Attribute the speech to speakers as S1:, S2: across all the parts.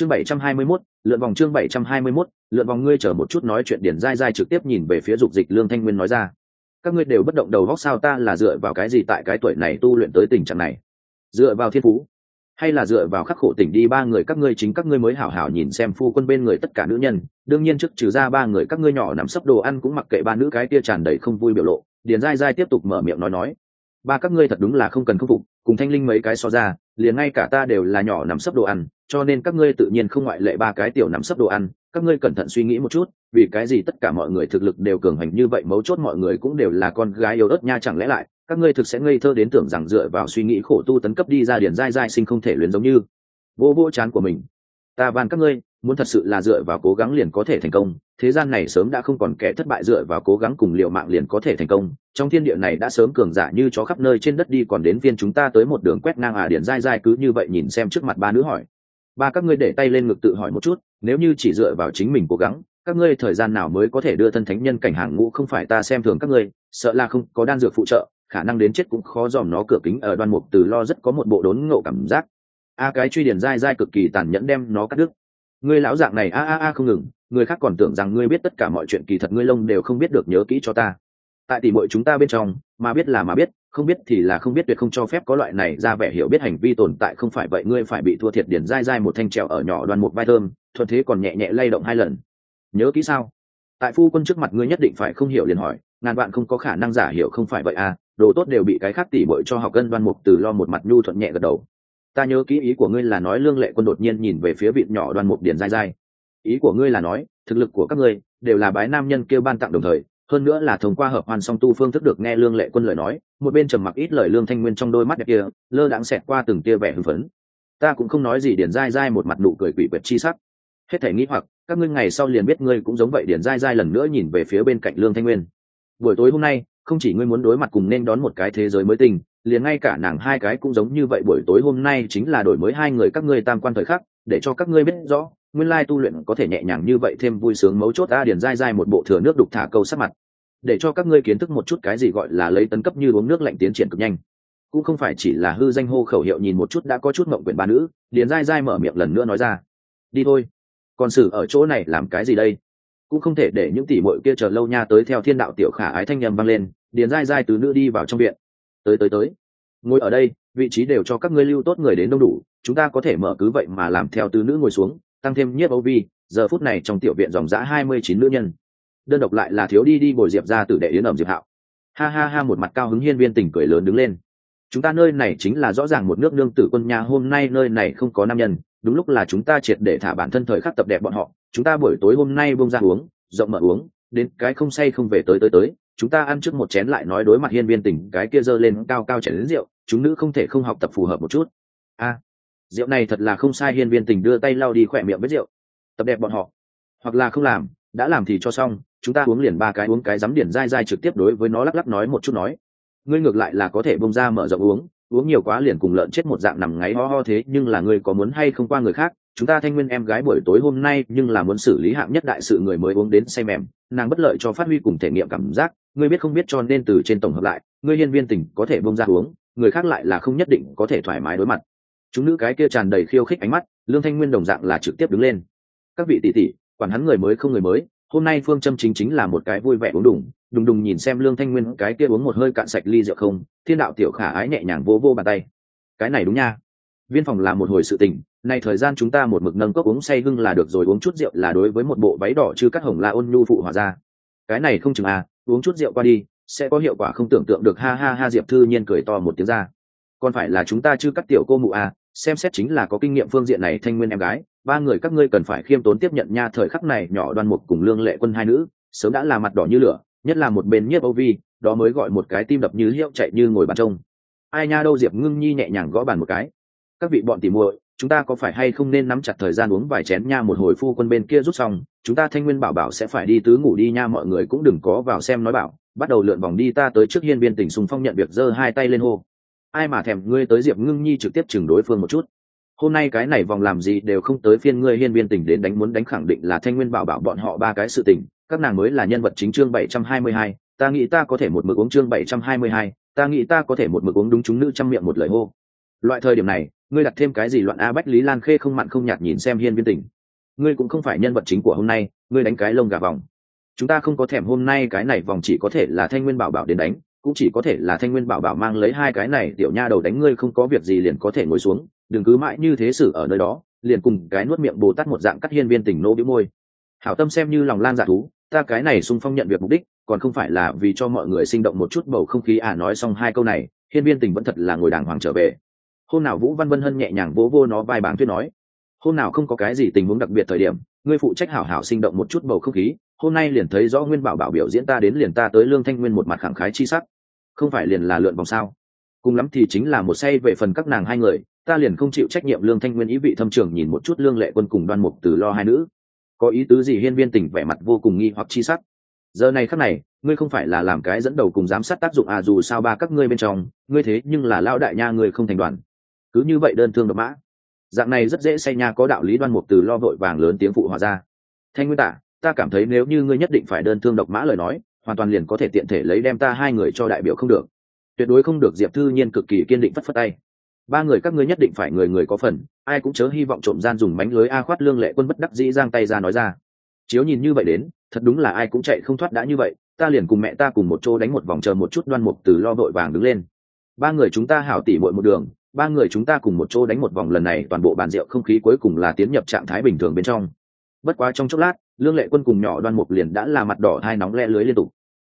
S1: chương bảy trăm hai mươi 721, lượn vòng chương bảy trăm hai mươi 721, lượn vòng ngươi chờ một chút nói chuyện điển dai dai trực tiếp nhìn về phía dục dịch lương thanh nguyên nói ra. Các ngươi đều bất động đầu góc sao ta là dựa vào cái gì tại cái tuổi này tu luyện tới tình trạng này? Dựa vào thiên phú? Hay là dựa vào khắc khổ tỉnh đi ba người các ngươi chính các ngươi mới hảo hảo nhìn xem phu quân bên người tất cả nữ nhân. Đương nhiên trước trừ ra ba người các ngươi nhỏ nắm sấp đồ ăn cũng mặc kệ ba nữ cái tia tràn đầy không vui biểu lộ. Điền dai dai tiếp tục mở miệng nói nói. Ba các ngươi thật đúng là không cần khâm phục cùng thanh linh mấy cái so ra liền ngay cả ta đều là nhỏ nắm sấp đồ ăn cho nên các ngươi tự nhiên không ngoại lệ ba cái tiểu nắm sấp đồ ăn, các ngươi cẩn thận suy nghĩ một chút, vì cái gì tất cả mọi người thực lực đều cường hành như vậy, mấu chốt mọi người cũng đều là con gái yêu ớt nha, chẳng lẽ lại, các ngươi thực sẽ ngây thơ đến tưởng rằng dựa vào suy nghĩ khổ tu tấn cấp đi ra điển dai dai sinh không thể luyến giống như. Vô vô chán của mình. Ta van các ngươi, muốn thật sự là dựa vào cố gắng liền có thể thành công, thế gian này sớm đã không còn kẻ thất bại dựa vào cố gắng cùng liệu mạng liền có thể thành công, trong thiên địa này đã sớm cường giả như chó khắp nơi trên đất đi, còn đến viên chúng ta tới một đường quét ngang à điển dai dai cứ như vậy nhìn xem trước mặt ba nữ hỏi ba các ngươi để tay lên ngực tự hỏi một chút, nếu như chỉ dựa vào chính mình cố gắng, các ngươi thời gian nào mới có thể đưa thân thánh nhân cảnh hàng ngũ không phải ta xem thường các ngươi, sợ là không có đan dược phụ trợ, khả năng đến chết cũng khó dòm nó cửa kính ở đoan mục từ lo rất có một bộ đốn ngộ cảm giác. A à, cái truy điển dai dai cực kỳ tàn nhẫn đem nó cắt đứt. Ngươi lão dạng này, a a a không ngừng, người khác còn tưởng rằng ngươi biết tất cả mọi chuyện kỳ thật ngươi lông đều không biết được nhớ kỹ cho ta. Tại tỷ muội chúng ta bên trong, mà biết là mà biết không biết thì là không biết, tuyệt không cho phép có loại này ra vẻ hiểu biết hành vi tồn tại. Không phải vậy, ngươi phải bị thua thiệt điển dai dai một thanh trèo ở nhỏ đoan một vai thơm, thuận thế còn nhẹ nhẹ lay động hai lần. Nhớ kỹ sao? Tại phu quân trước mặt ngươi nhất định phải không hiểu liền hỏi, ngàn bạn không có khả năng giả hiểu không phải vậy à đồ tốt đều bị cái khác tỉ bội cho học cân đoan mục từ lo một mặt nhu thuận nhẹ gật đầu. Ta nhớ kỹ ý của ngươi là nói lương lệ quân đột nhiên nhìn về phía vịt nhỏ đoan mục điển dai dai. Ý của ngươi là nói, thực lực của các ngươi đều là bái nam nhân kêu ban tặng đồng thời, hơn nữa là thông qua hợp hoàn song tu phương thức được nghe lương lệ quân lời nói một bên trầm mặc ít lời lương thanh nguyên trong đôi mắt đẹp kia, lơ đãng xẹt qua từng tia vẻ hưng phấn. Ta cũng không nói gì, điển dai dai một mặt nụ cười quỷ quyệt chi sắc. Hết thể nghĩ hoặc, các ngươi ngày sau liền biết ngươi cũng giống vậy, điển dai dai lần nữa nhìn về phía bên cạnh lương thanh nguyên. Buổi tối hôm nay, không chỉ ngươi muốn đối mặt cùng nên đón một cái thế giới mới tình, liền ngay cả nàng hai cái cũng giống như vậy, buổi tối hôm nay chính là đổi mới hai người các ngươi tam quan thời khắc, để cho các ngươi biết rõ, nguyên lai tu luyện có thể nhẹ nhàng như vậy, thêm vui sướng mấu chốt, a điền dai dai một bộ thừa nước đục thả câu sắc mặt để cho các ngươi kiến thức một chút cái gì gọi là lấy tấn cấp như uống nước lạnh tiến triển cực nhanh. Cũng không phải chỉ là hư danh hô khẩu hiệu nhìn một chút đã có chút mộng quyển ba nữ điền dai dai mở miệng lần nữa nói ra. Đi thôi. Còn xử ở chỗ này làm cái gì đây? Cũng không thể để những tỷ muội kia chờ lâu nha tới theo thiên đạo tiểu khả ái thanh nhầm vang lên điền dai dai từ nữ đi vào trong viện. Tới tới tới. Ngồi ở đây, vị trí đều cho các ngươi lưu tốt người đến đông đủ, chúng ta có thể mở cứ vậy mà làm theo tứ nữ ngồi xuống, tăng thêm nhiếp âu vi, giờ phút này trong tiểu viện dòng dã hai mươi chín nữ nhân đơn độc lại là thiếu đi đi bồi diệp ra từ đệ yến ẩm diệp hạo. Ha ha ha, một mặt cao hứng hiên viên tình cười lớn đứng lên. Chúng ta nơi này chính là rõ ràng một nước nương tử quân nhà, hôm nay nơi này không có nam nhân, đúng lúc là chúng ta triệt để thả bản thân thời khắc tập đẹp bọn họ. Chúng ta buổi tối hôm nay bông ra uống, rộng mở uống, đến cái không say không về tới tới tới. Chúng ta ăn trước một chén lại nói đối mặt hiên viên tỉnh cái kia giơ lên cao cao chảy đến rượu, chúng nữ không thể không học tập phù hợp một chút. A, rượu này thật là không sai, hiên viên tỉnh đưa tay lau đi khỏe miệng với rượu. Tập đẹp bọn họ, hoặc là không làm đã làm thì cho xong, chúng ta uống liền ba cái, uống cái dám điển dai dai trực tiếp đối với nó lắc lắc nói một chút nói. Ngươi ngược lại là có thể bông ra mở rộng uống uống nhiều quá liền cùng lợn chết một dạng nằm ngáy ho ho thế, nhưng là ngươi có muốn hay không qua người khác? Chúng ta thanh nguyên em gái buổi tối hôm nay, nhưng là muốn xử lý hạng nhất đại sự người mới uống đến say mềm, nàng bất lợi cho phát huy cùng thể nghiệm cảm giác, ngươi biết không biết cho nên từ trên tổng hợp lại, ngươi hiên viên tình có thể bông ra uống, người khác lại là không nhất định có thể thoải mái đối mặt. Chúng nữ cái kia tràn đầy khiêu khích ánh mắt, lương thanh nguyên đồng dạng là trực tiếp đứng lên. Các vị tỷ tỷ quản hắn người mới không người mới, hôm nay phương châm chính chính là một cái vui vẻ uống đủng đùng đùng nhìn xem lương thanh nguyên cái kia uống một hơi cạn sạch ly rượu không, thiên đạo tiểu khả ái nhẹ nhàng vô vô bàn tay. Cái này đúng nha. Viên phòng là một hồi sự tình này thời gian chúng ta một mực nâng cốc uống say hưng là được rồi, uống chút rượu là đối với một bộ váy đỏ chứ cắt hồng la ôn nhu phụ hòa ra. Cái này không chừng à uống chút rượu qua đi, sẽ có hiệu quả không tưởng tượng được, ha ha ha, diệp thư nhiên cười to một tiếng ra. Còn phải là chúng ta chưa cắt tiểu cô mụ à xem xét chính là có kinh nghiệm phương diện này thanh nguyên em gái ba người các ngươi cần phải khiêm tốn tiếp nhận nha thời khắc này, nhỏ đoan mục cùng lương lệ quân hai nữ, sớm đã là mặt đỏ như lửa, nhất là một bên nhiếp âu vi, đó mới gọi một cái tim đập như hiệu chạy như ngồi bàn trông. Ai nha đâu diệp ngưng nhi nhẹ nhàng gõ bàn một cái. Các vị bọn tỉ muội, chúng ta có phải hay không nên nắm chặt thời gian uống vài chén nha một hồi phu quân bên kia rút xong, chúng ta thanh nguyên bảo bảo sẽ phải đi tứ ngủ đi nha, mọi người cũng đừng có vào xem nói bảo. Bắt đầu lượn vòng đi ta tới trước hiên viên tỉnh sùng phong nhận việc giơ hai tay lên hô. Ai mà thèm ngươi tới diệp ngưng nhi trực tiếp chừng đối phương một chút hôm nay cái này vòng làm gì đều không tới phiên ngươi hiên viên tỉnh đến đánh muốn đánh khẳng định là thanh nguyên bảo bảo bọn họ ba cái sự tình. Các nàng mới là nhân vật chính chương bảy trăm hai mươi hai, ta nghĩ ta có thể một mực uống chương bảy trăm hai mươi hai, ta nghĩ ta có thể một mực uống đúng chúng nữ trăm miệng một lời hô. Loại thời điểm này, ngươi đặt thêm cái gì loạn a bách lý lan khê không mặn không nhạt nhìn xem hiên viên tỉnh ngươi cũng không phải nhân vật chính của hôm nay, ngươi đánh cái lông gà vòng. Chúng ta không có thèm hôm nay cái này vòng chỉ có thể là thanh nguyên bảo bảo đến đánh, cũng chỉ có thể là thanh nguyên bảo bảo mang lấy hai cái này tiểu nha đầu đánh ngươi không có việc gì liền có thể ngồi xuống đừng cứ mãi như thế xử ở nơi đó, liền cùng cái nuốt miệng bồ tát một dạng cắt hiên viên tình nô bĩu môi. Hảo tâm xem như lòng lan dạ thú, ta cái này sung phong nhận việc mục đích, còn không phải là vì cho mọi người sinh động một chút bầu không khí à nói xong hai câu này, hiên viên tình vẫn thật là ngồi đàng hoàng trở về. Hôm nào vũ văn vân hân nhẹ nhàng vỗ vô nó vai bảng tuyết nói, hôm nào không có cái gì tình huống đặc biệt thời điểm, ngươi phụ trách hảo hảo sinh động một chút bầu không khí, hôm nay liền thấy rõ nguyên bảo bảo biểu diễn ta đến liền ta tới lương thanh nguyên một mặt khẳng khái chi sắc. Không phải liền là lượn vòng sao? Cùng lắm thì chính là một say về phần các nàng hai người ta liền không chịu trách nhiệm lương thanh nguyên ý vị thâm trường nhìn một chút lương lệ quân cùng đoan mục từ lo hai nữ. Có ý tứ gì hiên viên tỉnh vẻ mặt vô cùng nghi hoặc chi sắc. Giờ này khắc này, ngươi không phải là làm cái dẫn đầu cùng giám sát tác dụng à dù sao ba các ngươi bên trong, ngươi thế nhưng là lao đại nha ngươi không thành đoàn. Cứ như vậy đơn thương độc mã. Dạng này rất dễ say nha có đạo lý đoan mục từ lo vội vàng lớn tiếng phụ hòa ra. Thanh nguyên tả, ta cảm thấy nếu như ngươi nhất định phải đơn thương độc mã lời nói, hoàn toàn liền có thể tiện thể lấy đem ta hai người cho đại biểu không được. Tuyệt đối không được diệp thư nhiên cực kỳ kiên định phất phất tay ba người các ngươi nhất định phải người người có phần, ai cũng chớ hy vọng trộm gian dùng mánh lưới a khoát lương lệ quân bất đắc dĩ giang tay ra nói ra. Chiếu nhìn như vậy đến, thật đúng là ai cũng chạy không thoát đã như vậy, ta liền cùng mẹ ta cùng một chỗ đánh một vòng chờ một chút đoan mục từ lo vội vàng đứng lên. Ba người chúng ta hảo tỉ mội một đường, ba người chúng ta cùng một chỗ đánh một vòng lần này toàn bộ bàn rượu không khí cuối cùng là tiến nhập trạng thái bình thường bên trong. Bất quá trong chốc lát, lương lệ quân cùng nhỏ đoan mục liền đã là mặt đỏ hai nóng le lưới liên tục.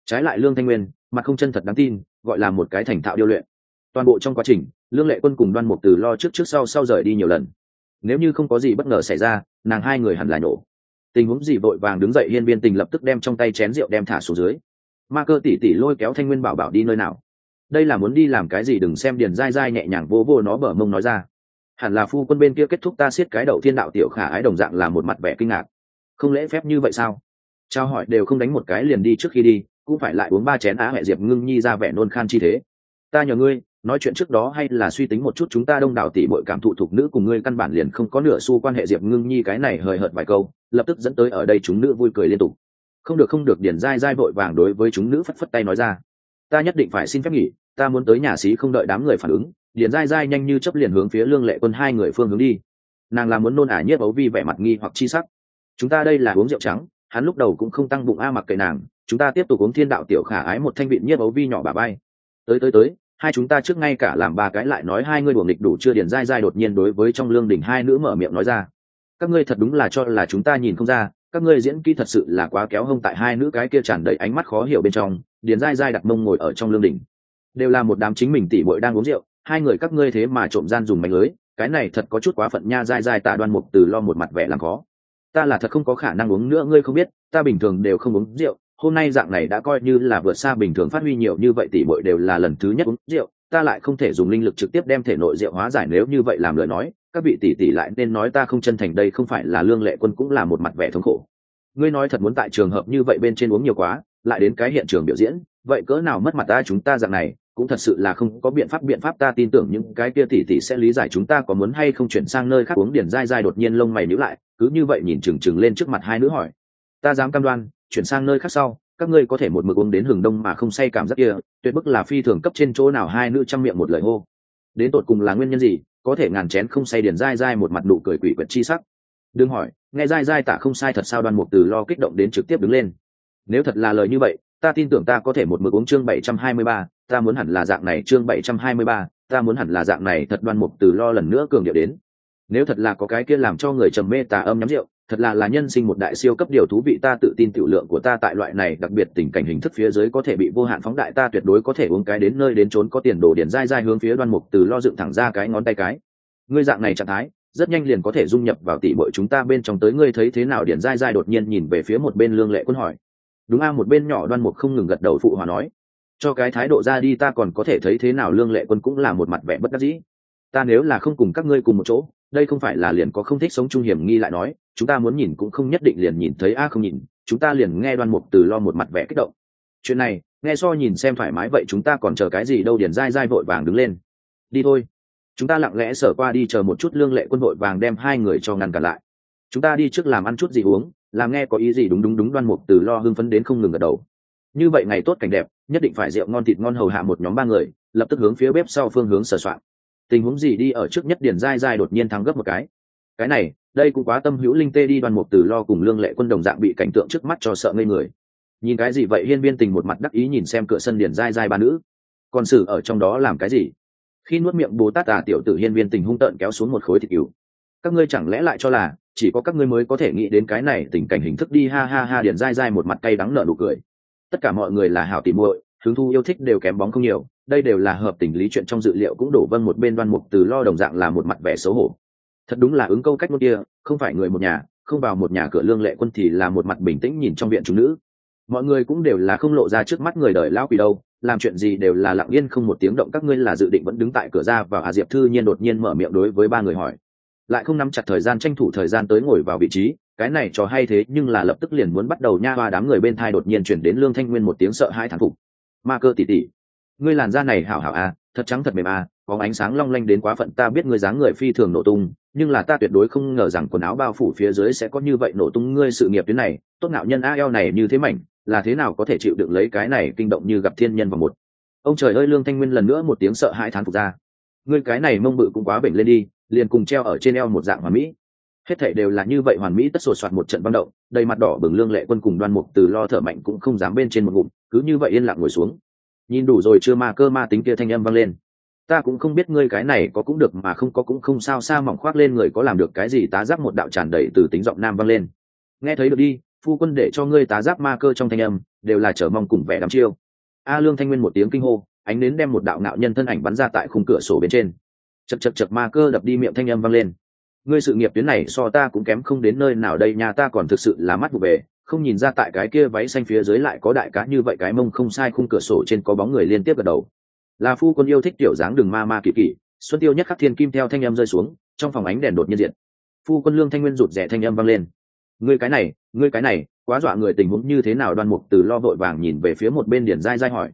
S1: Trái lại lương thanh nguyên, mặt không chân thật đáng tin, gọi là một cái thành thạo điêu luyện. Toàn bộ trong quá trình lương lệ quân cùng đoan mục từ lo trước trước sau sau rời đi nhiều lần. Nếu như không có gì bất ngờ xảy ra, nàng hai người hẳn là nổ tình huống gì vội vàng đứng dậy hiên viên tình lập tức đem trong tay chén rượu đem thả xuống dưới. Ma cơ tỉ tỉ lôi kéo thanh nguyên bảo bảo đi nơi nào? Đây là muốn đi làm cái gì đừng xem điền dai dai nhẹ nhàng vô vô nó bở mông nói ra. Hẳn là phu quân bên kia kết thúc ta siết cái đầu thiên đạo tiểu khả ái đồng dạng là một mặt vẻ kinh ngạc. Không lễ phép như vậy sao? Trao hỏi đều không đánh một cái liền đi trước khi đi, cũng phải lại uống ba chén á mẹ diệp ngưng nhi ra vẻ nôn khan chi thế. Ta nhờ ngươi nói chuyện trước đó hay là suy tính một chút chúng ta đông đảo tỷ bội cảm thụ thuộc nữ cùng ngươi căn bản liền không có nửa xu quan hệ diệp ngưng nhi cái này hời hợt vài câu, lập tức dẫn tới ở đây chúng nữ vui cười liên tục. Không được không được, điển dai dai vội vàng đối với chúng nữ phất phất tay nói ra. Ta nhất định phải xin phép nghỉ, ta muốn tới nhà sĩ không đợi đám người phản ứng, điển dai dai nhanh như chấp liền hướng phía lương lệ quân hai người phương hướng đi. Nàng là muốn nôn ả nhiếp ấu vi vẻ mặt nghi hoặc chi sắc. Chúng ta đây là uống rượu trắng, hắn lúc đầu cũng không tăng bụng a mặc kệ nàng, chúng ta tiếp tục uống thiên đạo tiểu khả ái một thanh vị nhiếp ấu vi nhỏ bà bay. Tới tới tới hai chúng ta trước ngay cả làm ba cái lại nói hai ngươi đuổi nghịch đủ chưa điển dai dai đột nhiên đối với trong lương đỉnh hai nữ mở miệng nói ra. Các ngươi thật đúng là cho là chúng ta nhìn không ra, các ngươi diễn kỹ thật sự là quá kéo hông tại hai nữ cái kia tràn đầy ánh mắt khó hiểu bên trong, Điền dai dai đặt mông ngồi ở trong lương đỉnh đều là một đám chính mình tỉ bội đang uống rượu, hai người các ngươi thế mà trộm gian dùng mánh lưới, cái này thật có chút quá phận nha, dai dai tạ đoan mục từ lo một mặt vẻ làm khó. Ta là thật không có khả năng uống nữa, ngươi không biết, ta bình thường đều không uống rượu hôm nay dạng này đã coi như là vượt xa bình thường phát huy nhiều như vậy tỷ bội đều là lần thứ nhất uống rượu, ta lại không thể dùng linh lực trực tiếp đem thể nội rượu hóa giải nếu như vậy làm lời nói, các vị tỷ tỷ lại nên nói ta không chân thành đây không phải là lương lệ quân cũng là một mặt vẻ thống khổ. Ngươi nói thật muốn tại trường hợp như vậy bên trên uống nhiều quá, lại đến cái hiện trường biểu diễn, vậy cỡ nào mất mặt ta chúng ta dạng này, cũng thật sự là không có biện pháp biện pháp ta tin tưởng những cái kia tỷ tỷ sẽ lý giải chúng ta có muốn hay không chuyển sang nơi khác uống điển dai dai đột nhiên lông mày nhíu lại, cứ như vậy nhìn chừng chừng lên trước mặt hai nữ hỏi. Ta dám cam đoan, chuyển sang nơi khác sau các ngươi có thể một mực uống đến hừng đông mà không say cảm giác kia, tuyệt bức là phi thường cấp trên chỗ nào hai nữ trăm miệng một lời hô. Đến tột cùng là nguyên nhân gì, có thể ngàn chén không say điền dai dai một mặt nụ cười quỷ quyệt chi sắc. Đừng hỏi, nghe dai dai tả không sai thật sao đoan mục từ lo kích động đến trực tiếp đứng lên. Nếu thật là lời như vậy, ta tin tưởng ta có thể một mực uống chương bảy trăm hai mươi ba, ta muốn hẳn là dạng này chương bảy trăm hai mươi ba, ta muốn hẳn là dạng này thật đoan mục từ lo lần nữa cường điệu đến. Nếu thật là có cái kia làm cho người trầm mê tà âm nhắm rượu thật là là nhân sinh một đại siêu cấp điều thú vị, ta tự tin tiểu lượng của ta tại loại này đặc biệt tình cảnh hình thức phía dưới có thể bị vô hạn phóng đại, ta tuyệt đối có thể uống cái đến nơi đến trốn có tiền đồ điển dai dai hướng phía đoan mục từ lo dựng thẳng ra cái ngón tay cái. Ngươi dạng này trạng thái, rất nhanh liền có thể dung nhập vào tỷ bội chúng ta bên trong tới, ngươi thấy thế nào? Điển dai dai đột nhiên nhìn về phía một bên lương lệ quân hỏi. Đúng a, một bên nhỏ đoan mục không ngừng gật đầu phụ hòa nói. Cho cái thái độ ra đi, ta còn có thể thấy thế nào? Lương lệ quân cũng là một mặt vẻ bất đắc dĩ. Ta nếu là không cùng các ngươi cùng một chỗ đây không phải là liền có không thích sống chung hiểm nghi lại nói, chúng ta muốn nhìn cũng không nhất định liền nhìn thấy a không nhìn, chúng ta liền nghe đoan mục từ lo một mặt vẻ kích động. Chuyện này, nghe so nhìn xem thoải mái vậy chúng ta còn chờ cái gì đâu điền dai dai vội vàng đứng lên. Đi thôi. Chúng ta lặng lẽ sở qua đi chờ một chút lương lệ quân vội vàng đem hai người cho ngăn cản lại. Chúng ta đi trước làm ăn chút gì uống, làm nghe có ý gì đúng đúng đúng đoan mục từ lo hưng phấn đến không ngừng gật đầu. Như vậy ngày tốt cảnh đẹp, nhất định phải rượu ngon thịt ngon hầu hạ một nhóm ba người, lập tức hướng phía bếp sau phương hướng sửa soạn tình huống gì đi ở trước nhất điển dai dai đột nhiên thắng gấp một cái. Cái này, đây cũng quá tâm hữu linh tê đi đoàn mục từ lo cùng lương lệ quân đồng dạng bị cảnh tượng trước mắt cho sợ ngây người. Nhìn cái gì vậy hiên viên tình một mặt đắc ý nhìn xem cửa sân điển dai dai ba nữ. Còn xử ở trong đó làm cái gì? Khi nuốt miệng bồ tát tà tiểu tử hiên viên tình hung tợn kéo xuống một khối thịt cừu. Các ngươi chẳng lẽ lại cho là, chỉ có các ngươi mới có thể nghĩ đến cái này tình cảnh hình thức đi ha ha ha điển dai dai một mặt cay đắng nợ nụ cười. Tất cả mọi người là hảo tìm muội, hứng thu yêu thích đều kém bóng không nhiều đây đều là hợp tình lý chuyện trong dự liệu cũng đổ vâng một bên đoan mục từ lo đồng dạng là một mặt vẻ xấu hổ. Thật đúng là ứng câu cách một kia, không phải người một nhà, không vào một nhà cửa lương lệ quân thì là một mặt bình tĩnh nhìn trong viện chúng nữ. Mọi người cũng đều là không lộ ra trước mắt người đời lão quỷ đâu, làm chuyện gì đều là lặng yên không một tiếng động, các ngươi là dự định vẫn đứng tại cửa ra và hà diệp thư nhiên đột nhiên mở miệng đối với ba người hỏi. Lại không nắm chặt thời gian tranh thủ thời gian tới ngồi vào vị trí, cái này cho hay thế, nhưng là lập tức liền muốn bắt đầu nha hoa đám người bên thai đột nhiên chuyển đến lương thanh nguyên một tiếng sợ hai thản phục. Ma cơ tỉ tỉ ngươi làn da này hảo hảo à thật trắng thật mềm à có ánh sáng long lanh đến quá phận ta biết ngươi dáng người phi thường nổ tung, nhưng là ta tuyệt đối không ngờ rằng quần áo bao phủ phía dưới sẽ có như vậy nổ tung ngươi sự nghiệp tuyến này, tốt ngạo nhân a eo này như thế mảnh, là thế nào có thể chịu được lấy cái này kinh động như gặp thiên nhân vào một. Ông trời ơi, lương thanh nguyên lần nữa một tiếng sợ hãi thán phục ra. Ngươi cái này mông bự cũng quá bệnh lên đi, liền cùng treo ở trên eo một dạng hoàn mỹ. Hết thảy đều là như vậy hoàn mỹ, tất sột soạt một trận băng động, đầy mặt đỏ bừng lương lệ quân cùng đoan mục từ lo thở mạnh cũng không dám bên trên một ngụm, cứ như vậy yên lặng ngồi xuống nhìn đủ rồi chưa ma cơ ma tính kia thanh âm vang lên. Ta cũng không biết ngươi cái này có cũng được mà không có cũng không sao, sa mỏng khoác lên người có làm được cái gì, tá giáp một đạo tràn đầy từ tính giọng nam vang lên. Nghe thấy được đi, phu quân để cho ngươi tá giáp ma cơ trong thanh âm, đều là chờ mong cùng vẻ đắm chiêu. A lương thanh nguyên một tiếng kinh hô, ánh đến đem một đạo nạo nhân thân ảnh bắn ra tại khung cửa sổ bên trên. Chật chật chật ma cơ đập đi miệng thanh âm vang lên. Ngươi sự nghiệp tuyến này so ta cũng kém không đến nơi nào đây nhà ta còn thực sự là mắt vụ về không nhìn ra tại cái kia váy xanh phía dưới lại có đại cá như vậy, cái mông không sai, khung cửa sổ trên có bóng người liên tiếp gật đầu. Là phu quân yêu thích tiểu dáng đường ma ma kỳ kỳ, xuân tiêu nhất khắc thiên kim theo thanh âm rơi xuống, trong phòng ánh đèn đột nhiên diện phu quân lương thanh nguyên rụt rẻ thanh âm vang lên. Ngươi cái này, ngươi cái này, quá dọa người tình huống như thế nào? Đoan mục từ lo vội vàng nhìn về phía một bên điển dai dai hỏi.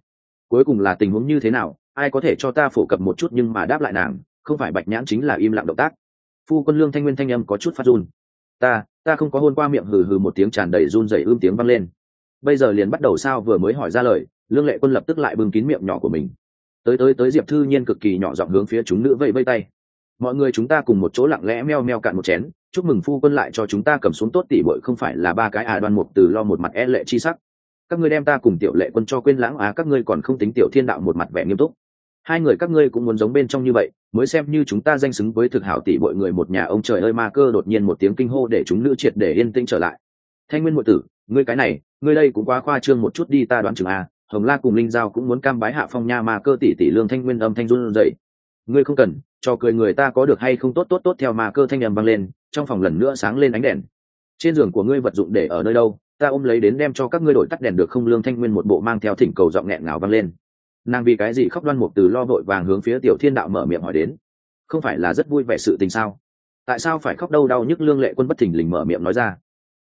S1: Cuối cùng là tình huống như thế nào? Ai có thể cho ta phổ cập một chút nhưng mà đáp lại nàng, không phải bạch nhãn chính là im lặng động tác. Phu quân lương thanh nguyên thanh âm có chút phát run ta ta không có hôn qua miệng hừ hừ một tiếng tràn đầy run rẩy ươm tiếng vang lên. Bây giờ liền bắt đầu sao vừa mới hỏi ra lời, lương lệ quân lập tức lại bưng kín miệng nhỏ của mình. Tới tới tới diệp thư nhiên cực kỳ nhỏ giọng hướng phía chúng nữ vẫy vây tay. Mọi người chúng ta cùng một chỗ lặng lẽ meo meo cạn một chén, chúc mừng phu quân lại cho chúng ta cầm xuống tốt tỷ bội không phải là ba cái à đoan mục từ lo một mặt e lệ chi sắc. Các ngươi đem ta cùng tiểu lệ quân cho quên lãng à các ngươi còn không tính tiểu thiên đạo một mặt vẻ nghiêm túc hai người các ngươi cũng muốn giống bên trong như vậy, mới xem như chúng ta danh xứng với thực hảo tỷ bội người một nhà ông trời ơi ma cơ đột nhiên một tiếng kinh hô để chúng nữ triệt để yên tĩnh trở lại. Thanh nguyên muội tử, ngươi cái này, ngươi đây cũng quá khoa trương một chút đi ta đoán chừng à hồng la cùng linh giao cũng muốn cam bái hạ phong nha ma cơ tỷ tỷ lương thanh nguyên âm thanh run dậy ngươi không cần, cho cười người ta có được hay không tốt tốt tốt theo ma cơ thanh nhầm vang lên, trong phòng lần nữa sáng lên ánh đèn. Trên giường của ngươi vật dụng để ở nơi đâu, ta ôm lấy đến đem cho các ngươi đổi tắt đèn được không lương thanh nguyên một bộ mang theo thỉnh cầu giọng nghẹn ngào vang lên nàng vì cái gì khóc đoan mục từ lo vội vàng hướng phía tiểu thiên đạo mở miệng hỏi đến? Không phải là rất vui vẻ sự tình sao? Tại sao phải khóc đâu đau nhức lương lệ quân bất thình lình mở miệng nói ra?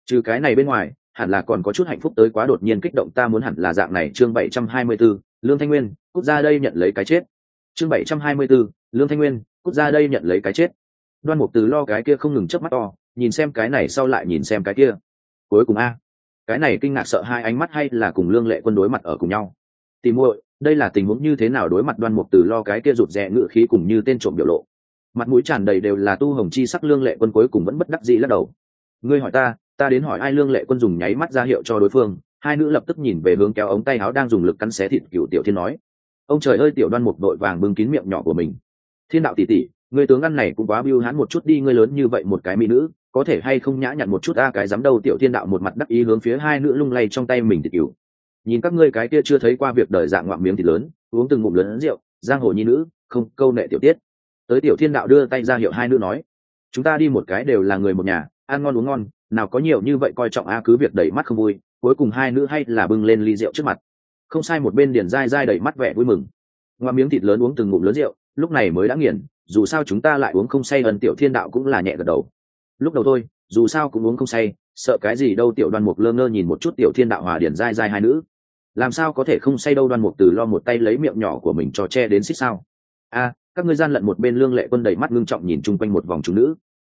S1: Trừ cái này bên ngoài hẳn là còn có chút hạnh phúc tới quá đột nhiên kích động ta muốn hẳn là dạng này. Chương bảy trăm hai mươi 724, lương thanh nguyên cút ra đây nhận lấy cái chết. Chương bảy trăm hai mươi 724, lương thanh nguyên cút ra đây nhận lấy cái chết. Đoan mục từ lo cái kia không ngừng chớp mắt to nhìn xem cái này sau lại nhìn xem cái kia. Cuối cùng a cái này kinh ngạc sợ hai ánh mắt hay là cùng lương lệ quân đối mặt ở cùng nhau? Tìm muội đây là tình huống như thế nào đối mặt đoan mục từ lo cái kia rụt rè ngự khí cùng như tên trộm biểu lộ? Mặt mũi tràn đầy đều là tu hồng chi sắc lương lệ quân cuối cùng vẫn bất đắc dĩ lắc đầu. Ngươi hỏi ta ta đến hỏi ai lương lệ quân dùng nháy mắt ra hiệu cho đối phương, hai nữ lập tức nhìn về hướng kéo ống tay áo đang dùng lực cắn xé thịt cựu tiểu thiên nói. Ông trời ơi, tiểu đoan mục đội vàng bưng kín miệng nhỏ của mình. Thiên đạo tỷ tỷ, người tướng ăn này cũng quá biêu hãn một chút đi, ngươi lớn như vậy một cái mỹ nữ, có thể hay không nhã nhặn một chút a, cái dám đâu, tiểu thiên đạo một mặt đắc ý hướng phía hai nữ lung lay trong tay mình thịt cựu nhìn các ngươi cái kia chưa thấy qua việc đời dạng ngoạm miếng thịt lớn, uống từng ngụm lớn rượu, giang hồ nhi nữ, không, câu nệ tiểu tiết. Tới tiểu thiên đạo đưa tay ra hiệu hai nữ nói, chúng ta đi một cái đều là người một nhà, ăn ngon uống ngon, nào có nhiều như vậy coi trọng a, cứ việc đẩy mắt không vui. Cuối cùng hai nữ hay là bưng lên ly rượu trước mặt. Không sai một bên điền dai dai đẩy mắt vẻ vui mừng. Ngoa miếng thịt lớn uống từng ngụm lớn rượu, lúc này mới đã nghiền, dù sao chúng ta lại uống không say ân tiểu thiên đạo cũng là nhẹ gật đầu. Lúc đầu thôi, dù sao cũng uống không say, sợ cái gì đâu, tiểu đoan mục lơ ngơ nhìn một chút tiểu thiên đạo hòa điển dai dai hai nữ làm sao có thể không say đâu đoan mục từ lo một tay lấy miệng nhỏ của mình cho che đến xích sao? A, các ngươi gian lận một bên lương lệ quân đầy mắt ngưng trọng nhìn chung quanh một vòng chúng nữ.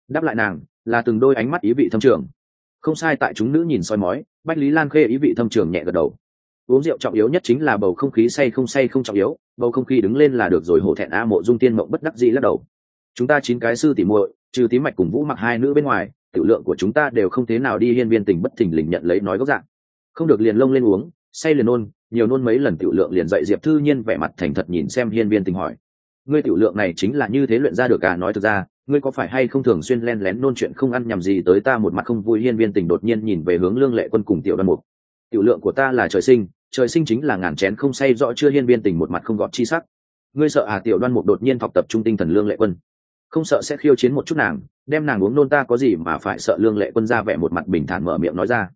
S1: Đáp lại nàng, là từng đôi ánh mắt ý vị thâm trường. Không sai tại chúng nữ nhìn soi mói, bách lý lan khê ý vị thâm trường nhẹ gật đầu. Uống rượu trọng yếu nhất chính là bầu không khí say không say không trọng yếu, bầu không khí đứng lên là được rồi hổ thẹn a mộ dung tiên mộng bất đắc dĩ lắc đầu. Chúng ta chín cái sư tỉ muội, trừ tí mạch cùng vũ mặc hai nữ bên ngoài, tiểu lượng của chúng ta đều không thế nào đi hiên viên tình bất thình lình nhận lấy nói gốc dạng. Không được liền lông lên uống say liền nôn, nhiều nôn mấy lần tiểu lượng liền dậy diệp thư nhiên vẻ mặt thành thật nhìn xem hiên viên tình hỏi. Ngươi tiểu lượng này chính là như thế luyện ra được à? Nói thực ra, ngươi có phải hay không thường xuyên len lén nôn chuyện không ăn nhầm gì tới ta một mặt không vui? Hiên viên tình đột nhiên nhìn về hướng lương lệ quân cùng tiểu đoan mục. Tiểu lượng của ta là trời sinh trời sinh chính là ngàn chén không say rõ chưa? Hiên viên tình một mặt không gọt chi sắc. Ngươi sợ à? Tiểu đoan mục đột nhiên học tập trung tinh thần lương lệ quân. Không sợ sẽ khiêu chiến một chút nàng, đem nàng uống nôn ta có gì mà phải sợ? Lương lệ quân ra vẻ một mặt bình thản mở miệng nói ra.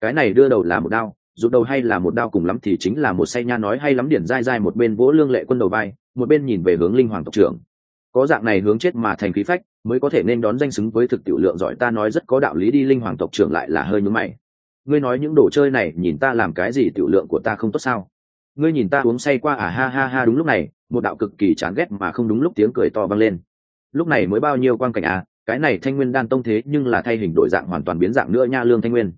S1: Cái này đưa đầu là một đao dù đầu hay là một đao cùng lắm thì chính là một say nha nói hay lắm điển dai dai một bên vỗ lương lệ quân đầu vai, một bên nhìn về hướng linh hoàng tộc trưởng. Có dạng này hướng chết mà thành khí phách, mới có thể nên đón danh xứng với thực tiểu lượng giỏi ta nói rất có đạo lý đi linh hoàng tộc trưởng lại là hơi nhúm mày. Ngươi nói những đồ chơi này nhìn ta làm cái gì tiểu lượng của ta không tốt sao? Ngươi nhìn ta uống say qua à ha ha ha đúng lúc này, một đạo cực kỳ chán ghét mà không đúng lúc tiếng cười to vang lên. Lúc này mới bao nhiêu quan cảnh à cái này thanh nguyên đan tông thế nhưng là thay hình đổi dạng hoàn toàn biến dạng nữa nha lương thanh nguyên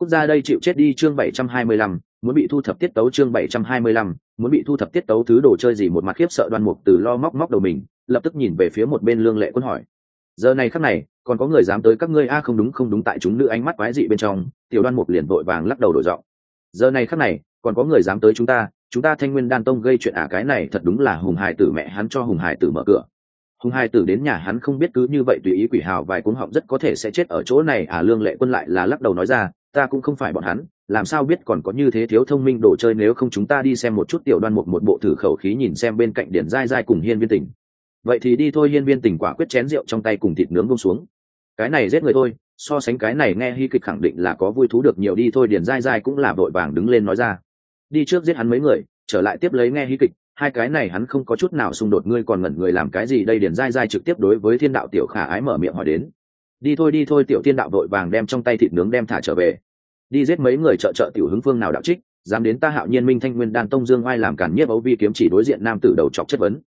S1: quốc gia đây chịu chết đi chương bảy trăm hai mươi lăm, muốn bị thu thập tiết tấu chương bảy trăm hai mươi lăm, muốn bị thu thập tiết tấu thứ đồ chơi gì một mặt khiếp sợ đoan mục từ lo móc móc đầu mình, lập tức nhìn về phía một bên lương lệ quân hỏi. Giờ này khắc này, còn có người dám tới các ngươi? A, không đúng không đúng, tại chúng nữ ánh mắt quái dị bên trong, tiểu đoan mục liền vội vàng lắc đầu đổi giọng. Giờ này khắc này, còn có người dám tới chúng ta? Chúng ta thanh nguyên đan tông gây chuyện ả cái này thật đúng là hùng hải tử mẹ hắn cho hùng hải tử mở cửa. Hùng hải tử đến nhà hắn không biết cứ như vậy tùy ý quỷ hào vài cuốn họng rất có thể sẽ chết ở chỗ này. À lương lệ quân lại là lắc đầu nói ra ta cũng không phải bọn hắn, làm sao biết còn có như thế thiếu thông minh đồ chơi nếu không chúng ta đi xem một chút tiểu đoan một một bộ thử khẩu khí nhìn xem bên cạnh điển dai dai cùng hiên viên tỉnh vậy thì đi thôi, hiên viên tỉnh quả quyết chén rượu trong tay cùng thịt nướng bông xuống. Cái này giết người thôi, so sánh cái này nghe hy kịch khẳng định là có vui thú được nhiều đi thôi, điển dai dai cũng là vội vàng đứng lên nói ra. Đi trước giết hắn mấy người, trở lại tiếp lấy nghe hy kịch, hai cái này hắn không có chút nào xung đột, ngươi còn ngẩn người làm cái gì? Đây điển dai dai trực tiếp đối với thiên đạo tiểu khả ái mở miệng hỏi đến đi thôi đi thôi, tiểu tiên đạo vội vàng đem trong tay thịt nướng đem thả trở về. Đi giết mấy người trợ trợ tiểu hứng phương nào đạo trích, dám đến ta hạo nhiên minh thanh nguyên đan tông dương oai làm cản nhiếp ấu vi kiếm chỉ đối diện nam tử đầu chọc chất vấn.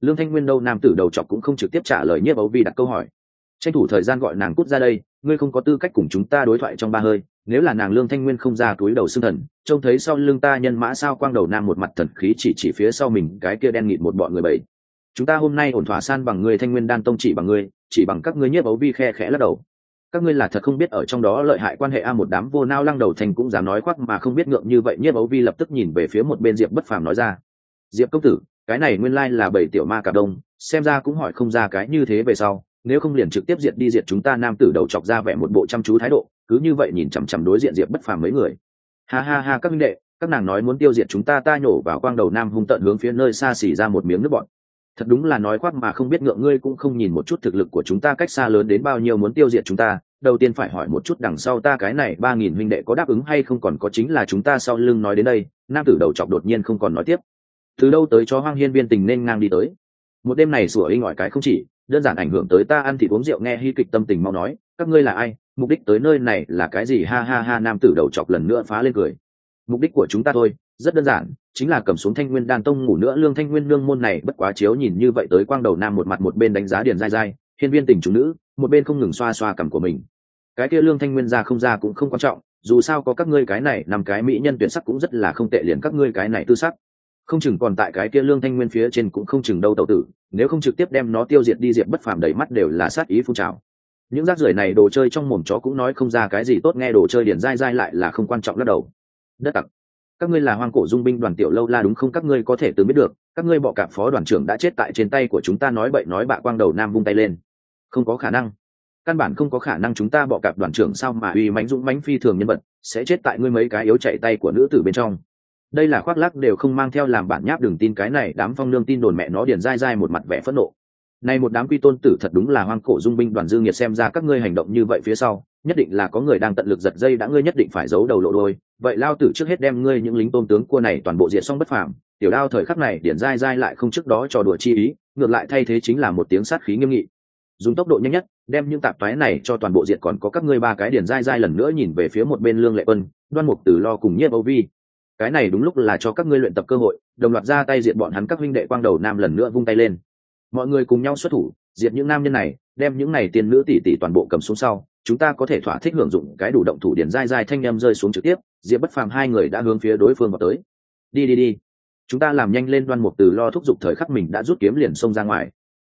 S1: Lương thanh nguyên đâu, nam tử đầu chọc cũng không trực tiếp trả lời nhiếp ấu vi đặt câu hỏi. Tranh thủ thời gian gọi nàng cút ra đây, ngươi không có tư cách cùng chúng ta đối thoại trong ba hơi, nếu là nàng lương thanh nguyên không ra túi đầu xương thần, trông thấy sau lưng ta nhân mã sao quang đầu nam một mặt thần khí chỉ chỉ phía sau mình, cái kia đen nghịt một bọn người bảy chúng ta hôm nay ổn thỏa san bằng người thanh nguyên đan tông chỉ bằng ngươi, chỉ bằng các ngươi nhiếp ấu vi khe khẽ lắc đầu. Các ngươi là thật không biết ở trong đó lợi hại quan hệ a một đám vô nao lăng đầu thành cũng dám nói khoác mà không biết ngượng như vậy, nhiếp ấu vi lập tức nhìn về phía một bên diệp bất phàm nói ra. Diệp công tử, cái này nguyên lai là bảy tiểu ma cả đông, xem ra cũng hỏi không ra cái như thế về sau, nếu không liền trực tiếp diệt đi diệt chúng ta nam tử đầu chọc ra vẻ một bộ chăm chú thái độ, cứ như vậy nhìn chằm chằm đối diện diệp bất phàm mấy người. Ha ha ha, các minh đệ, các nàng nói muốn tiêu diệt chúng ta ta nhổ vào quang đầu nam hung tận hướng phía nơi xa xỉ ra một miếng nước bọn thật đúng là nói khoác mà không biết ngượng ngươi cũng không nhìn một chút thực lực của chúng ta cách xa lớn đến bao nhiêu muốn tiêu diệt chúng ta, đầu tiên phải hỏi một chút đằng sau ta cái này ba nghìn huynh đệ có đáp ứng hay không còn có chính là chúng ta sau lưng nói đến đây, nam tử đầu chọc đột nhiên không còn nói tiếp. Từ đâu tới cho hoang hiên viên tình nên ngang đi tới. Một đêm này sủa inh ỏi cái không chỉ, đơn giản ảnh hưởng tới ta ăn thịt uống rượu nghe hy kịch tâm tình mau nói, các ngươi là ai, mục đích tới nơi này là cái gì? Ha ha ha, nam tử đầu chọc lần nữa phá lên cười. Mục đích của chúng ta thôi, rất đơn giản chính là cầm xuống thanh nguyên đan tông ngủ nữa, lương thanh nguyên lương môn này bất quá chiếu nhìn như vậy tới quang đầu nam một mặt một bên đánh giá điền dai dai, hiên viên tình chủ nữ, một bên không ngừng xoa xoa cằm của mình. Cái kia lương thanh nguyên ra không ra cũng không quan trọng, dù sao có các ngươi cái này nằm cái mỹ nhân tuyển sắc cũng rất là không tệ liền các ngươi cái này tư sắc. Không chừng còn tại cái kia lương thanh nguyên phía trên cũng không chừng đâu tàu tử, nếu không trực tiếp đem nó tiêu diệt đi diệp bất phàm đầy mắt đều là sát ý phun trào. Những rác rưởi này đồ chơi trong mồm chó cũng nói không ra cái gì tốt, nghe đồ chơi điển dai dai lại là không quan trọng lắc đầu. Đất tặc các ngươi là hoang cổ dung binh đoàn tiểu lâu la đúng không? Các ngươi có thể tự biết được, các ngươi bọ cạp phó đoàn trưởng đã chết tại trên tay của chúng ta nói bậy nói bạ quang đầu nam vung tay lên. Không có khả năng. Căn bản không có khả năng chúng ta bọ cạp đoàn trưởng sao mà uy mãnh dũng mãnh phi thường nhân vật, sẽ chết tại ngươi mấy cái yếu chạy tay của nữ tử bên trong. Đây là khoác lắc đều không mang theo làm bản nháp đừng tin cái này, đám phong nương tin đồn mẹ nó điền dai dai một mặt vẻ phẫn nộ. Này một đám quy tôn tử thật đúng là hoang cổ dung binh đoàn dương nhiệt xem ra các ngươi hành động như vậy phía sau, nhất định là có người đang tận lực giật dây đã ngươi nhất định phải giấu đầu lộ đôi vậy lao tử trước hết đem ngươi những lính tôm tướng cua này toàn bộ diệt xong bất phàm. Tiểu đao thời khắc này, điển dai dai lại không trước đó trò đùa chi ý, ngược lại thay thế chính là một tiếng sát khí nghiêm nghị. Dùng tốc độ nhanh nhất, đem những tạp toái này cho toàn bộ diệt còn có các ngươi ba cái điển dai dai lần nữa nhìn về phía một bên lương lệ quân, đoan mục tử lo cùng nhiếp âu vi. Cái này đúng lúc là cho các ngươi luyện tập cơ hội, đồng loạt ra tay diệt bọn hắn các huynh đệ quang đầu nam lần nữa vung tay lên. Mọi người cùng nhau xuất thủ, diệt những nam nhân này, đem những này tiền nữ tỷ tỷ toàn bộ cầm xuống sau, chúng ta có thể thỏa thích hưởng dụng cái đủ động thủ điển dai dai thanh em rơi xuống trực tiếp diệp bất phàm hai người đã hướng phía đối phương vào tới. Đi đi đi. Chúng ta làm nhanh lên đoan mục từ lo thúc giục thời khắc mình đã rút kiếm liền xông ra ngoài.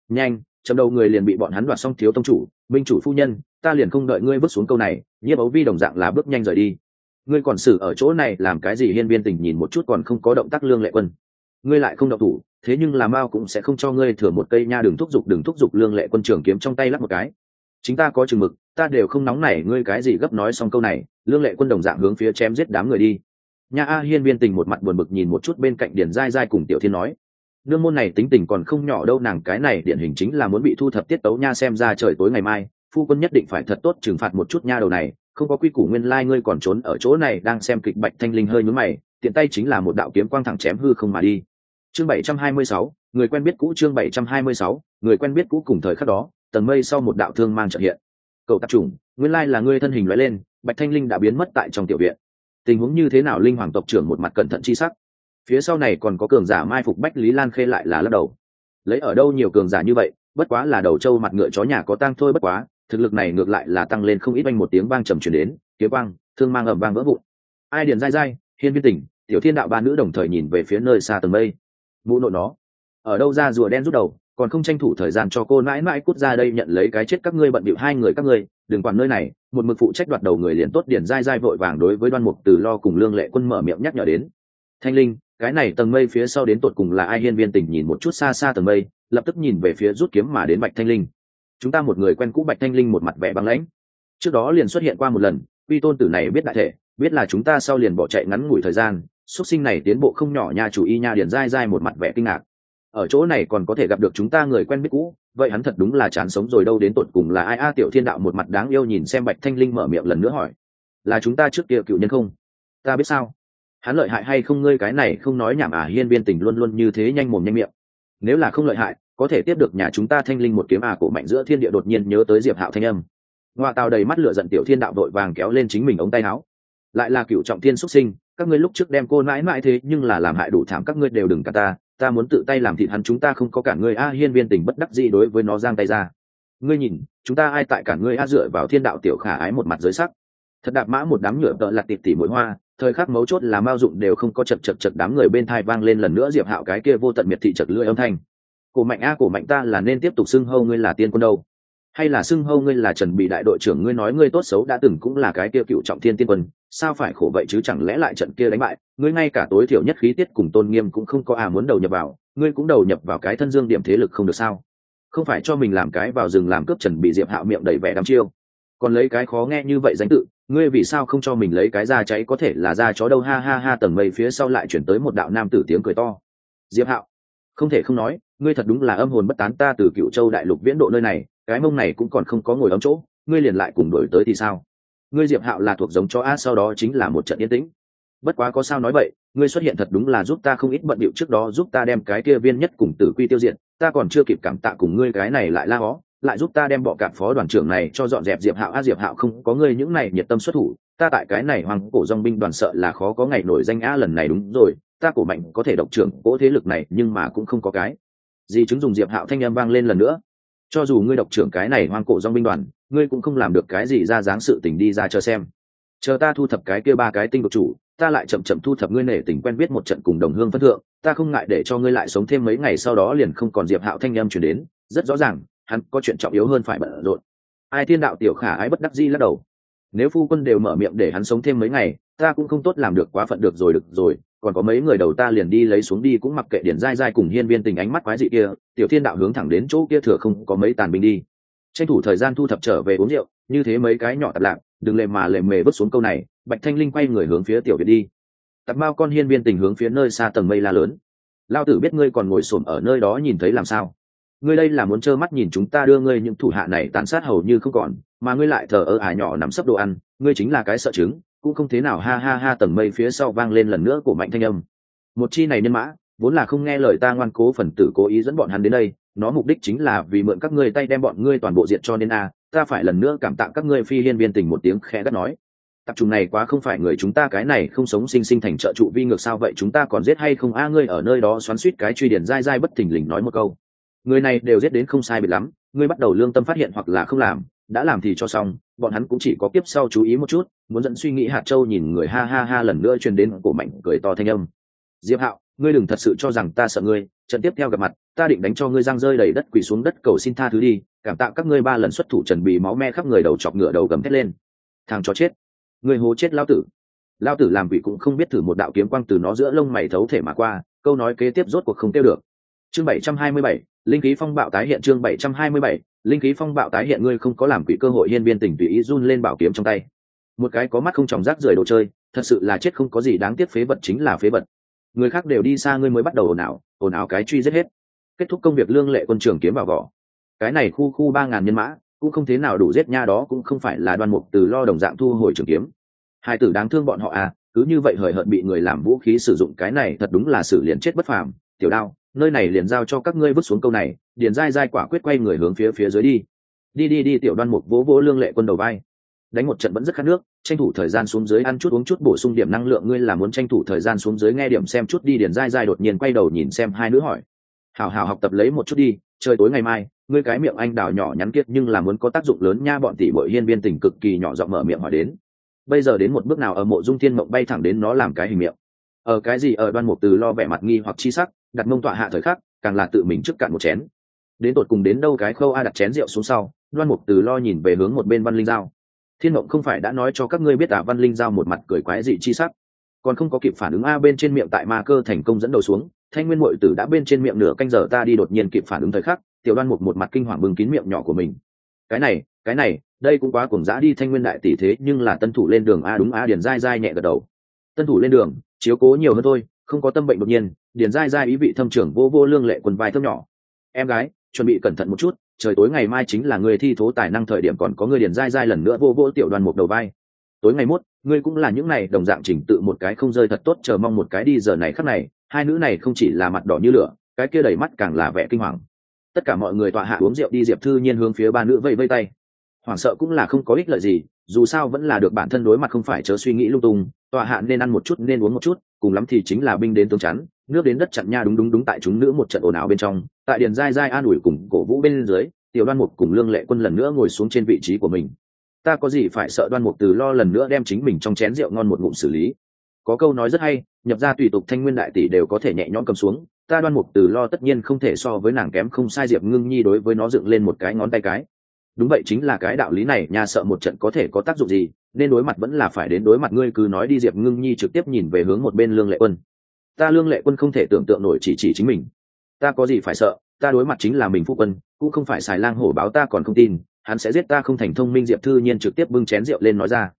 S1: Nhanh, chậm đầu người liền bị bọn hắn đoạt xong thiếu tông chủ, minh chủ phu nhân, ta liền không đợi ngươi vứt xuống câu này, nhiếp ấu vi đồng dạng là bước nhanh rời đi. Ngươi còn xử ở chỗ này làm cái gì hiên viên tình nhìn một chút còn không có động tác lương lệ quân. Ngươi lại không động thủ, thế nhưng là mao cũng sẽ không cho ngươi thừa một cây nha đừng thúc giục, đừng thúc giục lương lệ quân trường kiếm trong tay lắp một cái chính ta có chừng mực, ta đều không nóng nảy, ngươi cái gì gấp nói xong câu này, lương lệ quân đồng dạng hướng phía chém giết đám người đi. Nha a hiên viên tình một mặt buồn bực nhìn một chút bên cạnh điển dai dai cùng tiểu thiên nói, nương môn này tính tình còn không nhỏ đâu, nàng cái này điển hình chính là muốn bị thu thập tiết tấu nha xem ra trời tối ngày mai, phu quân nhất định phải thật tốt trừng phạt một chút nha đầu này, không có quy củ nguyên lai ngươi còn trốn ở chỗ này, đang xem kịch bạch thanh linh hơi nhúm mày, tiện tay chính là một đạo kiếm quang thẳng chém hư không mà đi. Chương bảy trăm hai mươi sáu, người quen biết cũ chương bảy trăm hai mươi sáu, người quen biết cũ cùng thời khắc đó tầng mây sau một đạo thương mang trợ hiện. Cậu tạp trùng nguyên lai là ngươi thân hình loại lên, bạch thanh linh đã biến mất tại trong tiểu viện. Tình huống như thế nào linh hoàng tộc trưởng một mặt cẩn thận chi sắc. Phía sau này còn có cường giả mai phục bách lý lan khê lại là lắc đầu. Lấy ở đâu nhiều cường giả như vậy, bất quá là đầu trâu mặt ngựa chó nhà có tang thôi bất quá, thực lực này ngược lại là tăng lên không ít oanh một tiếng vang trầm chuyển đến, kiếm vang thương mang ẩm vang vỡ vụn. Ai điền dai dai, hiên viên tỉnh, tiểu thiên đạo ba nữ đồng thời nhìn về phía nơi xa tầng mây. Mũ nội nó, ở đâu ra rùa đen rút đầu? Còn không tranh thủ thời gian cho cô mãi mãi cút ra đây nhận lấy cái chết các ngươi bận bịu hai người các ngươi, đừng quản nơi này, một mực phụ trách đoạt đầu người liền tốt điển dai dai vội vàng đối với đoan mục từ lo cùng lương lệ quân mở miệng nhắc nhở đến. Thanh linh, cái này tầng mây phía sau đến tột cùng là ai hiên viên tình nhìn một chút xa xa tầng mây, lập tức nhìn về phía rút kiếm mà đến bạch thanh linh. Chúng ta một người quen cũ bạch thanh linh một mặt vẻ băng lãnh. Trước đó liền xuất hiện qua một lần vi tôn tử này biết đại thể, biết là chúng ta sau liền bỏ chạy ngắn ngủi thời gian, xuất sinh này tiến bộ không nhỏ nha chủ y nha điển dai dai một mặt vẻ kinh ngạc ở chỗ này còn có thể gặp được chúng ta người quen biết cũ, vậy hắn thật đúng là chán sống rồi đâu đến tột cùng là ai? A, tiểu thiên đạo một mặt đáng yêu nhìn xem bạch thanh linh mở miệng lần nữa hỏi. Là chúng ta trước kia cựu nhân không? Ta biết sao? Hắn lợi hại hay không ngươi cái này không nói nhảm à? Hiên viên tình luôn luôn như thế nhanh mồm nhanh miệng. Nếu là không lợi hại, có thể tiếp được nhà chúng ta thanh linh một kiếm à? Cổ mạnh giữa thiên địa đột nhiên nhớ tới diệp hạo thanh âm. Ngoa tào đầy mắt lửa giận tiểu thiên đạo đội vàng kéo lên chính mình ống tay áo. Lại là cựu trọng thiên xuất sinh, các ngươi lúc trước đem cô mãi mãi thế nhưng là làm hại đủ thảm, các ngươi đều đừng cả ta ta muốn tự tay làm thịt hắn, chúng ta không có cả ngươi a hiên viên tình bất đắc gì đối với nó giang tay ra. Ngươi nhìn, chúng ta ai tại cả ngươi a dựa vào thiên đạo tiểu khả ái một mặt giới sắc. Thật đạp mã một đám nhựa tợ lặt tịt tỉ mũi hoa, thời khắc mấu chốt là mao dụng đều không có chật chật chật đám người bên thai vang lên lần nữa diệp hạo cái kia vô tận miệt thị chật lưỡi âm thanh. Cổ mạnh a, cổ mạnh ta là nên tiếp tục xưng hâu ngươi là tiên quân đâu? Hay là xưng hâu ngươi là trần bị đại đội trưởng, ngươi nói ngươi tốt xấu đã từng cũng là cái kia cựu trọng thiên tiên quân, sao phải khổ vậy chứ, chẳng lẽ lại trận kia đánh bại? Ngươi ngay cả tối thiểu nhất khí tiết cùng tôn nghiêm cũng không có à muốn đầu nhập vào, ngươi cũng đầu nhập vào cái thân dương điểm thế lực không được sao? Không phải cho mình làm cái vào rừng làm cướp trần bị diệp hạo miệng đầy vẻ đắm chiêu. Còn lấy cái khó nghe như vậy danh tự, ngươi vì sao không cho mình lấy cái da cháy có thể là da chó đâu? Ha ha ha, tầng mây phía sau lại chuyển tới một đạo nam tử tiếng cười to. Diệp hạo, không thể không nói, ngươi thật đúng là âm hồn bất tán ta từ cựu châu đại lục viễn độ nơi này cái mông này cũng còn không có ngồi ấm chỗ, ngươi liền lại cùng đổi tới thì sao? Ngươi diệp hạo là thuộc giống chó a, sau đó chính là một trận yên tĩnh. Bất quá có sao nói vậy, ngươi xuất hiện thật đúng là giúp ta không ít bận điệu trước đó giúp ta đem cái kia viên nhất cùng tử quy tiêu diệt, ta còn chưa kịp cảm tạ cùng ngươi cái này lại la hó, lại giúp ta đem bọ cạp phó đoàn trưởng này cho dọn dẹp diệp hạo a, diệp hạo không có ngươi những này nhiệt tâm xuất thủ, ta tại cái này hoàng cổ dong binh đoàn sợ là khó có ngày nổi danh a lần này đúng rồi, ta cổ mạnh có thể độc trưởng cỗ thế lực này nhưng mà cũng không có cái. Gì chứng dùng diệp hạo thanh em vang lên lần nữa cho dù ngươi độc trưởng cái này hoang cổ dong binh đoàn, ngươi cũng không làm được cái gì ra dáng sự tình đi ra chờ xem. Chờ ta thu thập cái kia ba cái tinh độc chủ, ta lại chậm chậm thu thập ngươi nể tình quen biết một trận cùng đồng hương phân thượng, ta không ngại để cho ngươi lại sống thêm mấy ngày sau đó liền không còn diệp hạo thanh em chuyển đến, rất rõ ràng, hắn có chuyện trọng yếu hơn phải bận rộn. Ai thiên đạo tiểu khả ái bất đắc di lắc đầu. Nếu phu quân đều mở miệng để hắn sống thêm mấy ngày ta cũng không tốt làm được quá phận được rồi được rồi, còn có mấy người đầu ta liền đi lấy xuống đi, cũng mặc kệ điển dai dai cùng hiên viên tình ánh mắt quái dị kia, tiểu thiên đạo hướng thẳng đến chỗ kia thừa không có mấy tàn binh đi. Tranh thủ thời gian thu thập trở về uống rượu, như thế mấy cái nhỏ tạp lạc, đừng lề mà lề mề bước xuống câu này, bạch thanh linh quay người hướng phía tiểu việt đi. Tạp bao con hiên viên tình hướng phía nơi xa tầng mây la lớn. Lao tử biết ngươi còn ngồi xổm ở nơi đó nhìn thấy làm sao? Ngươi đây là muốn trơ mắt nhìn chúng ta đưa ngươi những thủ hạ này tàn sát hầu như không còn, mà ngươi lại thờ ơ ả nhỏ nắm sấp đồ ăn, ngươi chính là cái sợ chứng cũng không thế nào ha ha ha tầng mây phía sau vang lên lần nữa của mạnh thanh âm. Một chi này nhân mã, vốn là không nghe lời ta ngoan cố phần tử cố ý dẫn bọn hắn đến đây, nó mục đích chính là vì mượn các ngươi tay đem bọn ngươi toàn bộ diện cho nên a, ta phải lần nữa cảm tạ các ngươi phi hiên viên tình một tiếng khẽ gắt nói. Tập trung này quá không phải người chúng ta cái này không sống sinh sinh thành trợ trụ vi ngược sao vậy chúng ta còn giết hay không a, ngươi ở nơi đó xoắn suýt cái truy điển dai dai bất thình lình nói một câu. Người này đều giết đến không sai biệt lắm, ngươi bắt đầu lương tâm phát hiện hoặc là không làm đã làm thì cho xong, bọn hắn cũng chỉ có kiếp sau chú ý một chút, muốn dẫn suy nghĩ hạt châu nhìn người ha ha ha lần nữa truyền đến cổ mạnh cười to thanh âm. Diệp hạo, ngươi đừng thật sự cho rằng ta sợ ngươi, trận tiếp theo gặp mặt, ta định đánh cho ngươi giang rơi đầy đất quỳ xuống đất cầu xin tha thứ đi, cảm tạ các ngươi ba lần xuất thủ chuẩn bị máu me khắp người đầu chọc ngựa đầu gầm thét lên. Thằng chó chết, Ngươi hố chết lao tử. Lao tử làm vị cũng không biết thử một đạo kiếm quang từ nó giữa lông mày thấu thể mà qua, câu nói kế tiếp rốt cuộc không tiêu được. Chương bảy trăm hai mươi bảy, linh khí phong bạo tái hiện chương bảy trăm hai mươi bảy linh khí phong bạo tái hiện ngươi không có làm quỷ cơ hội hiên biên tỉnh tùy ý run lên bảo kiếm trong tay. Một cái có mắt không tròng rác rời đồ chơi, thật sự là chết không có gì đáng tiếc phế vật chính là phế vật. Người khác đều đi xa ngươi mới bắt đầu ồn ào ồn ào cái truy giết hết. Kết thúc công việc lương lệ quân trường kiếm vào vỏ. Cái này khu khu ba ngàn nhân mã, cũng không thế nào đủ giết nha đó cũng không phải là đoan mục từ lo đồng dạng thu hồi trường kiếm. Hai tử đáng thương bọn họ à cứ như vậy hời hợt bị người làm vũ khí sử dụng cái này thật đúng là xử liền chết bất phàm, tiểu đao nơi này liền giao cho các ngươi vứt xuống câu này, điền dai dai quả quyết quay người hướng phía phía dưới đi. Đi đi đi, tiểu đoan mục vỗ vỗ lương lệ quân đầu vai. Đánh một trận vẫn rất khát nước, tranh thủ thời gian xuống dưới ăn chút uống chút bổ sung điểm năng lượng, ngươi là muốn tranh thủ thời gian xuống dưới nghe điểm xem chút đi, điền dai dai đột nhiên quay đầu nhìn xem hai nữ hỏi. Hào hào học tập lấy một chút đi, trời tối ngày mai, ngươi cái miệng anh đào nhỏ nhắn kiết nhưng là muốn có tác dụng lớn nha, bọn tỷ bội hiên biên tình cực kỳ nhỏ giọng mở miệng hỏi đến. Bây giờ đến một bước nào ở mộ dung thiên mộng bay thẳng đến nó làm cái hình miệng. Ở cái gì, ở đoan mục từ lo vẻ mặt nghi hoặc chi sắc đặt mông tọa hạ thời khắc, càng là tự mình trước cạn một chén. Đến tột cùng đến đâu cái khâu a đặt chén rượu xuống sau đoan mục từ lo nhìn về hướng một bên văn linh giao. Thiên mộng không phải đã nói cho các ngươi biết à văn linh giao một mặt cười quái dị chi sắc. Còn không có kịp phản ứng a bên trên miệng tại ma cơ thành công dẫn đầu xuống, thanh nguyên mội tử đã bên trên miệng nửa canh giờ ta đi đột nhiên kịp phản ứng thời khắc, tiểu đoan mục một mặt kinh hoàng bừng kín miệng nhỏ của mình. Cái này cái này, đây cũng quá cùng dã đi thanh nguyên đại tỷ thế, nhưng là tân thủ lên đường a đúng a điền dai dai nhẹ gật đầu. Tân thủ lên đường, chiếu cố nhiều hơn thôi không có tâm bệnh đột nhiên, điền dai dai ý vị thâm trưởng vô vô lương lệ quần vai thơm nhỏ. Em gái, chuẩn bị cẩn thận một chút, trời tối ngày mai chính là người thi thố tài năng thời điểm còn có người điền dai dai lần nữa vô vô tiểu đoàn một đầu vai. Tối ngày mốt, ngươi cũng là những này đồng dạng chỉnh tự một cái không rơi thật tốt, chờ mong một cái đi giờ này khắc này, hai nữ này không chỉ là mặt đỏ như lửa, cái kia đầy mắt càng là vẻ kinh hoàng. Tất cả mọi người tọa hạ uống rượu đi, diệp thư nhiên hướng phía ba nữ vây vây tay hoảng sợ cũng là không có ích lợi gì, dù sao vẫn là được bản thân đối mặt không phải chớ suy nghĩ lung tung, tọa hạ nên ăn một chút nên uống một chút, cùng lắm thì chính là binh đến tướng chắn, nước đến đất chặn nha đúng đúng đúng tại chúng nữ một trận ồn ào bên trong, tại điền dai dai an ủi cùng cổ vũ bên dưới, tiểu đoan mục cùng lương lệ quân lần nữa ngồi xuống trên vị trí của mình. Ta có gì phải sợ đoan mục từ lo lần nữa đem chính mình trong chén rượu ngon một ngụm xử lý? Có câu nói rất hay, nhập ra tùy tục thanh nguyên đại tỷ đều có thể nhẹ nhõm cầm xuống, ta đoan mục từ lo tất nhiên không thể so với nàng kém không sai diệp ngưng nhi đối với nó dựng lên một cái ngón tay cái đúng vậy chính là cái đạo lý này, nhà sợ một trận có thể có tác dụng gì, nên đối mặt vẫn là phải đến đối mặt ngươi cứ nói đi, diệp ngưng nhi trực tiếp nhìn về hướng một bên lương lệ quân. Ta lương lệ quân không thể tưởng tượng nổi chỉ chỉ chính mình. Ta có gì phải sợ, ta đối mặt chính là mình phụ quân, cũng không phải xài lang hổ báo ta còn không tin, hắn sẽ giết ta không thành thông minh, diệp thư nhiên trực tiếp bưng chén rượu lên nói ra.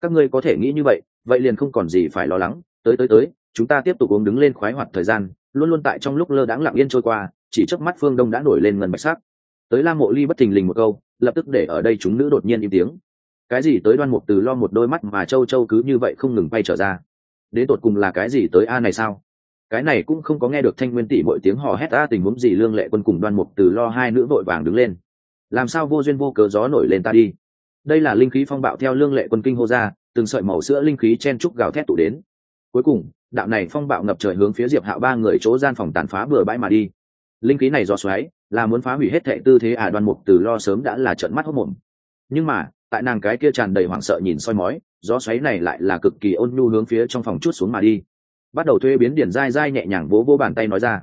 S1: Các ngươi có thể nghĩ như vậy vậy liền không còn gì phải lo lắng. Tới tới tới, chúng ta tiếp tục uống đứng lên khoái hoạt thời gian, luôn luôn tại trong lúc lơ đãng lặng yên trôi qua, chỉ trước mắt phương đông đã nổi lên ngần bạch sắc tới lam mộ ly bất thình lình một câu, lập tức để ở đây chúng nữ đột nhiên im tiếng. Cái gì tới đoan mục từ lo một đôi mắt mà châu châu cứ như vậy không ngừng bay trở ra. Đến tột cùng là cái gì tới a này sao? Cái này cũng không có nghe được thanh nguyên tỷ mọi tiếng hò hét a tình huống gì lương lệ quân cùng đoan mục từ lo hai nữ vội vàng đứng lên. Làm sao vô duyên vô cớ gió nổi lên ta đi? Đây là linh khí phong bạo theo lương lệ quân kinh hô ra, từng sợi màu sữa linh khí chen trúc gào thét tụ đến. Cuối cùng, đạo này phong bạo ngập trời hướng phía diệp hạo ba người chỗ gian phòng tàn phá bừa bãi mà đi. Linh khí này do xoáy là muốn phá hủy hết thệ tư thế à đoan mục từ lo sớm đã là trận mắt hốc mồm. Nhưng mà, tại nàng cái kia tràn đầy hoảng sợ nhìn soi mói, gió xoáy này lại là cực kỳ ôn nhu hướng phía trong phòng chút xuống mà đi. Bắt đầu thuê biến điển dai dai nhẹ nhàng vỗ vỗ bàn tay nói ra.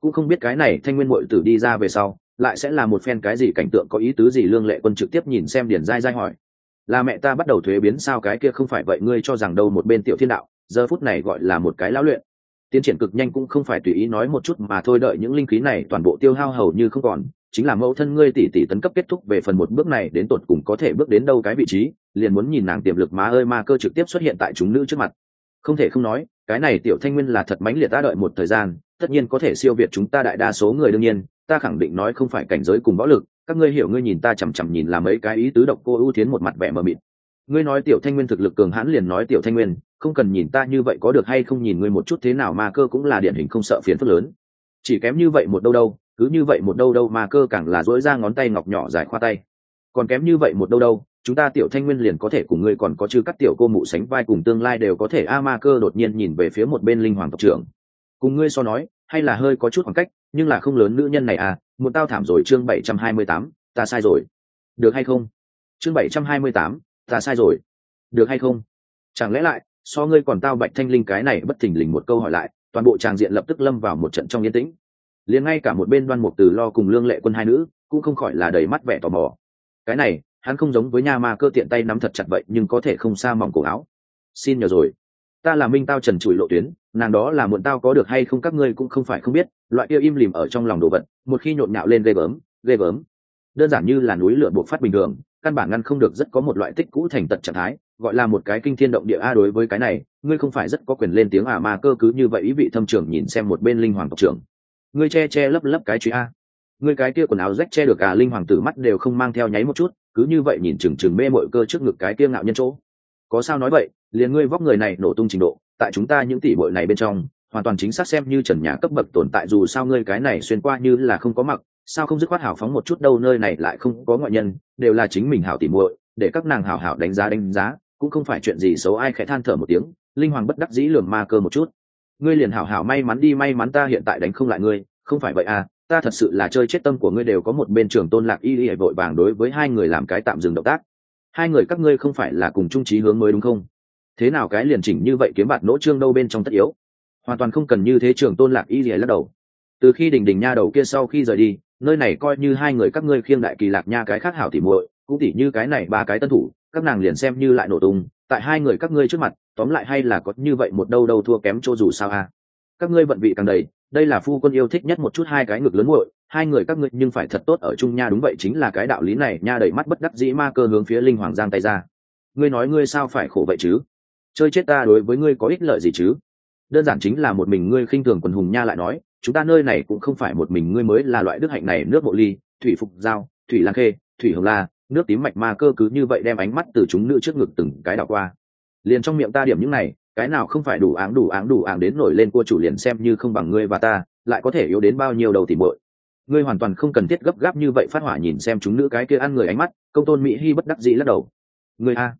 S1: Cũng không biết cái này thanh nguyên mội tử đi ra về sau, lại sẽ là một phen cái gì cảnh tượng, có ý tứ gì lương lệ quân trực tiếp nhìn xem điển dai dai hỏi. Là mẹ ta bắt đầu thuế biến sao cái kia không phải vậy, ngươi cho rằng đâu một bên tiểu thiên đạo, giờ phút này gọi là một cái lão luyện tiến triển cực nhanh cũng không phải tùy ý nói một chút mà thôi, đợi những linh khí này toàn bộ tiêu hao hầu như không còn, chính là mẫu thân ngươi tỷ tỷ tấn cấp kết thúc về phần một bước này đến tột cùng có thể bước đến đâu cái vị trí, liền muốn nhìn nàng tiềm lực má ơi ma cơ trực tiếp xuất hiện tại chúng nữ trước mặt. Không thể không nói, cái này tiểu thanh nguyên là thật mãnh liệt ta đợi một thời gian, tất nhiên có thể siêu việt chúng ta đại đa số người đương nhiên, ta khẳng định nói không phải cảnh giới cùng võ lực, các ngươi hiểu ngươi nhìn ta chằm chằm nhìn là mấy cái ý tứ độc cô ưu tiến một mặt vẻ mờ mịt ngươi nói tiểu thanh nguyên thực lực cường hãn liền nói tiểu thanh nguyên, không cần nhìn ta như vậy có được hay không nhìn ngươi một chút thế nào ma cơ cũng là điển hình không sợ phiền phức lớn. Chỉ kém như vậy một đâu đâu, cứ như vậy một đâu đâu ma cơ càng là dỗi ra ngón tay ngọc nhỏ dài khoa tay. Còn kém như vậy một đâu đâu, chúng ta tiểu thanh nguyên liền có thể cùng ngươi còn có chư các tiểu cô mụ sánh vai cùng tương lai đều có thể. A ma cơ đột nhiên nhìn về phía một bên linh hoàng tộc trưởng. Cùng ngươi so nói, hay là hơi có chút khoảng cách, nhưng là không lớn nữ nhân này à một tao thảm rồi chương bảy trăm hai mươi tám, ta sai rồi. Được hay không? Chương bảy trăm hai mươi tám ta sai rồi. Được hay không? Chẳng lẽ lại, so ngươi còn tao bạch thanh linh cái này bất thình lình một câu hỏi lại, toàn bộ tràng diện lập tức lâm vào một trận trong yên tĩnh. Liền ngay cả một bên đoan mục từ lo cùng lương lệ quân hai nữ, cũng không khỏi là đầy mắt vẻ tò mò. Cái này, hắn không giống với nha ma cơ tiện tay nắm thật chặt vậy, nhưng có thể không xa mỏng cổ áo. Xin nhờ rồi. Ta là minh tao trần trụi lộ tuyến, nàng đó là muộn tao có được hay không các ngươi cũng không phải không biết, loại kia im lìm ở trong lòng đồ vật, một khi nhộn nhạo lên ghê gớm ghê gớm đơn giản như là núi lửa buộc phát bình thường, căn bản ngăn không được rất có một loại tích cũ thành tật trạng thái, gọi là một cái kinh thiên động địa a đối với cái này, ngươi không phải rất có quyền lên tiếng à mà cơ cứ như vậy ý vị thâm trưởng nhìn xem một bên linh hoàng tộc trưởng. Ngươi che che lấp lấp cái truy a. Ngươi cái kia quần áo rách che được cả linh hoàng tử mắt đều không mang theo nháy một chút, cứ như vậy nhìn chừng chừng mê mội cơ trước ngực cái kia ngạo nhân chỗ. Có sao nói vậy, liền ngươi vóc người này nổ tung trình độ, tại chúng ta những tỷ bội này bên trong, hoàn toàn chính xác xem như trần nhà cấp bậc tồn tại dù sao ngươi cái này xuyên qua như là không có mặc sao không dứt khoát hào phóng một chút đâu, nơi này lại không có ngoại nhân, đều là chính mình hảo tỉ muội, để các nàng hảo hảo đánh giá đánh giá, cũng không phải chuyện gì xấu, ai khẽ than thở một tiếng, linh hoàng bất đắc dĩ lườm ma cơ một chút. Ngươi liền hảo hảo may mắn đi, may mắn ta hiện tại đánh không lại ngươi, không phải vậy à ta thật sự là chơi chết tâm của ngươi đều có một bên trường tôn lạc y y vội vàng đối với hai người làm cái tạm dừng động tác. Hai người các ngươi không phải là cùng trung trí hướng mới đúng không? Thế nào cái liền chỉnh như vậy kiếm bạt nỗ trương đâu bên trong tất yếu? Hoàn toàn không cần như thế trường tôn lạc y y lắc đầu. Từ khi đình đình nha đầu kia sau khi rời đi nơi này coi như hai người các ngươi khiêng đại kỳ lạc nha cái khác hảo tỉ muội, cũng tỉ như cái này ba cái tân thủ, các nàng liền xem như lại nổ tung, tại hai người các ngươi trước mặt, tóm lại hay là có như vậy một đâu đâu thua kém chỗ dù sao a các ngươi vận vị càng đầy, đây là phu quân yêu thích nhất một chút hai cái ngực lớn muội, hai người các ngươi nhưng phải thật tốt ở chung nha, đúng vậy chính là cái đạo lý này nha, đẩy mắt bất đắc dĩ ma cơ hướng phía linh hoàng giang tay ra. Ngươi nói ngươi sao phải khổ vậy chứ? Chơi chết ta đối với ngươi có ích lợi gì chứ? Đơn giản chính là một mình ngươi khinh thường quần hùng nha lại nói chúng ta nơi này cũng không phải một mình ngươi mới là loại đức hạnh này, nước bộ ly, thủy phục giao thủy lang khê, thủy hồng la, nước tím mạch ma cơ cứ như vậy đem ánh mắt từ chúng nữ trước ngực từng cái đảo qua. Liền trong miệng ta điểm những này, cái nào không phải đủ áng đủ áng đủ áng đến nổi lên cua chủ liền xem như không bằng ngươi và ta, lại có thể yếu đến bao nhiêu đầu tìm bội ngươi hoàn toàn không cần thiết gấp gáp như vậy phát hỏa nhìn xem chúng nữ cái kia ăn người ánh mắt, công tôn mỹ hy bất đắc dĩ lắc đầu. Ngươi a,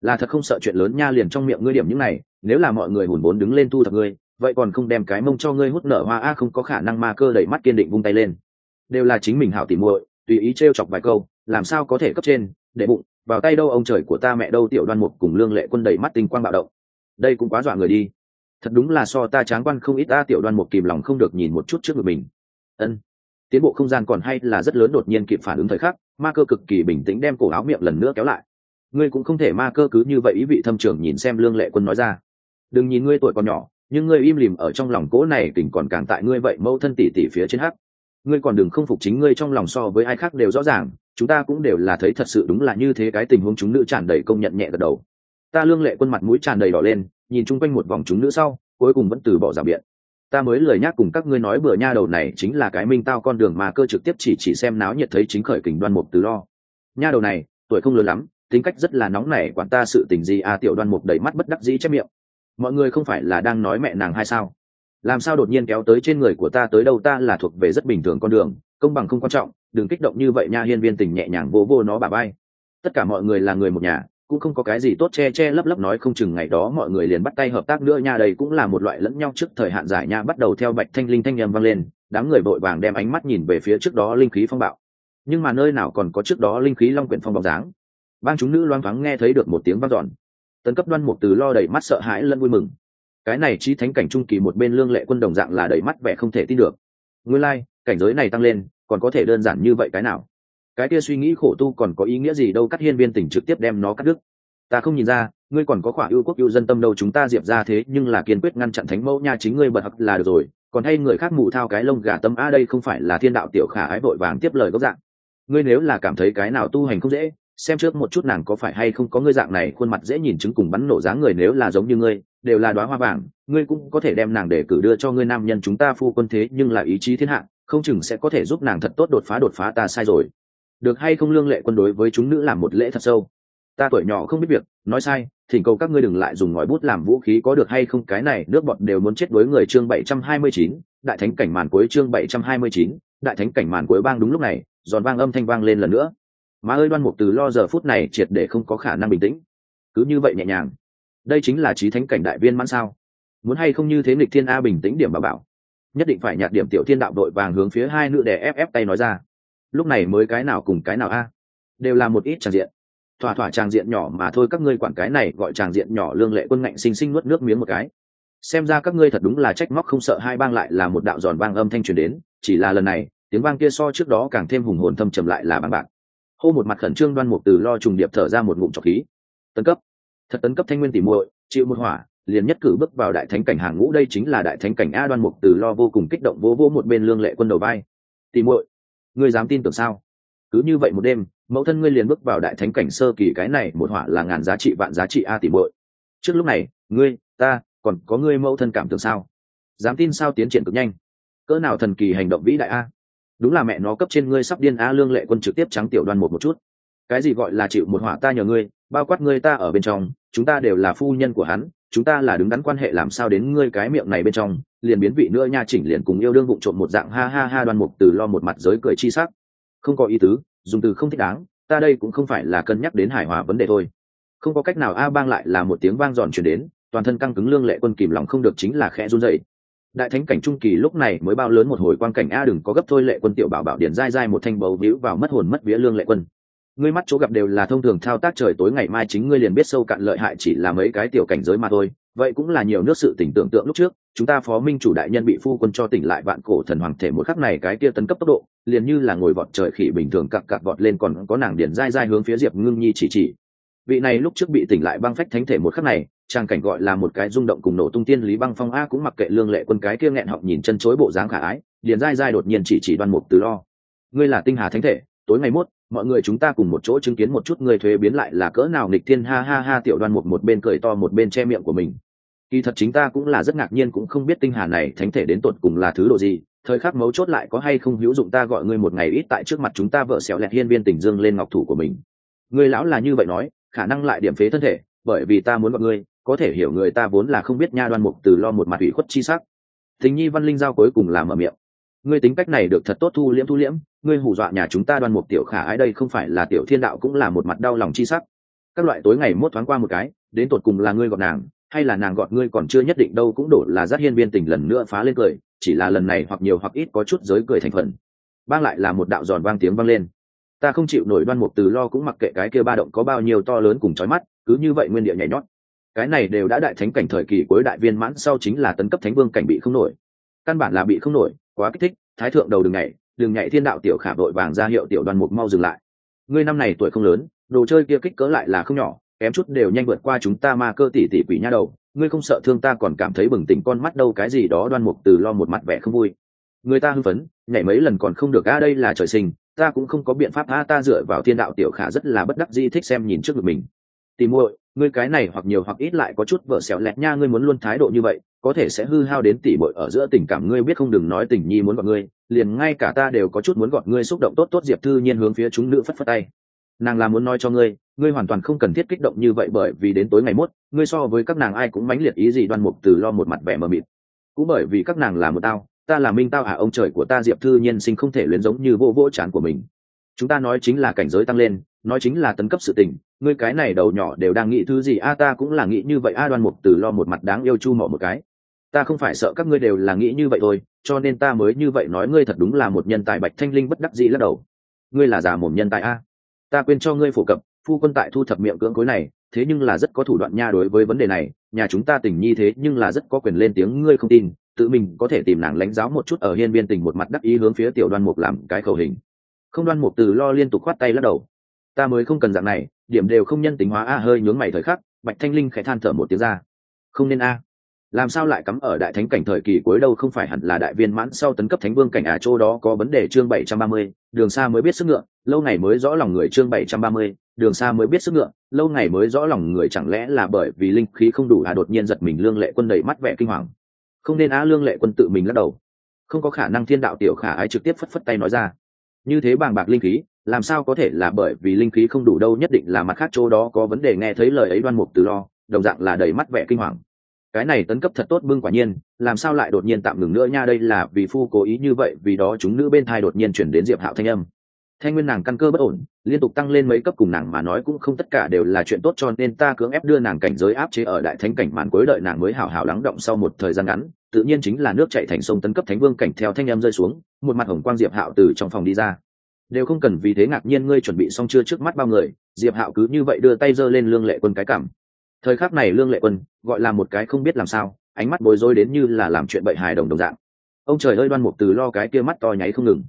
S1: là thật không sợ chuyện lớn nha, liền trong miệng ngươi điểm những này, nếu là mọi người hùn vốn đứng lên thu thập ngươi vậy còn không đem cái mông cho ngươi hút nở hoa a, không có khả năng ma cơ đẩy mắt kiên định vung tay lên. Đều là chính mình hảo tỉ muội, tùy ý t chọc vài câu, làm sao có thể cấp trên, để bụng, vào tay đâu ông trời của ta mẹ đâu tiểu đoan mục cùng lương lệ quân đẩy mắt tinh quang bạo động. Đây cũng quá dọa người đi. Thật đúng là so ta tráng quan không ít ta tiểu đoan mục kìm lòng không được nhìn một chút trước ngực mình. Ân. Tiến bộ không gian còn hay là rất lớn đột nhiên kịp phản ứng thời khắc, ma cơ cực kỳ bình tĩnh đem cổ áo miệng lần nữa kéo lại. Ngươi cũng không thể ma cơ cứ như vậy, ý vị thâm trưởng nhìn xem lương lệ quân nói ra. Đừng nhìn ngươi tuổi còn nhỏ nhưng ngươi im lìm ở trong lòng cố này tỉnh còn càng tại ngươi vậy mâu thân tỷ tỷ phía trên hắc. Ngươi còn đừng không phục chính ngươi trong lòng so với ai khác đều rõ ràng, chúng ta cũng đều là thấy thật sự đúng là như thế cái tình huống chúng nữ tràn đầy công nhận nhẹ gật đầu. Ta lương lệ quân mặt mũi tràn đầy đỏ lên, nhìn chung quanh một vòng chúng nữ sau, cuối cùng vẫn từ bỏ rào biện. Ta mới lời nhắc cùng các ngươi nói bừa nha đầu này chính là cái minh tao con đường mà cơ trực tiếp chỉ chỉ xem náo nhiệt thấy chính khởi kình đoan mục từ lo. Nha đầu này, tuổi không lớn lắm, tính cách rất là nóng nảy quản ta sự tình gì à tiểu đoan mục đầy mắt bất đắc dĩ chép miệng mọi người không phải là đang nói mẹ nàng hay sao? Làm sao đột nhiên kéo tới trên người của ta tới đâu ta là thuộc về rất bình thường con đường, công bằng không quan trọng, đừng kích động như vậy nha, hiên viên tình nhẹ nhàng vô vô nó bà bay tất cả mọi người là người một nhà, cũng không có cái gì tốt che che lấp lấp nói không chừng ngày đó mọi người liền bắt tay hợp tác nữa nha, đây cũng là một loại lẫn nhau trước thời hạn giải nha, bắt đầu theo bạch thanh linh thanh nhầm vang lên, đám người vội vàng đem ánh mắt nhìn về phía trước đó linh khí phong bạo. Nhưng mà nơi nào còn có trước đó linh khí long quyển phong bọc dáng? Ban chúng nữ loang thoáng nghe thấy được một tiếng vang dọn tấn cấp đoan một từ lo đầy mắt sợ hãi lẫn vui mừng. Cái này chi thánh cảnh trung kỳ một bên lương lệ quân đồng dạng là đầy mắt vẻ không thể tin được. Nguyên lai、like, cảnh giới này tăng lên còn có thể đơn giản như vậy cái nào? Cái kia suy nghĩ khổ tu còn có ý nghĩa gì đâu cắt hiên viên tỉnh trực tiếp đem nó cắt đứt. Ta không nhìn ra ngươi còn có khỏa ưu quốc ưu dân tâm đâu chúng ta diệp ra thế nhưng là kiên quyết ngăn chặn thánh mẫu nha chính ngươi bật hặc là được rồi. Còn hay người khác mù thao cái lông gà tâm a đây không phải là thiên đạo tiểu khả ái vội vàng tiếp lời gốc dạng. Ngươi nếu là cảm thấy cái nào tu hành không dễ xem trước một chút nàng có phải hay không có ngươi dạng này, khuôn mặt dễ nhìn chứng cùng bắn nổ dáng người nếu là giống như ngươi, đều là đoá hoa vàng, ngươi cũng có thể đem nàng để cử đưa cho ngươi nam nhân chúng ta phu quân thế, nhưng là ý chí thiên hạ, không chừng sẽ có thể giúp nàng thật tốt đột phá đột phá ta sai rồi. Được hay không lương lệ quân đối với chúng nữ làm một lễ thật sâu? Ta tuổi nhỏ không biết việc, nói sai, thỉnh cầu các ngươi đừng lại dùng ngòi bút làm vũ khí có được hay không, cái này nước bọt đều muốn chết đối người chương bảy trăm hai mươi chín, đại thánh cảnh màn cuối chương bảy trăm hai mươi chín, đại thánh cảnh màn cuối bang đúng lúc này, giòn vang âm thanh vang lên lần nữa mà ơi, đoan mục từ lo giờ phút này triệt để không có khả năng bình tĩnh. Cứ như vậy nhẹ nhàng. Đây chính là trí thánh cảnh đại viên mãn sao? Muốn hay không như thế nghịch thiên a bình tĩnh điểm bà bảo. Nhất định phải nhạt điểm tiểu thiên đạo đội vàng hướng phía hai nữ để ép ép tay nói ra. Lúc này mới cái nào cùng cái nào a? Đều là một ít tràn diện. Thỏa thỏa tràng diện nhỏ mà thôi, các ngươi quản cái này gọi tràng diện nhỏ lương lệ quân ngạnh xinh xinh nuốt nước miếng một cái. Xem ra các ngươi thật đúng là trách móc không sợ hai bang lại là một đạo giòn vang âm thanh truyền đến, chỉ là lần này, tiếng vang kia so trước đó càng thêm hùng hồn thâm trầm lại là bằng bạc hô một mặt khẩn trương đoan mục từ lo trùng điệp thở ra một ngụm trọc khí. Tấn cấp. Thật tấn cấp thanh nguyên tỉ muội, chịu một hỏa, liền nhất cử bước vào đại thánh cảnh hàng ngũ, đây chính là đại thánh cảnh a đoan mục từ lo vô cùng kích động vô vô một bên lương lệ quân đầu vai. Tỉ muội, ngươi dám tin tưởng sao? Cứ như vậy một đêm, mẫu thân ngươi liền bước vào đại thánh cảnh sơ kỳ, cái này một hỏa là ngàn giá trị, vạn giá trị a tỉ muội. Trước lúc này, ngươi, ta, còn có ngươi mẫu thân cảm tưởng sao? Dám tin sao tiến triển cực nhanh? Cỡ nào thần kỳ hành động vĩ đại a? Đúng là mẹ nó cấp trên ngươi sắp điên a lương lệ quân trực tiếp trắng tiểu đoan một một chút. Cái gì gọi là chịu một hỏa ta nhờ ngươi, bao quát ngươi ta ở bên trong, chúng ta đều là phu nhân của hắn, chúng ta là đứng đắn quan hệ làm sao đến ngươi cái miệng này bên trong, liền biến vị nữa nha, chỉnh liền cùng yêu đương vụng trộm một dạng, ha ha ha, đoan mục từ lo một mặt giới cười chi sắc. Không có ý tứ, dùng từ không thích đáng, ta đây cũng không phải là cân nhắc đến hài hòa vấn đề thôi. Không có cách nào, a bang lại là một tiếng vang giòn chuyển đến, toàn thân căng cứng lương lệ quân kìm lòng không được chính là khẽ run dậy đại thánh cảnh trung kỳ lúc này mới bao lớn một hồi quan cảnh. A đừng có gấp thôi, lệ quân tiểu bảo bảo điện dai dai một thanh bầu víu vào mất hồn mất vía lương lệ quân. Ngươi mắt chỗ gặp đều là thông thường thao tác trời tối ngày mai, chính ngươi liền biết sâu cạn lợi hại chỉ là mấy cái tiểu cảnh giới mà thôi. Vậy cũng là nhiều nước sự tỉnh tưởng tượng lúc trước, chúng ta phó minh chủ đại nhân bị phu quân cho tỉnh lại vạn cổ thần hoàng thể một khắc này cái kia tấn cấp tốc độ, liền như là ngồi vọt trời khỉ bình thường cặc cặc vọt lên, còn có nàng điển dai dai hướng phía diệp ngưng nhi chỉ chỉ vị này lúc trước bị tỉnh lại băng phách thánh thể một khắc này trang cảnh gọi là một cái rung động cùng nổ tung tiên lý băng phong a cũng mặc kệ lương lệ quân cái kia nghẹn họng nhìn chân chối bộ dáng khả ái, điền dai dai đột nhiên chỉ chỉ đoan mục từ lo. Ngươi là tinh hà thánh thể, tối ngày mốt, mọi người chúng ta cùng một chỗ chứng kiến một chút người thuế biến lại là cỡ nào nghịch thiên, ha ha ha, tiểu đoan mục một bên cười to một bên che miệng của mình. Kỳ thật chính ta cũng là rất ngạc nhiên cũng không biết tinh hà này thánh thể đến tột cùng là thứ độ gì, thời khắc mấu chốt lại có hay không hữu dụng ta gọi ngươi một ngày ít tại trước mặt chúng ta vợ xẹo lẹt hiên viên tình dương lên ngọc thủ của mình. Ngươi lão là như vậy nói khả năng lại điểm phế thân thể, bởi vì ta muốn mọi người có thể hiểu người ta vốn là không biết nha đoan mục từ lo một mặt ủy khuất chi sắc. Tình nhi văn linh giao cuối cùng làm ở miệng. Ngươi tính cách này được thật tốt thu liễm thu liễm, ngươi hù dọa nhà chúng ta đoan mục tiểu khả ái đây không phải là tiểu thiên đạo cũng là một mặt đau lòng chi sắc. Các loại tối ngày mốt thoáng qua một cái, đến tột cùng là ngươi gọt nàng, hay là nàng gọt ngươi còn chưa nhất định đâu cũng đổ là giác hiên viên tình lần nữa phá lên cười, chỉ là lần này hoặc nhiều hoặc ít có chút giới cười thành phần. Bang lại là một đạo giòn vang tiếng vang lên ta không chịu nổi đoan mục từ lo cũng mặc kệ cái kia ba động có bao nhiêu to lớn cùng trói mắt, cứ như vậy nguyên địa nhảy nhót. Cái này đều đã đại thánh cảnh thời kỳ cuối đại viên mãn sau chính là tấn cấp thánh vương cảnh bị không nổi. Căn bản là bị không nổi, quá kích thích, thái thượng đầu đừng nhảy đừng nhảy thiên đạo tiểu khả đội vàng ra hiệu tiểu đoàn mục mau dừng lại. Ngươi năm này tuổi không lớn, đồ chơi kia kích cỡ lại là không nhỏ, kém chút đều nhanh vượt qua chúng ta ma cơ tỷ tỷ quỷ nha đầu. Ngươi không sợ thương ta còn cảm thấy bừng tỉnh con mắt đâu, cái gì đó đoan mục từ lo một mặt vẻ không vui. Người ta hưng phấn, nhảy mấy lần còn không được, a, đây là trời sinh ta cũng không có biện pháp tha ta dựa vào thiên đạo tiểu khả rất là bất đắc di thích xem nhìn trước ngực mình. Tìm muội, ngươi cái này hoặc nhiều hoặc ít lại có chút vợ xẻo lẹt nha, ngươi muốn luôn thái độ như vậy, có thể sẽ hư hao đến tỉ bội ở giữa tình cảm, ngươi biết không, đừng nói tình nhi muốn gọi ngươi, liền ngay cả ta đều có chút muốn gọi ngươi, xúc động tốt tốt diệp thư nhiên hướng phía chúng nữ phất phất tay. Nàng là muốn nói cho ngươi ngươi hoàn toàn không cần thiết kích động như vậy bởi vì đến tối ngày mốt, ngươi so với các nàng ai cũng mãnh liệt ý gì, đoan mục từ lo một mặt vẻ mờ mịt. Cũng bởi vì các nàng là một tao ta là minh tao à ông trời của ta, diệp thư nhiên sinh không thể luyến giống như vô vỗ chán của mình. Chúng ta nói chính là cảnh giới tăng lên, nói chính là tấn cấp sự tình, ngươi cái này đầu nhỏ đều đang nghĩ thứ gì, a, ta cũng là nghĩ như vậy, a, đoan mục từ lo một mặt đáng yêu chu mọ một cái. Ta không phải sợ các ngươi đều là nghĩ như vậy thôi, cho nên ta mới như vậy nói ngươi thật đúng là một nhân tài bạch thanh linh bất đắc dĩ lắc đầu. Ngươi là già mồm nhân tài a. Ta quên cho ngươi phổ cập, phu quân tại thu thập miệng cưỡng cối này, thế nhưng là rất có thủ đoạn nha đối với vấn đề này, nhà chúng ta tình nhi thế nhưng là rất có quyền lên tiếng ngươi không tin tự mình có thể tìm nàng lãnh giáo một chút ở hiên biên tình một mặt đắc ý hướng phía tiểu đoan mục làm cái khẩu hình. Không đoan mục từ lo liên tục khoát tay lắc đầu. Ta mới không cần dạng này, điểm đều không nhân tính hóa a, hơi nhướng mày thời khắc, bạch thanh linh khẽ than thở một tiếng ra. Không nên a. Làm sao lại cắm ở đại thánh cảnh thời kỳ cuối đâu không phải hẳn là đại viên mãn sau tấn cấp thánh vương cảnh à chỗ đó có vấn đề chương bảy trăm ba mươi, đường xa mới biết sức ngựa, lâu ngày mới rõ lòng người chương bảy trăm ba mươi, đường xa mới biết sức ngựa, lâu ngày mới rõ lòng người chẳng lẽ là bởi vì linh khí không đủ à đột nhiên giật mình lương lệ quân đầy mắt vẻ kinh hoàng không nên á lương lệ quân tự mình lắc đầu. Không có khả năng thiên đạo tiểu khả ái trực tiếp phất phất tay nói ra. Như thế bàng bạc linh khí, làm sao có thể là bởi vì linh khí không đủ đâu, nhất định là mặt khác chỗ đó có vấn đề nghe thấy lời ấy đoan mục từ lo, đồng dạng là đầy mắt vẻ kinh hoàng. Cái này tấn cấp thật tốt bưng quả nhiên, làm sao lại đột nhiên tạm ngừng nữa nha, đây là vì phu cố ý như vậy, vì đó chúng nữ bên thai đột nhiên chuyển đến diệp hạo thanh âm thanh nguyên nàng căn cơ bất ổn, liên tục tăng lên mấy cấp cùng nàng mà nói cũng không tất cả đều là chuyện tốt cho nên ta cưỡng ép đưa nàng cảnh giới áp chế ở đại thánh cảnh màn cuối đợi nàng mới hảo hảo lắng động sau một thời gian ngắn, tự nhiên chính là nước chạy thành sông tấn cấp thánh vương cảnh theo thanh em rơi xuống, một mặt hồng quang diệp hạo từ trong phòng đi ra. Đều không cần vì thế ngạc nhiên ngươi chuẩn bị xong chưa trước mắt bao người, diệp hạo cứ như vậy đưa tay giơ lên lương lệ quân cái cảm. Thời khắc này lương lệ quân gọi là một cái không biết làm sao, ánh mắt bối rối đến như là làm chuyện bậy hài đồng đồng dạng. Ông trời ơi, đoan mục từ lo cái kia mắt to nháy không ngừng.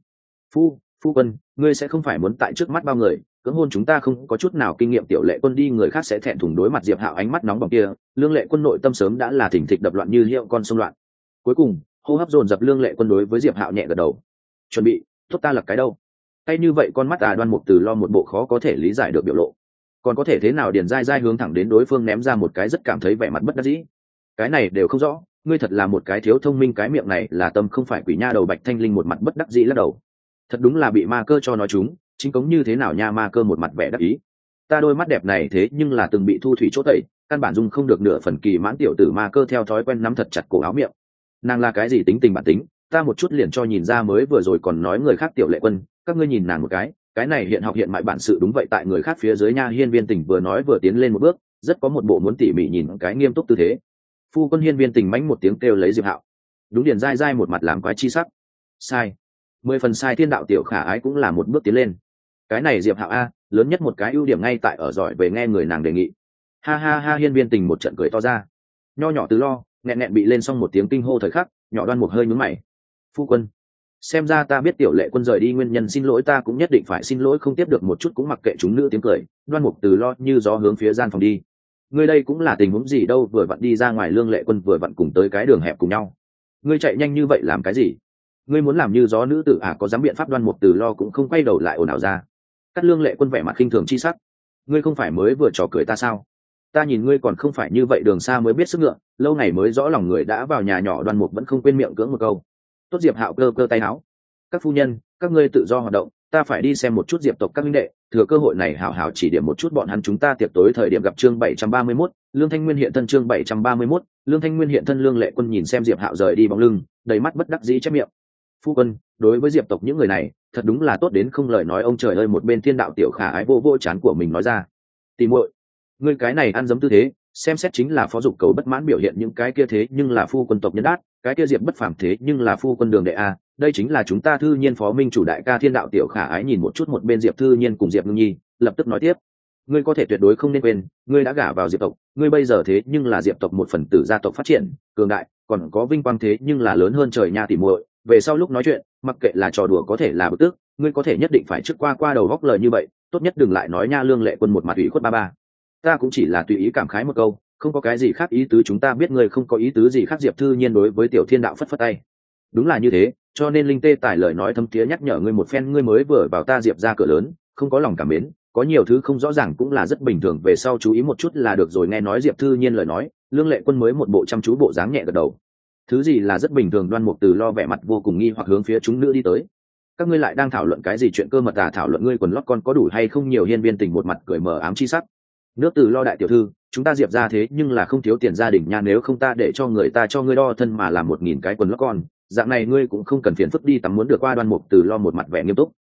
S1: Phu phu quân, ngươi sẽ không phải muốn tại trước mắt bao người, cưỡng hôn chúng ta không có chút nào kinh nghiệm tiểu lệ quân đi, người khác sẽ thẹn thùng đối mặt diệp hạo ánh mắt nóng bỏng kia, lương lệ quân nội tâm sớm đã là thỉnh thịch đập loạn như hiệu con sông loạn. Cuối cùng, hô hấp dồn dập lương lệ quân đối với diệp hạo nhẹ gật đầu. Chuẩn bị, thúc ta lập cái đâu? Tay như vậy con mắt à đoan mục từ lo một bộ khó có thể lý giải được biểu lộ. Còn có thể thế nào điền dai dai hướng thẳng đến đối phương ném ra một cái rất cảm thấy vẻ mặt bất đắc dĩ. Cái này đều không rõ, ngươi thật là một cái thiếu thông minh, cái miệng này là tâm không phải quỷ nha đầu bạch thanh linh một mặt bất đắc dĩ lắc đầu thật đúng là bị ma cơ cho nói chúng, chính cống như thế nào nha ma cơ một mặt vẻ đắc ý. Ta đôi mắt đẹp này thế nhưng là từng bị thu thủy chỗ tẩy, căn bản dung không được nửa phần kỳ mãn tiểu tử ma cơ theo thói quen nắm thật chặt cổ áo miệng. Nàng là cái gì tính tình bản tính, ta một chút liền cho nhìn ra mới vừa rồi còn nói người khác tiểu lệ quân, các ngươi nhìn nàng một cái cái này hiện học hiện mại bản sự đúng vậy tại người khác phía dưới nha hiên viên tình vừa nói vừa tiến lên một bước, rất có một bộ muốn tỉ mỉ nhìn cái nghiêm túc tư thế. Phu quân hiên viên tình mánh một tiếng kêu lấy diệp hạo. Đúng điền dai dai một mặt làm quái chi sắc. Sai mười phần sai thiên đạo tiểu khả ái cũng là một bước tiến lên. Cái này diệp hạo a, lớn nhất một cái ưu điểm ngay tại ở giỏi về nghe người nàng đề nghị. Ha ha ha, hiên viên tình một trận cười to ra. Nho nhỏ từ lo, nghẹn nghẹn bị lên xong một tiếng kinh hô thời khắc, nhỏ đoan một hơi nhúm mày. Phu quân, xem ra ta biết tiểu lệ quân rời đi nguyên nhân xin lỗi ta cũng nhất định phải xin lỗi không tiếp được một chút cũng mặc kệ chúng nữ tiếng cười, đoan mục từ lo như gió hướng phía gian phòng đi. Ngươi đây cũng là tình huống gì đâu, vừa vặn đi ra ngoài lương lệ quân vừa vặn cùng tới cái đường hẹp cùng nhau. Ngươi chạy nhanh như vậy làm cái gì? Ngươi muốn làm như gió nữ tử à có dám biện pháp đoan mục từ lo cũng không quay đầu lại ồn ào ra. Cắt lương lệ quân vẻ mặt khinh thường chi sắc. Ngươi không phải mới vừa trò cười ta sao? Ta nhìn ngươi còn không phải như vậy đường xa mới biết sức ngựa lâu ngày mới rõ lòng người đã vào nhà nhỏ đoan mục vẫn không quên miệng cưỡng một câu. Tốt diệp hạo cơ cơ tay áo các phu nhân các ngươi tự do hoạt động ta phải đi xem một chút diệp tộc các minh đệ thừa cơ hội này hảo hảo chỉ điểm một chút bọn hắn chúng ta tiệc tối thời điểm gặp chương 731, lương thanh nguyên hiện thân chương 731, lương thanh nguyên hiện thân lương lệ quân nhìn xem diệp hạo rời đi bóng lưng đầy mắt bất đắc dĩ chép miệng phu quân, đối với diệp tộc những người này, thật đúng là tốt đến không lời nói ông trời ơi, một bên thiên đạo tiểu khả ái vô vô chán của mình nói ra. Tìm muội, ngươi cái này ăn dấm tư thế, xem xét chính là phó dục cầu bất mãn biểu hiện những cái kia thế nhưng là phu quân tộc nhân đát, cái kia diệp bất phàm thế nhưng là phu quân đường đệ a, đây chính là chúng ta thư nhiên phó minh chủ đại ca thiên đạo tiểu khả ái nhìn một chút một bên diệp thư nhiên cùng diệp ngưng nhi, lập tức nói tiếp. Ngươi có thể tuyệt đối không nên quên, ngươi đã gả vào diệp tộc, ngươi bây giờ thế nhưng là diệp tộc một phần tử gia tộc phát triển, cường đại, còn có vinh quang thế nhưng là lớn hơn trời nha tỉ muội về sau lúc nói chuyện, mặc kệ là trò đùa có thể là bực tức, ngươi có thể nhất định phải trước qua qua đầu góc lời như vậy, tốt nhất đừng lại nói nha lương lệ quân một mặt ủy khuất ba ba. Ta cũng chỉ là tùy ý cảm khái một câu, không có cái gì khác ý tứ chúng ta biết ngươi không có ý tứ gì khác diệp thư nhiên đối với tiểu thiên đạo phất phất tay. Đúng là như thế, cho nên linh tê tài lời nói thâm tía nhắc nhở ngươi một phen, ngươi mới vừa vào ta diệp ra cửa lớn, không có lòng cảm mến, có nhiều thứ không rõ ràng cũng là rất bình thường, về sau chú ý một chút là được rồi, nghe nói diệp thư nhiên lời nói, lương lệ quân mới một bộ chăm chú bộ dáng nhẹ gật đầu thứ gì là rất bình thường, đoan mục từ lo vẻ mặt vô cùng nghi hoặc hướng phía chúng nữ đi tới. Các ngươi lại đang thảo luận cái gì chuyện cơ mật à thảo luận ngươi quần lót con có đủ hay không nhiều hiên viên tình một mặt cười mờ ám chi sắc. Nước từ lo đại tiểu thư, chúng ta diệp ra thế nhưng là không thiếu tiền gia đình nha, nếu không ta để cho người ta cho ngươi đo thân mà làm một nghìn cái quần lót con, dạng này ngươi cũng không cần phiền phức đi tắm muốn được qua, đoan mục từ lo một mặt vẻ nghiêm túc.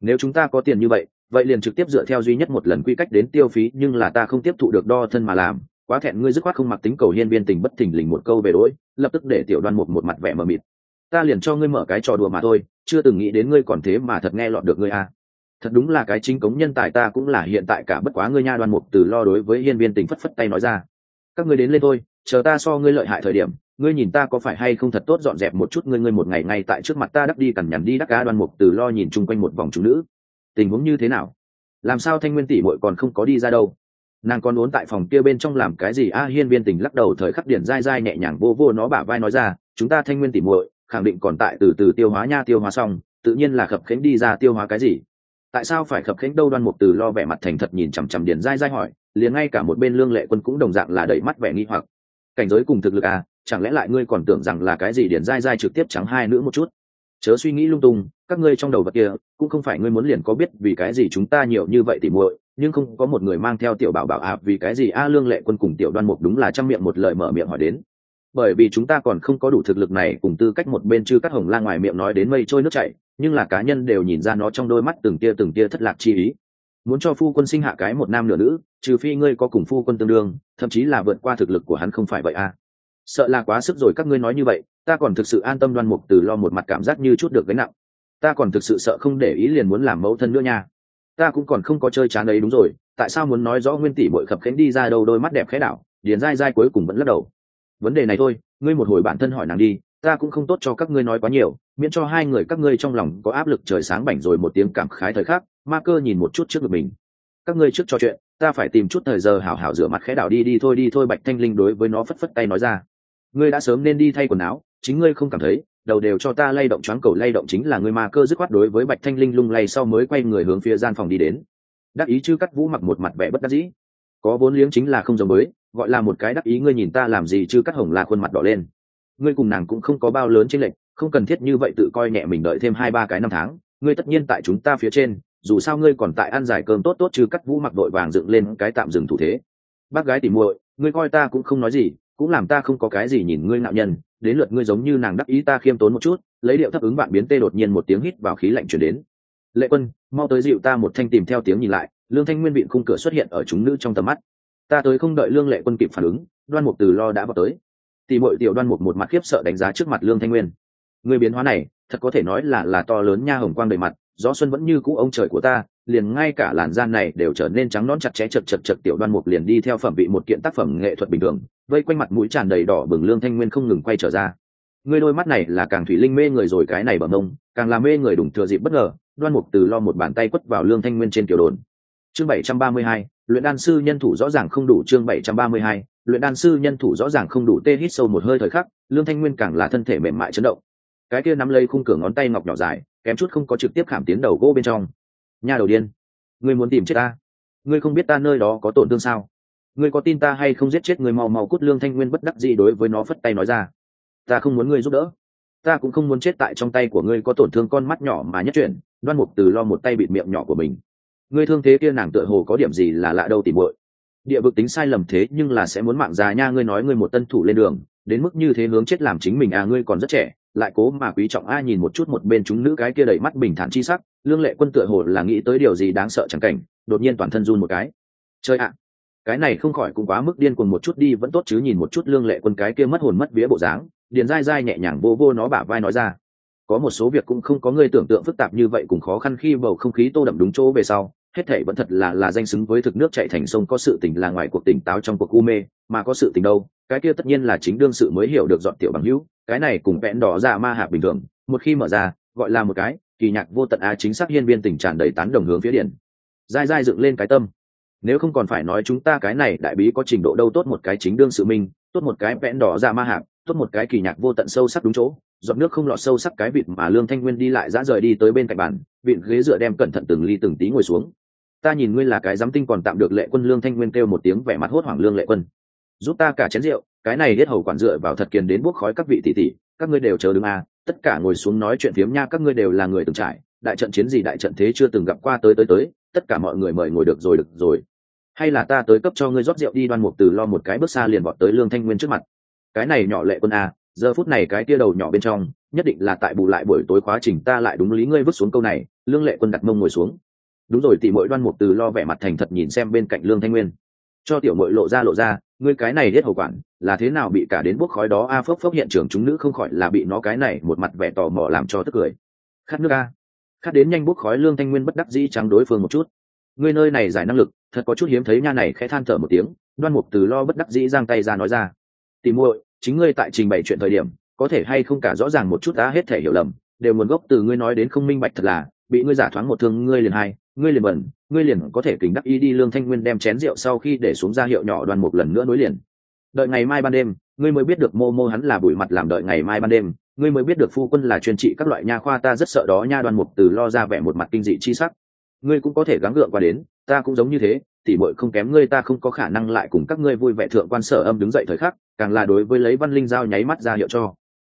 S1: Nếu chúng ta có tiền như vậy vậy liền trực tiếp dựa theo duy nhất một lần quy cách đến tiêu phí, nhưng là ta không tiếp thụ được đo thân mà làm quá thẹn ngươi dứt khoát không mặc tính cầu hiên viên tình bất thình lình một câu về đỗi lập tức để tiểu đoan mục một mặt vẻ mờ mịt. Ta liền cho ngươi mở cái trò đùa mà thôi, chưa từng nghĩ đến ngươi còn thế mà thật nghe lọt được ngươi à. thật đúng là cái chính cống nhân tài ta cũng là hiện tại cả bất quá ngươi nha đoan mục từ lo đối với hiên viên tình phất phất tay nói ra. Các ngươi đến lên thôi, chờ ta so ngươi lợi hại thời điểm, ngươi nhìn ta có phải hay không thật tốt dọn dẹp một chút ngươi ngươi một ngày ngay tại trước mặt ta đắp đi cằn nhằn đi đắc cá đoan mục từ lo nhìn chung quanh một vòng chúng nữ. Tình huống như thế nào? Làm sao thanh nguyên tỷ muội còn không có đi ra đâu? Nàng còn muốn tại phòng kia bên trong làm cái gì? A, hiên viên tình lắc đầu thời khắc điển dai dai nhẹ nhàng vô vô nó bả vai nói ra, chúng ta thanh nguyên tỉ muội, khẳng định còn tại từ từ tiêu hóa nha, tiêu hóa xong, tự nhiên là khập khánh đi ra tiêu hóa cái gì. Tại sao phải khập khánh đâu? Đoan mục từ lo vẻ mặt thành thật nhìn chằm chằm điển dai dai hỏi, liền ngay cả một bên lương lệ quân cũng đồng dạng là đẩy mắt vẻ nghi hoặc. Cảnh giới cùng thực lực à chẳng lẽ lại ngươi còn tưởng rằng là cái gì? Điển dai dai trực tiếp trắng hai nữ một chút. Chớ suy nghĩ lung tung các ngươi trong đầu vật kia, cũng không phải ngươi muốn liền có biết vì cái gì chúng ta nhiều như vậy tỉ muội, nhưng không có một người mang theo tiểu bảo bảo à vì cái gì a lương lệ quân cùng tiểu đoan mục đúng là trăm miệng một lời mở miệng hỏi đến. Bởi vì chúng ta còn không có đủ thực lực này, cùng tư cách một bên chư các hồng la ngoài miệng nói đến mây trôi nước chảy, nhưng là cá nhân đều nhìn ra nó trong đôi mắt từng tia từng tia thất lạc chi ý. Muốn cho phu quân sinh hạ cái một nam nửa nữ, trừ phi ngươi có cùng phu quân tương đương, thậm chí là vượt qua thực lực của hắn không phải vậy à. Sợ là quá sức rồi các ngươi nói như vậy, ta còn thực sự an tâm đoan mục từ lo một mặt cảm giác như chút được gánh nặng ta còn thực sự sợ không để ý liền muốn làm mẫu thân nữa nha. Ta cũng còn không có chơi chán ấy đúng rồi, tại sao muốn nói rõ nguyên tỷ bội khập khánh đi ra đâu đôi mắt đẹp khẽ đảo, điền dai dai cuối cùng vẫn lắc đầu. Vấn đề này thôi, ngươi một hồi bản thân hỏi nàng đi, ta cũng không tốt cho các ngươi nói quá nhiều, miễn cho hai người các ngươi trong lòng có áp lực trời sáng bảnh rồi một tiếng cảm khái thời khắc, ma cơ nhìn một chút trước ngực mình. Các ngươi trước trò chuyện, ta phải tìm chút thời giờ hảo hảo rửa mặt khẽ đảo đi đi thôi đi thôi, bạch thanh linh đối với nó phất phất tay nói ra. Ngươi đã sớm nên đi thay quần áo chính ngươi không cảm thấy, đầu đều cho ta lay động choáng cầu lay động chính là ngươi ma cơ dứt khoát đối với bạch thanh linh lung lay sau mới quay người hướng phía gian phòng đi đến. Đắc ý chứ cắt vũ mặc một mặt vẻ bất đắc dĩ. Có vốn liếng chính là không giống mới gọi là một cái đắc ý ngươi nhìn ta làm gì chứ cắt hồng là khuôn mặt đỏ lên. Ngươi cùng nàng cũng không có bao lớn trên lệnh không cần thiết như vậy tự coi nhẹ mình đợi thêm hai ba cái năm tháng, ngươi tất nhiên tại chúng ta phía trên, dù sao ngươi còn tại ăn giải cơm tốt tốt chứ cắt vũ mặc đội vàng dựng lên cái tạm dừng thủ thế. Bác gái tỉ muội, ngươi coi ta cũng không nói gì, cũng làm ta không có cái gì nhìn ngươi nạo nhân đến lượt ngươi giống như nàng đắc ý ta khiêm tốn một chút, lấy điệu thấp ứng bạn biến tê đột nhiên một tiếng hít vào khí lạnh chuyển đến. Lệ quân, mau tới dịu ta một thanh tìm theo tiếng nhìn lại, lương thanh nguyên vịn khung cửa xuất hiện ở chúng nữ trong tầm mắt. Ta tới không đợi lương lệ quân kịp phản ứng, đoan mục từ lo đã vào tới. Tỷ mọi tiểu đoan mục một mặt khiếp sợ đánh giá trước mặt lương thanh nguyên. Người biến hóa này, thật có thể nói là là to lớn nha hồng quang đầy mặt gió xuân vẫn như cũ ông trời của ta, liền ngay cả làn gian này đều trở nên trắng nón chặt chẽ chật chật chật, tiểu đoan mục liền đi theo phẩm vị một kiện tác phẩm nghệ thuật bình thường, vây quanh mặt mũi tràn đầy đỏ bừng lương thanh nguyên không ngừng quay trở ra. Ngươi đôi mắt này là càng thủy linh mê người rồi, cái này bẩm mông càng làm mê người đủng thừa dịp bất ngờ, đoan mục từ lo một bàn tay quất vào lương thanh nguyên trên tiểu đồn. Chương bảy trăm ba mươi hai, luyện đan sư nhân thủ rõ ràng không đủ, chương bảy trăm ba mươi hai, luyện đan sư nhân thủ rõ ràng không đủ, tê hít sâu một hơi thời khắc, lương thanh nguyên càng là thân thể mềm mại chấn động. Cái kia nắm lấy khung cửa ngón tay ngọc nhỏ dài kém chút không có trực tiếp khảm tiến đầu gỗ bên trong. Nhà đầu điên, ngươi muốn tìm chết ta? Ngươi không biết ta nơi đó có tổn thương sao? Ngươi có tin ta hay không giết chết người mau mau cút lương thanh nguyên bất đắc gì đối với nó phất tay nói ra. Ta không muốn ngươi giúp đỡ. Ta cũng không muốn chết tại trong tay của ngươi có tổn thương con mắt nhỏ mà nhất chuyển, đoan mục từ lo một tay bịt miệng nhỏ của mình. Ngươi thương thế kia nàng tựa hồ có điểm gì là lạ đâu tìm muội. Địa vực tính sai lầm thế nhưng là sẽ muốn mạng già nha, ngươi nói ngươi một tân thủ lên đường, đến mức như thế hướng chết làm chính mình à ngươi còn rất trẻ lại cố mà quý trọng a nhìn một chút một bên chúng nữ cái kia đầy mắt bình thản chi sắc, lương lệ quân tựa hồ là nghĩ tới điều gì đáng sợ chẳng cảnh, đột nhiên toàn thân run một cái. Chơi ạ, cái này không khỏi cũng quá mức điên cuồng một chút đi, vẫn tốt chứ nhìn một chút lương lệ quân cái kia mất hồn mất vía bộ dáng, điền dai dai nhẹ nhàng vô vô nó bả vai nói ra. Có một số việc cũng không có người tưởng tượng phức tạp như vậy cùng khó khăn khi bầu không khí tô đậm đúng chỗ về sau hết thể vẫn thật là là danh xứng với thực nước chạy thành sông, có sự tình là ngoài cuộc tỉnh táo trong cuộc u mê, mà có sự tình đâu, cái kia tất nhiên là chính đương sự mới hiểu được dọn tiểu bằng hữu, cái này cùng vẽn đỏ ra ma hạ bình thường, một khi mở ra, gọi là một cái, kỳ nhạc vô tận a chính xác hiên viên tình tràn đầy tán đồng hướng phía điện. Dai dai dựng lên cái tâm. Nếu không còn phải nói chúng ta cái này đại bí có trình độ đâu tốt một cái chính đương sự minh, tốt một cái vẽn đỏ ra ma hạp, tốt một cái kỳ nhạc vô tận sâu sắc đúng chỗ giọt nước không lọt sâu sắc cái vịt mà lương thanh nguyên đi lại dã rời đi tới bên cạnh bàn, vịn ghế dựa đem cẩn thận từng ly từng tí ngồi xuống ta nhìn ngươi là cái giám tinh còn tạm được lệ quân lương thanh nguyên kêu một tiếng vẻ mặt hốt hoảng lương lệ quân. Giúp ta cả chén rượu, cái này hết hầu quản dựa vào thật kiền đến buốc khói các vị tỷ tỷ, các ngươi đều chờ đứng a, tất cả ngồi xuống nói chuyện phiếm nha, các ngươi đều là người từng trải, đại trận chiến gì đại trận thế chưa từng gặp qua tới tới tới, tất cả mọi người mời ngồi được rồi được rồi. Hay là ta tới cấp cho ngươi rót rượu đi đoan mục từ lo một cái bước xa liền bọt tới lương thanh nguyên trước mặt. Cái này nhỏ lệ quân a, giờ phút này cái tia đầu nhỏ bên trong, nhất định là tại bù lại buổi tối khóa trình ta lại đúng lý ngươi vứt xuống câu này, lương lệ quân đặt mông ngồi xuống đúng rồi tỉ mỗi đoan mục từ lo vẻ mặt thành thật nhìn xem bên cạnh lương thanh nguyên. Cho tiểu mội lộ ra lộ ra ngươi cái này hết hậu quản là thế nào bị cả đến bốc khói đó? A à, phốc phốc hiện trường chúng nữ không khỏi là bị nó cái này một mặt vẻ tò mò làm cho tức cười. Khát nước a. Khát đến nhanh bốc khói lương thanh nguyên bất đắc dĩ trắng đối phương một chút. Ngươi nơi này giải năng lực thật có chút hiếm thấy nha này khẽ than thở một tiếng. Đoan mục từ lo bất đắc dĩ giang tay ra nói ra. Tỉ muội chính ngươi tại trình bày chuyện thời điểm có thể hay không cả rõ ràng một chút đã hết thể hiểu lầm. Đều nguồn gốc từ ngươi nói đến không minh bạch thật là bị ngươi giả thoáng một thương ngươi liền hai ngươi liền bẩn, ngươi liền có thể kính đắc y đi lương thanh nguyên đem chén rượu sau khi để xuống ra hiệu nhỏ đoàn một lần nữa nối liền. Đợi ngày mai ban đêm, ngươi mới biết được mô mô hắn là bụi mặt làm đợi ngày mai ban đêm, ngươi mới biết được phu quân là chuyên trị các loại nha khoa, ta rất sợ đó nha đoàn mục từ lo ra vẻ một mặt kinh dị chi sắc. Ngươi cũng có thể gắng gượng qua đến, ta cũng giống như thế, tỉ bội không kém ngươi, ta không có khả năng lại cùng các ngươi vui vẻ thượng quan sở âm đứng dậy thời khắc, càng là đối với lấy văn linh giao nháy mắt ra hiệu cho.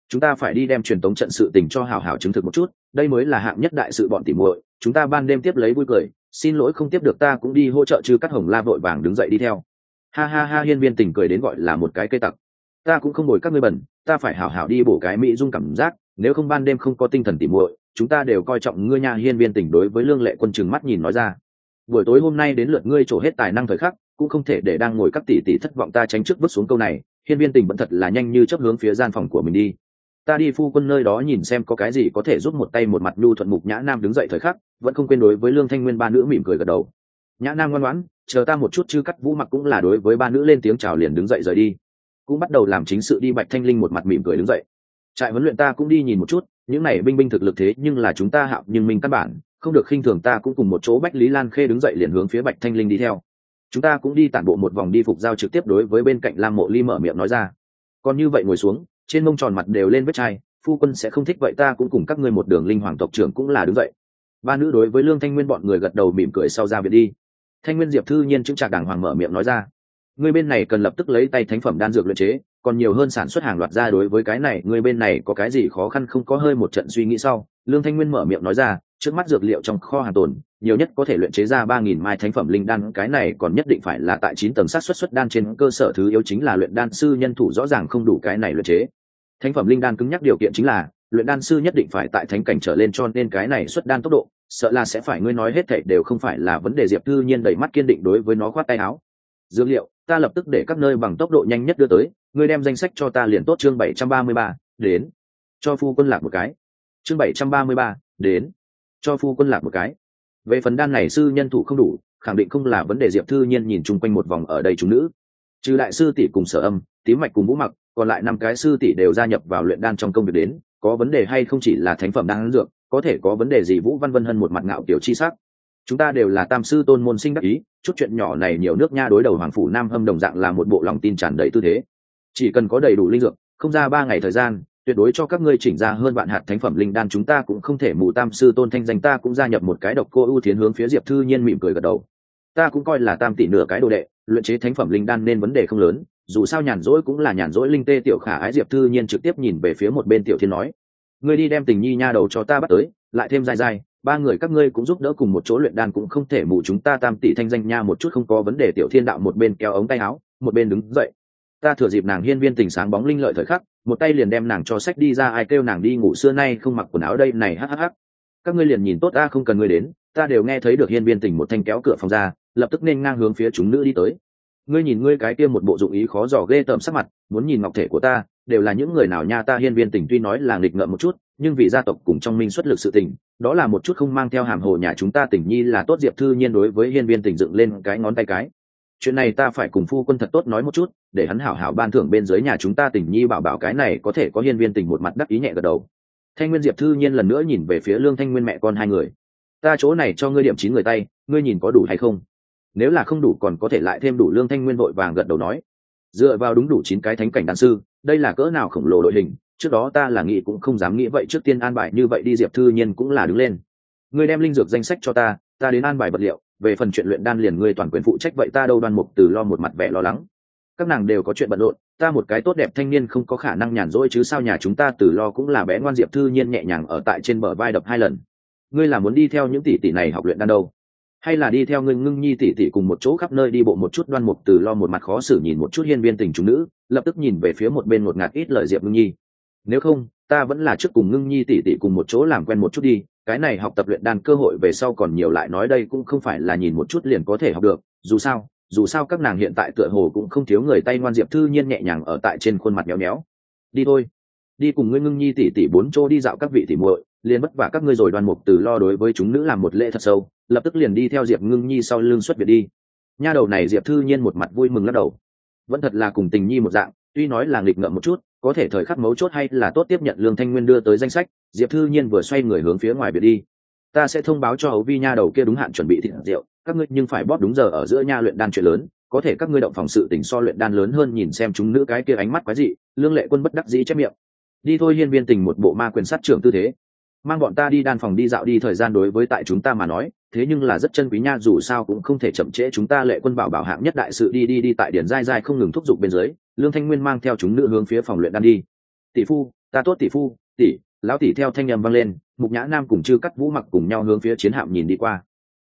S1: Chúng ta phải đi đem truyền tống trận sự tình cho hảo hảo chứng thực một chút đây mới là hạng nhất đại sự bọn tỉ muội, chúng ta ban đêm tiếp lấy vui cười, xin lỗi không tiếp được ta cũng đi hỗ trợ chứ cắt hồng la vội vàng đứng dậy đi theo. Ha ha ha, hiên viên tình cười đến gọi là một cái cây tặc. Ta cũng không ngồi các ngươi bẩn, ta phải hảo hảo đi bổ cái mỹ dung cảm giác, nếu không ban đêm không có tinh thần tỉ muội, chúng ta đều coi trọng ngươi nha, hiên viên tình đối với lương lệ quân chừng mắt nhìn nói ra. Buổi tối hôm nay đến lượt ngươi trổ hết tài năng thời khắc, cũng không thể để đang ngồi các tỷ tỷ thất vọng ta tránh trước bước xuống câu này, hiên viên tình vẫn thật là nhanh như chấp hướng phía gian phòng của mình đi ta đi phu quân nơi đó nhìn xem có cái gì có thể giúp một tay một mặt nhu thuận mục nhã nam đứng dậy thời khắc, vẫn không quên đối với lương thanh nguyên ba nữ mỉm cười gật đầu. Nhã nam ngoan ngoãn, chờ ta một chút chứ cắt vũ mặc cũng là đối với ba nữ lên tiếng chào liền đứng dậy rời đi. Cũng bắt đầu làm chính sự đi bạch thanh linh một mặt mỉm cười đứng dậy. Trại huấn luyện ta cũng đi nhìn một chút, những này binh binh thực lực thế nhưng là chúng ta hạo nhưng mình căn bản, không được khinh thường ta cũng cùng một chỗ bách lý lan khê đứng dậy liền hướng phía bạch thanh linh đi theo. Chúng ta cũng đi tản bộ một vòng đi phục giao trực tiếp đối với bên cạnh lam mộ ly mở miệng nói ra. Còn như vậy ngồi xuống trên mông tròn mặt đều lên vết chai, phu quân sẽ không thích vậy, ta cũng cùng các ngươi một đường linh hoàng tộc trưởng cũng là đứng vậy. ba nữ đối với lương thanh nguyên bọn người gật đầu mỉm cười sau ra viện đi. Thanh nguyên diệp thư nhiên chững trạc đàng hoàng mở miệng nói ra người bên này cần lập tức lấy tay thánh phẩm đan dược luyện chế, còn nhiều hơn sản xuất hàng loạt ra đối với cái này người bên này có cái gì khó khăn không? Có hơi một trận suy nghĩ sau. Lương thanh nguyên mở miệng nói ra trước mắt dược liệu trong kho hàng tồn, nhiều nhất có thể luyện chế ra ba nghìn mai thánh phẩm linh đan, cái này còn nhất định phải là tại chín tầng sát xuất xuất đan trên cơ sở, thứ yếu chính là luyện đan sư nhân thủ rõ ràng không đủ cái này luyện chế. Thánh phẩm linh đan cứng nhắc điều kiện chính là, luyện đan sư nhất định phải tại thánh cảnh trở lên cho nên cái này xuất đan tốc độ, sợ là sẽ phải ngươi nói hết thảy đều không phải là vấn đề, diệp thư nhiên đẩy mắt kiên định đối với nó khoát tay áo. Dược liệu, ta lập tức để các nơi bằng tốc độ nhanh nhất đưa tới, ngươi đem danh sách cho ta liền tốt chương bảy trăm ba mươi ba, đến. Cho phu quân lạc một cái. Chương bảy trăm ba mươi ba, đến cho phu quân lạc một cái. Về phần đan này sư nhân thủ không đủ, khẳng định không là vấn đề diệp thư nhiên nhìn chung quanh một vòng ở đây chúng nữ. Trừ đại sư tỷ cùng sở âm, tím mạch cùng vũ mặc, còn lại năm cái sư tỷ đều gia nhập vào luyện đan trong công việc đến, có vấn đề hay không chỉ là thánh phẩm đan dược, có thể có vấn đề gì vũ văn vân hân một mặt ngạo kiểu chi sắc. Chúng ta đều là tam sư tôn môn sinh đắc ý, chút chuyện nhỏ này nhiều nước nha đối đầu hoàng phủ nam hâm đồng dạng là một bộ lòng tin tràn đầy tư thế. Chỉ cần có đầy đủ linh dược, không ra ba ngày thời gian tuyệt đối cho các ngươi chỉnh ra hơn vạn hạt thánh phẩm linh đan, chúng ta cũng không thể mù tam sư tôn thanh danh, ta cũng gia nhập một cái độc cô ưu tiến hướng phía diệp thư nhiên mỉm cười gật đầu. Ta cũng coi là tam tỷ nửa cái đồ đệ, luyện chế thánh phẩm linh đan nên vấn đề không lớn, dù sao nhàn rỗi cũng là nhàn rỗi linh tê tiểu khả ái, diệp thư nhiên trực tiếp nhìn về phía một bên tiểu thiên nói, ngươi đi đem tình nhi nha đầu cho ta bắt tới, lại thêm dài dài, ba người các ngươi cũng giúp đỡ cùng một chỗ luyện đan cũng không thể mù chúng ta tam tỷ thanh danh nha, một chút không có vấn đề, tiểu thiên đạo một bên kéo ống tay áo, một bên đứng dậy ta thừa dịp nàng hiên viên tình sáng bóng linh lợi thời khắc, một tay liền đem nàng cho sách đi ra, ai kêu nàng đi ngủ xưa nay không mặc quần áo đây, này hhh các ngươi liền nhìn tốt, ta không cần ngươi đến, ta đều nghe thấy được hiên viên tình một thanh kéo cửa phòng ra, lập tức nên ngang hướng phía chúng nữ đi tới. Ngươi nhìn ngươi cái kia một bộ dụng ý khó dò ghê tởm sắc mặt, muốn nhìn ngọc thể của ta, đều là những người nào nha, ta hiên viên tình tuy nói là nghịch ngợm một chút, nhưng vì gia tộc cùng trong minh xuất lực sự tình, đó là một chút không mang theo hàm hồ nhà chúng ta tình nhi là tốt diệp thư nhiên đối với hiên viên tình dựng lên cái ngón tay cái chuyện này ta phải cùng phu quân thật tốt nói một chút, để hắn hảo hảo ban thưởng bên dưới nhà chúng ta tình nhi bảo bảo cái này có thể có hiên viên tình một mặt đắc ý nhẹ gật đầu. Thanh nguyên diệp thư nhiên lần nữa nhìn về phía lương thanh nguyên mẹ con hai người. Ta chỗ này cho ngươi điểm chín người tay, ngươi nhìn có đủ hay không? Nếu là không đủ còn có thể lại thêm đủ lương thanh nguyên vội vàng gật đầu nói. Dựa vào đúng đủ chín cái thánh cảnh đan sư, đây là cỡ nào khổng lồ đội hình, trước đó ta là nghĩ cũng không dám nghĩ vậy, trước tiên an bài như vậy đi, diệp thư nhiên cũng là đứng lên. Ngươi đem linh dược danh sách cho ta ta đến an bài vật liệu về phần chuyện luyện đan liền ngươi toàn quyền phụ trách vậy ta đâu đoan mục từ lo một mặt vẻ lo lắng. Các nàng đều có chuyện bận rộn, ta một cái tốt đẹp thanh niên không có khả năng nhàn rỗi chứ sao nhà chúng ta từ lo cũng là bé ngoan diệp thư nhiên nhẹ nhàng ở tại trên bờ vai đập hai lần. Ngươi là muốn đi theo những tỷ tỷ này học luyện đan đâu? Hay là đi theo ngươi ngưng nhi tỷ tỷ cùng một chỗ khắp nơi đi bộ một chút đoan mục từ lo một mặt khó xử nhìn một chút hiên viên tình chúng nữ, lập tức nhìn về phía một bên một ngạt ít lời diệp ngưng nhi. Nếu không, ta vẫn là trước cùng ngưng nhi tỷ tỷ cùng một chỗ làm quen một chút đi cái này học tập luyện đan cơ hội về sau còn nhiều lại nói đây cũng không phải là nhìn một chút liền có thể học được, dù sao dù sao các nàng hiện tại tựa hồ cũng không thiếu người tay ngoan diệp thư nhiên nhẹ nhàng ở tại trên khuôn mặt méo méo. Đi thôi. Đi cùng ngươi ngưng nhi tỷ tỷ bốn chỗ đi dạo các vị tỷ muội, liền bất vả các ngươi rồi đoàn mục từ lo đối với chúng nữ làm một lễ thật sâu, lập tức liền đi theo diệp ngưng nhi sau lưng xuất việt đi. Nha đầu này diệp thư nhiên một mặt vui mừng lắc đầu. Vẫn thật là cùng tình nhi một dạng, tuy nói là nghịch ngợm một chút có thể thời khắc mấu chốt hay là tốt tiếp nhận lương thanh nguyên đưa tới danh sách, diệp thư nhiên vừa xoay người hướng phía ngoài biệt đi. Ta sẽ thông báo cho hấu vi nha đầu kia đúng hạn chuẩn bị thịt rượu, các ngươi nhưng phải bóp đúng giờ ở giữa nha luyện đan chuyện lớn, có thể các ngươi động phòng sự tình so luyện đan lớn hơn nhìn xem chúng nữ cái kia ánh mắt quái dị, lương lệ quân bất đắc dĩ chép miệng. Đi thôi hiên viên tình một bộ ma quyền sát trưởng tư thế. Mang bọn ta đi đan phòng đi dạo đi thời gian đối với tại chúng ta mà nói, thế nhưng là rất chân quý nha, dù sao cũng không thể chậm trễ chúng ta lệ quân bảo bảo hạng nhất đại sự đi đi đi tại điển dai dai không ngừng thúc giục bên dưới lương thanh nguyên mang theo chúng nữ hướng phía phòng luyện đan đi. Tỷ phu, ta tốt, tỷ phu, tỷ. Lão tỷ theo thanh nhầm vang lên, mục nhã nam cùng chư cắt vũ mặc cùng nhau hướng phía chiến hạm nhìn đi qua.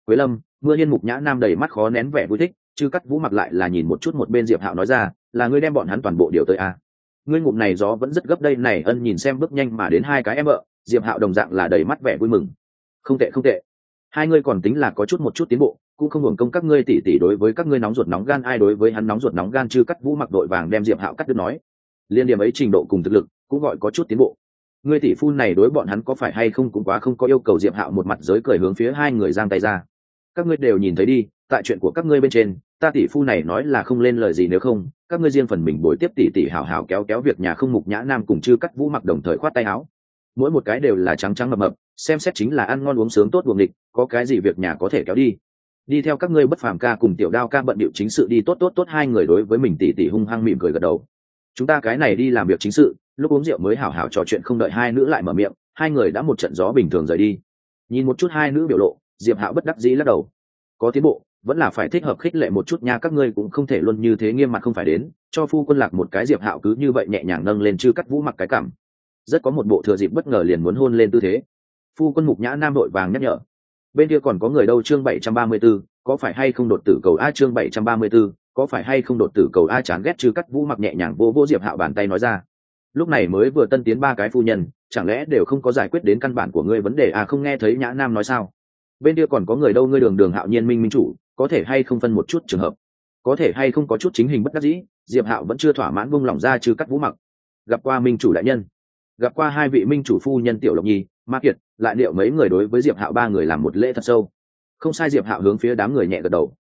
S1: Quế lâm, mưa hiên mục nhã nam đầy mắt khó nén vẻ vui thích, chư cắt vũ mặc lại là nhìn một chút một bên diệp hạo nói ra, là ngươi đem bọn hắn toàn bộ điều tới à. ngươi ngụm này gió vẫn rất gấp đây này, ân nhìn xem bước nhanh mà đến hai cái em vợ diệp hạo đồng dạng là đầy mắt vẻ vui mừng. Không tệ không tệ. Hai ngươi còn tính là có chút một chút tiến bộ cũng không hưởng công các ngươi tỉ tỉ đối với các ngươi nóng ruột nóng gan, ai đối với hắn nóng ruột nóng gan chư cắt vũ mặc đội vàng đem diệp hạo cắt đứt nói. Liên điểm ấy trình độ cùng thực lực, cũng gọi có chút tiến bộ. Ngươi tỷ phu này đối bọn hắn có phải hay không cũng quá không có yêu cầu diệp hạo một mặt giới cười hướng phía hai người giang tay ra. Các ngươi đều nhìn thấy đi, tại chuyện của các ngươi bên trên, ta tỷ phu này nói là không lên lời gì nếu không, các ngươi riêng phần mình bồi tiếp tỷ tỷ hảo hảo kéo kéo việc nhà không mục nhã nam cùng chư cắt vũ mặc đồng thời khoát tay áo. Mỗi một cái đều là trắng trắng mập mập, xem xét chính là ăn ngon uống sướng tốt buồng địch, có cái gì việc nhà có thể kéo đi đi theo các ngươi bất phàm ca cùng tiểu đao ca bận điệu chính sự đi tốt tốt tốt hai người đối với mình tỷ tỷ hung hăng mỉm cười gật đầu. Chúng ta cái này đi làm việc chính sự, lúc uống rượu mới hảo hảo trò chuyện không đợi hai nữ lại mở miệng, hai người đã một trận gió bình thường rời đi. Nhìn một chút hai nữ biểu lộ, diệp hạo bất đắc dĩ lắc đầu. Có tiến bộ, vẫn là phải thích hợp khích lệ một chút nha, các ngươi cũng không thể luôn như thế nghiêm mặt không phải đến, cho phu quân lạc một cái diệp hạo cứ như vậy nhẹ nhàng nâng lên chư cắt vũ mặc cái cảm. Rất có một bộ thừa dịp bất ngờ liền muốn hôn lên tư thế. Phu quân mục nhã nam đội vàng nhắc nhở bên kia còn có người đâu chương bảy trăm ba mươi 734, có phải hay không đột tử cầu a chương bảy trăm ba mươi 734, có phải hay không đột tử cầu a chán ghét chứ cắt vũ mặc nhẹ nhàng vô vô diệp hạo bàn tay nói ra. Lúc này mới vừa tân tiến ba cái phu nhân chẳng lẽ đều không có giải quyết đến căn bản của ngươi vấn đề à không nghe thấy nhã nam nói sao? Bên kia còn có người đâu ngươi đường đường hạo nhiên minh minh chủ có thể hay không phân một chút trường hợp? Có thể hay không có chút chính hình bất đắc dĩ diệp hạo vẫn chưa thỏa mãn buông lỏng ra trừ cắt vũ mặc. Gặp qua minh chủ đại nhân. Gặp qua hai vị minh chủ phu nhân tiểu lộc nhi ma kiệt, lại liệu mấy người đối với diệp hạo ba người làm một lễ thật sâu? Không sai, diệp hạo hướng phía đám người nhẹ gật đầu.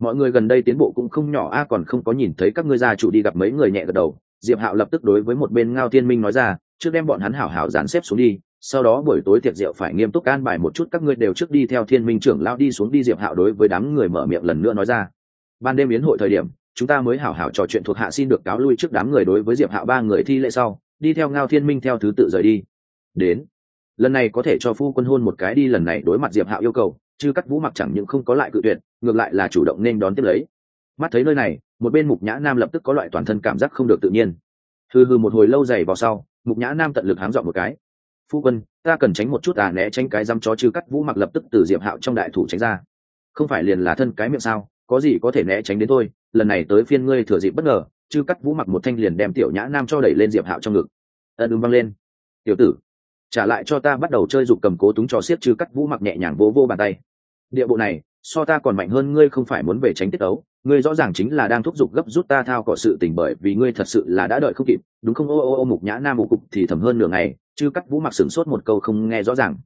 S1: Mọi người gần đây tiến bộ cũng không nhỏ, a, còn không có nhìn thấy các ngươi gia chủ đi gặp mấy người nhẹ gật đầu. Diệp hạo lập tức đối với một bên ngao thiên minh nói ra, trước đem bọn hắn hảo hảo dàn xếp xuống đi, sau đó buổi tối tiệc rượu phải nghiêm túc an bài một chút, các ngươi đều trước đi theo thiên minh trưởng lao đi xuống đi, diệp hạo đối với đám người mở miệng lần nữa nói ra. Ban đêm yến hội thời điểm, chúng ta mới hảo hảo trò chuyện thuộc hạ xin được cáo lui trước đám người đối với diệp hạo ba người thi lễ sau, đi theo ngao thiên minh theo thứ tự rời đi. Đến lần này có thể cho phu quân hôn một cái đi, lần này đối mặt diệp hạo yêu cầu, chứ cắt vũ mặc chẳng những không có lại cự tuyệt, ngược lại là chủ động nên đón tiếp lấy. Mắt thấy nơi này, một bên mục nhã nam lập tức có loại toàn thân cảm giác không được tự nhiên. Hừ hừ một hồi lâu dày vào sau, mục nhã nam tận lực hám dọn một cái. Phu quân, ta cần tránh một chút à né tránh cái dăm chó chứ cắt vũ mặc lập tức từ diệp hạo trong đại thủ tránh ra. Không phải liền là thân cái miệng sao, có gì có thể né tránh đến thôi, lần này tới phiên ngươi thừa dịp bất ngờ, chứ cắt vũ mặc một thanh liền đem tiểu nhã nam cho đẩy lên diệp hạo trong ngực. Ân ưng văng lên. Tiểu tử trả lại cho ta bắt đầu chơi dục cầm cố túng cho siết chứ cắt vũ mặc nhẹ nhàng vỗ vô, vô bàn tay. Địa bộ này so ta còn mạnh hơn ngươi không phải muốn về tránh tiết ấu. Ngươi rõ ràng chính là đang thúc giục gấp rút ta thao cọ sự tình bởi vì ngươi thật sự là đã đợi không kịp. Đúng không? Ô ô ô mục nhã nam mục cục thì thầm hơn nửa ngày chứ cắt vũ mặc sửng sốt một câu không nghe rõ ràng.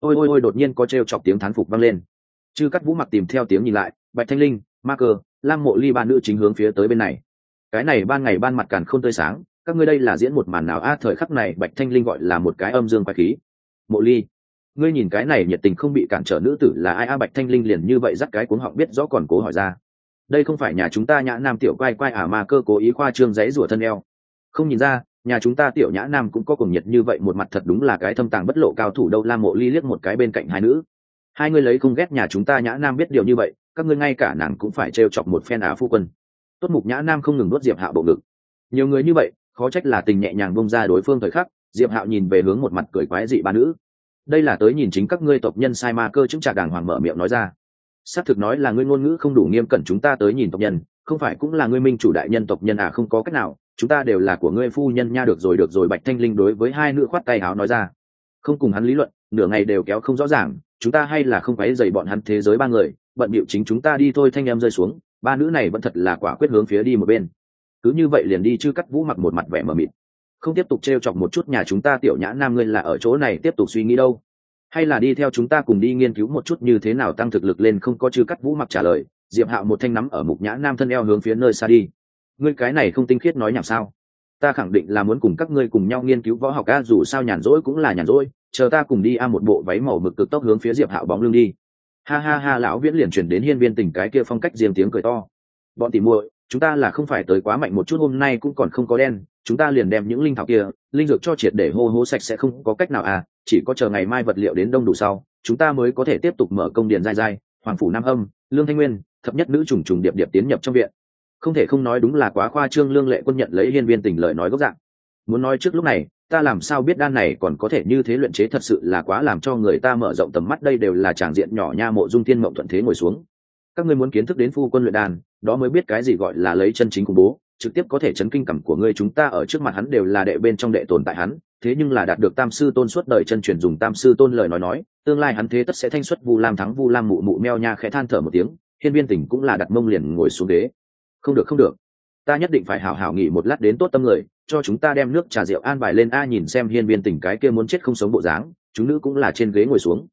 S1: Ôi ôi ôi đột nhiên có t chọc tiếng thán phục vang lên. Chứ cắt vũ mặc tìm theo tiếng nhìn lại bạch thanh linh ma cơ lam mộ ly ba nữ chính hướng phía tới bên này. Cái này ban ngày ban mặt càn không tươi sáng các ngươi đây là diễn một màn nào? A, thời khắc này bạch thanh linh gọi là một cái âm dương quái khí. Mộ ly, ngươi nhìn cái này nhiệt tình không bị cản trở nữ tử là ai? A, bạch thanh linh liền như vậy dắt cái cuống họng biết rõ còn cố hỏi ra. Đây không phải nhà chúng ta nhã nam tiểu quay quay à mà cơ cố ý khoa trương giấy rủa thân eo. Không nhìn ra, nhà chúng ta tiểu nhã nam cũng có cùng nhiệt như vậy, một mặt thật đúng là cái thâm tàng bất lộ cao thủ đâu. Lam mộ ly liếc một cái bên cạnh hai nữ. Hai người lấy không ghét nhà chúng ta nhã nam biết điều như vậy, các ngươi ngay cả nàng cũng phải trêu chọc một phen á phu quân. Tốt mục nhã nam không ngừng đốt diệp hạ bộ ngực. Nhiều người như vậy khó trách là tình nhẹ nhàng bông ra đối phương thời khắc, diệp hạo nhìn về hướng một mặt cười quái dị ba nữ. Đây là tới nhìn chính các ngươi tộc nhân sai ma cơ chứng trạc đàng hoàng mở miệng nói ra. Xác thực nói là ngươi ngôn ngữ không đủ nghiêm cẩn chúng ta tới nhìn tộc nhân, không phải cũng là ngươi minh chủ đại nhân tộc nhân à không có cách nào, chúng ta đều là của ngươi phu nhân nha, được rồi được rồi, bạch thanh linh đối với hai nữ khoát tay áo nói ra. Không cùng hắn lý luận, nửa ngày đều kéo không rõ ràng, chúng ta hay là không phải dày bọn hắn thế giới ba người, bận bịu chính chúng ta đi thôi, thanh em rơi xuống, ba nữ này vẫn thật là quả quyết hướng phía đi một bên cứ như vậy liền đi chư cắt vũ mặc một mặt vẻ mờ mịt. Không tiếp tục t r e o chọc một chút nhà chúng ta tiểu nhã nam ngươi là ở chỗ này tiếp tục suy nghĩ đâu. Hay là đi theo chúng ta cùng đi nghiên cứu một chút như thế nào tăng thực lực lên không có chư cắt vũ mặc trả lời, diệp hạo một thanh nắm ở mục nhã nam thân eo hướng phía nơi xa đi. Ngươi cái này không tinh khiết nói nhảm sao? Ta khẳng định là muốn cùng các ngươi cùng nhau nghiên cứu võ học a dù sao nhàn rỗi cũng là nhàn rỗi, chờ ta cùng đi a một bộ váy màu mực cực tốc hướng phía diệp hạo bóng lưng đi. Ha ha ha, lão viễn liền chuyển đến hiên viên tình cái kia phong cách riêng tiếng cười to. Bọn tỉ muội chúng ta là không phải tới quá mạnh một chút, hôm nay cũng còn không có đen, chúng ta liền đem những linh thảo kia, linh dược cho triệt để hô hô sạch sẽ, không có cách nào à chỉ có chờ ngày mai vật liệu đến đông đủ sau, chúng ta mới có thể tiếp tục mở công điện dai dai hoàng phủ nam âm, lương thanh nguyên, thập nhất nữ trùng trùng điệp điệp tiến nhập trong viện. Không thể không nói đúng là quá khoa trương, lương lệ quân nhận lấy hiên viên tình lời nói gốc dạng. Muốn nói trước lúc này, ta làm sao biết đan này còn có thể như thế luyện chế thật sự là quá làm cho người ta mở rộng tầm mắt, đây đều là tràng diện nhỏ nha mộ dung thiên mộng thuận thế ngồi xuống. Các ngươi muốn kiến thức đến phu quân luyện đan đó mới biết cái gì gọi là lấy chân chính khủng bố, trực tiếp có thể chấn kinh cảm của ngươi chúng ta ở trước mặt hắn đều là đệ bên trong đệ tồn tại hắn, thế nhưng là đạt được tam sư tôn suốt đời chân truyền dùng tam sư tôn lời nói nói, tương lai hắn thế tất sẽ thanh xuất vu lam thắng vu lam mụ mụ meo nha khẽ than thở một tiếng, hiên viên tỉnh cũng là đặt mông liền ngồi xuống ghế. Không được không được. Ta nhất định phải hảo hảo nghỉ một lát đến tốt tâm người, cho chúng ta đem nước trà rượu an bài lên a nhìn xem hiên viên tỉnh cái kia muốn chết không sống bộ dáng, chúng nữ cũng là trên ghế ngồi xuống.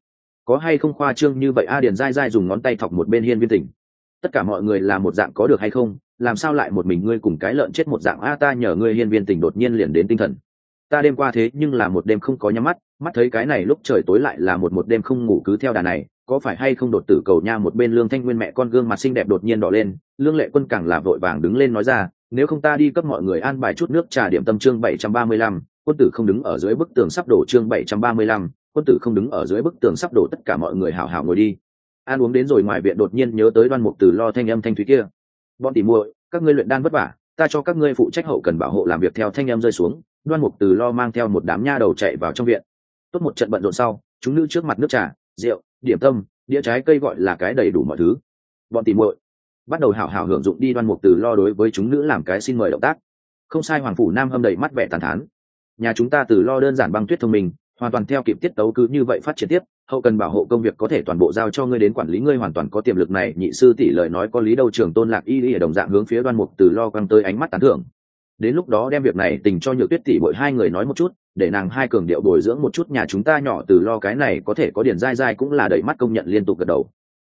S1: Có hay không khoa trương như vậy a điền dai dai dùng ngón tay thọc một bên hiên viên tỉnh tất cả mọi người là một dạng có được hay không, làm sao lại một mình ngươi cùng cái lợn chết một dạng? A, ta nhờ ngươi hiên viên tình đột nhiên liền đến tinh thần. Ta đêm qua thế nhưng là một đêm không có nhắm mắt mắt thấy cái này lúc trời tối lại là một một đêm không ngủ cứ theo đà này, có phải hay không đột tử cầu nha một bên lương thanh nguyên mẹ con gương mặt xinh đẹp đột nhiên đỏ lên, lương lệ quân càng là vội vàng đứng lên nói ra, nếu không ta đi cấp mọi người an bài chút nước trà điểm tâm chương bảy trăm ba mươi lăm, quân tử không đứng ở dưới bức tường sắp đổ chương bảy trăm ba mươi lăm, quân tử không đứng ở dưới bức tường sắp đổ tất cả mọi người hào hào ngồi đi ăn uống đến rồi ngoài viện đột nhiên nhớ tới đoan mục từ lo thanh âm thanh thúy kia. Bọn tỉ muội, các ngươi luyện đan vất vả, ta cho các ngươi phụ trách hậu cần bảo hộ làm việc theo thanh âm rơi xuống. Đoan mục từ lo mang theo một đám nha đầu chạy vào trong viện. Tốt một trận bận rộn sau, chúng nữ trước mặt nước trà, rượu, điểm tâm, đĩa trái cây gọi là cái đầy đủ mọi thứ. Bọn tỉ muội, bắt đầu hảo hảo hưởng dụng đi, đoan mục từ lo đối với chúng nữ làm cái xin mời động tác. Không sai, hoàng phủ nam hâm đầy mắt vẻ tàn thán. Nhà chúng ta từ lo đơn giản băng tuyết thông minh hoàn toàn theo kịp tiết tấu cứ như vậy phát triển tiếp, hậu cần bảo hộ công việc có thể toàn bộ giao cho ngươi đến quản lý ngươi hoàn toàn có tiềm lực này, nhị sư tỷ lời nói có lý đâu trường tôn lạc y y ở đồng dạng hướng phía đoan mục từ lo quăng tới ánh mắt tán thưởng. Đến lúc đó đem việc này tình cho nhược tuyết tỷ bội hai người nói một chút, để nàng hai cường điệu bồi dưỡng một chút nhà chúng ta nhỏ từ lo cái này có thể có điển dai dai cũng là đẩy mắt công nhận liên tục gật đầu.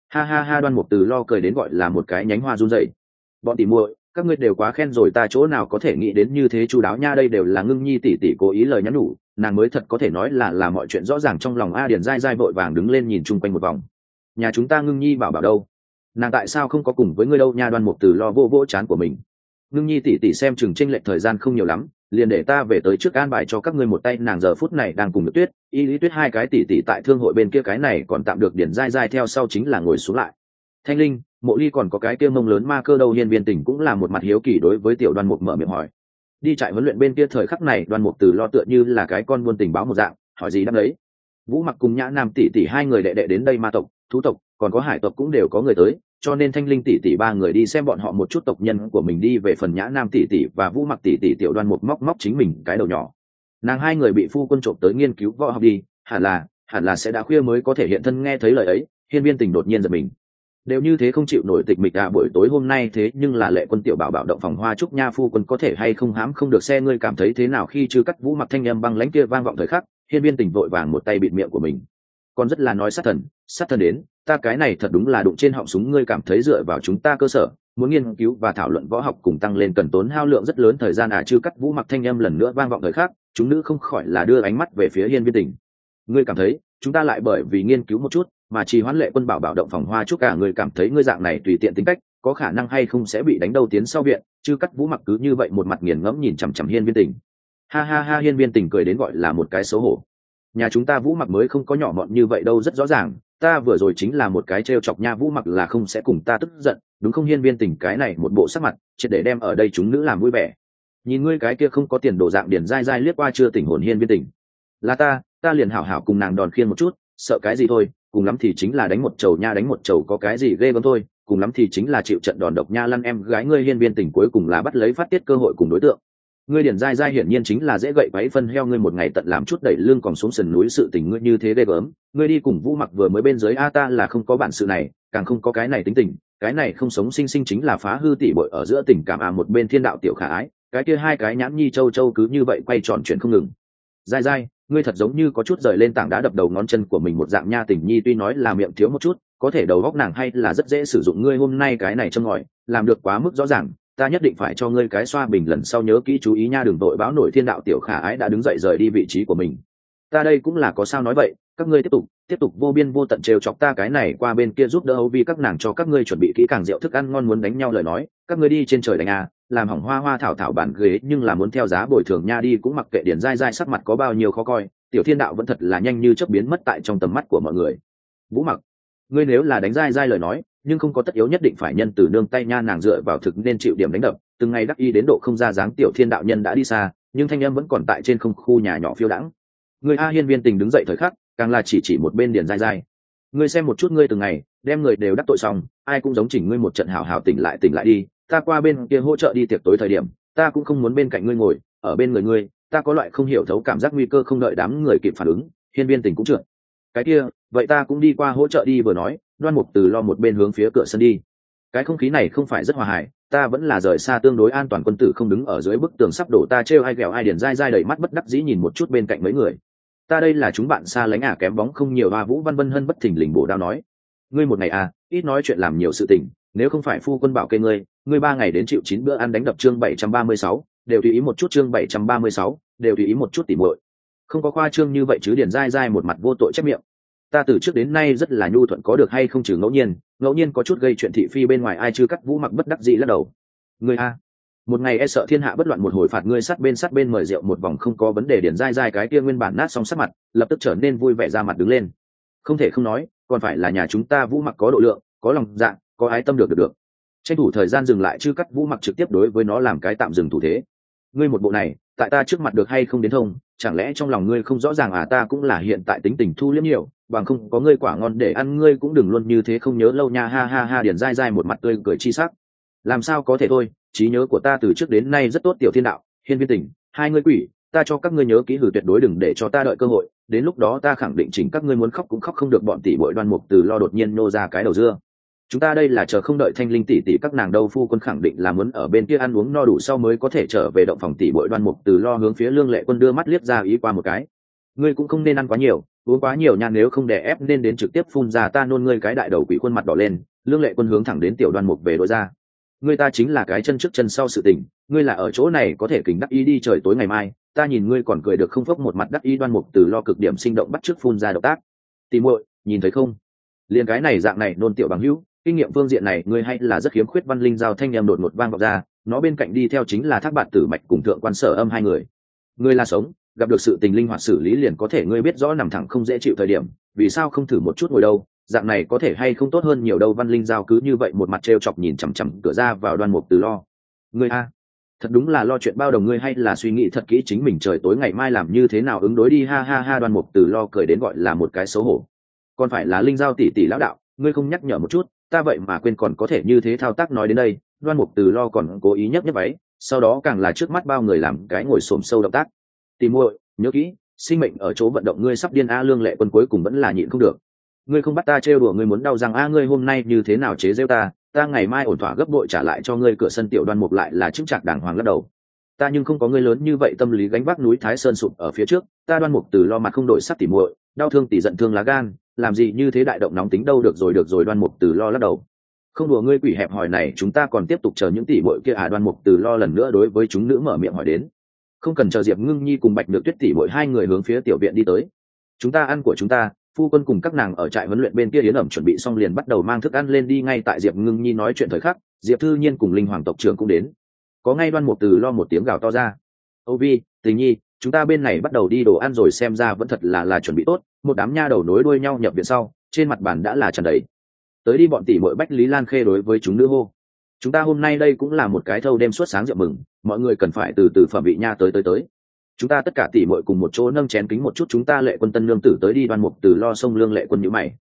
S1: Ha ha ha, đoan mục từ lo cười đến gọi là một cái nhánh hoa run dậy bọn tỷ muội các ngươi đều quá khen rồi, ta chỗ nào có thể nghĩ đến như thế chu đáo nha, đây đều là ngưng nhi tỷ tỷ cố ý lời nhắn nhủ, nàng mới thật có thể nói là là mọi chuyện rõ ràng trong lòng a điền dai dai vội vàng đứng lên nhìn chung quanh một vòng. Nhà chúng ta ngưng nhi bảo bảo đâu? Nàng tại sao không có cùng với ngươi đâu nha, đoan mục từ lo vô vô chán của mình. Ngưng nhi tỷ tỷ xem chừng tranh lệch thời gian không nhiều lắm, liền để ta về tới trước an bài cho các ngươi một tay, nàng giờ phút này đang cùng được tuyết, y lý tuyết hai cái tỷ tỷ tại thương hội bên kia cái này còn tạm được Điền dai dai theo sau chính là ngồi xuống lại thanh linh, mộ ly còn có cái kia mông lớn ma cơ đâu, hiên viên tỉnh cũng là một mặt hiếu kỳ đối với tiểu đoan mục mở miệng hỏi. Đi trại huấn luyện bên kia thời khắc này, đoan mục từ lo tựa như là cái con buôn tình báo một dạng, hỏi gì đáp đấy? Vũ mặc cùng nhã nam tỷ tỷ hai người đệ đệ đến đây ma tộc, thú tộc, còn có hải tộc cũng đều có người tới, cho nên thanh linh tỷ tỷ ba người đi xem bọn họ một chút tộc nhân của mình đi về phần nhã nam tỷ tỷ và vũ mặc tỷ tỷ tiểu đoan mục móc móc chính mình cái đầu nhỏ. Nàng hai người bị phu quân trộm tới nghiên cứu võ học đi, hẳn là hẳn là sẽ đã khuya mới có thể hiện thân nghe thấy lời ấy, hiên viên tình đột nhiên giật mình đều như thế không chịu nổi tịch mịch à buổi tối hôm nay thế nhưng là lệ quân tiểu bảo bảo động phòng hoa trúc nha phu quân có thể hay không hám không được xe ngươi cảm thấy thế nào khi chưa cắt vũ mặc thanh âm băng lãnh kia vang vọng thời khắc, hiên viên tình vội vàng một tay bịt miệng của mình. Còn rất là nói sát thần sát thần đến, ta cái này thật đúng là đụng trên họng súng, ngươi cảm thấy dựa vào chúng ta cơ sở, muốn nghiên cứu và thảo luận võ học cùng tăng lên cần tốn hao lượng rất lớn thời gian à chưa cắt vũ mặc thanh âm lần nữa vang vọng thời khắc, chúng nữ không khỏi là đưa ánh mắt về phía hiên viên tình ngươi cảm thấy, chúng ta lại bởi vì nghiên cứu một chút mà chỉ hoán lệ quân bảo bảo động phòng hoa chúc cả người cảm thấy ngươi dạng này tùy tiện tính cách, có khả năng hay không sẽ bị đánh đầu tiến sau viện, chứ cắt vũ mặc cứ như vậy một mặt nghiền ngẫm nhìn chằm chằm hiên viên tình. Ha ha ha, hiên viên tình cười đến gọi là một cái xấu hổ. Nhà chúng ta vũ mặc mới không có nhỏ mọn như vậy đâu, rất rõ ràng, ta vừa rồi chính là một cái t r e o chọc nha vũ mặc là không sẽ cùng ta tức giận, đúng không hiên viên tình cái này một bộ sắc mặt, triệt để đem ở đây chúng nữ làm vui vẻ. Nhìn ngươi cái kia không có tiền đồ dạng điển dai dai liếc qua chưa tỉnh hồn hiên viên tình. Là ta ta liền hảo hảo cùng nàng đòn khiên một chút, sợ cái gì thôi cùng lắm thì chính là đánh một chầu nha đánh một chầu có cái gì ghê gớm thôi, cùng lắm thì chính là chịu trận đòn độc nha lăn em gái ngươi hiên viên tỉnh cuối cùng là bắt lấy phát tiết cơ hội cùng đối tượng. Ngươi điển dai dai hiển nhiên chính là dễ gậy váy phân heo ngươi một ngày tận làm chút đẩy lưng còn xuống sườn núi sự tình ngươi như thế ghê gớm. Ngươi đi cùng vũ mặc vừa mới bên dưới a ta là không có bản sự này, càng không có cái này tính tình. Cái này không sống sinh sinh chính là phá hư tỉ bội ở giữa tình cảm à một bên thiên đạo tiểu khả ái, cái kia hai cái nhãn nhi châu châu cứ như vậy quay tròn chuyện không ngừng. Dai dai ngươi thật giống như có chút rời lên tảng đá đập đầu ngón chân của mình một dạng nha tình nhi, tuy nói là miệng thiếu một chút, có thể đầu góc nàng hay là rất dễ sử dụng. Ngươi hôm nay cái này châm ngòi, làm được quá mức rõ ràng, ta nhất định phải cho ngươi cái xoa bình lần sau nhớ kỹ chú ý nha đường tội báo nổi thiên đạo tiểu khả ái đã đứng dậy rời đi vị trí của mình. Ta đây cũng là có sao nói vậy, các ngươi tiếp tục tiếp tục vô biên vô tận trêu chọc ta, cái này qua bên kia giúp đỡ hầu vi, các nàng cho các ngươi chuẩn bị kỹ càng rượu thức ăn ngon muốn đánh nhau lời nói, các ngươi đi trên trời đánh à làm hỏng hoa hoa thảo thảo bản ghế, nhưng là muốn theo giá bồi thường nha đi, cũng mặc kệ điển dai dai sắc mặt có bao nhiêu khó coi, tiểu thiên đạo vẫn thật là nhanh như chớp biến mất tại trong tầm mắt của mọi người. Vũ mặc, ngươi nếu là đánh dai dai lời nói, nhưng không có tất yếu nhất định phải nhân từ nương tay nha nàng dựa vào thực nên chịu điểm đánh đập. Từng ngày đắc y đến độ không ra dáng tiểu thiên đạo nhân đã đi xa, nhưng thanh em vẫn còn tại trên không khu nhà nhỏ phiêu đãng. Người a hiên viên tình đứng dậy thời khắc, càng là chỉ chỉ một bên điền dai dai. Ngươi xem một chút ngươi từng ngày, đem người đều đắc tội xong, ai cũng giống chỉnh ngươi một trận hào hào tỉnh lại tỉnh lại đi ta qua bên kia hỗ trợ đi tiệc tối thời điểm, ta cũng không muốn bên cạnh ngươi ngồi, ở bên người ngươi, ta có loại không hiểu thấu cảm giác nguy cơ không đợi đám người kịp phản ứng, hiên viên tình cũng trượt cái kia, vậy ta cũng đi qua hỗ trợ đi vừa nói, đoan mục từ lo một bên hướng phía cửa sân đi. Cái không khí này không phải rất hòa hài, ta vẫn là rời xa tương đối an toàn quân tử không đứng ở dưới bức tường sắp đổ ta trêu ai ghẹo ai điển dai dai đầy mắt bất đắc dĩ nhìn một chút bên cạnh mấy người. Ta đây là chúng bạn xa lánh à kém bóng không nhiều, hoa vũ văn vân hân bất thình lình bổ đao nói. Ngươi một ngày à ít nói chuyện làm nhiều sự tình, nếu không phải phu quân bảo kê ngươi ngươi ba ngày đến chịu chín bữa ăn đánh đập chương bảy trăm ba mươi sáu, đều tùy ý một chút chương bảy trăm ba mươi sáu, đều tùy ý một chút tỉ muội. Không có khoa trương như vậy chứ điển dai dai một mặt vô tội chép miệng ta từ trước đến nay rất là nhu thuận có được hay không trừ ngẫu nhiên ngẫu nhiên có chút gây chuyện thị phi bên ngoài ai chứ cắt vũ mặc bất đắc dĩ lắc đầu. Người a, một ngày e sợ thiên hạ bất loạn một hồi phạt ngươi sát bên sát bên mời rượu một vòng không có vấn đề điển dai dai cái kia nguyên bản nát xong sắc mặt, lập tức trở nên vui vẻ ra mặt đứng lên. Không thể không nói, còn phải là nhà chúng ta vũ mặc có độ lượng, có lòng dạ có ái tâm được được được tranh thủ thời gian dừng lại chứ cắt vũ mặc trực tiếp đối với nó làm cái tạm dừng thủ thế. Ngươi một bộ này, tại ta trước mặt được hay không đến thông, chẳng lẽ trong lòng ngươi không rõ ràng à ta cũng là hiện tại tính tình thu liếm nhiều, bằng không có ngươi quả ngon để ăn ngươi cũng đừng luôn như thế không nhớ lâu nha, ha ha ha điển dai dai một mặt tươi cười chi sắc. Làm sao có thể thôi, trí nhớ của ta từ trước đến nay rất tốt, tiểu thiên đạo, hiên viên tỉnh, hai ngươi quỷ, ta cho các ngươi nhớ kỹ hử tuyệt đối đừng để cho ta đợi cơ hội, đến lúc đó ta khẳng định chính các ngươi muốn khóc cũng khóc không được, bọn tỷ bội đoan mục từ lo đột nhiên nô ra cái đầu dưa chúng ta đây là chờ không đợi thanh linh tỷ tỷ các nàng đâu, phu quân khẳng định là muốn ở bên kia ăn uống no đủ sau mới có thể trở về động phòng tỷ bội đoan mục từ lo hướng phía lương lệ quân đưa mắt liếc ra ý qua một cái. Ngươi cũng không nên ăn quá nhiều, uống quá nhiều nha, nếu không đè ép nên đến trực tiếp phun ra ta nôn ngươi cái đại đầu quỷ khuôn mặt đỏ lên, lương lệ quân hướng thẳng đến tiểu đoan mục về đội ra. Ngươi ta chính là cái chân trước chân sau sự tình, ngươi là ở chỗ này có thể kính đắc ý đi trời tối ngày mai, ta nhìn ngươi còn cười được không phốc một mặt đắc ý đoan mục từ lo cực điểm sinh động bắt trước phun ra động tác. Tìm muội, nhìn thấy không? Liền cái này dạng này nôn tiểu bằng hữu kinh nghiệm phương diện này ngươi hay là rất khiếm khuyết văn linh giao thanh em đột một vang vọng ra, nó bên cạnh đi theo chính là thác bạn tử mạch cùng thượng quan sở âm hai người. Ngươi là sống, gặp được sự tình linh hoạt xử lý liền có thể ngươi biết rõ nằm thẳng không dễ chịu thời điểm, vì sao không thử một chút ngồi đâu, dạng này có thể hay không tốt hơn nhiều đâu, văn linh giao cứ như vậy một mặt t chọc nhìn chằm chằm cửa ra vào đoan mục từ lo. Ngươi a, thật đúng là lo chuyện bao đồng ngươi hay là suy nghĩ thật kỹ chính mình trời tối ngày mai làm như thế nào ứng đối đi, ha ha ha, đoan mục từ lo cười đến gọi là một cái xấu hổ. Còn phải là linh giao tỷ tỷ lão đạo, ngươi không nhắc nhở một chút ta vậy mà quên còn có thể như thế thao tác nói đến đây, đoan mục từ lo còn cố ý nhấc nhấc váy, sau đó càng là trước mắt bao người làm cái ngồi xổm sâu động tác. Tìm muội, nhớ kỹ, sinh mệnh ở chỗ vận động ngươi sắp điên a lương lệ quân cuối cùng vẫn là nhịn không được. Ngươi không bắt ta trêu đùa, ngươi muốn đau rằng a, ngươi hôm nay như thế nào chế rêu ta? Ta ngày mai ổn thỏa gấp bội trả lại cho ngươi, cửa sân tiểu đoan mục lại là chứng trạc đàng hoàng lắc đầu. Ta nhưng không có ngươi lớn như vậy tâm lý gánh vác núi thái sơn sụp ở phía trước, ta đoan mục từ lo mặt không đổi sắc tỉ muội, đau thương tỉ giận thương lá gan làm gì như thế đại động nóng tính đâu, được rồi được rồi, đoan mục từ lo lắc đầu. Không đùa ngươi quỷ hẹp hỏi này, chúng ta còn tiếp tục chờ những tỷ muội kia à đoan mục từ lo lần nữa đối với chúng nữ mở miệng hỏi đến. Không cần chờ diệp ngưng nhi cùng bạch được tuyết tỷ muội hai người hướng phía tiểu viện đi tới. Chúng ta ăn của chúng ta, phu quân cùng các nàng ở trại huấn luyện bên kia yến ẩm chuẩn bị xong liền bắt đầu mang thức ăn lên đi ngay tại diệp ngưng nhi nói chuyện thời khắc, diệp thư nhiên cùng linh hoàng tộc trưởng cũng đến. Có ngay đoan mục từ lo một tiếng gào to ra. Âu vi, tình nhi, chúng ta bên này bắt đầu đi đồ ăn rồi xem ra vẫn thật là là chuẩn bị tốt một đám nha đầu nối đuôi nhau nhập viện sau, trên mặt bàn đã là trần đầy. Tới đi bọn tỷ muội bách lý lan khê đối với chúng nữ hô. Chúng ta hôm nay đây cũng là một cái thâu đêm suốt sáng rượu mừng, mọi người cần phải từ từ phẩm vị nha tới tới tới. Chúng ta tất cả tỷ muội cùng một chỗ nâng chén kính một chút, chúng ta lệ quân tân lương tử tới đi đoan mục từ lo sông lương lệ quân nhữ mày.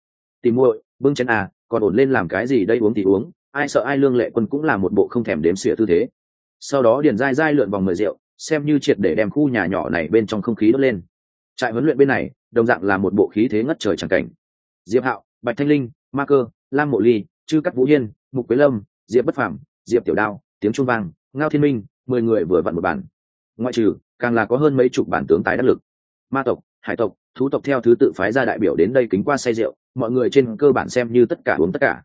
S1: Tỷ muội, bưng chén à còn ổn lên làm cái gì đây uống thì uống, ai sợ ai lương lệ quân cũng là một bộ không thèm đếm xỉa tư thế. Sau đó điền dai dai lượn vòng mời rượu, xem như triệt để đem khu nhà nhỏ này bên trong không khí đốt lên. Trại huấn luyện bên này đồng dạng là một bộ khí thế ngất trời chẳng cảnh. Diệp hạo, bạch thanh linh, ma cơ, lam mộ ly, chư cắt vũ hiên, mục quế lâm, diệp bất phàm, diệp tiểu đao, tiếng trung vang, ngao thiên minh, mười người vừa vặn một bản. Ngoại trừ, càng là có hơn mấy chục bản tướng tái đắc lực. Ma tộc, hải tộc, thú tộc theo thứ tự phái ra đại biểu đến đây kính qua say rượu, mọi người trên cơ bản xem như tất cả uống tất cả.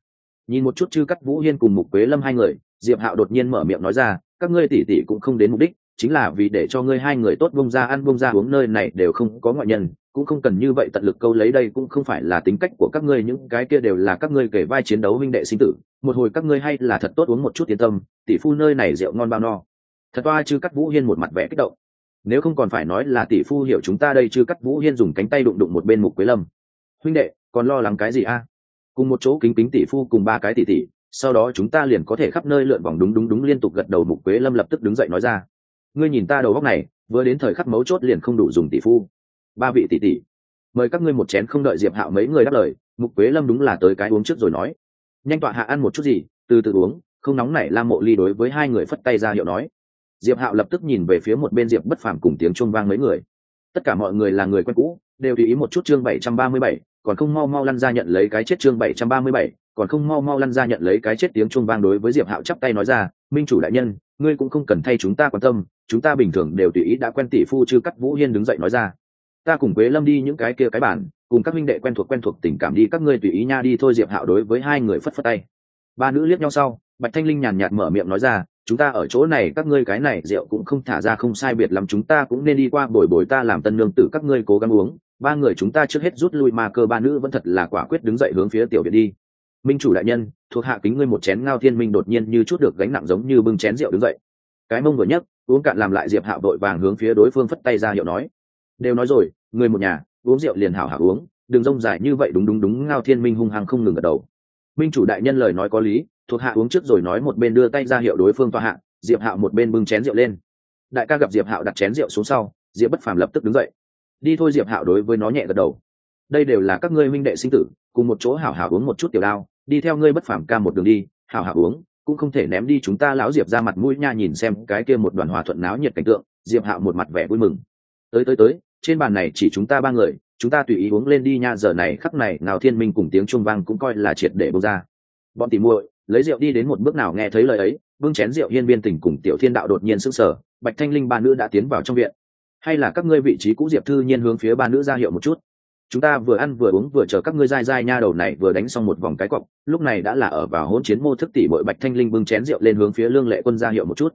S1: Nhìn một chút chư cắt vũ hiên cùng mục quế lâm hai người, diệp hạo đột nhiên mở miệng nói ra, các ngươi tỉ tỉ cũng không đến mục đích chính là vì để cho ngươi hai người tốt bông ra, ăn bông ra, uống nơi này đều không có ngoại nhân, cũng không cần như vậy tận lực câu lấy đây, cũng không phải là tính cách của các ngươi, những cái kia đều là các ngươi kể vai chiến đấu huynh đệ sinh tử. Một hồi các ngươi hay là thật tốt uống một chút yên tâm, tỷ phu nơi này rượu ngon bao no. Thật toa chứ cắt vũ hiên một mặt vẻ kích động. Nếu không còn phải nói là tỷ phu hiểu chúng ta đây chứ cắt vũ hiên dùng cánh tay đụng đụng một bên mục quế lâm. Huynh đệ, còn lo lắng cái gì a? Cùng một chỗ kính kính tỷ phu cùng ba cái tỷ tỷ, sau đó chúng ta liền có thể khắp nơi lượn vòng đúng đúng đúng liên tục gật đầu mục quế lâm lập tức đứng dậy nói ra ngươi nhìn ta đầu góc này, vừa đến thời khắc mấu chốt liền không đủ dùng tỷ phu. Ba vị tỷ tỷ, mời các ngươi một chén không đợi diệp hạo mấy người đáp lời, mục quế lâm đúng là tới cái uống trước rồi nói. Nhanh tọa hạ ăn một chút gì, từ từ uống, không nóng nảy lam mộ ly đối với hai người phất tay ra hiệu nói. Diệp hạo lập tức nhìn về phía một bên diệp bất phàm cùng tiếng chuông vang mấy người. Tất cả mọi người là người quen cũ, đều tùy ý một chút chương bảy trăm ba mươi bảy, còn không mau mau lăn ra nhận lấy cái chết chương bảy trăm ba mươi bảy, còn không mau mau lăn ra nhận lấy cái chết tiếng chuông vang đối với diệp hạo chắp tay nói ra, minh chủ đại nhân, ngươi cũng không cần thay chúng ta quan tâm chúng ta bình thường đều tùy ý đã quen tỷ phu chư cắt vũ hiên đứng dậy nói ra. Ta cùng quế lâm đi những cái kia cái bản, cùng các minh đệ quen thuộc quen thuộc tình cảm đi, các ngươi tùy ý nha đi thôi, diệp hạo đối với hai người phất phất tay. Ba nữ liếc nhau sau, bạch thanh linh nhàn nhạt mở miệng nói ra, chúng ta ở chỗ này, các ngươi cái này rượu cũng không thả ra, không sai biệt lắm, chúng ta cũng nên đi qua, bồi bồi ta làm tân nương tử, các ngươi cố gắng uống. Ba người chúng ta trước hết rút lui mà cơ, ba nữ vẫn thật là quả quyết đứng dậy hướng phía tiểu viện đi. Minh chủ đại nhân, thuộc hạ kính ngươi một chén ngao thiên minh đột nhiên như chút được gánh nặng giống như bưng chén rượu đứng dậy. Cái mông vừa nhấc uống cạn làm lại diệp hạo đội vàng hướng phía đối phương phất tay ra hiệu nói. Đều nói rồi, người một nhà, uống rượu liền hảo hảo uống đừng rông dài như vậy đúng đúng đúng, ngao thiên minh hung hăng không ngừng gật đầu. Minh chủ đại nhân lời nói có lý, thuộc hạ uống trước rồi nói một bên đưa tay ra hiệu đối phương tòa hạ, diệp hạo một bên bưng chén rượu lên. Đại ca gặp diệp hạo đặt chén rượu xuống sau, diệp bất phàm lập tức đứng dậy. Đi thôi diệp hạo đối với nó nhẹ gật đầu. Đây đều là các ngươi minh đệ sinh tử, cùng một chỗ hảo hảo uống một chút tiểu đao, đi theo ngươi bất phàm ca một đường đi, hảo hảo uống cũng không thể ném đi chúng ta lão diệp ra mặt mũi nha nhìn xem cái kia một đoàn hòa thuận náo nhiệt cảnh tượng, diệp hạo một mặt vẻ vui mừng. Tới tới tới, trên bàn này chỉ chúng ta ba người, chúng ta tùy ý uống lên đi nha, giờ này khắc này nào thiên minh cùng tiếng trung vang cũng coi là triệt để bông ra. Bọn tỷ muội, lấy rượu đi đến một bước nào nghe thấy lời ấy vương chén rượu hiên biên tỉnh cùng tiểu thiên đạo đột nhiên sững sờ, bạch thanh linh ba nữ đã tiến vào trong viện. Hay là các ngươi vị trí cũ diệp thư nhiên hướng phía ba nữ ra hiệu một chút? Chúng ta vừa ăn vừa uống vừa chờ các ngươi dai dai nha đầu này vừa đánh xong một vòng cái cọc, lúc này đã là ở vào hỗn chiến mô thức tỷ bội bạch thanh linh bưng chén rượu lên hướng phía lương lệ quân ra hiệu một chút.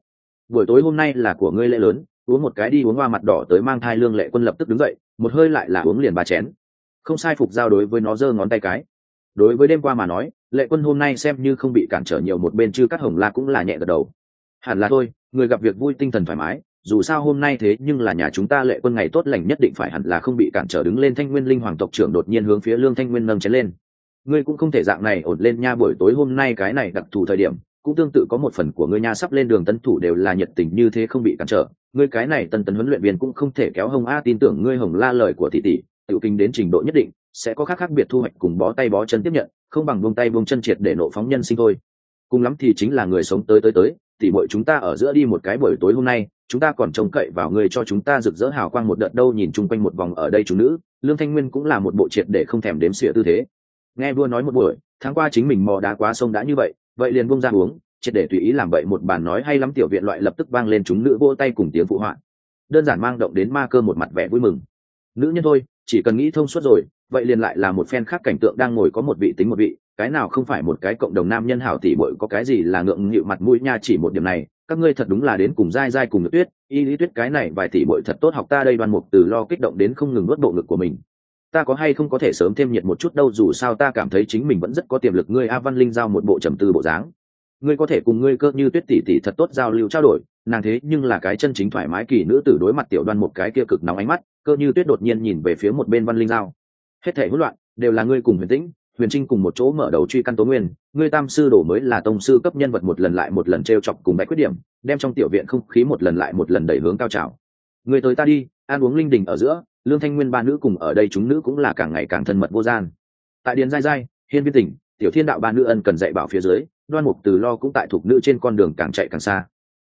S1: Buổi tối hôm nay là của ngươi lễ lớn, uống một cái đi, uống hoa mặt đỏ tới mang thai lương lệ quân lập tức đứng dậy, một hơi lại là uống liền ba chén. Không sai phục giao đối với nó giơ ngón tay cái. Đối với đêm qua mà nói, lệ quân hôm nay xem như không bị cản trở nhiều, một bên chứ các hồng la cũng là nhẹ gật đầu. Hẳn là thôi, người gặp việc vui tinh thần thoải mái dù sao hôm nay thế nhưng là nhà chúng ta lệ quân ngày tốt lành nhất định phải hẳn là không bị cản trở đứng lên thanh nguyên linh hoàng tộc trưởng đột nhiên hướng phía lương thanh nguyên nâng chén lên. Ngươi cũng không thể dạng này ổn lên nha buổi tối hôm nay cái này đặc thù thời điểm, cũng tương tự có một phần của ngươi nha sắp lên đường tân thủ đều là nhiệt tình như thế không bị cản trở. Ngươi cái này tân tấn huấn luyện viên cũng không thể kéo hồng a, tin tưởng ngươi hồng la lời của thị tỷ tự kinh đến trình độ nhất định, sẽ có khác khác biệt thu hoạch cùng bó tay bó chân tiếp nhận, không bằng buông tay buông chân triệt để nộ phóng nhân sinh thôi. Cùng lắm thì chính là người sống tới tới tới tỉ mọi chúng ta ở giữa đi một cái buổi tối hôm nay chúng ta còn trông cậy vào người cho chúng ta rực rỡ hào quang một đợt đâu nhìn chung quanh một vòng ở đây chúng nữ, lương thanh nguyên cũng là một bộ triệt để không thèm đếm xỉa tư thế. Nghe vua nói một buổi, tháng qua chính mình mò đá quá sông đã như vậy vậy liền buông ra uống, triệt để tùy ý làm vậy một bàn nói hay lắm tiểu viện loại lập tức vang lên chúng nữ vô tay cùng tiếng phụ họa. Đơn giản mang động đến ma cơ một mặt vẻ vui mừng. Nữ nhân thôi, chỉ cần nghĩ thông suốt rồi, vậy liền lại là một phen khác cảnh tượng đang ngồi có một vị tính một vị, cái nào không phải một cái cộng đồng nam nhân hảo tỷ bội có cái gì là ngượng nghịu mặt mũi nha chỉ một điểm này các ngươi thật đúng là đến cùng dai dai cùng nhược tuyết, y lý tuyết cái này vài tỷ bội thật tốt học ta đây đoan mục từ lo kích động đến không ngừng nuốt bộ ngực của mình. Ta có hay không có thể sớm thêm nhiệt một chút đâu, dù sao ta cảm thấy chính mình vẫn rất có tiềm lực, ngươi a văn linh giao một bộ trầm tư bộ dáng. Ngươi có thể cùng ngươi cơ như tuyết tỷ tỷ thật tốt giao lưu trao đổi, nàng thế nhưng là cái chân chính thoải mái kỳ nữ tử đối mặt tiểu đoan một cái kia cực nóng ánh mắt, cơ như tuyết đột nhiên nhìn về phía một bên văn linh giao. Hết thể hỗn loạn, đều là ngươi cùng huyền tĩnh huyền trinh cùng một chỗ mở đầu truy căn tố nguyên, ngươi tam sư đổ mới là tông sư cấp nhân vật một lần lại một lần t r e o chọc cùng bạch khuyết điểm, đem trong tiểu viện không khí một lần lại một lần đẩy hướng cao trào. Người tới ta đi, ăn uống linh đình ở giữa, lương thanh nguyên ba nữ cùng ở đây chúng nữ cũng là càng ngày càng thân mật vô gian. Tại điền giai giai, hiên viên tỉnh, tiểu thiên đạo ba nữ ân cần dạy bảo phía dưới, đoan mục từ lo cũng tại thuộc nữ trên con đường càng chạy càng xa.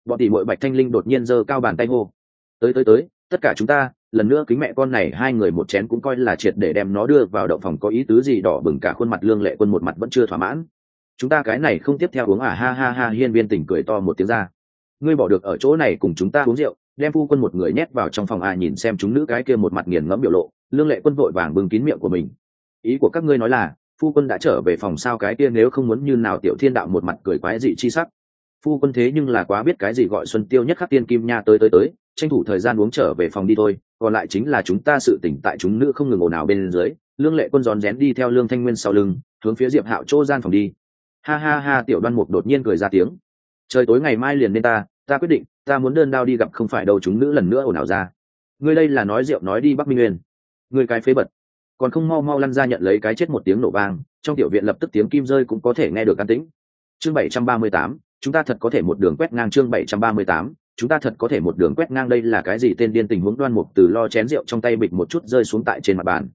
S1: Bọn tỷ mội bạch thanh linh đột nhiên giơ cao bàn tay hô. Tới tới tới, tất cả chúng ta lần nữa kính mẹ con này, hai người một chén cũng coi là triệt để đem nó đưa vào động phòng, có ý tứ gì đỏ bừng cả khuôn mặt lương lệ quân một mặt vẫn chưa thỏa mãn. Chúng ta cái này không tiếp theo uống à ha ha ha, hiên viên tỉnh cười to một tiếng ra. Ngươi bỏ được ở chỗ này cùng chúng ta uống rượu, đem phu quân một người nhét vào trong phòng à nhìn xem chúng nữ cái kia một mặt nghiền ngẫm biểu lộ, lương lệ quân vội vàng bưng kín miệng của mình. Ý của các ngươi nói là, phu quân đã trở về phòng sao cái kia nếu không muốn như nào tiểu thiên đạo một mặt cười quái dị chi sắc. Phu quân thế nhưng là quá biết cái gì gọi xuân tiêu nhất khắc tiên kim nha, tới tới tới tranh thủ thời gian uống trở về phòng đi thôi, còn lại chính là chúng ta sự tỉnh tại chúng nữ không ngừng ồn ào bên dưới, lương lệ quân rón rén đi theo lương thanh nguyên sau lưng, hướng phía diệp hạo chỗ gian phòng đi. Ha ha ha, tiểu đoan mục đột nhiên cười ra tiếng. Trời tối ngày mai liền nên ta ta quyết định, ta muốn đơn đao đi gặp không phải đâu, chúng nữ lần nữa ồn ào ra. Ngươi đây là nói rượu nói đi bắc minh nguyên. Ngươi cái phế bật còn không mau mau lăn ra nhận lấy cái chết một tiếng nổ vang, trong tiểu viện lập tức tiếng kim rơi cũng có thể nghe được an tĩnh. Chương bảy trăm ba mươi tám, chúng ta thật có thể một đường quét ngang chương bảy trăm ba mươi tám chúng ta thật có thể một đường quét ngang đây là cái gì tên điên tình huống đoan mục từ lo chén rượu trong tay bịch một chút rơi xuống tại trên mặt bàn.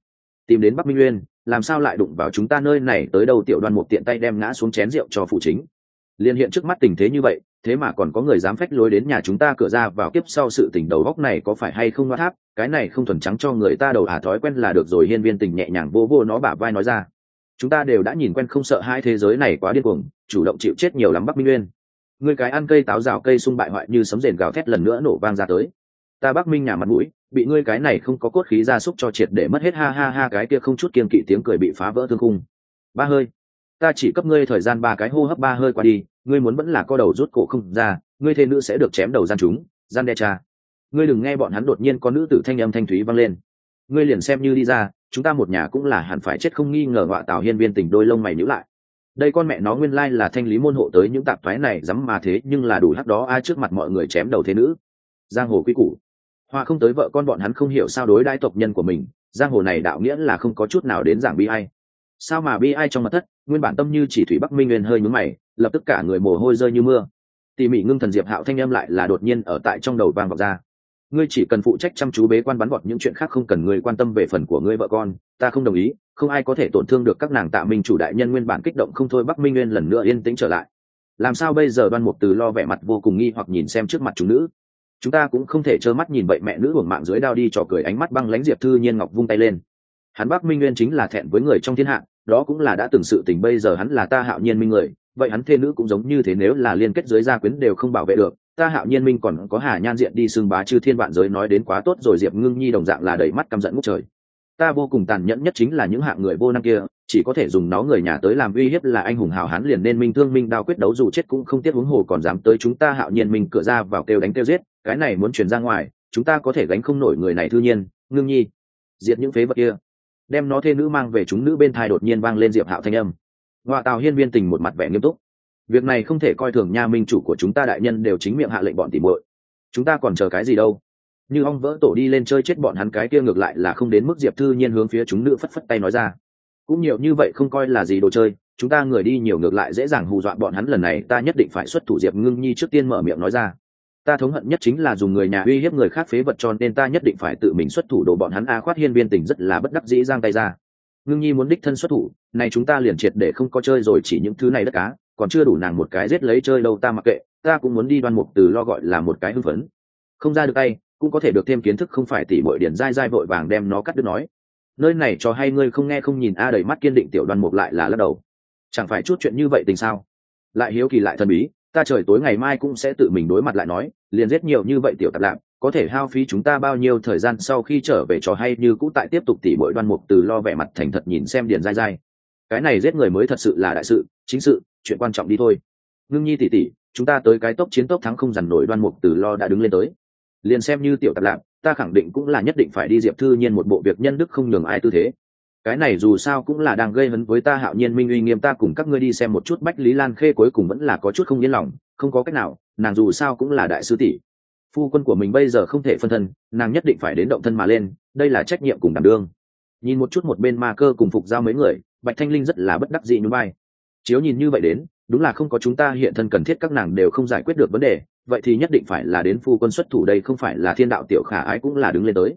S1: Tìm đến bắc minh uyên làm sao lại đụng vào chúng ta nơi này tới đâu tiểu đoan mục tiện tay đem ngã xuống chén rượu cho phụ chính. Liên hiện trước mắt tình thế như vậy, thế mà còn có người dám phách lối đến nhà chúng ta cửa ra vào kiếp sau sự tình đầu góc này có phải hay không loa tháp, cái này không thuần trắng cho người ta đầu à thói quen là được rồi, hiên viên tình nhẹ nhàng vô vô nó bả vai nói ra. Chúng ta đều đã nhìn quen không sợ hai thế giới này quá điên cuồng, chủ động chịu chết nhiều lắm bắc minh uyên người cái ăn cây táo rào cây sung bại hoại như sấm rền gào thét lần nữa nổ vang ra tới. Ta bắc minh nhà mặt mũi, bị ngươi cái này không có cốt khí ra súc cho triệt để mất hết ha ha ha cái kia không chút kiên kỵ tiếng cười bị phá vỡ thương khung. Ba hơi. Ta chỉ cấp ngươi thời gian ba cái hô hấp ba hơi qua đi, ngươi muốn vẫn là co đầu rút cổ không ra, ngươi thê nữ sẽ được chém đầu gian chúng, gian đe cha. Ngươi đừng nghe bọn hắn đột nhiên có nữ tử thanh âm thanh thúy vang lên. Ngươi liền xem như đi ra, chúng ta một nhà cũng là hẳn phải chết không nghi ngờ họa tào hiên viên tình đôi lông mày nhữ lại đây con mẹ nó nguyên lai là thanh lý môn hộ tới những tạp thoái này dám mà thế, nhưng là đủ hắc đó, ai trước mặt mọi người chém đầu thế nữ. Giang hồ quy củ. Hoa không tới vợ con bọn hắn không hiểu sao đối đãi tộc nhân của mình, giang hồ này đạo nghĩa là không có chút nào đến giảng bi ai. Sao mà bi ai trong mặt thất, nguyên bản tâm như chỉ thủy bắc minh nguyên hơi nhúng mày, lập tức cả người mồ hôi rơi như mưa. Tỉ mỉ ngưng thần diệp hạo thanh âm lại là đột nhiên ở tại trong đầu vang vọng ra ngươi chỉ cần phụ trách chăm chú bế quan bắn bọt những chuyện khác không cần ngươi quan tâm về phần của ngươi vợ con, ta không đồng ý, không ai có thể tổn thương được các nàng tạ minh chủ đại nhân nguyên bản kích động không thôi bắc minh nguyên lần nữa yên tĩnh trở lại. Làm sao bây giờ đoan mục từ lo vẻ mặt vô cùng nghi hoặc nhìn xem trước mặt chúng nữ. Chúng ta cũng không thể trơ mắt nhìn vậy mẹ nữ hưởng mạng dưới đao đi trò cười ánh mắt băng lãnh diệp thư nhiên ngọc vung tay lên. Hắn bắc minh nguyên chính là thẹn với người trong thiên hạ, đó cũng là đã từng sự tình bây giờ hắn là ta hạo nhiên minh người, vậy hắn thê nữ cũng giống như thế nếu là liên kết dưới gia quyến đều không bảo vệ được ta hạo nhiên minh còn có hà nhan diện đi xưng bá chư thiên vạn giới nói đến quá tốt rồi, diệp ngưng nhi đồng dạng là đầy mắt căm giận ngút trời. ta vô cùng tàn nhẫn nhất chính là những hạng người vô năng kia, chỉ có thể dùng nó người nhà tới làm uy hiếp là anh hùng hào hán liền nên minh thương minh đao quyết đấu dù chết cũng không tiếc huống hồ còn dám tới chúng ta hạo nhiên minh cửa ra vào kêu đánh kêu giết, cái này muốn chuyển ra ngoài, chúng ta có thể gánh không nổi người này thư nhiên, ngưng nhi, diệt những phế vật kia. đem nó thê nữ mang về chúng nữ bên thai đột nhiên vang lên diệp hạo thanh âm. ngoại tào hiên viên tình một mặt vẻ nghiêm túc việc này không thể coi thường nha minh chủ của chúng ta đại nhân đều chính miệng hạ lệnh bọn tìm muội. Chúng ta còn chờ cái gì đâu? Như ong vỡ tổ đi lên chơi chết bọn hắn cái kia ngược lại là không đến mức diệp thư nhiên hướng phía chúng nữ phất phất tay nói ra. Cũng nhiều như vậy không coi là gì đồ chơi, chúng ta người đi nhiều ngược lại dễ dàng hù dọa bọn hắn lần này, ta nhất định phải xuất thủ diệp ngưng nhi trước tiên mở miệng nói ra. Ta thống hận nhất chính là dùng người nhà uy hiếp người khác phế vật cho nên ta nhất định phải tự mình xuất thủ đồ bọn hắn a khoát hiên viên tình rất là bất đắc dĩ giang tay ra. Ngưng nhi muốn đích thân xuất thủ này chúng ta liền triệt để không có chơi rồi, chỉ những thứ này đất cá còn chưa đủ nàng một cái giết lấy chơi đâu ta mặc kệ, ta cũng muốn đi đoan mục từ lo gọi là một cái hưng phấn. Không ra được tay, cũng có thể được thêm kiến thức không phải tỉ bội điển dai dai vội vàng đem nó cắt đứt nói. Nơi này cho hay ngươi không nghe không nhìn, a, đầy mắt kiên định tiểu đoan mục lại là lắc đầu. Chẳng phải chút chuyện như vậy tình sao? Lại hiếu kỳ lại thần bí, ta trời tối ngày mai cũng sẽ tự mình đối mặt lại nói, liền giết nhiều như vậy tiểu tạp lạp, có thể hao phí chúng ta bao nhiêu thời gian sau khi trở về trò hay như cũ tại tiếp tục tỉ bội đoan mục từ lo vẻ mặt thành thật nhìn xem điền dai dai cái này giết người mới thật sự là đại sự, chính sự, chuyện quan trọng đi thôi. Ngưng nhi tỉ tỉ chúng ta tới cái tốc chiến tốc thắng không dằn nổi đoan mục từ lo đã đứng lên tới. Liền xem như tiểu tạp lạc, ta khẳng định cũng là nhất định phải đi diệp thư nhiên một bộ việc nhân đức không nhường ai tư thế. Cái này dù sao cũng là đang gây hấn với ta hạo nhiên minh uy nghiêm ta cùng các ngươi đi xem một chút bách lý lan khê cuối cùng vẫn là có chút không yên lòng, không có cách nào, nàng dù sao cũng là đại sư tỷ. Phu quân của mình bây giờ không thể phân thân, nàng nhất định phải đến động thân mà lên, đây là trách nhiệm cùng đảm đương. Nhìn một chút một bên ma cơ cùng phục giao mấy người bạch thanh linh rất là bất đắc dị như bay chiếu nhìn như vậy đến, đúng là không có chúng ta hiện thân cần thiết các nàng đều không giải quyết được vấn đề, vậy thì nhất định phải là đến phu quân xuất thủ đây không phải là thiên đạo tiểu khả ái cũng là đứng lên tới.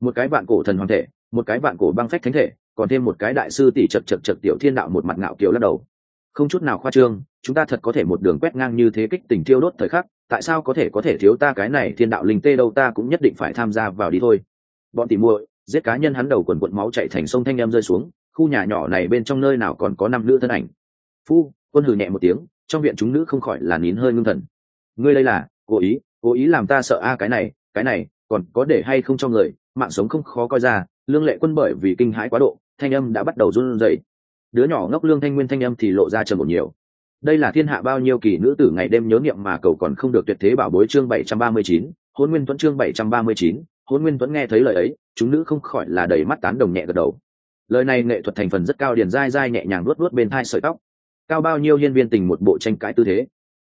S1: Một cái bạn cổ thần hoàng thể, một cái bạn cổ băng phách thánh thể, còn thêm một cái đại sư tỷ chật chật chật tiểu thiên đạo một mặt ngạo kiều lắc đầu. Không chút nào khoa trương, chúng ta thật có thể một đường quét ngang như thế kích tình thiêu đốt thời khắc, tại sao có thể có thể thiếu ta cái này thiên đạo linh tê đâu ta cũng nhất định phải tham gia vào đi thôi. Bọn tỉ muội, giết cá nhân hắn đầu quần quận máu chạy thành sông thanh em rơi xuống khu nhà nhỏ này bên trong nơi nào còn có năm nữ thân ảnh. Phu, quân hừ nhẹ một tiếng, trong viện chúng nữ không khỏi là nín hơi ngưng thần. Ngươi đây là, cố ý cố ý làm ta sợ a, cái này cái này, còn có để hay không cho người, mạng sống không khó coi ra, lương lệ quân bởi vì kinh hãi quá độ, thanh âm đã bắt đầu run rẩy. Đứa nhỏ ngốc lương thanh nguyên thanh âm thì lộ ra trầm một nhiều. Đây là thiên hạ bao nhiêu kỳ nữ tử ngày đêm nhớ niệm mà cầu còn không được tuyệt thế bảo bối chương bảy trăm ba mươi chín, hôn nguyên tuấn chương bảy trăm ba mươi chín, hôn nguyên tuấn nghe thấy lời ấy, chúng nữ không khỏi là đầy mắt tán đồng nhẹ gật đầu lời này nghệ thuật thành phần rất cao, điền dai dai nhẹ nhàng luốt luốt bên thai sợi tóc. Cao bao nhiêu hiên viên tình một bộ tranh cãi tư thế.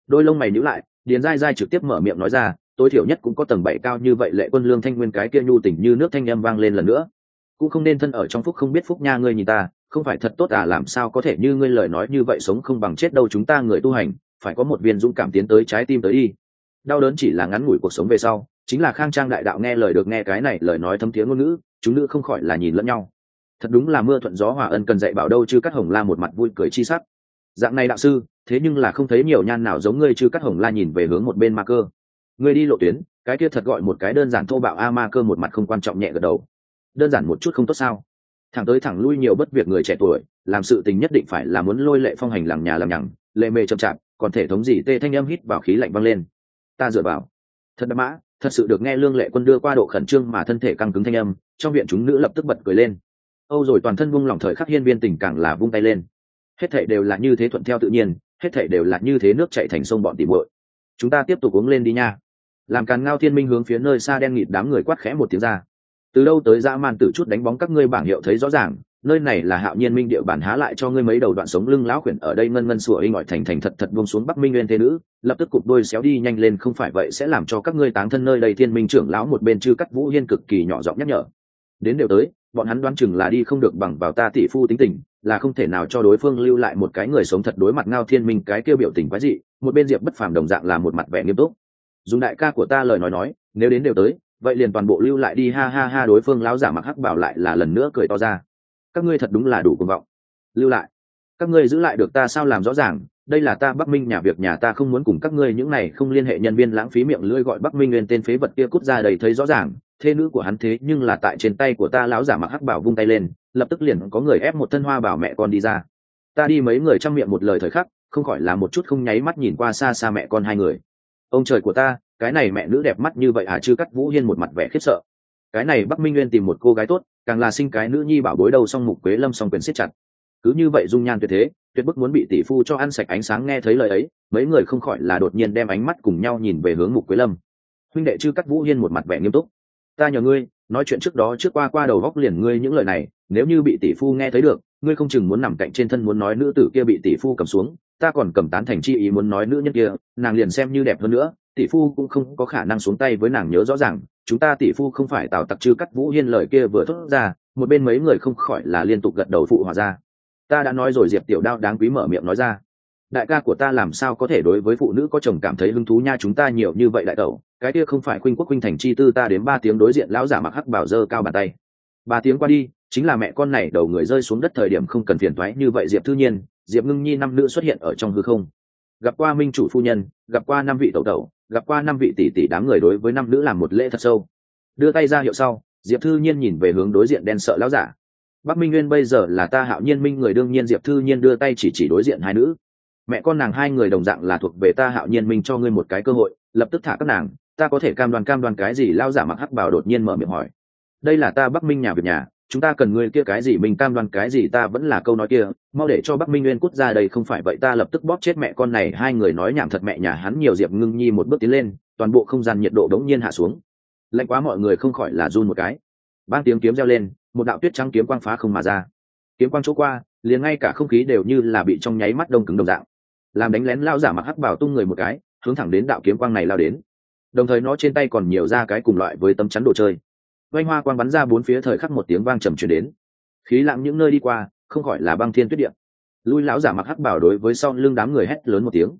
S1: Đôi lông mày nhíu lại, điền dai dai trực tiếp mở miệng nói ra, tối thiểu nhất cũng có tầng bảy cao như vậy, lệ quân lương thanh nguyên cái kia nhu tình như nước thanh âm vang lên lần nữa. Cũng không nên thân ở trong phúc không biết phúc nha ngươi nhìn ta, không phải thật tốt à làm sao có thể như ngươi lời nói như vậy sống không bằng chết đâu, chúng ta người tu hành, phải có một viên dũng cảm tiến tới trái tim tới đi. Đau đớn chỉ là ngắn ngủi cuộc sống về sau, chính là khang trang đại đạo nghe lời được nghe cái này, lời nói thấm tiếng ngôn ngữ, chúng nữ không khỏi là nhìn lẫn nhau thật đúng là mưa thuận gió hòa ân cần dạy bảo đâu chứ cắt hồng la một mặt vui cười chi sắc. Dạng này đạo sư, thế nhưng là không thấy nhiều nhan nào giống ngươi chứ cắt hồng la nhìn về hướng một bên ma cơ. Ngươi đi lộ tuyến, cái kia thật gọi một cái đơn giản thô bạo a ma cơ một mặt không quan trọng nhẹ gật đầu. Đơn giản một chút không tốt sao? Thẳng tới thẳng lui nhiều bất việc người trẻ tuổi, làm sự tình nhất định phải là muốn lôi lệ phong hành làng nhà làm nhằng, lệ mề chậm chạp, còn thể thống gì tê thanh âm hít vào khí lạnh văng lên. Ta dựa vào. Thật đã mã, thật sự được nghe lương lệ quân đưa qua độ khẩn trương mà thân thể căng cứng thanh âm, trong viện chúng nữ lập tức bật cười lên âu rồi toàn thân vung lòng thời khắc hiên viên tình càng là vung tay lên. Hết thảy đều là như thế thuận theo tự nhiên, hết thảy đều là như thế nước chảy thành sông bọn tỉ muội. Chúng ta tiếp tục uống lên đi nha. Làm càn ngao thiên minh hướng phía nơi xa đen nghịt đám người quát khẽ một tiếng ra. Từ đâu tới dã man tử chút đánh bóng các ngươi bảng hiệu thấy rõ ràng, nơi này là hạo nhiên minh địa bản há lại cho ngươi mấy đầu đoạn sống lưng lão khuyển ở đây ngân ngân sủa inh ỏi thành thành thật thật buông xuống bắc minh nguyên thế nữ, lập tức cục đôi xéo đi nhanh lên không phải vậy sẽ làm cho các ngươi táng thân nơi đây thiên minh trưởng lão một bên chư cắt vũ hiên cực kỳ nhỏ giọng nhắc nhở. Đến đều tới bọn hắn đoán chừng là đi không được bằng vào ta tỷ phu tính tình, là không thể nào cho đối phương lưu lại một cái người sống thật đối mặt ngao thiên minh cái kêu biểu tình quái dị, một bên diệp bất phàm đồng dạng là một mặt vẻ nghiêm túc. Dùng đại ca của ta lời nói nói, nếu đến đều tới, vậy liền toàn bộ lưu lại đi, ha ha ha, đối phương láo giả mặc hắc bảo lại là lần nữa cười to ra. Các ngươi thật đúng là đủ cuồng vọng. Lưu lại. Các ngươi giữ lại được ta sao làm rõ ràng, đây là ta bắc minh nhà việc, nhà ta không muốn cùng các ngươi những này không liên hệ nhân viên lãng phí miệng lưỡi gọi bắc minh nguyên tên phế vật kia cút ra đầy thấy rõ ràng thê nữ của hắn thế nhưng là tại trên tay của ta lão giả mặc hắc bảo vung tay lên, lập tức liền có người ép một thân hoa bảo mẹ con đi ra. Ta đi mấy người trong miệng một lời thời khắc, không khỏi là một chút không nháy mắt nhìn qua xa xa mẹ con hai người. Ông trời của ta, cái này mẹ nữ đẹp mắt như vậy à chứ cắt vũ hiên một mặt vẻ khiếp sợ. Cái này bắc minh nguyên tìm một cô gái tốt, càng là sinh cái nữ nhi bảo bối đầu song mục quế lâm song quyền siết chặt. Cứ như vậy dung nhan tuyệt thế, tuyệt bức muốn bị tỷ phu cho ăn sạch ánh sáng nghe thấy lời ấy, mấy người không khỏi là đột nhiên đem ánh mắt cùng nhau nhìn về hướng mục quế lâm. Huynh đệ chư cắt vũ hiên một mặt vẻ nghiêm túc ta nhờ ngươi, nói chuyện trước đó trước qua qua đầu góc liền ngươi những lời này, nếu như bị tỷ phu nghe thấy được, ngươi không chừng muốn nằm cạnh trên thân muốn nói nữ tử kia bị tỷ phu cầm xuống, ta còn cầm tán thành chi ý muốn nói nữ nhân kia, nàng liền xem như đẹp hơn nữa, tỷ phu cũng không có khả năng xuống tay với nàng nhớ rõ ràng, chúng ta tỷ phu không phải tạo tặc chư cắt vũ hiên lời kia vừa thốt ra, một bên mấy người không khỏi là liên tục gật đầu phụ hòa ra. Ta đã nói rồi, diệp tiểu đao đáng quý mở miệng nói ra. Đại ca của ta làm sao có thể đối với phụ nữ có chồng cảm thấy hứng thú nha, chúng ta nhiều như vậy đại tẩu cái kia không phải khuynh quốc khuynh thành chi tư ta đến ba tiếng đối diện lão giả mặc hắc bảo dơ cao bàn tay. Ba tiếng qua đi, chính là mẹ con này đầu người rơi xuống đất thời điểm không cần phiền thoái như vậy diệp thư nhiên, diệp ngưng nhi năm nữ xuất hiện ở trong hư không. Gặp qua minh chủ phu nhân, gặp qua năm vị tẩu tẩu, gặp qua năm vị tỷ tỷ đám người đối với năm nữ làm một lễ thật sâu. Đưa tay ra hiệu sau, diệp thư nhiên nhìn về hướng đối diện đen sợ lão giả. Bắc minh nguyên bây giờ là ta hạo nhiên minh người đương nhiên diệp thư nhiên đưa tay chỉ chỉ đối diện hai nữ. Mẹ con nàng hai người đồng dạng là thuộc về ta hạo nhiên minh cho ngươi một cái cơ hội, lập tức thả các nàng ta có thể cam đoan cam đoan cái gì? Lao giả mặc hắc bảo đột nhiên mở miệng hỏi. Đây là ta bắc minh nhà việc nhà, chúng ta cần ngươi kia cái gì? Mình cam đoan cái gì? Ta vẫn là câu nói kia. Mau để cho bắc minh nguyên cút ra đây, không phải vậy ta lập tức bóp chết mẹ con này. Hai người nói nhảm thật mẹ nhà hắn nhiều diệp ngưng nhi một bước tiến lên, toàn bộ không gian nhiệt độ đống nhiên hạ xuống. Lạnh quá mọi người không khỏi là run một cái. Ban tiếng kiếm reo lên, một đạo tuyết trắng kiếm quang phá không mà ra. Kiếm quang chỗ qua, liền ngay cả không khí đều như là bị trong nháy mắt đông cứng đồng dạng. Làm đánh lén lao giả mặc hắc bảo tung người một cái, hướng thẳng đến đạo kiếm quang này lao đến đồng thời nó trên tay còn nhiều ra cái cùng loại với tấm chắn đồ chơi. Vanh hoa quang bắn ra bốn phía thời khắc một tiếng vang trầm truyền đến. Khí lặng những nơi đi qua, không gọi là băng thiên tuyết điện lui lão giả mặc hắc bảo đối với sau lưng đám người hét lớn một tiếng.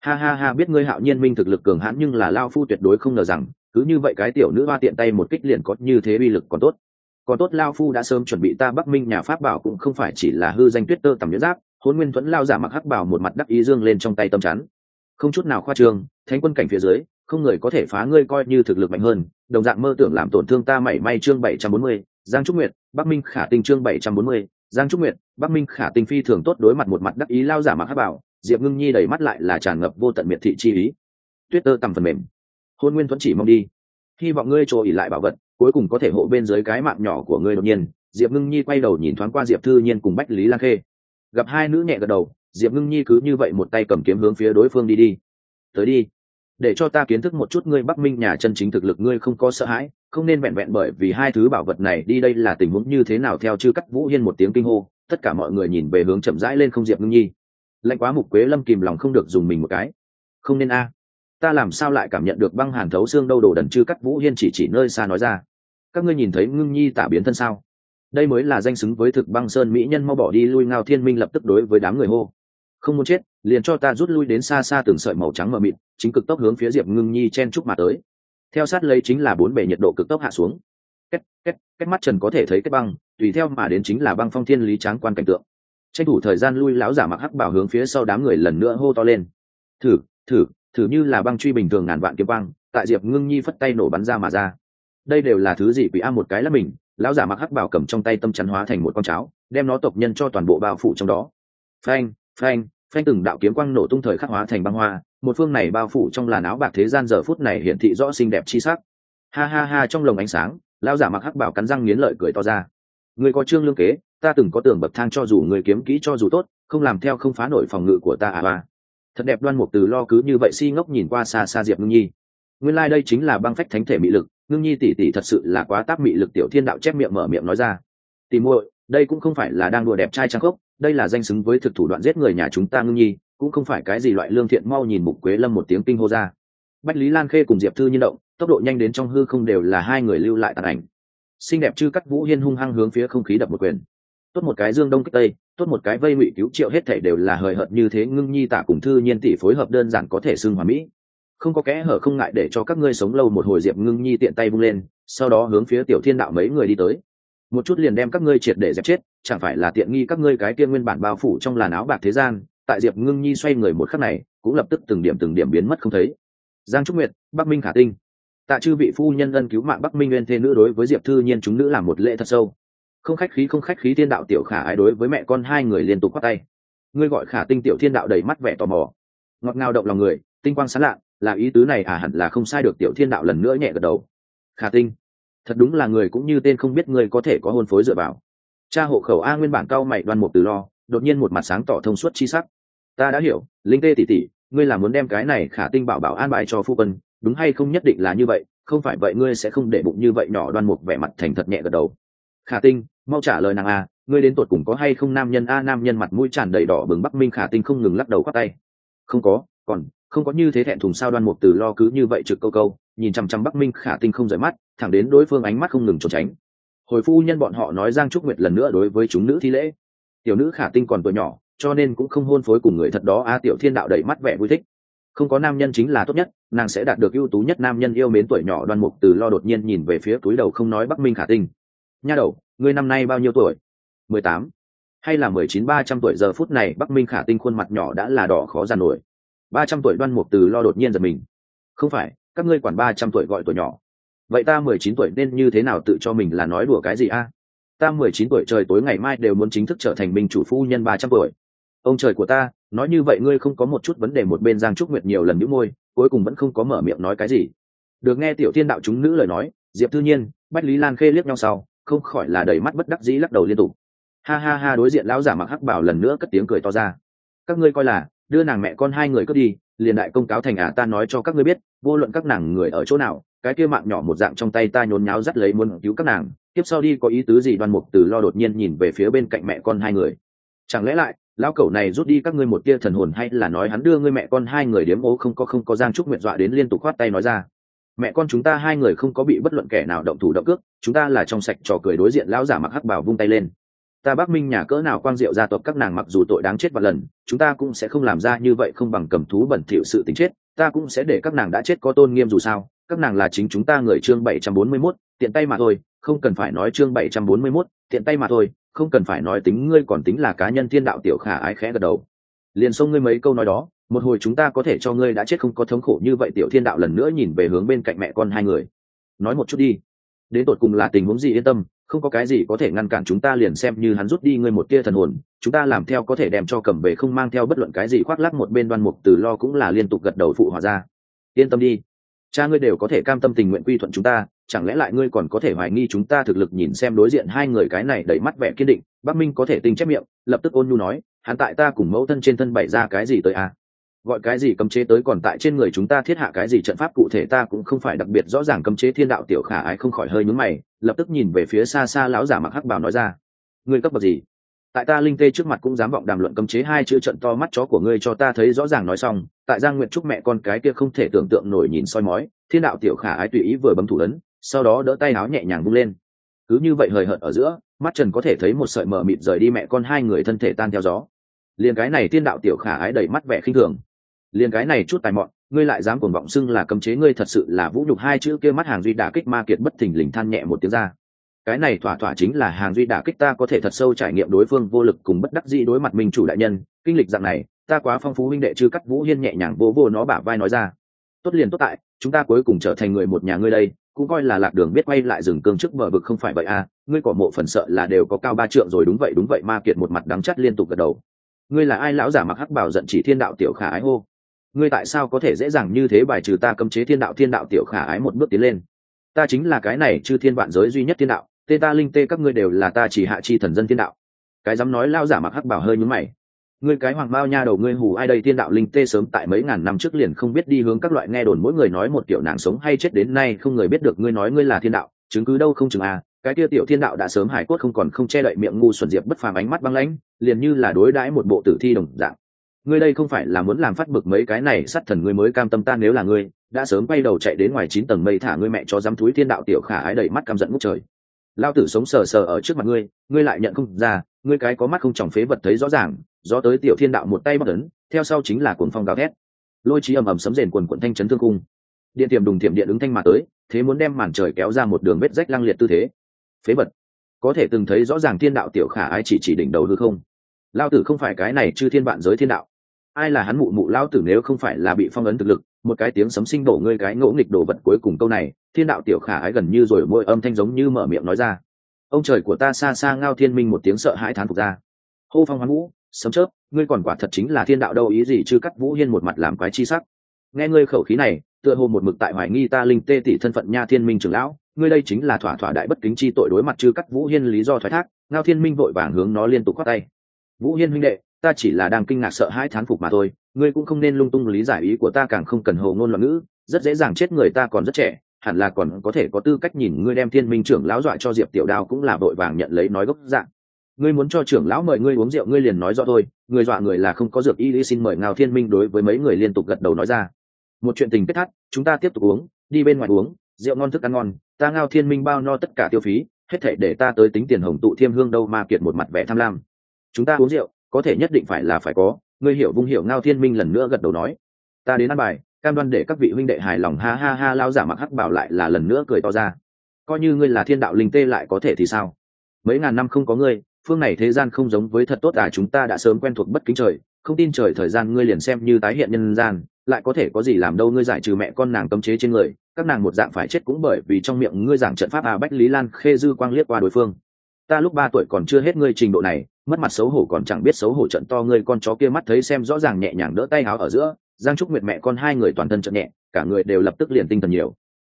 S1: Ha ha ha, biết ngươi hạo nhiên minh thực lực cường hãn nhưng là lao phu tuyệt đối không ngờ rằng, cứ như vậy cái tiểu nữ hoa tiện tay một kích liền có như thế uy lực còn tốt. Còn tốt lao phu đã sớm chuẩn bị ta bắc minh nhà pháp bảo cũng không phải chỉ là hư danh tuyết tơ tầm nhuyễn giáp hôn nguyên thuẫn lao giả mặc hắc bảo một mặt đắc ý dương lên trong tay tâm chắn. Không chút nào khoa trương, thánh quân cảnh phía dưới không người có thể phá ngươi coi như thực lực mạnh hơn, đồng dạng mơ tưởng làm tổn thương ta mảy may chương bảy trăm bốn mươi, giang trúc nguyệt, bắc minh khả tinh chương bảy trăm bốn mươi, giang trúc nguyệt, bắc minh khả tinh phi thường tốt đối mặt một mặt đắc ý lao giả mặc hát bảo, diệp ngưng nhi đầy mắt lại là tràn ngập vô tận miệt thị chi ý. Tuyết tơ tầm phần mềm. Hôn nguyên thuẫn chỉ mong đi. Hy vọng ngươi trồ ỉ lại bảo vật, cuối cùng có thể hộ bên dưới cái mạng nhỏ của ngươi đột nhiên. Diệp ngưng nhi quay đầu nhìn thoáng qua diệp thư nhiên cùng bách lý lang khê. Gặp hai nữ nhẹ gật đầu, diệp ngưng nhi cứ như vậy một tay cầm kiếm hướng phía đối phương đi đi. Tới đi để cho ta kiến thức một chút ngươi bắc minh nhà chân chính thực lực, ngươi không có sợ hãi, không nên vẹn vẹn bởi vì hai thứ bảo vật này đi đây là tình huống như thế nào theo chư cắt vũ hiên một tiếng kinh hô, tất cả mọi người nhìn về hướng chậm rãi lên không diệp ngưng nhi. Lạnh quá mục quế lâm kìm lòng không được dùng mình một cái. Không nên a. À. Ta làm sao lại cảm nhận được băng hàn thấu xương đâu đồ đần chư cắt vũ hiên chỉ chỉ nơi xa nói ra. Các ngươi nhìn thấy ngưng nhi tả biến thân sao? Đây mới là danh xứng với thực băng sơn mỹ nhân mau bỏ đi lui ngao thiên minh lập tức đối với đám người hô. Không muốn chết liền cho ta rút lui đến xa xa từng sợi màu trắng mờ mịt, chính cực tốc hướng phía diệp ngưng nhi chen chúc mà tới. Theo sát lấy chính là bốn bể nhiệt độ cực tốc hạ xuống. Kết kết kết mắt trần có thể thấy kết băng, tùy theo mà đến chính là băng phong thiên lý tráng quan cảnh tượng. Tranh thủ thời gian lui lão giả mặc hắc bảo hướng phía sau đám người lần nữa hô to lên. Thử thử thử như là băng truy bình thường ngàn vạn kiếm băng tại diệp ngưng nhi phất tay nổ bắn ra mà ra. Đây đều là thứ gì vì a một cái là mình, lão giả mặc hắc bảo cầm trong tay tâm chắn hóa thành một con cháo, đem nó tộc nhân cho toàn bộ bao phủ trong đó. Phanh phanh phanh từng đạo kiếm quang nổ tung thời khắc hóa thành băng hoa, một phương này bao phủ trong làn áo bạc thế gian giờ phút này hiện thị rõ xinh đẹp chi sắc. Ha ha ha, trong lồng ánh sáng, lão giả mặc hắc bảo cắn răng nghiến lợi cười to ra. Người có trương lương kế, ta từng có tưởng bậc thang cho dù người kiếm kỹ cho dù tốt, không làm theo không phá nổi phòng ngự của ta à ba. Thật đẹp đoan mục từ lo cứ như vậy si ngốc nhìn qua xa xa diệp ngưng nhi. Nguyên lai、like、đây chính là băng phách thánh thể mị lực, ngưng nhi tỉ tỉ thật sự là quá táp mị lực tiểu thiên đạo chép miệng mở miệng nói ra. Tìm muội, đây cũng không phải là đang đùa đẹp trai trang khốc đây là danh xứng với thực thủ đoạn giết người nhà chúng ta ngưng nhi, cũng không phải cái gì loại lương thiện mau nhìn mục quế lâm một tiếng kinh hô ra. Bách lý lan khê cùng diệp thư nhiên động, tốc độ nhanh đến trong hư không đều là hai người lưu lại tàn ảnh. Xinh đẹp chư cắt vũ hiên hung hăng hướng phía không khí đập một quyền. Tốt một cái dương đông kích tây, tốt một cái vây ngụy cứu triệu hết thể đều là hời hợt như thế, ngưng nhi tả cùng thư nhiên tỷ phối hợp đơn giản có thể xưng hòa mỹ. Không có kẽ hở không ngại để cho các ngươi sống lâu một hồi diệp ngưng nhi tiện tay vung lên, sau đó hướng phía tiểu thiên đạo mấy người đi tới một chút liền đem các ngươi triệt để dẹp chết, chẳng phải là tiện nghi các ngươi cái kia nguyên bản bao phủ trong làn áo bạc thế gian, tại diệp ngưng nhi xoay người một khắc này, cũng lập tức từng điểm từng điểm biến mất không thấy. Giang trúc nguyệt, bắc minh khả tinh. Tạ chư vị phu nhân ân cứu mạng bắc minh nguyên thê nữ đối với diệp thư nhiên chúng nữ làm một lễ thật sâu. Không khách khí, không khách khí, thiên đạo tiểu khả ái đối với mẹ con hai người liên tục khoác tay. Ngươi gọi khả tinh tiểu thiên đạo đầy mắt vẻ tò mò. Ngọt ngào động lòng người, tinh quang sán lạ, là ý tứ này à hẳn là không sai được tiểu thiên đạo lần nữa nhẹ gật đầu. Khả tinh thật đúng là người cũng như tên không biết người có thể có hôn phối dựa vào. Cha hộ khẩu a nguyên bản cao mày đoan một từ lo, đột nhiên một mặt sáng tỏ thông suốt chi sắc. Ta đã hiểu, linh tê tỷ tỷ, ngươi là muốn đem cái này khả tinh bảo bảo an bài cho phu quân, đúng hay không nhất định là như vậy, không phải vậy ngươi sẽ không để bụng như vậy nhỏ đoan một vẻ mặt thành thật nhẹ gật đầu. Khả tinh, mau trả lời nàng a, ngươi đến tột cùng có hay không nam nhân a, nam nhân mặt mũi tràn đầy đỏ bừng bắc minh khả tinh không ngừng lắc đầu khoác tay. Không có, còn, không có như thế thẹn thùng sao đoan mục từ lo cứ như vậy trực câu câu, nhìn chằm chằm bắc minh khả tinh không rời mắt thẳng đến đối phương ánh mắt không ngừng trốn tránh. Hồi phu nhân bọn họ nói giang trúc nguyệt lần nữa đối với chúng nữ thi lễ. Tiểu nữ khả tinh còn tuổi nhỏ, cho nên cũng không hôn phối cùng người thật đó, a, tiểu thiên đạo đẩy mắt vẻ vui thích. Không có nam nhân chính là tốt nhất, nàng sẽ đạt được ưu tú nhất nam nhân yêu mến tuổi nhỏ đoan mục từ lo đột nhiên nhìn về phía túi đầu không nói bắc minh khả tinh. Nha đầu, ngươi năm nay bao nhiêu tuổi? Mười tám. Hay là mười chín, ba trăm tuổi giờ phút này bắc minh khả tinh khuôn mặt nhỏ đã là đỏ khó giàn nổi. ba trăm tuổi đoan mục từ lo đột nhiên giật mình. Không phải, các ngươi quản ba trăm tuổi gọi tuổi nhỏ vậy ta mười chín tuổi nên như thế nào tự cho mình là nói đùa cái gì a? Ta mười chín tuổi trời tối ngày mai đều muốn chính thức trở thành minh chủ phu nhân ba trăm tuổi. Ông trời của ta, nói như vậy ngươi không có một chút vấn đề một bên giang trúc nguyệt nhiều lần nhũ môi, cuối cùng vẫn không có mở miệng nói cái gì. Được nghe tiểu thiên đạo chúng nữ lời nói, diệp thư nhiên, bách lý lan khê liếc nhau sau, không khỏi là đầy mắt bất đắc dĩ lắc đầu liên tục. Ha ha ha, đối diện lão giả mặc hắc bảo lần nữa cất tiếng cười to ra. Các ngươi coi là đưa nàng mẹ con hai người cướp đi, liền đại công cáo thành à ta nói cho các ngươi biết, vô luận các nàng người ở chỗ nào, cái kia mạng nhỏ một dạng trong tay ta nhốn nháo dắt lấy muốn cứu các nàng. Tiếp sau đi, có ý tứ gì? Đoan mục từ lo đột nhiên nhìn về phía bên cạnh mẹ con hai người. Chẳng lẽ lại, lão cẩu này rút đi các ngươi một tia thần hồn hay là nói hắn đưa ngươi mẹ con hai người điếm ố không có không có giang trúc nguyện dọa đến liên tục khoát tay nói ra. Mẹ con chúng ta hai người không có bị bất luận kẻ nào động thủ động cước, chúng ta là trong sạch trò cười đối diện lão giả mặc hắc bảo vung tay lên ta bác minh nhà cỡ nào quang diệu gia tộc các nàng mặc dù tội đáng chết và lần chúng ta cũng sẽ không làm ra như vậy không bằng cầm thú bẩn thỉu sự tính chết ta cũng sẽ để các nàng đã chết có tôn nghiêm dù sao các nàng là chính chúng ta người chương bảy trăm bốn mươi 741, tiện tay mà thôi không cần phải nói chương bảy trăm bốn mươi 741, tiện tay mà thôi không cần phải nói tính ngươi còn tính là cá nhân thiên đạo tiểu khả ái khẽ gật đầu. Liền xông ngươi mấy câu nói đó một hồi chúng ta có thể cho ngươi đã chết không có thống khổ như vậy tiểu thiên đạo lần nữa nhìn về hướng bên cạnh mẹ con hai người. Nói một chút đi. Đến tột cùng là tình huống gì yên tâm không có cái gì có thể ngăn cản chúng ta liền xem như hắn rút đi ngươi một tia thần hồn, chúng ta làm theo có thể đem cho cầm về không mang theo bất luận cái gì khoác lắc một bên đoan mục từ lo cũng là liên tục gật đầu phụ hòa ra yên tâm đi cha ngươi đều có thể cam tâm tình nguyện quy thuận chúng ta, chẳng lẽ lại ngươi còn có thể hoài nghi chúng ta thực lực nhìn xem đối diện hai người cái này đẩy mắt vẻ kiên định, bắc minh có thể tinh chép miệng, lập tức ôn nhu nói, hắn tại ta cùng mẫu thân trên thân bày ra cái gì tới à? Gọi cái gì cấm chế tới còn tại trên người chúng ta thiết hạ cái gì trận pháp cụ thể ta cũng không phải đặc biệt rõ ràng cấm chế thiên đạo tiểu khả ái không khỏi hơi nhướng mày, lập tức nhìn về phía xa xa lão giả mặc hắc bào nói ra. Ngươi cấp bậc gì? Tại ta linh tê trước mặt cũng dám vọng đàm luận cấm chế hai chữ trận to mắt chó của ngươi cho ta thấy rõ ràng nói xong, tại giang nguyện chúc mẹ con cái kia không thể tưởng tượng nổi nhìn soi mói, thiên đạo tiểu khả ái tùy ý vừa bấm thủ ấn, sau đó đỡ tay áo nhẹ nhàng bung lên. Cứ như vậy hời hợt ở giữa, mắt trần có thể thấy một sợi mờ mịt rời đi mẹ con hai người thân thể tan theo gió. Liền cái này thiên đạo tiểu khả ái đầy mắt vẻ khinh thường liền cái này chút tài mọn, ngươi lại dám cuồng vọng xưng là cấm chế ngươi thật sự là vũ nhục hai chữ kia mắt hàng duy đả kích ma kiệt bất thình lình than nhẹ một tiếng ra. Cái này thỏa thỏa chính là hàng duy đả kích ta có thể thật sâu trải nghiệm đối phương vô lực cùng bất đắc dĩ đối mặt mình chủ đại nhân, kinh lịch dạng này, ta quá phong phú huynh đệ chứ cắt vũ hiên nhẹ nhàng vô vô nó bả vai nói ra. Tốt liền tốt tại, chúng ta cuối cùng trở thành người một nhà ngươi đây, cũng coi là lạc đường biết quay lại rừng cương trước bờ vực không phải vậy à ngươi cỏ mộ phần sợ là đều có cao ba trượng rồi đúng vậy đúng vậy, ma kiệt một mặt đắng chắt liên tục gật đầu. Ngươi là ai lão giả mặc hắc bảo giận chỉ thiên đạo tiểu khả ái hô? Ngươi tại sao có thể dễ dàng như thế bài trừ ta cấm chế thiên đạo thiên đạo tiểu khả ái một bước tiến lên? Ta chính là cái này chư thiên vạn giới duy nhất thiên đạo, tê ta linh tê các ngươi đều là ta chỉ hạ chi thần dân thiên đạo. Cái dám nói lao giả mặc hắc bảo hơi nhúng mày. Ngươi cái hoàng bao nha đầu, ngươi hù ai đây, thiên đạo linh tê sớm tại mấy ngàn năm trước liền không biết đi hướng các loại nghe đồn, mỗi người nói một kiểu nàng sống hay chết đến nay không người biết được ngươi nói ngươi là thiên đạo, chứng cứ đâu không chừng à? Cái kia tiểu thiên đạo đã sớm hải cốt không còn không che đậy miệng ngu xuẩn diệp bất phàm ánh mắt băng lãnh, liền như là đối đãi một bộ tử thi đồng dạng ngươi đây không phải là muốn làm phát bực mấy cái này, sát thần ngươi mới cam tâm ta nếu là ngươi, đã sớm bay đầu chạy đến ngoài chín tầng mây thả ngươi mẹ cho dám túi thiên đạo tiểu khả ái đầy mắt căm giận ngút trời. Lao tử sống sờ sờ ở trước mặt ngươi ngươi lại nhận không ra, ngươi cái có mắt không tròng phế vật thấy rõ ràng do tới tiểu thiên đạo một tay bắt ấn, theo sau chính là cuồng phong gào thét. Lôi trí ầm ầm sấm rền quần quận thanh chấn thương cung. Điện tiềm đùng tiềm điện ứng thanh mà tới, thế muốn đem màn trời kéo ra một đường vết rách lăng liệt tư thế. Phế vật. Có thể từng thấy rõ ràng thiên đạo tiểu khả ái chỉ chỉ đỉnh đầu hư không lao tử không phải cái này chư thiên vạn giới thiên đạo. Ai là hắn mụ mụ lao tử nếu không phải là bị phong ấn thực lực, một cái tiếng sấm sinh đổ ngươi cái ngỗ nghịch đồ vật cuối cùng câu này, thiên đạo tiểu khả ái gần như rồi môi âm thanh giống như mở miệng nói ra. Ông trời của ta xa xa ngao thiên minh một tiếng sợ hãi thán phục ra. Hô phong hoán vũ sấm chớp, ngươi còn quả thật chính là thiên đạo đâu ý gì chứ cắt vũ hiên một mặt làm quái chi sắc. Nghe ngươi khẩu khí này, tựa hồ một mực tại hoài nghi ta linh tê tỷ thân phận nha thiên minh trưởng lão, ngươi đây chính là thỏa thỏa đại bất kính chi tội đối mặt chư cắt vũ hiên lý do thoái thác, ngao thiên minh vội vàng hướng nó liên tục khoát tay vũ hiên huynh đệ, ta chỉ là đang kinh ngạc sợ hãi thán phục mà thôi, ngươi cũng không nên lung tung lý giải ý của ta càng không cần hồ ngôn loạn ngữ, rất dễ dàng chết người ta còn rất trẻ, hẳn là còn có thể có tư cách nhìn ngươi đem thiên minh trưởng lão dọa cho diệp tiểu đao cũng là vội vàng nhận lấy nói gốc dạng. Ngươi muốn cho trưởng lão mời ngươi uống rượu ngươi liền nói rõ thôi, người dọa người là không có dược y lý xin mời ngao thiên minh đối với mấy người liên tục gật đầu nói ra. Một chuyện tình kết thắt, chúng ta tiếp tục uống, đi bên ngoài uống, rượu ngon thức ăn ngon, ta ngao thiên minh bao no tất cả tiêu phí, hết thể để ta tới tính tiền hồng tụ thiêm hương đâu mà kiệt một mặt vẻ tham lam chúng ta uống rượu, có thể nhất định phải là phải có. Ngươi hiểu vung hiểu ngao thiên minh lần nữa gật đầu nói. Ta đến ăn bài, cam đoan để các vị huynh đệ hài lòng, ha ha ha, lao giả mặc hắc bảo lại là lần nữa cười to ra. Coi như ngươi là thiên đạo linh tê lại có thể thì sao? Mấy ngàn năm không có ngươi, phương này thế gian không giống với thật tốt à chúng ta đã sớm quen thuộc bất kính trời, không tin trời thời gian ngươi liền xem như tái hiện nhân gian, lại có thể có gì làm đâu ngươi giải trừ mẹ con nàng cấm chế trên người, các nàng một dạng phải chết cũng bởi vì trong miệng ngươi giảng trận pháp à bách lý lan, khê dư quang liếc qua đối phương. Ta lúc ba tuổi còn chưa hết ngươi trình độ này mất mặt xấu hổ còn chẳng biết xấu hổ trận to ngươi con chó kia mắt thấy xem rõ ràng nhẹ nhàng đỡ tay áo ở giữa, giang trúc nguyệt mẹ con hai người toàn thân trận nhẹ, cả người đều lập tức liền tinh thần nhiều.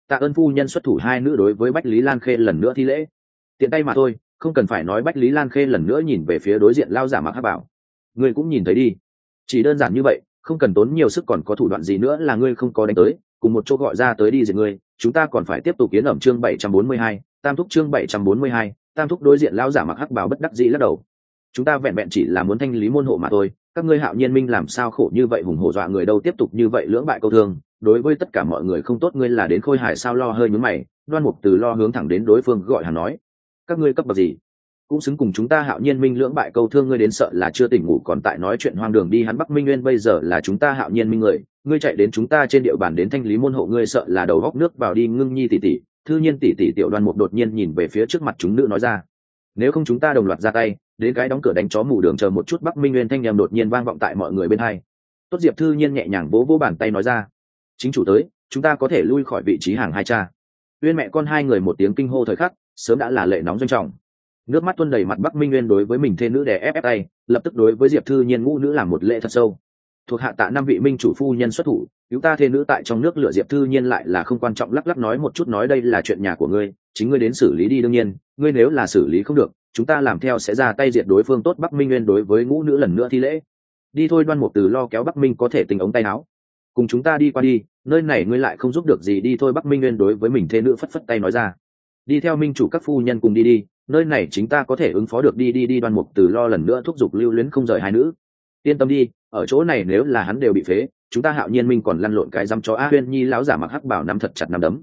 S1: Tạ ơn phu nhân xuất thủ hai nữ đối với bách lý lan khê lần nữa thi lễ. Tiện tay mà thôi, không cần phải nói bách lý lan khê lần nữa nhìn về phía đối diện lao giả mặc hát bảo. Ngươi cũng nhìn thấy đi. Chỉ đơn giản như vậy, không cần tốn nhiều sức còn có thủ đoạn gì nữa là ngươi không có đánh tới, cùng một chỗ gọi ra tới đi diệt ngươi, chúng ta còn phải tiếp tục kiến ẩm chương bảy trăm bốn mươi hai, tam thúc chương bảy trăm bốn mươi hai, tam thúc đối diện lao giả mặc hắc bảo bất đắc dĩ lắc đầu chúng ta vẹn vẹn chỉ là muốn thanh lý môn hộ mà thôi, các ngươi hạo nhiên minh làm sao khổ như vậy hùng hổ dọa người đâu tiếp tục như vậy lưỡng bại câu thương, đối với tất cả mọi người không tốt ngươi là đến khôi hài sao lo hơi nhúm mày, đoan mục từ lo hướng thẳng đến đối phương gọi hắn nói, các ngươi cấp bậc gì? Cũng xứng cùng chúng ta hạo nhiên minh lưỡng bại câu thương ngươi đến sợ là chưa tỉnh ngủ còn tại nói chuyện hoang đường đi, hắn bắc minh nguyên bây giờ là chúng ta hạo nhiên minh người, ngươi chạy đến chúng ta trên địa bàn đến thanh lý môn hộ ngươi sợ là đầu góc nước vào đi, ngưng nhi tỷ tỷ thư nhiên tỷ tỷ tiểu đoan mục đột nhiên nhìn về phía trước mặt chúng nữ nói ra nếu không chúng ta đồng loạt ra tay, đến cái đóng cửa đánh chó mù đường chờ một chút bắc minh nguyên thanh nhầm đột nhiên vang vọng tại mọi người bên hai. Tốt diệp thư nhiên nhẹ nhàng vỗ vỗ bàn tay nói ra, chính chủ tới, chúng ta có thể lui khỏi vị trí hàng hai cha. Uyên mẹ con hai người một tiếng kinh hô thời khắc, sớm đã là lệ nóng doanh trọng. Nước mắt tuôn đầy mặt bắc minh nguyên đối với mình thê nữ đè ép ép tay, lập tức đối với diệp thư nhiên ngũ nữ làm một lễ thật sâu. Thuộc hạ tạ năm vị minh chủ phu nhân xuất thủ, cứu ta thê nữ tại trong nước lửa diệp thư nhiên lại là không quan trọng, lắc lắc nói một chút nói đây là chuyện nhà của ngươi chính ngươi đến xử lý đi đương nhiên, ngươi nếu là xử lý không được, chúng ta làm theo sẽ ra tay diệt đối phương tốt bắc minh nguyên đối với ngũ nữ lần nữa thi lễ. Đi thôi đoan một từ lo kéo bắc minh có thể tình ống tay áo. Cùng chúng ta đi qua đi, nơi này ngươi lại không giúp được gì đi thôi bắc minh nguyên đối với mình thê nữ phất phất tay nói ra. Đi theo minh chủ các phu nhân cùng đi đi, nơi này chính ta có thể ứng phó được đi đi đi đoan mục từ lo lần nữa thúc giục lưu luyến không rời hai nữ. Yên tâm đi, ở chỗ này nếu là hắn đều bị phế, chúng ta hạo nhiên minh còn lăn lộn cái dăm cho a huyên nhi lão giả mặc hắc bảo nắm thật chặt nắm đấm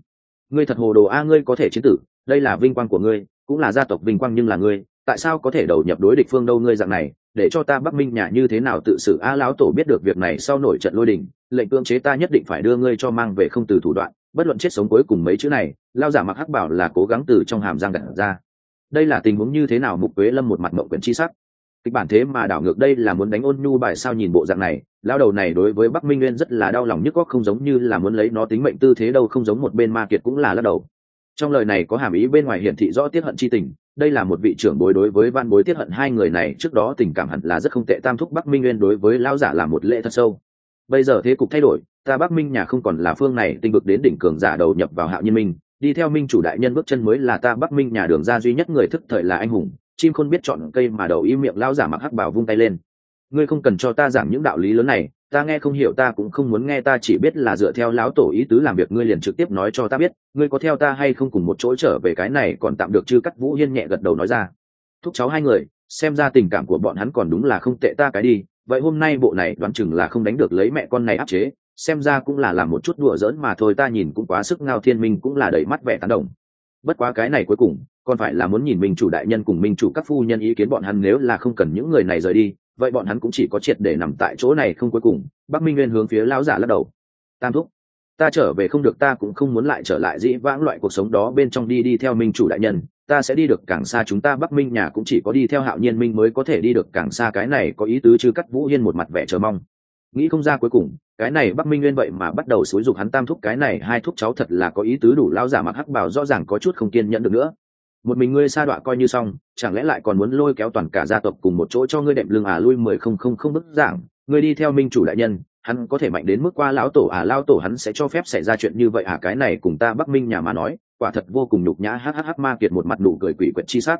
S1: ngươi thật hồ đồ a, ngươi có thể chiến tử, đây là vinh quang của ngươi, cũng là gia tộc vinh quang nhưng là ngươi, tại sao có thể đầu nhập đối địch phương đâu ngươi dạng này, để cho ta bắc minh nhà như thế nào tự xử a, lão tổ biết được việc này sau nổi trận lôi đình, lệnh cưỡng chế ta nhất định phải đưa ngươi cho mang về không từ thủ đoạn, bất luận chết sống cuối cùng mấy chữ này lao giả mặc hắc bảo là cố gắng từ trong hàm giang gặt ra. Đây là tình huống như thế nào mục quế lâm một mặt mộng quyển chi sắc kịch bản thế mà đảo ngược đây là muốn đánh ôn nhu bài sao nhìn bộ dạng này lao đầu này đối với bắc minh nguyên rất là đau lòng nhức góc không giống như là muốn lấy nó tính mệnh tư thế đâu, không giống một bên ma kiệt cũng là lắc đầu. Trong lời này có hàm ý bên ngoài hiển thị rõ tiết hận chi tình, đây là một vị trưởng bối đối với văn bối tiết hận, hai người này trước đó tình cảm hẳn là rất không tệ, tam thúc bắc minh nguyên đối với lao giả là một lễ thật sâu. Bây giờ thế cục thay đổi, ta bắc minh nhà không còn là phương này, tinh vực đến đỉnh cường giả đầu nhập vào hạo nhân minh, đi theo minh chủ đại nhân bước chân mới là ta bắc minh nhà đường ra duy nhất người thức thời là anh hùng chim khôn biết chọn cây mà đầu im miệng lao giả mặc hắc bảo vung tay lên. Ngươi không cần cho ta giảng những đạo lý lớn này, ta nghe không hiểu ta cũng không muốn nghe, ta chỉ biết là dựa theo lão tổ ý tứ làm việc, ngươi liền trực tiếp nói cho ta biết, ngươi có theo ta hay không cùng một chỗ trở về cái này còn tạm được chứ cắt vũ hiên nhẹ gật đầu nói ra. Thúc cháu hai người, xem ra tình cảm của bọn hắn còn đúng là không tệ, ta cái đi, vậy hôm nay bộ này đoán chừng là không đánh được lấy mẹ con này áp chế, xem ra cũng là làm một chút đùa giỡn mà thôi, ta nhìn cũng quá sức ngao thiên minh, cũng là đầy mắt vẻ tán đồng bất quá cái này cuối cùng, còn phải là muốn nhìn minh chủ đại nhân cùng minh chủ các phu nhân ý kiến bọn hắn nếu là không cần những người này rời đi, vậy bọn hắn cũng chỉ có triệt để nằm tại chỗ này không cuối cùng, bắc minh nguyên hướng phía lão giả lắc đầu. Tam thúc, ta trở về không được, ta cũng không muốn lại trở lại dĩ vãng loại cuộc sống đó bên trong đi đi theo minh chủ đại nhân, ta sẽ đi được càng xa chúng ta, bắc minh nhà cũng chỉ có đi theo hạo nhiên minh mới có thể đi được càng xa, cái này có ý tứ chứ? Cắt vũ hiên một mặt vẻ chờ mong nghĩ không ra cuối cùng, cái này bắc minh nguyên vậy mà bắt đầu xúi dục hắn tam thúc cái này hai thúc cháu thật là có ý tứ đủ lao giả mặc hắc bảo rõ ràng có chút không kiên nhẫn được nữa. Một mình ngươi sa đọa coi như xong, chẳng lẽ lại còn muốn lôi kéo toàn cả gia tộc cùng một chỗ cho ngươi đệm lưng à lui mười không không không bức giảng, ngươi đi theo minh chủ đại nhân, hắn có thể mạnh đến mức qua lão tổ à lao tổ hắn sẽ cho phép xảy ra chuyện như vậy à cái này cùng ta bắc minh nhà mà nói, quả thật vô cùng nhục nhã hhh ma kiệt một mặt nụ cười quỷ quyệt chi sắc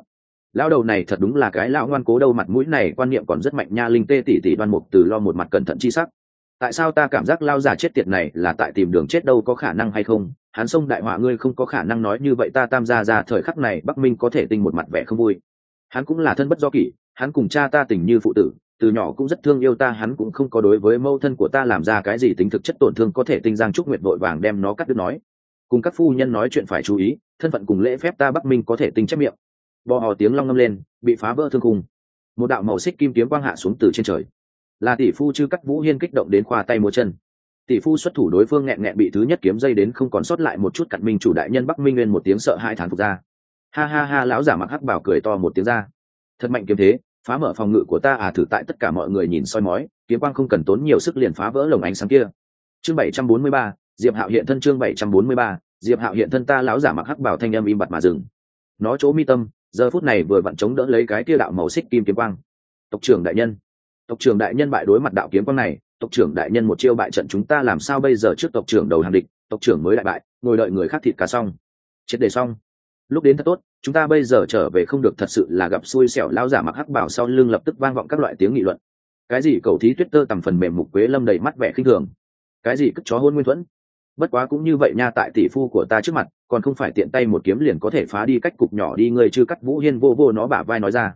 S1: lão đầu này thật đúng là cái lão ngoan cố đâu, mặt mũi này quan niệm còn rất mạnh nha, linh tê tỷ tỷ đoan mục từ lo một mặt cẩn thận chi sắc. Tại sao ta cảm giác lao già chết tiệt này là tại tìm đường chết đâu, có khả năng hay không? Hắn sông đại họa ngươi không có khả năng nói như vậy, ta tam gia ra thời khắc này bắc minh có thể tinh một mặt vẻ không vui. Hắn cũng là thân bất do kỷ, hắn cùng cha ta tình như phụ tử, từ nhỏ cũng rất thương yêu ta, hắn cũng không có đối với mâu thân của ta làm ra cái gì tính thực chất tổn thương có thể tinh giang trúc nguyệt vội vàng đem nó cắt đứt nói. Cùng các phu nhân nói chuyện phải chú ý, thân phận cùng lễ phép ta bắc minh có thể tinh chép miệng bò hò tiếng long ngâm lên, bị phá vỡ thương cùng một đạo màu xích kim kiếm quang hạ xuống từ trên trời. Là tỷ phu chư cắt vũ hiên kích động đến khoa tay múa chân. Tỷ phu xuất thủ đối phương nghẹn nghẹn bị thứ nhất kiếm dây đến không còn sót lại một chút cặn minh chủ đại nhân bắc minh nguyên một tiếng sợ hai thán phục ra. Ha ha ha, lão giả mặc hắc bảo cười to một tiếng ra. Thật mạnh kiếm thế, phá mở phòng ngự của ta à thử tại tất cả mọi người nhìn soi mói, kiếm quang không cần tốn nhiều sức liền phá vỡ lồng ánh sáng kia. Chương bảy trăm bốn mươi ba, diệp hạo hiện thân chương bảy trăm bốn mươi ba, diệp hạo hiện thân ta, lão giả mặc hắc bảo thanh âm im bặt mà dừng. Nó chỗ mi tâm giờ phút này vừa vặn chống đỡ lấy cái kia đạo màu xích kim kiếm quang. Tộc trưởng đại nhân, tộc trưởng đại nhân bại đối mặt đạo kiếm quang này, tộc trưởng đại nhân một chiêu bại trận chúng ta làm sao bây giờ trước tộc trưởng đầu hàng địch, tộc trưởng mới đại bại, ngồi đợi người khác thịt cá xong. Triệt đề xong. Lúc đến thật tốt, chúng ta bây giờ trở về không được thật sự là gặp xui xẻo lao giả mặc hắc bảo sau lưng lập tức vang vọng các loại tiếng nghị luận. Cái gì cầu thí tuyết tơ tầm phần mềm mục quế lâm đầy mắt vẻ khinh thường. Cái gì cất chó hôn nguyên thuẫn. Bất quá cũng như vậy nha, tại tỷ phu của ta trước mặt còn không phải tiện tay một kiếm liền có thể phá đi cách cục nhỏ đi người chưa cắt vũ hiên vô vô nó bả vai nói ra.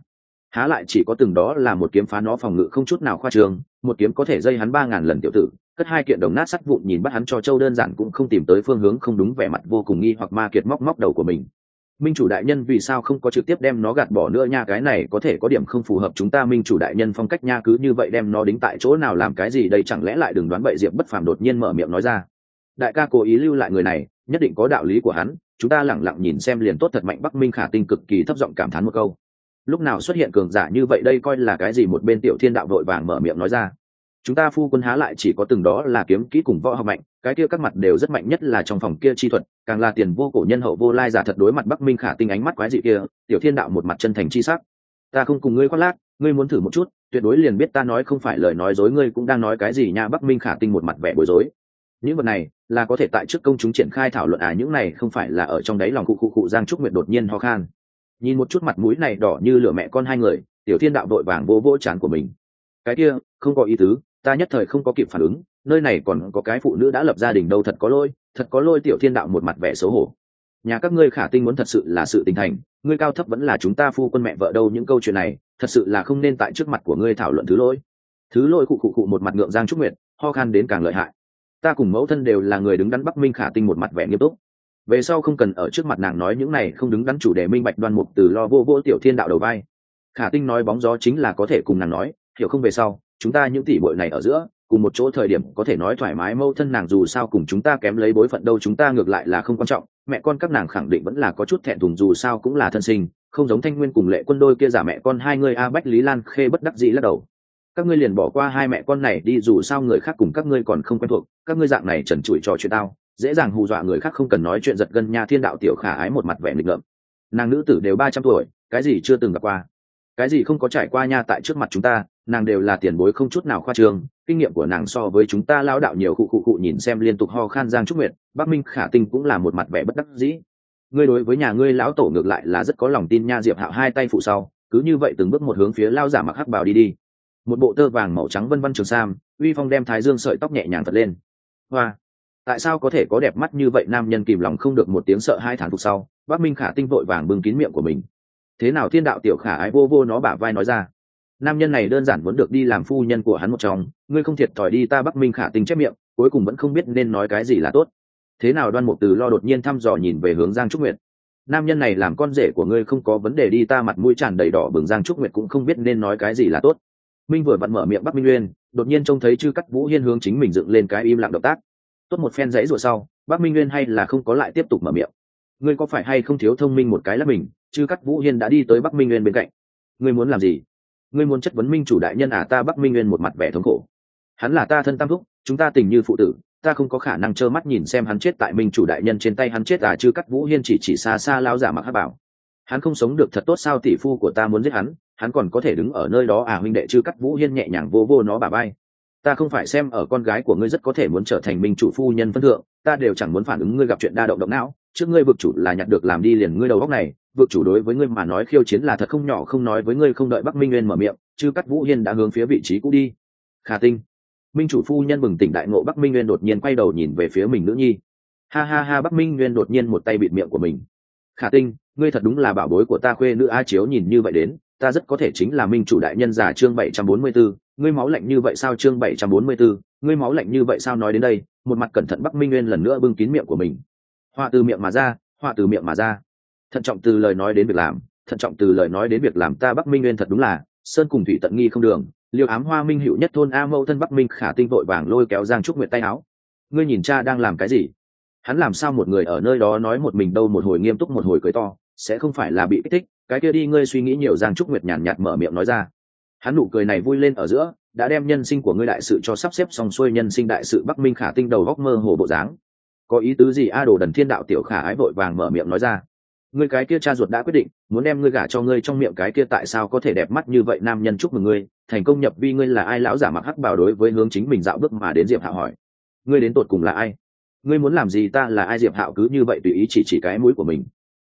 S1: Há lại chỉ có từng đó là một kiếm phá nó phòng ngự không chút nào khoa trường một kiếm có thể dây hắn ba ngàn lần tiểu tử, cất hai kiện đồng nát sắt vụn nhìn bắt hắn cho châu đơn giản cũng không tìm tới phương hướng không đúng vẻ mặt vô cùng nghi hoặc ma kiệt móc móc đầu của mình. Minh chủ đại nhân vì sao không có trực tiếp đem nó gạt bỏ nữa nha, cái này có thể có điểm không phù hợp chúng ta, minh chủ đại nhân phong cách nha, cứ như vậy đem nó đính tại chỗ nào làm cái gì đây, chẳng lẽ lại đừng đoán bậy diệp bất phàm đột nhiên mở miệng nói ra. Đại ca cố ý lưu lại người này nhất định có đạo lý của hắn, chúng ta lẳng lặng nhìn xem liền tốt thật mạnh bắc minh khả tinh cực kỳ thấp giọng cảm thán một câu. Lúc nào xuất hiện cường giả như vậy đây coi là cái gì một bên tiểu thiên đạo đội vàng mở miệng nói ra. Chúng ta phu quân há lại chỉ có từng đó là kiếm kỹ cùng võ học mạnh, cái kia các mặt đều rất mạnh nhất là trong phòng kia chi thuật, càng là tiền vô cổ nhân hậu vô lai giả thật đối mặt bắc minh khả tinh ánh mắt quái dị kia, tiểu thiên đạo một mặt chân thành chi sắc. Ta không cùng ngươi khoác lác, ngươi muốn thử một chút, tuyệt đối liền biết ta nói không phải lời nói dối, ngươi cũng đang nói cái gì nha bắc minh khả tinh một mặt vẻ bối rối. Những vật này là có thể tại trước công chúng triển khai thảo luận à những này không phải là ở trong đấy lòng cụ cụ cụ giang trúc nguyệt đột nhiên ho khan. Nhìn một chút mặt mũi này đỏ như lửa mẹ con hai người, tiểu thiên đạo đội vàng vô vỗ chán của mình. Cái kia, không có ý tứ, ta nhất thời không có kịp phản ứng, nơi này còn có cái phụ nữ đã lập gia đình đâu, thật có lôi thật có lôi tiểu thiên đạo một mặt vẻ xấu hổ. Nhà các ngươi khả tinh muốn thật sự là sự tình thành, ngươi cao thấp vẫn là chúng ta phu quân mẹ vợ đâu, những câu chuyện này, thật sự là không nên tại trước mặt của ngươi thảo luận thứ lỗi. Thứ lỗi cụ cụ cụ một mặt ngượng giang trúc nguyệt, ho khan đến càng lợi hại ta cùng mẫu thân đều là người đứng đắn bắc minh khả tinh một mặt vẻ nghiêm túc. Về sau không cần ở trước mặt nàng nói những này, không đứng đắn chủ đề minh bạch đoan mục từ lo vô vô tiểu thiên đạo đầu vai. Khả tinh nói bóng gió chính là có thể cùng nàng nói, hiểu không về sau, chúng ta những tỷ bội này ở giữa, cùng một chỗ thời điểm có thể nói thoải mái mâu thân nàng dù sao cùng chúng ta kém lấy bối phận đâu chúng ta ngược lại là không quan trọng, mẹ con các nàng khẳng định vẫn là có chút thẹn thùng dù sao cũng là thân sinh, không giống thanh nguyên cùng lệ quân đôi kia giả mẹ con hai người a bách lý lan khê bất đắc dĩ lắc đầu các ngươi liền bỏ qua hai mẹ con này đi, dù sao người khác cùng các ngươi còn không quen thuộc, các ngươi dạng này trần trụi trò chuyện tao, dễ dàng hù dọa người khác không cần nói chuyện giật gân nha thiên đạo tiểu khả ái một mặt vẻ nghịch ngợm. Nàng nữ tử đều ba trăm tuổi, cái gì chưa từng gặp qua. Cái gì không có trải qua nha tại trước mặt chúng ta, nàng đều là tiền bối không chút nào khoa trương, kinh nghiệm của nàng so với chúng ta lao đạo nhiều cụ cụ cụ nhìn xem liên tục ho khan giang trúc nguyệt, bắc minh khả tinh cũng là một mặt vẻ bất đắc dĩ. Ngươi đối với nhà ngươi lão tổ ngược lại là rất có lòng tin nha, diệp hạo hai tay phụ sau, cứ như vậy từng bước một hướng phía lao giả mặc hắc bào đi đi một bộ tơ vàng màu trắng vân vân trường sam, uy phong đem thái dương sợi tóc nhẹ nhàng thật lên. Hoa, tại sao có thể có đẹp mắt như vậy nam nhân kìm lòng không được một tiếng sợ hai thản phục sau, bắc minh khả tinh vội vàng bưng kín miệng của mình. Thế nào thiên đạo tiểu khả ái vô vô nó bả vai nói ra. Nam nhân này đơn giản muốn được đi làm phu nhân của hắn một trong ngươi không thiệt thòi đi ta bắc minh khả tinh chép miệng, cuối cùng vẫn không biết nên nói cái gì là tốt. Thế nào đoan mục từ lo đột nhiên thăm dò nhìn về hướng giang trúc nguyệt. Nam nhân này làm con rể của ngươi không có vấn đề đi ta mặt mũi tràn đầy đỏ bừng, giang trúc nguyệt cũng không biết nên nói cái gì là tốt minh vừa vặn mở miệng bắc minh nguyên đột nhiên trông thấy chư cắt vũ hiên hướng chính mình dựng lên cái im lặng động tác. Tốt một phen dãy rủa sau, bắc minh nguyên hay là không có lại tiếp tục mở miệng. Ngươi có phải hay không thiếu thông minh một cái lắp mình? Chư cắt vũ hiên đã đi tới bắc minh nguyên bên cạnh. Ngươi muốn làm gì? Ngươi muốn chất vấn minh chủ đại nhân à? Ta bắc minh nguyên một mặt vẻ thống khổ. Hắn là ta thân tam thúc, chúng ta tình như phụ tử, ta không có khả năng trơ mắt nhìn xem hắn chết tại minh chủ đại nhân trên tay hắn chết à? Chư cắt vũ hiên chỉ chỉ xa xa lao giả mặc hát bảo. Hắn không sống được thật tốt sao? Tỷ phu của ta muốn giết hắn hắn còn có thể đứng ở nơi đó à huynh đệ chứ cắt vũ hiên nhẹ nhàng vô vô nó bà bay ta không phải xem ở con gái của ngươi rất có thể muốn trở thành minh chủ phu nhân phân thượng, ta đều chẳng muốn phản ứng ngươi gặp chuyện đa động động não, trước ngươi vực chủ là nhặt được làm đi liền ngươi đầu góc này, vực chủ đối với ngươi mà nói khiêu chiến là thật không nhỏ, không nói với ngươi không đợi bắc minh nguyên mở miệng chứ cắt vũ hiên đã hướng phía vị trí cũ đi. Khả tinh, minh chủ phu nhân bừng tỉnh đại ngộ, bắc minh nguyên đột nhiên quay đầu nhìn về phía mình nữ nhi. Ha ha ha, bắc minh nguyên đột nhiên một tay bịt miệng của mình. Khả tinh, ngươi thật đúng là bảo bối của ta khuê nữ a chiếu nhìn như vậy đến ta rất có thể chính là minh chủ đại nhân giả chương bảy trăm bốn mươi 744, ngươi máu lạnh như vậy sao chương bảy trăm bốn mươi 744, ngươi máu lạnh như vậy sao nói đến đây một mặt cẩn thận bắc minh nguyên lần nữa bưng kín miệng của mình. Họa từ miệng mà ra họa từ miệng mà ra. Thận trọng từ lời nói đến việc làm thận trọng từ lời nói đến việc làm ta bắc minh nguyên thật đúng là sơn cùng thủy tận nghi không đường liêu ám hoa minh hữu nhất thôn a mâu thân bắc minh khả tinh vội vàng lôi kéo giang trúc nguyệt tay áo. Ngươi nhìn cha đang làm cái gì? Hắn làm sao một người ở nơi đó nói một mình đâu một hồi nghiêm túc một hồi cười to sẽ không phải là bị kích thích cái kia đi, ngươi suy nghĩ nhiều, giang trúc nguyệt nhàn nhạt mở miệng nói ra. Hắn nụ cười này vui lên ở giữa, đã đem nhân sinh của ngươi đại sự cho sắp xếp xong xuôi, nhân sinh đại sự bắc minh khả tinh đầu góc mơ hồ bộ dáng. Có ý tứ gì? A đồ đần thiên đạo tiểu khả ái vội vàng mở miệng nói ra. Ngươi cái kia cha ruột đã quyết định, muốn đem ngươi gả cho ngươi trong miệng cái kia tại sao có thể đẹp mắt như vậy nam nhân chúc mừng ngươi, thành công nhập vi ngươi là ai? Lão giả mặc hắc bảo đối với hướng chính mình dạo bước mà đến diệp hạo hỏi. Ngươi đến tột cùng là ai? Ngươi muốn làm gì? Ta là ai? Diệp hạo cứ như vậy tùy ý chỉ chỉ cái mũi của mình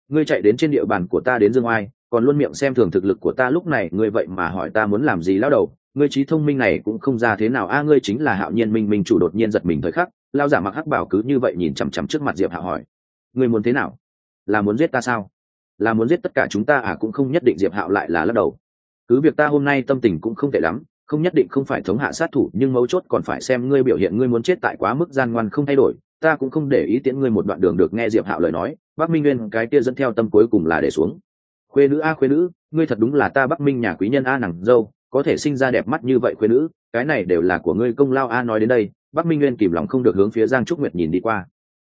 S1: ngươi chạy đến trên địa bàn của ta đến dương oai, còn luôn miệng xem thường thực lực của ta, lúc này ngươi vậy mà hỏi ta muốn làm gì lão đầu? Ngươi trí thông minh này cũng không ra thế nào. A, ngươi chính là hạo nhiên minh minh chủ đột nhiên giật mình thời khắc lao giả mặc hắc bảo cứ như vậy nhìn chằm chằm trước mặt diệp hạo hỏi. Ngươi muốn thế nào? Là muốn giết ta sao? Là muốn giết tất cả chúng ta à? Cũng không nhất định diệp hạo lại là lắc đầu. Cứ việc ta hôm nay tâm tình cũng không tệ lắm, không nhất định không phải thống hạ sát thủ, nhưng mấu chốt còn phải xem ngươi biểu hiện. Ngươi muốn chết tại quá mức gian ngoan không thay đổi ta cũng không để ý tiễn ngươi một đoạn đường được nghe diệp hạo lời nói, bắc minh nguyên cái kia dẫn theo tâm cuối cùng là để xuống. Khuê nữ a, khuê nữ, ngươi thật đúng là ta bắc minh nhà quý nhân a nàng dâu, có thể sinh ra đẹp mắt như vậy khuê nữ, cái này đều là của ngươi công lao a, nói đến đây, bắc minh nguyên kìm lòng không được hướng phía giang trúc nguyệt nhìn đi qua.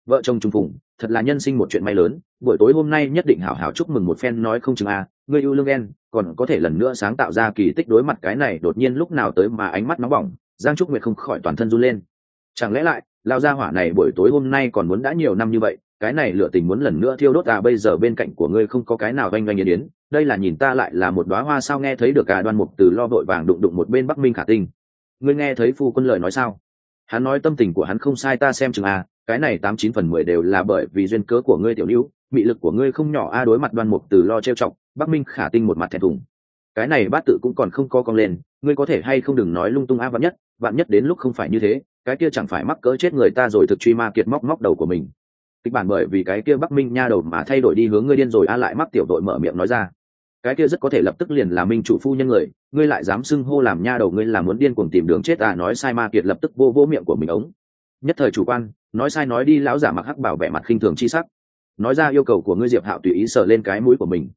S1: Vợ chồng trung phụng thật là nhân sinh một chuyện may lớn, buổi tối hôm nay nhất định hảo hảo chúc mừng một phen nói không chừng a, ngươi yêu lương En còn có thể lần nữa sáng tạo ra kỳ tích đối mặt cái này đột nhiên lúc nào tới mà ánh mắt nóng bỏng, giang trúc nguyệt không khỏi toàn thân run lên. Chẳng lẽ lại lao gia hỏa này buổi tối hôm nay còn muốn đã nhiều năm như vậy, cái này lựa tình muốn lần nữa thiêu đốt à bây giờ bên cạnh của ngươi không có cái nào oanh oanh yên yến. Đây là nhìn ta lại là một đoá hoa sao nghe thấy được cả đoan mục từ lo vội vàng đụng đụng một bên bắc minh khả tinh. Ngươi nghe thấy phu quân lời nói sao? Hắn nói tâm tình của hắn không sai ta xem chừng à cái này tám chín phần mười đều là bởi vì duyên cớ của ngươi tiểu lưu, mị lực của ngươi không nhỏ a đối mặt đoan mục từ lo trêu chọc, bắc minh khả tinh một mặt thẹn thùng cái này bát tự cũng còn không co cong lên, ngươi có thể hay không đừng nói lung tung a vạn nhất vạn nhất đến lúc không phải như thế, cái kia chẳng phải mắc cỡ chết người ta rồi thực truy ma kiệt móc móc đầu của mình. Kịch bản bởi vì cái kia bắc minh nha đầu mà thay đổi đi hướng ngươi điên rồi a lại mắc tiểu đội mở miệng nói ra. Cái kia rất có thể lập tức liền là minh chủ phu nhân người, ngươi lại dám xưng hô làm nha đầu ngươi là muốn điên cuồng tìm đường chết à nói sai ma kiệt lập tức vô vô miệng của mình ống. Nhất thời chủ quan, nói sai nói đi lão giả mặc hắc bảo vẻ mặt khinh thường chi sắc. Nói ra yêu cầu của ngươi diệp hạo tùy ý sờ lên cái mũi của mình.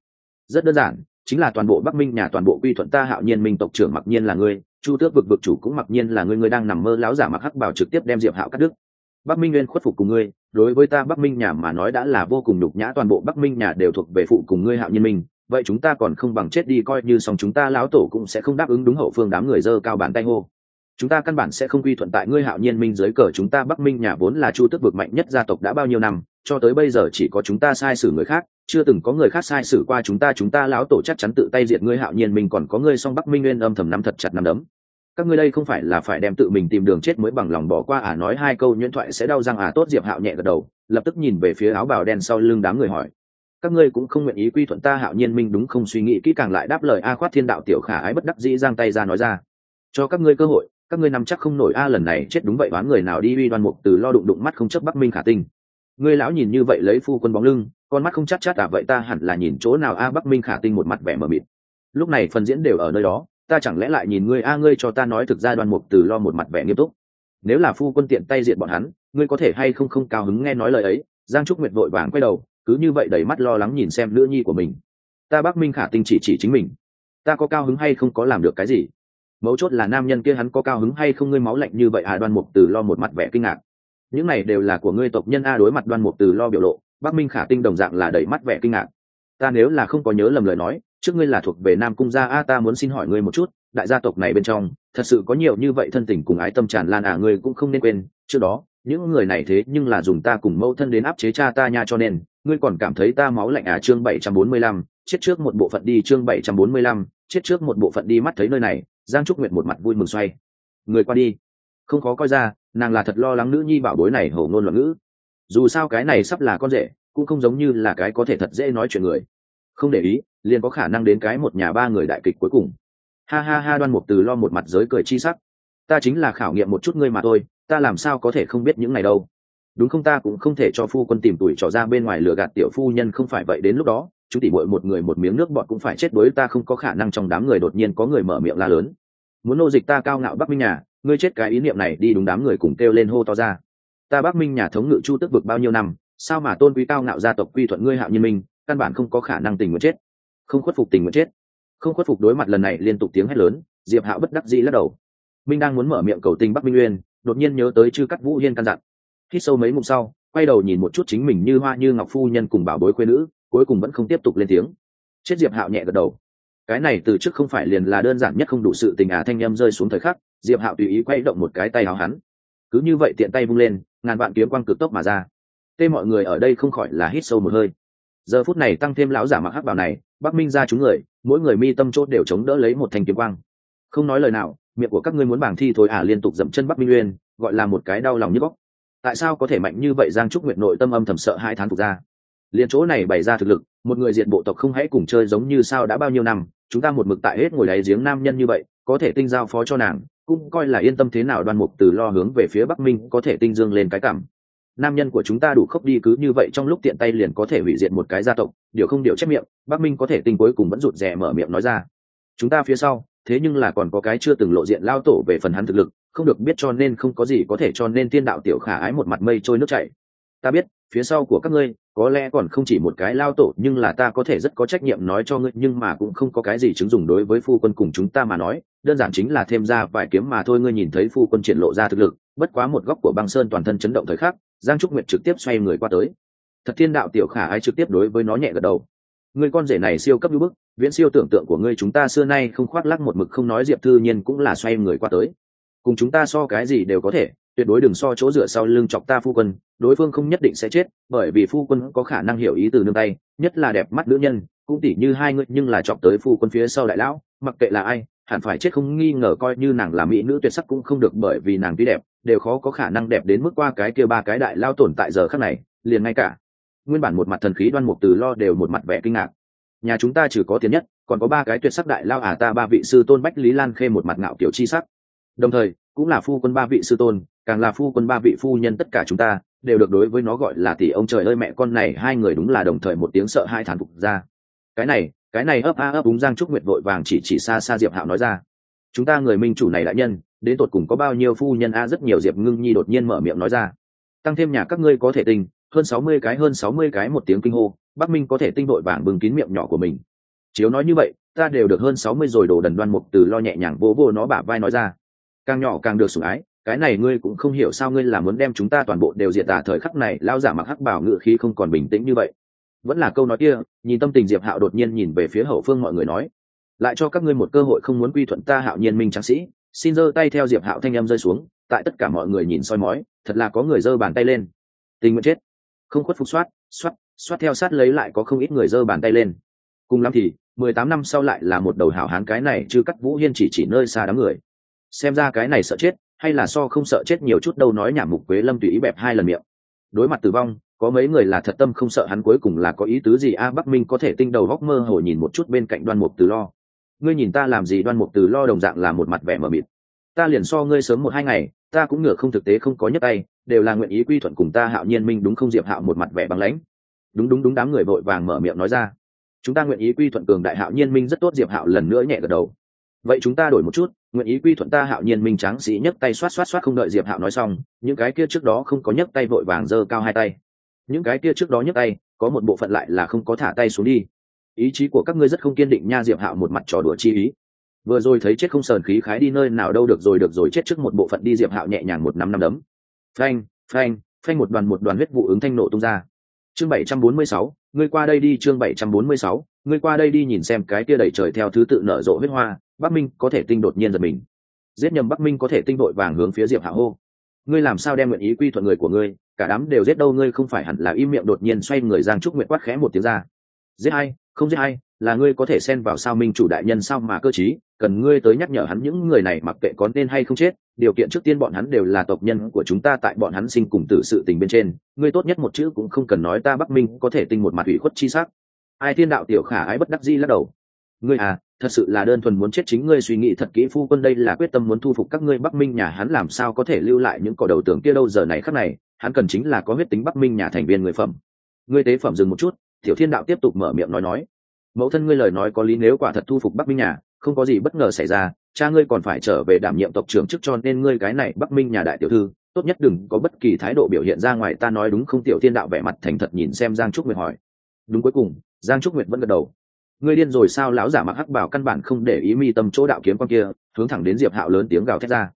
S1: Rất đơn giản chính là toàn bộ bắc minh nhà toàn bộ quy thuận ta hạo nhiên minh tộc trưởng mặc nhiên là ngươi, chu tước vực vực chủ cũng mặc nhiên là ngươi ngươi đang nằm mơ láo giả mặc hắc bảo trực tiếp đem diệp hạo cắt đứt. Bắc minh nguyên khuất phục cùng ngươi, đối với ta bắc minh nhà mà nói đã là vô cùng nhục nhã, toàn bộ bắc minh nhà đều thuộc về phụ cùng ngươi hạo nhiên minh, vậy chúng ta còn không bằng chết đi, coi như song chúng ta lão tổ cũng sẽ không đáp ứng đúng hậu phương đám người dơ cao bàn tay hô. Chúng ta căn bản sẽ không quy thuận tại ngươi hạo nhiên minh dưới cờ, chúng ta bắc minh nhà vốn là chu Tước vực mạnh nhất gia tộc đã bao nhiêu năm cho tới bây giờ chỉ có chúng ta sai xử người khác, chưa từng có người khác sai xử qua chúng ta chúng ta lão tổ chắc chắn tự tay diệt ngươi, hạo nhiên minh còn có ngươi, song bắc minh nguyên âm thầm nắm thật chặt nắm đấm. Các ngươi đây không phải là phải đem tự mình tìm đường chết mới bằng lòng bỏ qua à nói hai câu nhuyễn thoại sẽ đau răng à tốt, diệp hạo nhẹ gật đầu, lập tức nhìn về phía áo bào đen sau lưng đám người hỏi. Các ngươi cũng không nguyện ý quy thuận ta, hạo nhiên minh đúng không suy nghĩ, kỹ càng lại đáp lời, a, khoát thiên đạo tiểu khả ái bất đắc dĩ giang tay ra nói ra. Cho các ngươi cơ hội, các ngươi nằm chắc không nổi, a, lần này chết đúng vậy, đoán người nào đi uy đoan mục từ lo đụng đụng mắt không chấp bắc minh khả tinh ngươi lão nhìn như vậy lấy phu quân bóng lưng, con mắt không chắc chát à vậy ta hẳn là nhìn chỗ nào a bắc minh khả tinh một mặt vẻ mờ mịt. Lúc này phần diễn đều ở nơi đó, ta chẳng lẽ lại nhìn ngươi a, ngươi cho ta nói thực ra đoan mục từ lo một mặt vẻ nghiêm túc. Nếu là phu quân tiện tay diện bọn hắn, ngươi có thể hay không không cao hứng nghe nói lời ấy? Giang trúc nguyệt vội vàng quay đầu, cứ như vậy đầy mắt lo lắng nhìn xem nữ nhi của mình. Ta bắc minh khả tinh chỉ chỉ chính mình. Ta có cao hứng hay không có làm được cái gì? Mấu chốt là nam nhân kia hắn có cao hứng hay không? Ngươi máu lạnh như vậy à? Đoan mục từ lo một mặt vẻ kinh ngạc những này đều là của ngươi tộc nhân a đối mặt đoan mục từ lo biểu lộ, bắc minh khả tinh đồng dạng là đầy mắt vẻ kinh ngạc. Ta nếu là không có nhớ lầm lời nói, trước ngươi là thuộc về nam cung gia, a, ta muốn xin hỏi ngươi một chút, đại gia tộc này bên trong, thật sự có nhiều như vậy thân tình cùng ái tâm tràn lan à ngươi cũng không nên quên. Trước đó, những người này thế nhưng là dùng ta cùng mâu thân đến áp chế cha ta nha, cho nên, ngươi còn cảm thấy ta máu lạnh à chương bảy trăm bốn mươi lăm, chết trước một bộ phận đi, chương bảy trăm bốn mươi lăm, chết trước một bộ phận đi, mắt thấy nơi này, giang trúc nguyệt một mặt vui mừng xoay. Người qua đi không khó coi ra, nàng là thật lo lắng nữ nhi bảo bối này hổ ngôn loạn ngữ. Dù sao cái này sắp là con rể, cũng không giống như là cái có thể thật dễ nói chuyện người. Không để ý, liền có khả năng đến cái một nhà ba người đại kịch cuối cùng. Ha ha ha, đoan mục từ lo một mặt giới cười chi sắc. Ta chính là khảo nghiệm một chút ngươi mà thôi, ta làm sao có thể không biết những này đâu. Đúng không ta cũng không thể cho phu quân tìm tuổi trò ra bên ngoài lừa gạt tiểu phu nhân không phải vậy, đến lúc đó, chúng tỉ bội một người một miếng nước bọt cũng phải chết đối ta không có khả năng trong đám người đột nhiên có người mở miệng la lớn. Muốn nô dịch ta cao ngạo bắc minh nhà ngươi chết cái ý niệm này đi đúng đám người cùng kêu lên hô to ra. Ta bắc minh nhà thống ngự chu tức vực bao nhiêu năm, sao mà tôn quý cao ngạo gia tộc quy thuận ngươi hạo nhân minh, căn bản không có khả năng tình nguyện chết. Không khuất phục tình nguyện chết. Không khuất phục đối mặt lần này liên tục tiếng hét lớn, diệp hạo bất đắc dĩ lắc đầu. Minh đang muốn mở miệng cầu tình bắc minh uyên, đột nhiên nhớ tới chư cắt vũ hiên căn dặn. Hít sâu mấy mục sau, quay đầu nhìn một chút chính mình như hoa như ngọc phu nhân cùng bảo bối quê nữ, cuối cùng vẫn không tiếp tục lên tiếng. Chết diệp hạo nhẹ gật đầu. Cái này từ trước không phải liền là đơn giản nhất không đủ sự tình à thanh em rơi xuống thời khắc diệp hạo tùy ý quay động một cái tay áo hắn. Cứ như vậy tiện tay vung lên, ngàn vạn kiếm quang cực tốc mà ra. Tê mọi người ở đây không khỏi là hít sâu một hơi. Giờ phút này tăng thêm lão giả mặc hắc bào này, bắc minh ra chúng người, mỗi người mi tâm chốt đều chống đỡ lấy một thanh kiếm quang. Không nói lời nào, miệng của các ngươi muốn bảng thi thôi à liên tục dậm chân bắc minh uyên, gọi là một cái đau lòng như góc tại sao có thể mạnh như vậy giang trúc nguyện nội tâm âm thầm sợ hai tháng phục ra? Liền chỗ này bày ra thực lực, một người diện bộ tộc không hãy cùng chơi giống như sao đã bao nhiêu năm, chúng ta một mực tại hết ngồi đáy giếng nam nhân như vậy, có thể tinh giao phó cho nàng cũng coi là yên tâm thế nào đoan mục từ lo hướng về phía bắc minh có thể tinh dương lên cái cảm. Nam nhân của chúng ta đủ khốc đi cứ như vậy trong lúc tiện tay liền có thể hủy diệt một cái gia tộc, điều không điều chép miệng, bắc minh có thể tinh cuối cùng vẫn rụt rè mở miệng nói ra. Chúng ta phía sau, thế nhưng là còn có cái chưa từng lộ diện lao tổ về phần hắn thực lực, không được biết cho nên không có gì có thể cho nên tiên đạo tiểu khả ái một mặt mây trôi nước chảy ta biết, phía sau của các ngươi, có lẽ còn không chỉ một cái lao tổ, nhưng là ta có thể rất có trách nhiệm nói cho ngươi, nhưng mà cũng không có cái gì chứng dùng đối với phu quân cùng chúng ta mà nói. Đơn giản chính là thêm ra vài kiếm mà thôi, ngươi nhìn thấy phu quân triển lộ ra thực lực, bất quá một góc của băng sơn toàn thân chấn động thời khắc, giang trúc nguyệt trực tiếp xoay người qua tới. Thật thiên đạo tiểu khả ai trực tiếp đối với nó nhẹ gật đầu. Người con rể này siêu cấp như bức, viễn siêu tưởng tượng của ngươi chúng ta xưa nay không khoác lắc một mực không nói diệp thư nhiên cũng là xoay người qua tới cùng chúng ta so cái gì đều có thể, tuyệt đối đừng so chỗ dựa sau lưng chọc ta phu quân, đối phương không nhất định sẽ chết, bởi vì phu quân có khả năng hiểu ý từ nương tay, nhất là đẹp mắt nữ nhân, cũng tỉ như hai người nhưng là chọc tới phu quân phía sau đại lão, mặc kệ là ai, hẳn phải chết không nghi ngờ coi như nàng là mỹ nữ tuyệt sắc cũng không được bởi vì nàng tuy đẹp, đều khó có khả năng đẹp đến mức qua cái kia ba cái đại lao tồn tại giờ khắc này, liền ngay cả. Nguyên bản một mặt thần khí đoan mục từ lo đều một mặt vẻ kinh ngạc. Nhà chúng ta chỉ có tiền nhất, còn có ba cái tuyệt sắc đại lao à ta ba vị sư tôn bách lý lan khê một mặt ngạo kiểu chi sắc đồng thời, cũng là phu quân ba vị sư tôn, càng là phu quân ba vị phu nhân tất cả chúng ta, đều được đối với nó gọi là tỷ ông trời ơi mẹ con này, hai người đúng là đồng thời một tiếng sợ hai thán phục ra. Cái này cái này ấp a ấp đúng giang trúc nguyệt vội vàng chỉ chỉ xa xa diệp hạo nói ra. Chúng ta người minh chủ này đại nhân, đến tột cùng có bao nhiêu phu nhân a? Rất nhiều diệp ngưng nhi đột nhiên mở miệng nói ra. Tăng thêm nhà các ngươi có thể tình hơn sáu mươi cái, hơn sáu mươi cái một tiếng kinh hô, bắc minh có thể tinh đội vàng bừng kín miệng nhỏ của mình. Chiếu nói như vậy, ta đều được hơn sáu mươi rồi đồ đần đoan mục từ lo nhẹ nhàng vỗ vỗ nó bả vai nói ra càng nhỏ càng được sủng ái, cái này ngươi cũng không hiểu sao ngươi là muốn đem chúng ta toàn bộ đều diệt tả thời khắc này, lao giả mặc hắc bảo ngự khí không còn bình tĩnh như vậy. Vẫn là câu nói kia, nhìn tâm tình diệp hạo đột nhiên nhìn về phía hậu phương mọi người nói, lại cho các ngươi một cơ hội không muốn quy thuận ta hạo nhiên minh tráng sĩ. Xin giơ tay theo diệp hạo thanh em rơi xuống, tại tất cả mọi người nhìn soi mói, thật là có người giơ bàn tay lên. Tình nguyện chết. Không khuất phục soát soát soát theo sát lấy lại có không ít người giơ bàn tay lên. Cùng lắm thì, mười tám năm sau lại là một đầu hảo hán cái này, chứ cắt vũ hiên chỉ chỉ nơi xa đám người xem ra cái này sợ chết, hay là so không sợ chết nhiều chút đâu nói nhảm mục quế lâm tùy ý bẹp hai lần miệng. Đối mặt tử vong, có mấy người là thật tâm không sợ hắn cuối cùng là có ý tứ gì? A, bắc minh có thể tinh đầu góc mơ hồ nhìn một chút bên cạnh đoan mục từ lo. Ngươi nhìn ta làm gì? Đoan mục từ lo đồng dạng là một mặt vẻ mờ mịt. Ta liền so ngươi sớm một hai ngày, ta cũng ngựa không thực tế không có nhất tay, đều là nguyện ý quy thuận cùng ta hạo nhiên minh đúng không? Diệp hạo một mặt vẻ bằng lãnh. Đúng đúng đúng, đám người vội vàng mở miệng nói ra. Chúng ta nguyện ý quy thuận cường đại hạo nhiên minh rất tốt, diệp hạo lần nữa nhẹ gật đầu vậy chúng ta đổi một chút, nguyện ý quy thuận ta hạo nhiên minh tráng sĩ nhấc tay xoát xoát xoát không đợi diệp hạo nói xong, những cái kia trước đó không có nhấc tay vội vàng giơ cao hai tay. Những cái kia trước đó nhấc tay, có một bộ phận lại là không có thả tay xuống đi. Ý chí của các ngươi rất không kiên định nha diệp hạo một mặt trò đùa chi ý. Vừa rồi thấy chết không sờn khí khái đi nơi nào đâu được rồi được rồi, chết trước một bộ phận đi diệp hạo nhẹ nhàng một năm năm đấm. Phanh phanh phanh một đoàn một đoàn huyết vụ ứng thanh nổ tung ra. Chương bảy trăm bốn mươi sáu, ngươi qua đây đi, chương bảy trăm bốn mươi sáu, ngươi qua đây đi nhìn xem cái kia đầy trời theo thứ tự nở rộ huyết hoa bắc minh có thể tinh đột nhiên giật mình. Giết nhầm bắc minh có thể tinh đội vàng hướng phía diệp hạ hô. Ngươi làm sao đem nguyện ý quy thuận người của ngươi, cả đám đều giết đâu ngươi không phải hẳn là im miệng đột nhiên xoay người giang trúc nguyện quát khẽ một tiếng ra. Giết hay không giết hay là ngươi có thể xen vào sao minh chủ đại nhân sao mà cơ chí cần ngươi tới nhắc nhở hắn những người này mặc kệ có nên hay không chết, điều kiện trước tiên bọn hắn đều là tộc nhân của chúng ta tại bọn hắn sinh cùng tử sự tình bên trên, ngươi tốt nhất một chữ cũng không cần nói ta bắc minh có thể tinh một mặt ủy khuất chi sắc. Ai thiên đạo tiểu khả ái bất đắc di lắc đầu. Ngươi à thật sự là đơn thuần muốn chết chính ngươi suy nghĩ thật kỹ, phu quân đây là quyết tâm muốn thu phục các ngươi bắc minh nhà, hắn làm sao có thể lưu lại những cỏ đầu tưởng kia đâu? Giờ này khắc này, hắn cần chính là có huyết tính bắc minh nhà thành viên người phẩm. Ngươi tế phẩm dừng một chút, tiểu thiên đạo tiếp tục mở miệng nói nói. Mẫu thân ngươi lời nói có lý nếu quả thật thu phục bắc minh nhà, không có gì bất ngờ xảy ra, cha ngươi còn phải trở về đảm nhiệm tộc trưởng chức cho nên ngươi cái này bắc minh nhà đại tiểu thư, tốt nhất đừng có bất kỳ thái độ biểu hiện ra ngoài, ta nói đúng không? Tiểu thiên đạo vẻ mặt thành thật nhìn xem giang trúc nguyệt hỏi. Đúng cuối cùng, giang trúc nguyệt vẫn gật đầu ngươi điên rồi sao? Lão giả mặc hắc bảo căn bản không để ý mi tâm chỗ đạo kiếm con kia, hướng thẳng đến diệp hạo lớn tiếng gào thét ra.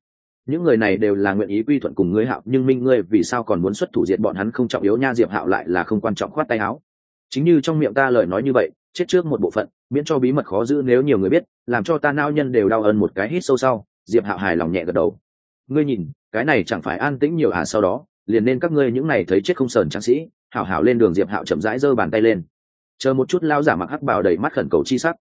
S1: Những người này đều là nguyện ý quy thuận cùng ngươi hạo, nhưng minh ngươi vì sao còn muốn xuất thủ diệt bọn hắn không trọng yếu nha? Diệp hạo lại là không quan trọng khoát tay áo. Chính như trong miệng ta lời nói như vậy, chết trước một bộ phận, miễn cho bí mật khó giữ nếu nhiều người biết, làm cho ta nao nhân đều đau ơn một cái hít sâu sau, diệp hạo hài lòng nhẹ gật đầu. Ngươi nhìn, cái này chẳng phải an tĩnh nhiều à? Sau đó, liền nên các ngươi những này thấy chết không sờn tráng sĩ, hảo hảo lên đường diệp hạo chậm rãi giơ bàn tay lên chờ một chút lao giả mặc hắc bào đầy mắt khẩn cầu chi sắc.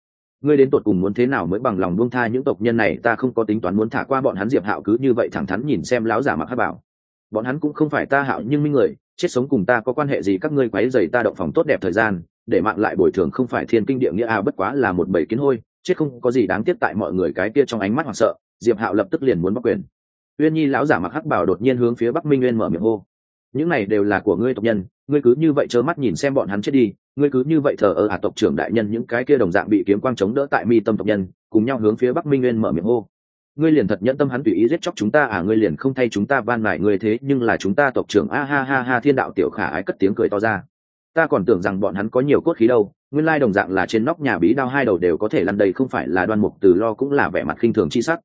S1: Ngươi đến tột cùng muốn thế nào mới bằng lòng buông tha những tộc nhân này, ta không có tính toán muốn thả qua bọn hắn diệp hạo cứ như vậy thẳng thắn nhìn xem lão giả mặc hắc bảo. Bọn hắn cũng không phải ta hạo nhưng minh người, chết sống cùng ta có quan hệ gì các ngươi quấy dày ta động phòng tốt đẹp thời gian, để mạng lại bồi thường không phải thiên kinh địa nghĩa à bất quá là một bầy kiến hôi, chết không có gì đáng tiếc tại mọi người cái kia trong ánh mắt hoảng sợ, diệp hạo lập tức liền muốn bắc quyền. Uyên nhi lão giả mặc hắc bảo đột nhiên hướng phía bắc minh nguyên mở miệng hô những này đều là của ngươi tộc nhân, ngươi cứ như vậy trơ mắt nhìn xem bọn hắn chết đi, ngươi cứ như vậy thờ ơ à tộc trưởng đại nhân những cái kia đồng dạng bị kiếm quang chống đỡ tại mi tâm tộc nhân, cùng nhau hướng phía bắc minh nguyên mở miệng hô. Ngươi liền thật nhẫn tâm hắn tùy ý giết chóc chúng ta à ngươi liền không thay chúng ta van lại ngươi thế, nhưng là chúng ta tộc trưởng, a ha ha ha, thiên đạo tiểu khả ái cất tiếng cười to ra. Ta còn tưởng rằng bọn hắn có nhiều cốt khí đâu, nguyên lai đồng dạng là trên nóc nhà bí đao hai đầu đều có thể lăn đầy, không phải là đoan mục từ lo cũng là vẻ mặt khinh thường chi sắc.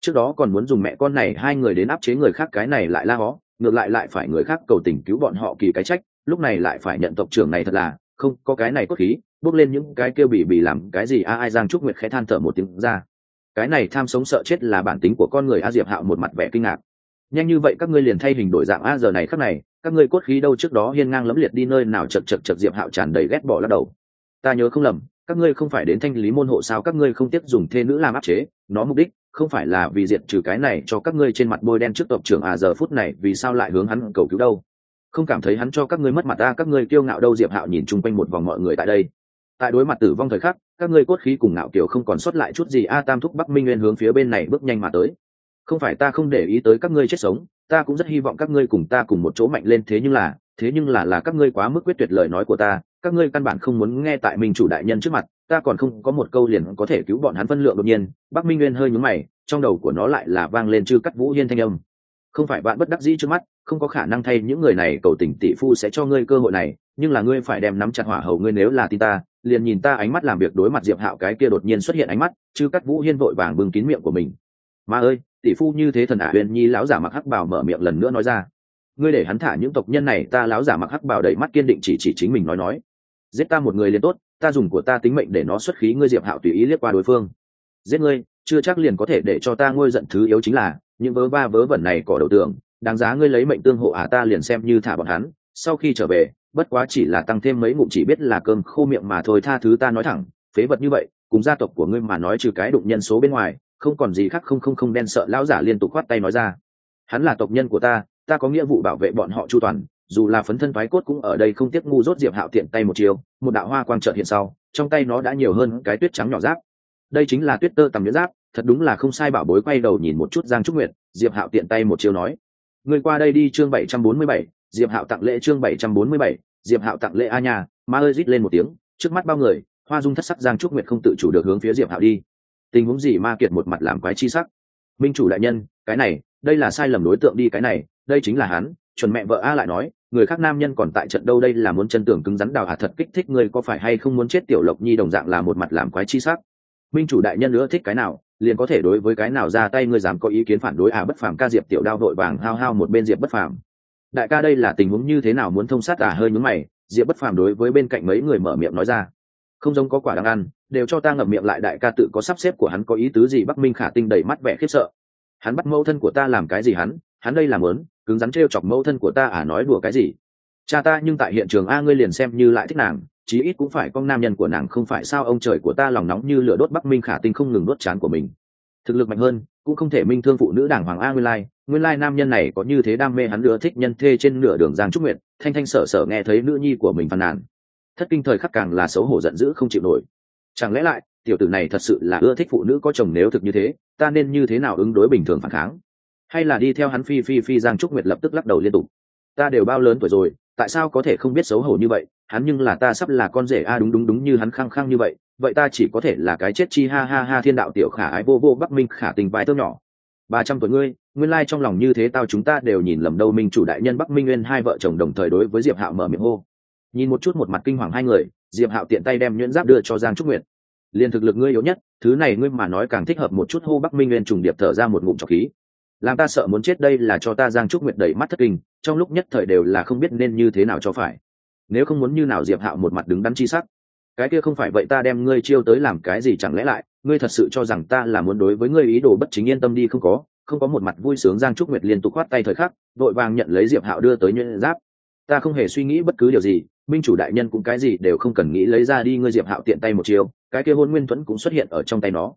S1: Trước đó còn muốn dùng mẹ con này, hai người đến áp chế người khác, cái này lại la hó ngược lại lại phải người khác cầu tình cứu bọn họ kỳ cái trách, lúc này lại phải nhận tộc trưởng này thật là, không, có cái này cốt khí, bước lên những cái kêu bị bị làm cái gì, a, ai giang trúc nguyệt khẽ than thở một tiếng ra. Cái này tham sống sợ chết là bản tính của con người, a, diệp hạo một mặt vẻ kinh ngạc. Nhanh như vậy các ngươi liền thay hình đổi dạng, a, giờ này khắc này, các ngươi cốt khí đâu trước đó hiên ngang lẫm liệt đi nơi nào chật chật chật, diệp hạo tràn đầy ghét bỏ lắc đầu. Ta nhớ không lầm, các ngươi không phải đến thanh lý môn hộ sao, các ngươi không tiếp dùng thê nữ làm áp chế, nó mục đích không phải là vì diệt trừ cái này cho các ngươi trên mặt bôi đen trước tộc trưởng à giờ phút này vì sao lại hướng hắn cầu cứu đâu? Không cảm thấy hắn cho các ngươi mất mặt ta, các ngươi kiêu ngạo đâu? Diệp hạo nhìn chung quanh một vòng mọi người tại đây. Tại đối mặt tử vong thời khắc, các ngươi cốt khí cùng ngạo kiều không còn sót lại chút gì. A tam thúc bắc minh nguyên hướng phía bên này bước nhanh mà tới. Không phải ta không để ý tới các ngươi chết sống, ta cũng rất hy vọng các ngươi cùng ta cùng một chỗ mạnh lên. Thế nhưng là, thế nhưng là là các ngươi quá mức quyết tuyệt lời nói của ta các ngươi căn bản không muốn nghe tại minh chủ đại nhân trước mặt, ta còn không có một câu liền có thể cứu bọn hắn phân lượng đột nhiên. Bắc minh nguyên hơi nhúng mày, trong đầu của nó lại là vang lên chư cắt vũ hiên thanh âm. Không phải bạn bất đắc dĩ trước mắt, không có khả năng thay những người này, cầu tình tỷ phu sẽ cho ngươi cơ hội này, nhưng là ngươi phải đem nắm chặt hỏa hầu ngươi nếu là tin ta, liền nhìn ta ánh mắt làm việc đối mặt diệp hạo cái kia đột nhiên xuất hiện ánh mắt, chư cắt vũ hiên vội vàng bưng kín miệng của mình. Mà ơi, tỷ phu như thế thần ả huyền nhi lão giả mặc hắc bảo mở miệng lần nữa nói ra. Ngươi để hắn thả những tộc nhân này, ta lão giả mặc hắc bảo đầy mắt kiên định chỉ chỉ chính mình nói nói giết ta một người liền tốt, ta dùng của ta tính mệnh để nó xuất khí, ngươi diệp hạo tùy ý liếc qua đối phương. Giết ngươi, chưa chắc liền có thể để cho ta ngôi giận thứ yếu chính là, những vớ va vớ vẩn này cỏ đầu tường, đáng giá ngươi lấy mệnh tương hộ à ta liền xem như thả bọn hắn. Sau khi trở về, bất quá chỉ là tăng thêm mấy ngụm chỉ biết là cơm khô miệng mà thôi, tha thứ ta nói thẳng, phế vật như vậy, cùng gia tộc của ngươi mà nói trừ cái đụng nhân số bên ngoài, không còn gì khác, không không không đen sợ, lão giả liên tục khoát tay nói ra. Hắn là tộc nhân của ta ta có nghĩa vụ bảo vệ bọn họ chu toàn dù là phấn thân thoái cốt cũng ở đây không tiếc ngu rốt diệp hạo tiện tay một chiều, một đạo hoa quang trợn hiện sau, trong tay nó đã nhiều hơn cái tuyết trắng nhỏ giáp. Đây chính là tuyết tơ tầm nhuyễn giáp, thật đúng là không sai bảo bối quay đầu nhìn một chút giang trúc nguyệt, diệp hạo tiện tay một chiều nói. Người qua đây đi chương bảy trăm bốn mươi bảy, diệp hạo tặng lễ chương bảy trăm bốn mươi bảy, diệp hạo tặng lễ a nhà ma ơi rít lên một tiếng, trước mắt bao người, hoa dung thất sắc giang trúc nguyệt không tự chủ được hướng phía diệp hạo đi. Tình huống gì ma kiệt một mặt làm quái chi sắc. Minh chủ đại nhân, cái này, đây là sai lầm đối tượng đi, cái này, đây chính là hắn chuẩn mẹ vợ a lại nói, người khác nam nhân còn tại trận đâu đây là muốn chân tưởng cứng rắn đào hà thật kích thích ngươi có phải hay không muốn chết tiểu lộc nhi đồng dạng là một mặt làm quái chi sắc. Minh chủ đại nhân nữa thích cái nào, liền có thể đối với cái nào ra tay ngươi dám có ý kiến phản đối à bất phàm ca diệp tiểu đao vội vàng hao hao một bên diệp bất phàm. Đại ca đây là tình huống như thế nào muốn thông sát à hơi nhúng mày, diệp bất phàm đối với bên cạnh mấy người mở miệng nói ra. Không giống có quả đang ăn, đều cho ta ngậm miệng lại đại ca tự có sắp xếp của hắn có ý tứ gì bắc minh khả tinh đầy mắt vẻ khiếp sợ. Hắn bắt mẫu thân của ta làm cái gì hắn hắn đây làm lớn cứng rắn t chọc mẫu thân của ta à nói đùa cái gì? Cha ta nhưng tại hiện trường a, ngươi liền xem như lại thích nàng, chí ít cũng phải con nam nhân của nàng không phải sao ông trời của ta lòng nóng như lửa đốt bắc minh khả tinh không ngừng đốt chán của mình. Thực lực mạnh hơn, cũng không thể minh thương phụ nữ đảng hoàng a nguyên lai nguyên lai nam nhân này có như thế đam mê hắn lửa thích nhân thê trên nửa đường giang trúc nguyện thanh thanh sở sở nghe thấy nữ nhi của mình phàn nàn. Thất kinh thời khắc càng là xấu hổ giận dữ không chịu nổi. Chẳng lẽ lại, tiểu tử này thật sự là ưa thích phụ nữ có chồng nếu thực như thế, ta nên như thế nào ứng đối bình thường phản kháng? Hay là đi theo hắn phi phi phi giang trúc nguyệt lập tức lắc đầu liên tục. Ta đều bao lớn tuổi rồi, tại sao có thể không biết xấu hổ như vậy? Hắn nhưng là ta sắp là con rể. A đúng đúng đúng như hắn khăng khăng như vậy. Vậy ta chỉ có thể là cái chết chi ha ha ha thiên đạo tiểu khả ái vô vô bắc minh khả tình vai tơ nhỏ. Ba trăm tuổi ngươi, nguyên lai trong lòng như thế tao chúng ta đều nhìn lầm đâu. Minh chủ đại nhân bắc minh nguyên hai vợ chồng đồng thời đối với diệp hạo mở miệng hô. Nhìn một chút một mặt kinh hoàng hai người, diệp hạo tiện tay đem nhuyễn giáp đưa cho giang trúc nguyệt. Liền thực lực ngươi yếu nhất, thứ này ngươi mà nói càng thích hợp một chút hô bắc minh nguyên trùng điệp thở ra một ngụm trọc khí làm ta sợ muốn chết đây là cho ta giang trúc nguyệt đẩy mắt thất kinh, trong lúc nhất thời đều là không biết nên như thế nào cho phải. Nếu không muốn như nào diệp hạo một mặt đứng đắn chi sắc. Cái kia không phải vậy ta đem ngươi chiêu tới làm cái gì chẳng lẽ lại, ngươi thật sự cho rằng ta là muốn đối với ngươi ý đồ bất chính yên tâm đi không có không có một mặt vui sướng giang trúc nguyệt liên tục khoát tay thời khắc, vội vàng nhận lấy diệp hạo đưa tới nhuyễn giáp. Ta không hề suy nghĩ bất cứ điều gì, minh chủ đại nhân cũng cái gì đều không cần nghĩ lấy ra đi, ngươi diệp hạo tiện tay một chiều cái kia hôn nguyên thuẫn cũng xuất hiện ở trong tay nó.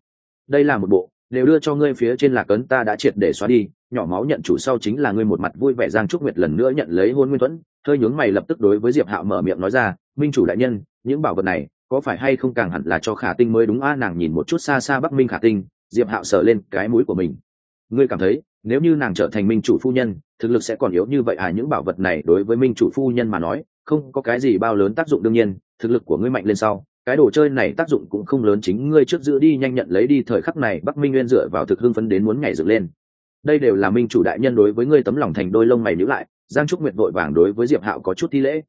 S1: Đây là một bộ đều đưa cho ngươi phía trên lạc ấn ta đã triệt để xóa đi, nhỏ máu nhận chủ sau chính là ngươi một mặt vui vẻ giang trúc nguyệt lần nữa nhận lấy hôn nguyên thuẫn, hơi nhướng mày lập tức đối với diệp hạo mở miệng nói ra, minh chủ đại nhân, những bảo vật này có phải hay không càng hẳn là cho khả tinh mới đúng a? Nàng nhìn một chút xa xa bắc minh khả tinh, diệp hạo sờ lên cái mũi của mình. Ngươi cảm thấy, nếu như nàng trở thành minh chủ phu nhân, thực lực sẽ còn yếu như vậy à? Những bảo vật này đối với minh chủ phu nhân mà nói, không có cái gì bao lớn tác dụng đương nhiên, thực lực của ngươi mạnh lên sau cái đồ chơi này tác dụng cũng không lớn chính ngươi trước giữ đi nhanh nhận lấy đi, thời khắc này bắc minh nguyên dựa vào thực hưng phấn đến muốn nhảy dựng lên. Đây đều là minh chủ đại nhân đối với ngươi tấm lòng thành đôi lông mày nhữ lại, giang trúc nguyệt vội vàng đối với diệp hạo có chút thi lễ.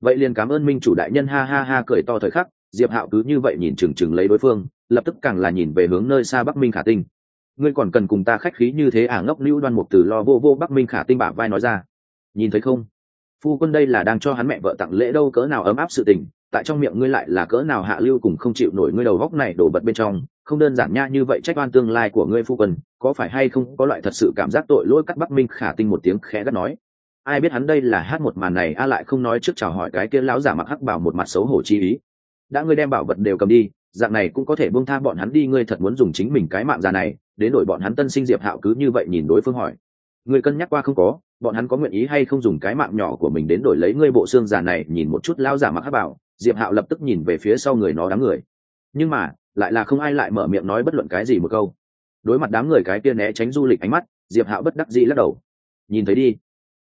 S1: Vậy liền cảm ơn minh chủ đại nhân, ha ha ha, cười to thời khắc, diệp hạo cứ như vậy nhìn chừng chừng lấy đối phương, lập tức càng là nhìn về hướng nơi xa bắc minh khả tinh. Ngươi còn cần cùng ta khách khí như thế à? Ngốc lưu đoan mục từ lo vô vô bắc minh khả tinh bả vai nói ra. Nhìn thấy không? Phu quân đây là đang cho hắn mẹ vợ tặng lễ đâu, cỡ nào ấm áp sự tình tại trong miệng ngươi lại là cỡ nào hạ lưu cùng không chịu nổi ngươi đầu góc này đổ bật bên trong, không đơn giản nha như vậy trách oan tương lai của ngươi phu quân, có phải hay không có loại thật sự cảm giác tội lỗi cắt bắc minh khả tinh một tiếng khẽ gắt nói. Ai biết hắn đây là hát một màn này, a lại không nói trước chào hỏi cái kia lão giả mặc hắc bảo một mặt xấu hổ chi ý. Đã ngươi đem bảo vật đều cầm đi, dạng này cũng có thể buông tha bọn hắn đi, ngươi thật muốn dùng chính mình cái mạng già này, đến đổi bọn hắn tân sinh diệp hạo cứ như vậy nhìn đối phương hỏi. Ngươi cân nhắc qua không có, bọn hắn có nguyện ý hay không dùng cái mạng nhỏ của mình đến đổi lấy ngươi bộ xương già này, nhìn một chút lão giả mặc hắc bảo diệp hạo lập tức nhìn về phía sau người nó đám người. Nhưng mà, lại là không ai lại mở miệng nói bất luận cái gì một câu. Đối mặt đám người cái kia né tránh du lịch ánh mắt, diệp hạo bất đắc dĩ lắc đầu. Nhìn thấy đi.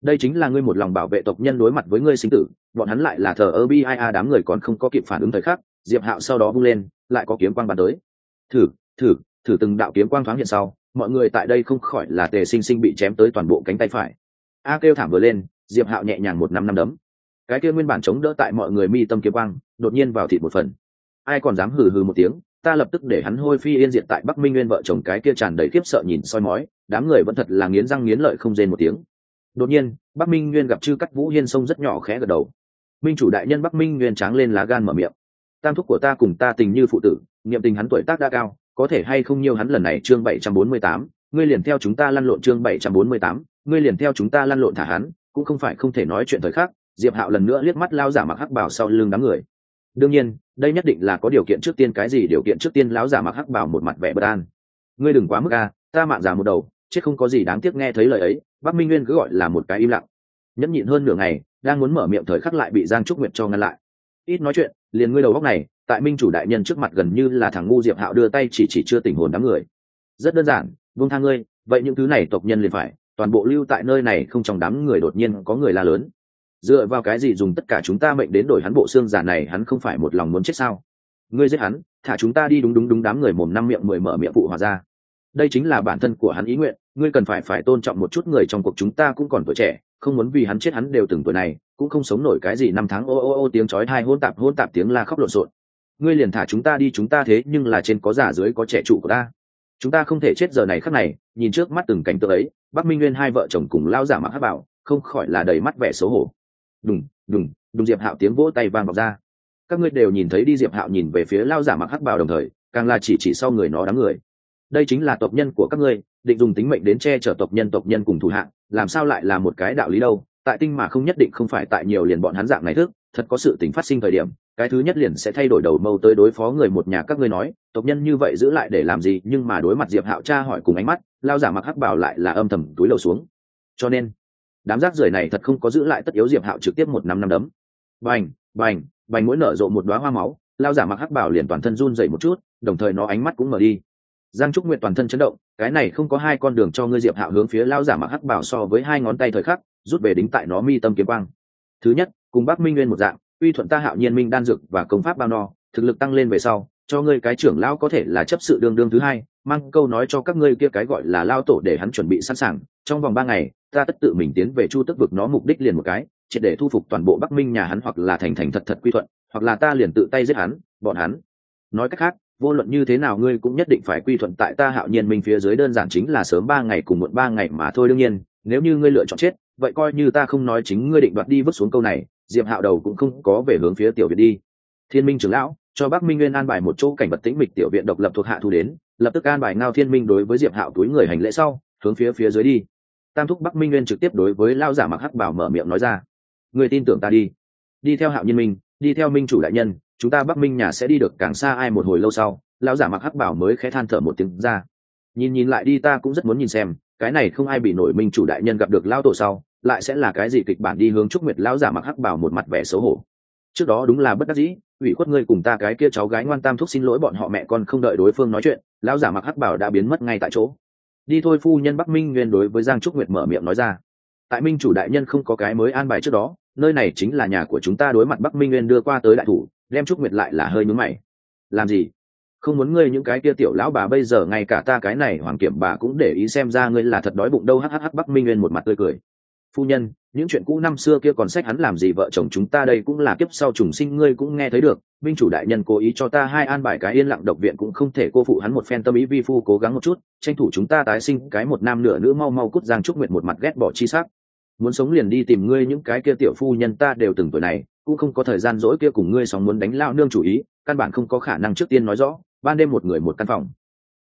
S1: Đây chính là ngươi một lòng bảo vệ tộc nhân đối mặt với ngươi sinh tử, bọn hắn lại là thờ ơ bi ai a đám người còn không có kịp phản ứng thời khắc, diệp hạo sau đó vung lên, lại có kiếm quang bắn tới. Thử thử thử từng đạo kiếm quang thoáng hiện sau, mọi người tại đây không khỏi là tề sinh sinh bị chém tới toàn bộ cánh tay phải. A kêu thảm vừa lên, diệp hạo nhẹ nhàng một năm năm đấm cái kia nguyên bản chống đỡ tại mọi người mi tâm kiếm quang, đột nhiên vào thịt một phần. Ai còn dám hừ hừ một tiếng, ta lập tức để hắn hôi phi yên diện tại bắc minh nguyên vợ chồng cái kia tràn đầy khiếp sợ nhìn soi mói, đám người vẫn thật là nghiến răng nghiến lợi không rên một tiếng. Đột nhiên, bắc minh nguyên gặp chư cắt vũ hiên sông rất nhỏ khẽ gật đầu. Minh chủ đại nhân bắc minh nguyên tráng lên lá gan mở miệng. Tam thúc của ta cùng ta tình như phụ tử, niệm tình hắn tuổi tác đã cao, có thể hay không nhiều hắn lần này chương bảy trăm bốn mươi tám, ngươi liền theo chúng ta lăn lộn chương bảy trăm bốn mươi tám, ngươi liền theo chúng ta lăn lộn thả hắn, cũng không phải không thể nói chuyện thời khắc diệp hạo lần nữa liếc mắt lao giả mặc hắc bảo sau lưng đám người. Đương nhiên, đây nhất định là có điều kiện trước tiên, cái gì điều kiện trước tiên lão giả mặc hắc bảo một mặt vẻ bất an. Ngươi đừng quá mức a, ta mạn già một đầu, chết không có gì đáng tiếc nghe thấy lời ấy, bắc minh nguyên cứ gọi là một cái im lặng. Nhẫn nhịn hơn nửa ngày, đang muốn mở miệng thời khắc lại bị giang trúc nguyệt cho ngăn lại. Ít nói chuyện, liền ngươi đầu góc này, tại minh chủ đại nhân trước mặt gần như là thằng ngu diệp hạo đưa tay chỉ chỉ chưa tình hồn đám người. Rất đơn giản vương thang ngươi, vậy những thứ này tộc nhân liền phải, toàn bộ lưu tại nơi này không trong đám người đột nhiên có người la lớn dựa vào cái gì dùng tất cả chúng ta mệnh đến đổi hắn bộ xương giả này, hắn không phải một lòng muốn chết sao? Ngươi giết hắn, thả chúng ta đi đúng đúng đúng đám người mồm năm miệng mười mở miệng phụ hòa ra. Đây chính là bản thân của hắn ý nguyện, ngươi cần phải phải tôn trọng một chút người trong cuộc chúng ta cũng còn tuổi trẻ, không muốn vì hắn chết hắn đều từng tuổi này, cũng không sống nổi cái gì năm tháng ô ô ô tiếng chói hai hôn tạp hôn tạp tiếng la khóc lộn xộn. Ngươi liền thả chúng ta đi, chúng ta thế nhưng là trên có giả dưới có trẻ trụ của ta. Chúng ta không thể chết giờ này khắc này, nhìn trước mắt từng cảnh tượng ấy, bắc minh nguyên hai vợ chồng cùng lao giả mặc hát bảo, không khỏi là đầy mắt vẻ xấu hổ đùng đùng đùng diệp hạo tiếng vỗ tay vang vọng ra. Các ngươi đều nhìn thấy đi, diệp hạo nhìn về phía lao giả mặc hắc bào đồng thời, càng là chỉ chỉ sau người nó đám người. Đây chính là tộc nhân của các ngươi, định dùng tính mệnh đến che chở tộc nhân tộc nhân cùng thủ hạng, làm sao lại là một cái đạo lý đâu? Tại tinh mà không nhất định không phải tại nhiều liền bọn hắn dạng này thức, thật có sự tình phát sinh thời điểm, cái thứ nhất liền sẽ thay đổi đầu mâu tới đối phó người một nhà các ngươi nói, tộc nhân như vậy giữ lại để làm gì? Nhưng mà đối mặt diệp hạo cha hỏi cùng ánh mắt lao giả mặc hắc bảo lại là âm thầm túi lầu xuống. Cho nên đám rác rưởi này thật không có giữ lại tất yếu diệp hạo trực tiếp một năm năm đấm. Bành bành bành mỗi nở rộ một đoá hoa máu, lao giả mặc hắc bảo liền toàn thân run dậy một chút, đồng thời nó ánh mắt cũng mở đi. Giang trúc nguyện toàn thân chấn động, cái này không có hai con đường cho ngươi diệp hạo hướng phía lao giả mặc hắc bảo so với hai ngón tay thời khắc, rút về đính tại nó mi tâm kiếm quang. Thứ nhất, cùng bắc minh nguyên một dạng, uy thuận ta hạo nhiên minh đan dược và công pháp bao no, thực lực tăng lên về sau, cho ngươi cái trưởng lão có thể là chấp sự đương đương thứ hai, mang câu nói cho các ngươi kia cái gọi là lao tổ để hắn chuẩn bị sẵn sàng, trong vòng ba ngày ta tất tự mình tiến về chu tức vực nó mục đích liền một cái, triệt để thu phục toàn bộ bắc minh nhà hắn hoặc là thành thành thật thật quy thuận, hoặc là ta liền tự tay giết hắn, bọn hắn. Nói cách khác, vô luận như thế nào ngươi cũng nhất định phải quy thuận tại ta hạo nhiên minh phía dưới đơn giản chính là sớm ba ngày cùng muộn ba ngày mà thôi đương nhiên, nếu như ngươi lựa chọn chết, vậy coi như ta không nói chính ngươi định đoạt đi vứt xuống câu này, diệp hạo đầu cũng không có về hướng phía tiểu viện đi. Thiên minh trưởng lão, cho bắc minh nguyên an bài một chỗ cảnh vật tĩnh mịch tiểu viện độc lập thuộc hạ thu đến, lập tức an bài ngao thiên minh đối với diệp hạo túi người hành lễ sau, hướng phía phía dưới đi tam thúc bắc minh nguyên trực tiếp đối với lao giả mặc hắc bảo mở miệng nói ra. Người tin tưởng ta đi. Đi theo hạo Nhân minh, đi theo minh chủ đại nhân, chúng ta bắc minh nhà sẽ đi được càng xa ai một hồi lâu sau, lão giả mặc hắc bảo mới khẽ than thở một tiếng ra. Nhìn nhìn lại đi ta cũng rất muốn nhìn xem, cái này không ai bị nổi minh chủ đại nhân gặp được lao tổ sau, lại sẽ là cái gì kịch bản đi hướng trúc nguyệt lão giả mặc hắc bảo một mặt vẻ xấu hổ. Trước đó đúng là bất đắc dĩ, ủy khuất ngươi cùng ta cái kia cháu gái ngoan tam thúc xin lỗi bọn họ mẹ con không đợi đối phương nói chuyện, lão giả mặc hắc bảo đã biến mất ngay tại chỗ đi thôi phu nhân bắc minh nguyên đối với giang trúc nguyệt mở miệng nói ra. Tại minh chủ đại nhân không có cái mới an bài trước đó, nơi này chính là nhà của chúng ta đối mặt bắc minh nguyên đưa qua tới đại thủ, đem trúc nguyệt lại là hơi nhúm mày. Làm gì? Không muốn ngươi những cái kia tiểu lão bà bây giờ ngay cả ta cái này hoàng kiểm bà cũng để ý xem ra ngươi là thật đói bụng đâu hắc bắc minh nguyên một mặt tươi cười phu nhân, những chuyện cũ năm xưa kia còn sách hắn làm gì vợ chồng chúng ta đây cũng là kiếp sau trùng sinh ngươi cũng nghe thấy được. Minh chủ đại nhân cố ý cho ta hai an bài cái yên lặng độc viện cũng không thể cô phụ hắn một phen tâm ý vi phu cố gắng một chút. Tranh thủ chúng ta tái sinh cái một nam nửa nữ mau mau cút giang trúc nguyện một mặt ghét bỏ chi sắc. Muốn sống liền đi tìm ngươi những cái kia tiểu phu nhân ta đều từng tuổi này, cũng không có thời gian dỗi kia cùng ngươi sóng muốn đánh lao nương chủ ý, căn bản không có khả năng trước tiên nói rõ. Ban đêm một người một căn phòng.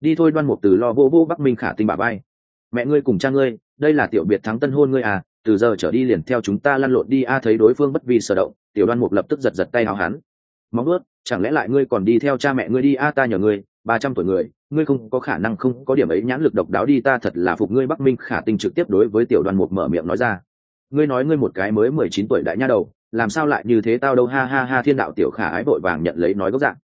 S1: Đi thôi đoan mục từ lo vô vô bắc minh khả tinh bà bay. Mẹ ngươi cùng cha ngươi, đây là tiểu biệt thắng tân hôn ngươi à từ giờ trở đi liền theo chúng ta lăn lộn đi, a, thấy đối phương bất vi sở động, tiểu đoan mục lập tức giật giật tay hào hắn. Móng ướt chẳng lẽ lại ngươi còn đi theo cha mẹ ngươi đi, a, ta nhờ ngươi, ba trăm tuổi người, ngươi không có khả năng không có điểm ấy nhãn lực độc đáo đi, ta thật là phục ngươi bắc minh khả tinh trực tiếp đối với tiểu đoan mục mở miệng nói ra. Ngươi nói ngươi một cái mới mười chín tuổi đại nha đầu, làm sao lại như thế tao đâu, ha ha ha, thiên đạo tiểu khả ái vội vàng nhận lấy nói gốc dạng.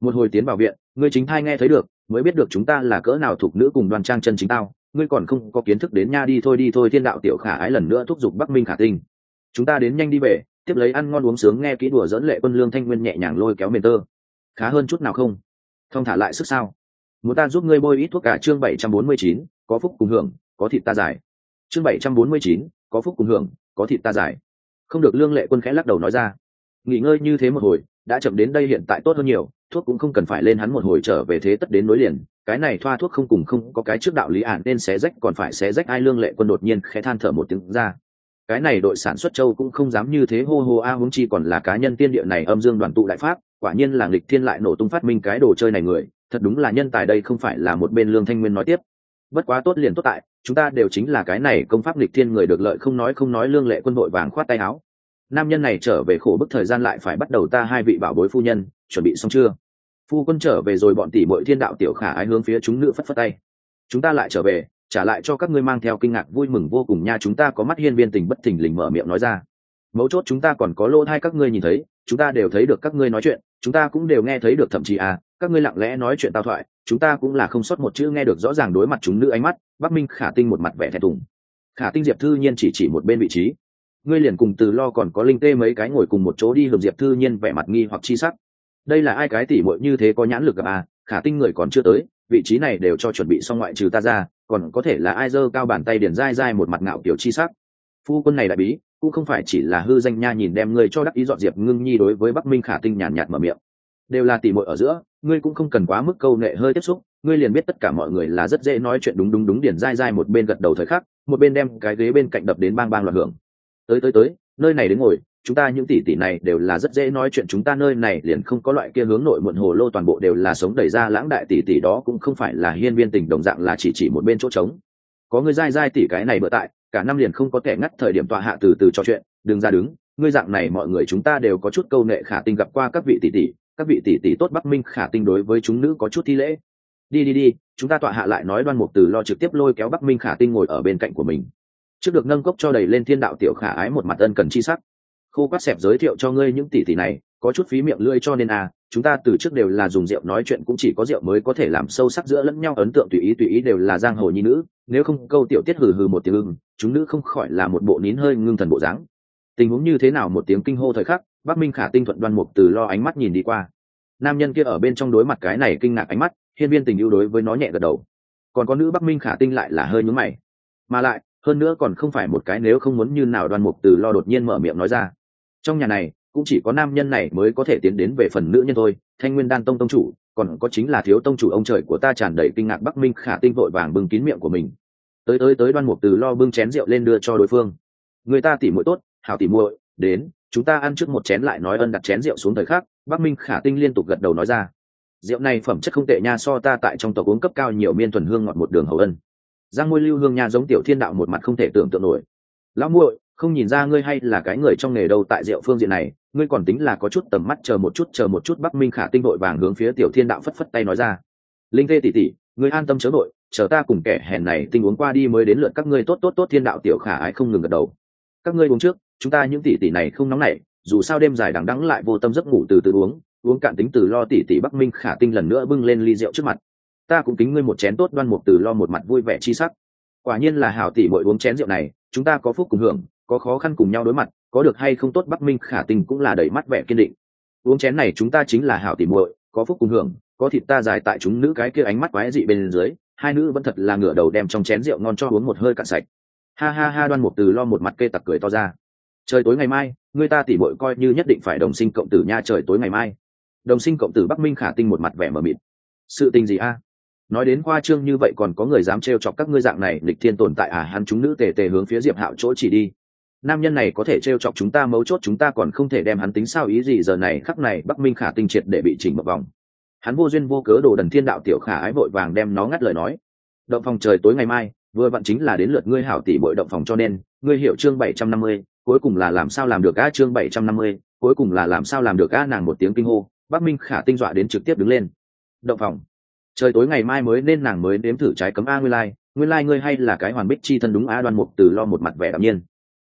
S1: Một hồi tiến vào viện, ngươi chính thai nghe thấy được, mới biết được chúng ta là cỡ nào thuộc nữ cùng đoàn trang chân chính tao ngươi còn không có kiến thức đến nha, đi thôi đi thôi, thiên đạo tiểu khả ái lần nữa thúc giục bắc minh khả tinh. Chúng ta đến nhanh đi về, tiếp lấy ăn ngon uống sướng, nghe kỹ đùa dẫn lệ quân lương thanh nguyên nhẹ nhàng lôi kéo mền tơ. Khá hơn chút nào không? Thông thả lại sức sao? Muốn ta giúp ngươi bôi ít thuốc cả chương bảy trăm bốn mươi chín, có phúc cùng hưởng, có thịt ta giải. Chương bảy trăm bốn mươi chín, có phúc cùng hưởng, có thịt ta giải. Không được lương lệ quân khẽ lắc đầu nói ra. Nghỉ ngơi như thế một hồi, đã chậm đến đây hiện tại tốt hơn nhiều, thuốc cũng không cần phải lên hắn một hồi trở về thế tất đến nối liền cái này thoa thuốc không cùng không có cái trước đạo lý ản nên xé rách, còn phải xé rách ai lương lệ quân đột nhiên khẽ than thở một tiếng ra. Cái này đội sản xuất châu cũng không dám như thế hô hô a à huống chi còn là cá nhân tiên địa này âm dương đoàn tụ đại pháp, quả nhiên là nghịch thiên lại nổ tung phát minh cái đồ chơi này người, thật đúng là nhân tài đây không phải là một bên lương thanh nguyên nói tiếp. Bất quá tốt liền tốt tại, chúng ta đều chính là cái này công pháp lịch thiên người được lợi không nói không nói lương lệ quân đội vàng khoát tay áo. Nam nhân này trở về khổ bức thời gian lại phải bắt đầu ta hai vị bảo bối phu nhân, chuẩn bị xong chưa? Phu quân trở về rồi bọn tỷ mội thiên đạo tiểu khả ái hướng phía chúng nữ phất phất tay. Chúng ta lại trở về, trả lại cho các ngươi mang theo kinh ngạc vui mừng vô cùng nha, chúng ta có mắt hiên viên tình bất thình lình mở miệng nói ra. Mấu chốt chúng ta còn có lỗ hai các ngươi nhìn thấy, chúng ta đều thấy được các ngươi nói chuyện, chúng ta cũng đều nghe thấy được thậm chí à các ngươi lặng lẽ nói chuyện tao thoại, chúng ta cũng là không sót một chữ nghe được rõ ràng đối mặt chúng nữ ánh mắt, bắc minh, khả tinh một mặt vẻ thẹn thùng. Khả tinh diệp thư nhiên chỉ chỉ một bên vị trí. Ngươi liền cùng từ lo còn có linh tê mấy cái ngồi cùng một chỗ đi hưởng diệp thư nhiên vẻ mặt nghi hoặc chi sắc đây là ai cái tỉ muội như thế có nhãn lực gặp à khả tinh người còn chưa tới, vị trí này đều cho chuẩn bị xong ngoại trừ ta ra, còn có thể là ai dơ cao bàn tay điền dai dai một mặt ngạo kiểu chi sắc. Phu quân này đại bí, cũng không phải chỉ là hư danh nha nhìn đem ngươi cho đắc ý dọn diệp ngưng nhi đối với bắc minh khả tinh nhàn nhạt mở miệng. Đều là tỉ muội ở giữa, ngươi cũng không cần quá mức câu nệ hơi tiếp xúc, ngươi liền biết tất cả mọi người là rất dễ nói chuyện đúng đúng đúng điền dai dai một bên gật đầu thời khắc, một bên đem cái ghế bên cạnh đập đến bang bang loạn hưởng. Tới tới tới, nơi này đến ngồi chúng ta những tỷ tỷ này đều là rất dễ nói chuyện chúng ta nơi này liền không có loại kia hướng nội muộn hồ lô toàn bộ đều là sống đầy ra lãng đại tỷ tỷ đó cũng không phải là hiên viên tình đồng dạng là chỉ chỉ một bên chỗ trống. Có người dai dai tỷ cái này bữa tại, cả năm liền không có thể ngắt thời điểm tọa hạ từ từ trò chuyện, đừng ra đứng, ngươi dạng này mọi người chúng ta đều có chút câu nệ khả tinh gặp qua các vị tỷ tỷ, các vị tỷ tỷ tốt bắc minh khả tinh đối với chúng nữ có chút thi lễ. Đi đi đi, chúng ta tọa hạ lại nói đoan mục từ lo trực tiếp lôi kéo bắc minh khả tinh ngồi ở bên cạnh của mình. Trước được nâng cốc cho đầy lên thiên đạo tiểu khả ái một mặt ân cần chi sắc khô quát xẹp giới thiệu cho ngươi những tỷ tỷ này, có chút phí miệng lưỡi cho nên à chúng ta từ trước đều là dùng rượu nói chuyện cũng chỉ có rượu mới có thể làm sâu sắc giữa lẫn nhau, ấn tượng tùy ý tùy ý đều là giang hồ nhi nữ, nếu không câu tiểu tiết hừ hừ một tiếng ưng, chúng nữ không khỏi là một bộ nín hơi ngưng thần bộ dáng. Tình huống như thế nào một tiếng kinh hô thời khắc, bắc minh khả tinh thuận đoan mục từ lo ánh mắt nhìn đi qua. Nam nhân kia ở bên trong đối mặt cái này kinh ngạc ánh mắt, hiên viên tình yêu đối với nó nhẹ gật đầu. Còn có nữ bắc minh khả tinh lại là hơi nhúng mày. Mà lại, hơn nữa còn không phải một cái nếu không muốn như nào đoan mục từ lo đột nhiên mở miệng nói ra trong nhà này, cũng chỉ có nam nhân này mới có thể tiến đến về phần nữ nhân thôi. Thanh nguyên đan tông tông chủ, còn có chính là thiếu tông chủ ông trời của ta tràn đầy kinh ngạc bắc minh khả tinh vội vàng bưng kín miệng của mình. Tới tới tới đoan mục từ lo bưng chén rượu lên đưa cho đối phương. Người ta tỉ muội tốt, hảo tỉ muội, đến, chúng ta ăn trước một chén lại nói ân đặt chén rượu xuống thời khắc, bắc minh khả tinh liên tục gật đầu nói ra. Rượu này phẩm chất không tệ nha, so ta tại trong tộc uống cấp cao nhiều miên thuần hương ngọt một đường hầu ân. Giang môi lưu hương nha giống tiểu thiên đạo một mặt không thể tưởng tượng nổi. Lão muội không nhìn ra ngươi hay là cái người trong nghề đâu tại rượu phương diện này, ngươi còn tính là có chút tầm mắt chờ một chút, chờ một chút bắc minh khả tinh đội vàng hướng phía tiểu thiên đạo phất phất tay nói ra. Linh tê tỉ tỉ ngươi an tâm chớ đội chờ ta cùng kẻ hèn này tinh uống qua đi mới đến lượt các ngươi tốt tốt tốt thiên đạo tiểu khả ái không ngừng gật đầu. Các ngươi uống trước, chúng ta những tỷ tỷ này không nóng nảy, dù sao đêm dài đằng đắng lại vô tâm giấc ngủ từ từ uống uống cạn tính từ lo tỷ tỷ bắc minh khả tinh lần nữa bưng lên ly rượu trước mặt. Ta cũng kính ngươi một chén tốt đoan mục từ lo một mặt vui vẻ chi sắc. Quả nhiên là hảo tỷ mỗi uống chén rượu này, chúng ta có phúc cùng hưởng có khó khăn cùng nhau đối mặt, có được hay không tốt bắc minh khả tình cũng là đẩy mắt vẻ kiên định. Uống chén này chúng ta chính là hảo tỷ muội, có phúc cùng hưởng, có thịt ta dài tại chúng nữ cái kia ánh mắt quái dị bên dưới, hai nữ vẫn thật là ngửa đầu đem trong chén rượu ngon cho uống một hơi cạn sạch. Ha ha ha, đoan một từ lo một mặt kê tặc cười to ra. Trời tối ngày mai, người ta tỷ muội coi như nhất định phải đồng sinh cộng tử nha trời tối ngày mai. Đồng sinh cộng tử bắc minh khả tinh một mặt vẻ mờ mịt. Sự tình gì a? Nói đến khoa trương như vậy còn có người dám trêu chọc các ngươi dạng này lịch thiên tồn tại à hắn chúng nữ tề tề hướng phía diệp hạo chỗ chỉ đi nam nhân này có thể trêu chọc chúng ta mấu chốt, chúng ta còn không thể đem hắn tính sao? Ý gì giờ này khắc này, bắc minh khả tinh triệt để bị chỉnh một vòng. Hắn vô duyên vô cớ đồ đần thiên đạo tiểu khả ái vội vàng đem nó ngắt lời nói. Động phòng trời tối ngày mai, vừa vặn chính là đến lượt ngươi hảo tỷ bội động phòng cho nên, ngươi hiểu chương bảy trăm năm mươi, cuối cùng là làm sao làm được a chương bảy trăm năm mươi, cuối cùng là làm sao làm được a nàng một tiếng kinh hô, bắc minh khả tinh dọa đến trực tiếp đứng lên. Động phòng. Trời tối ngày mai mới nên nàng mới đếm thử trái cấm a nguyên lai. Nguyên lai ngươi hay là cái hoàn bích chi thân đúng a đoan mục từ lo một mặt vẻ đạm nhiên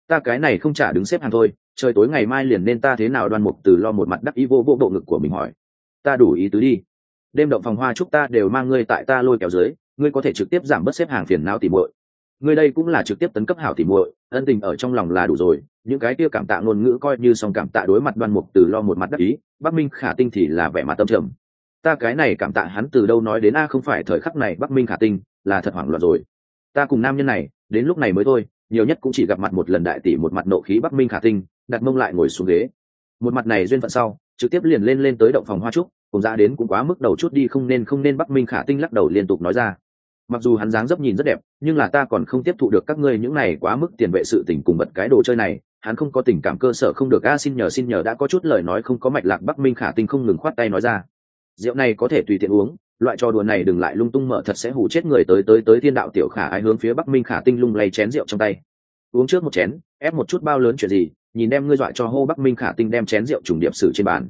S1: ta cái này không trả đứng xếp hàng thôi, trời tối ngày mai liền nên ta thế nào đoan mục từ lo một mặt đắc ý vô vô bộ ngực của mình hỏi. Ta đủ ý tứ đi. Đêm động phòng hoa chúc ta đều mang ngươi tại ta lôi kéo dưới, ngươi có thể trực tiếp giảm bớt xếp hàng phiền não tìm muội. Ngươi đây cũng là trực tiếp tấn cấp hảo tìm muội, ân tình ở trong lòng là đủ rồi, những cái kia cảm tạ ngôn ngữ coi như song cảm tạ đối mặt đoan mục từ lo một mặt đắc ý, bắc minh khả tinh thì là vẻ mặt tâm trầm. Ta cái này cảm tạ hắn từ đâu nói đến a không phải thời khắc này bắc minh khả tinh, là thật hoảng loạn rồi. Ta cùng nam nhân này, đến lúc này mới thôi nhiều nhất cũng chỉ gặp mặt một lần đại tỷ một mặt nộ khí bắc minh khả tinh, đặt mông lại ngồi xuống ghế. Một mặt này duyên phận sau, trực tiếp liền lên lên tới động phòng hoa trúc, cùng ra đến cũng quá mức đầu chút đi không nên không nên bắc minh khả tinh lắc đầu liên tục nói ra. Mặc dù hắn dáng dấp nhìn rất đẹp, nhưng là ta còn không tiếp thụ được các ngươi những này quá mức tiền vệ sự tình cùng bật cái đồ chơi này, hắn không có tình cảm cơ sở không được. A, xin nhờ xin nhờ, đã có chút lời nói không có mạch lạc bắc minh khả tinh không ngừng khoát tay nói ra. Rượu này có thể tùy tiện uống loại trò đùa này đừng lại lung tung mở thật sẽ hù chết người tới tới tới thiên đạo tiểu khả ai hướng phía bắc minh khả tinh lung lay chén rượu trong tay. Uống trước một chén, ép một chút bao lớn chuyện gì, nhìn đem ngươi dọa cho hô bắc minh khả tinh đem chén rượu trùng điệp sử trên bàn.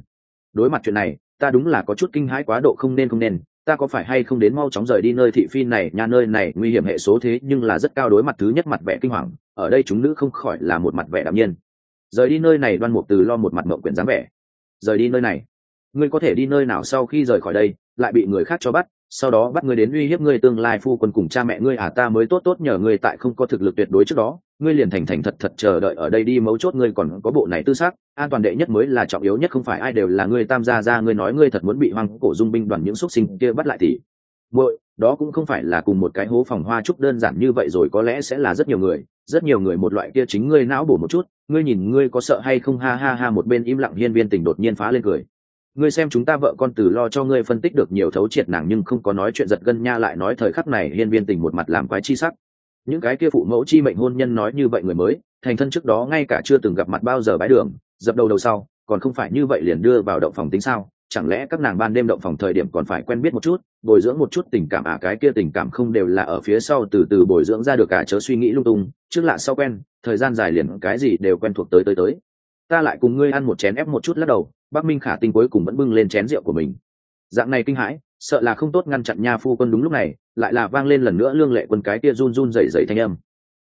S1: Đối mặt chuyện này, ta đúng là có chút kinh hãi quá độ không nên không nên, ta có phải hay không đến mau chóng rời đi nơi thị phi này, nhà nơi này, nguy hiểm hệ số thế nhưng là rất cao đối mặt thứ nhất mặt vẻ kinh hoàng, ở đây chúng nữ không khỏi là một mặt vẻ đạm nhiên. Rời đi nơi này đoan mục từ lo một mặt mộng quyển dáng vẻ. Rời đi nơi này, ngươi có thể đi nơi nào sau khi rời khỏi đây? Lại bị người khác cho bắt, sau đó bắt ngươi đến uy hiếp ngươi tương lai phu quân cùng cha mẹ ngươi à ta mới tốt tốt nhờ ngươi tại không có thực lực tuyệt đối trước đó, ngươi liền thành thành thật thật chờ đợi ở đây đi mấu chốt ngươi còn có bộ này tư xác, an toàn đệ nhất mới là trọng yếu nhất, không phải ai đều là ngươi tam gia ra ngươi nói ngươi thật muốn bị hoang cổ dung binh đoàn những xuất sinh kia bắt lại thì. Muội, đó cũng không phải là cùng một cái hố phòng hoa trúc đơn giản như vậy rồi, có lẽ sẽ là rất nhiều người, rất nhiều người một loại kia chính ngươi não bổ một chút, ngươi nhìn ngươi có sợ hay không, ha ha ha, một bên im lặng hiên viên tình đột nhiên phá lên cười ngươi xem chúng ta vợ con từ lo cho ngươi phân tích được nhiều thấu triệt nàng nhưng không có nói chuyện giật gân nha lại nói thời khắc này hiên viên tình một mặt làm quái chi sắc. Những cái kia phụ mẫu chi mệnh hôn nhân nói như vậy người mới, thành thân trước đó ngay cả chưa từng gặp mặt bao giờ bãi đường, dập đầu đầu sau, còn không phải như vậy liền đưa vào động phòng tính sao? Chẳng lẽ các nàng ban đêm động phòng thời điểm còn phải quen biết một chút, bồi dưỡng một chút tình cảm à? Cái kia tình cảm không đều là ở phía sau từ từ bồi dưỡng ra được cả chớ suy nghĩ lung tung, trước lạ sau quen, thời gian dài liền cái gì đều quen thuộc tới tới tới ta lại cùng ngươi ăn một chén ép một chút lắc đầu, bắc minh khả tinh cuối cùng vẫn bưng lên chén rượu của mình. Dạng này kinh hãi, sợ là không tốt ngăn chặn nha phu quân đúng lúc này, lại là vang lên lần nữa lương lệ quân cái kia run run dày dày thanh âm.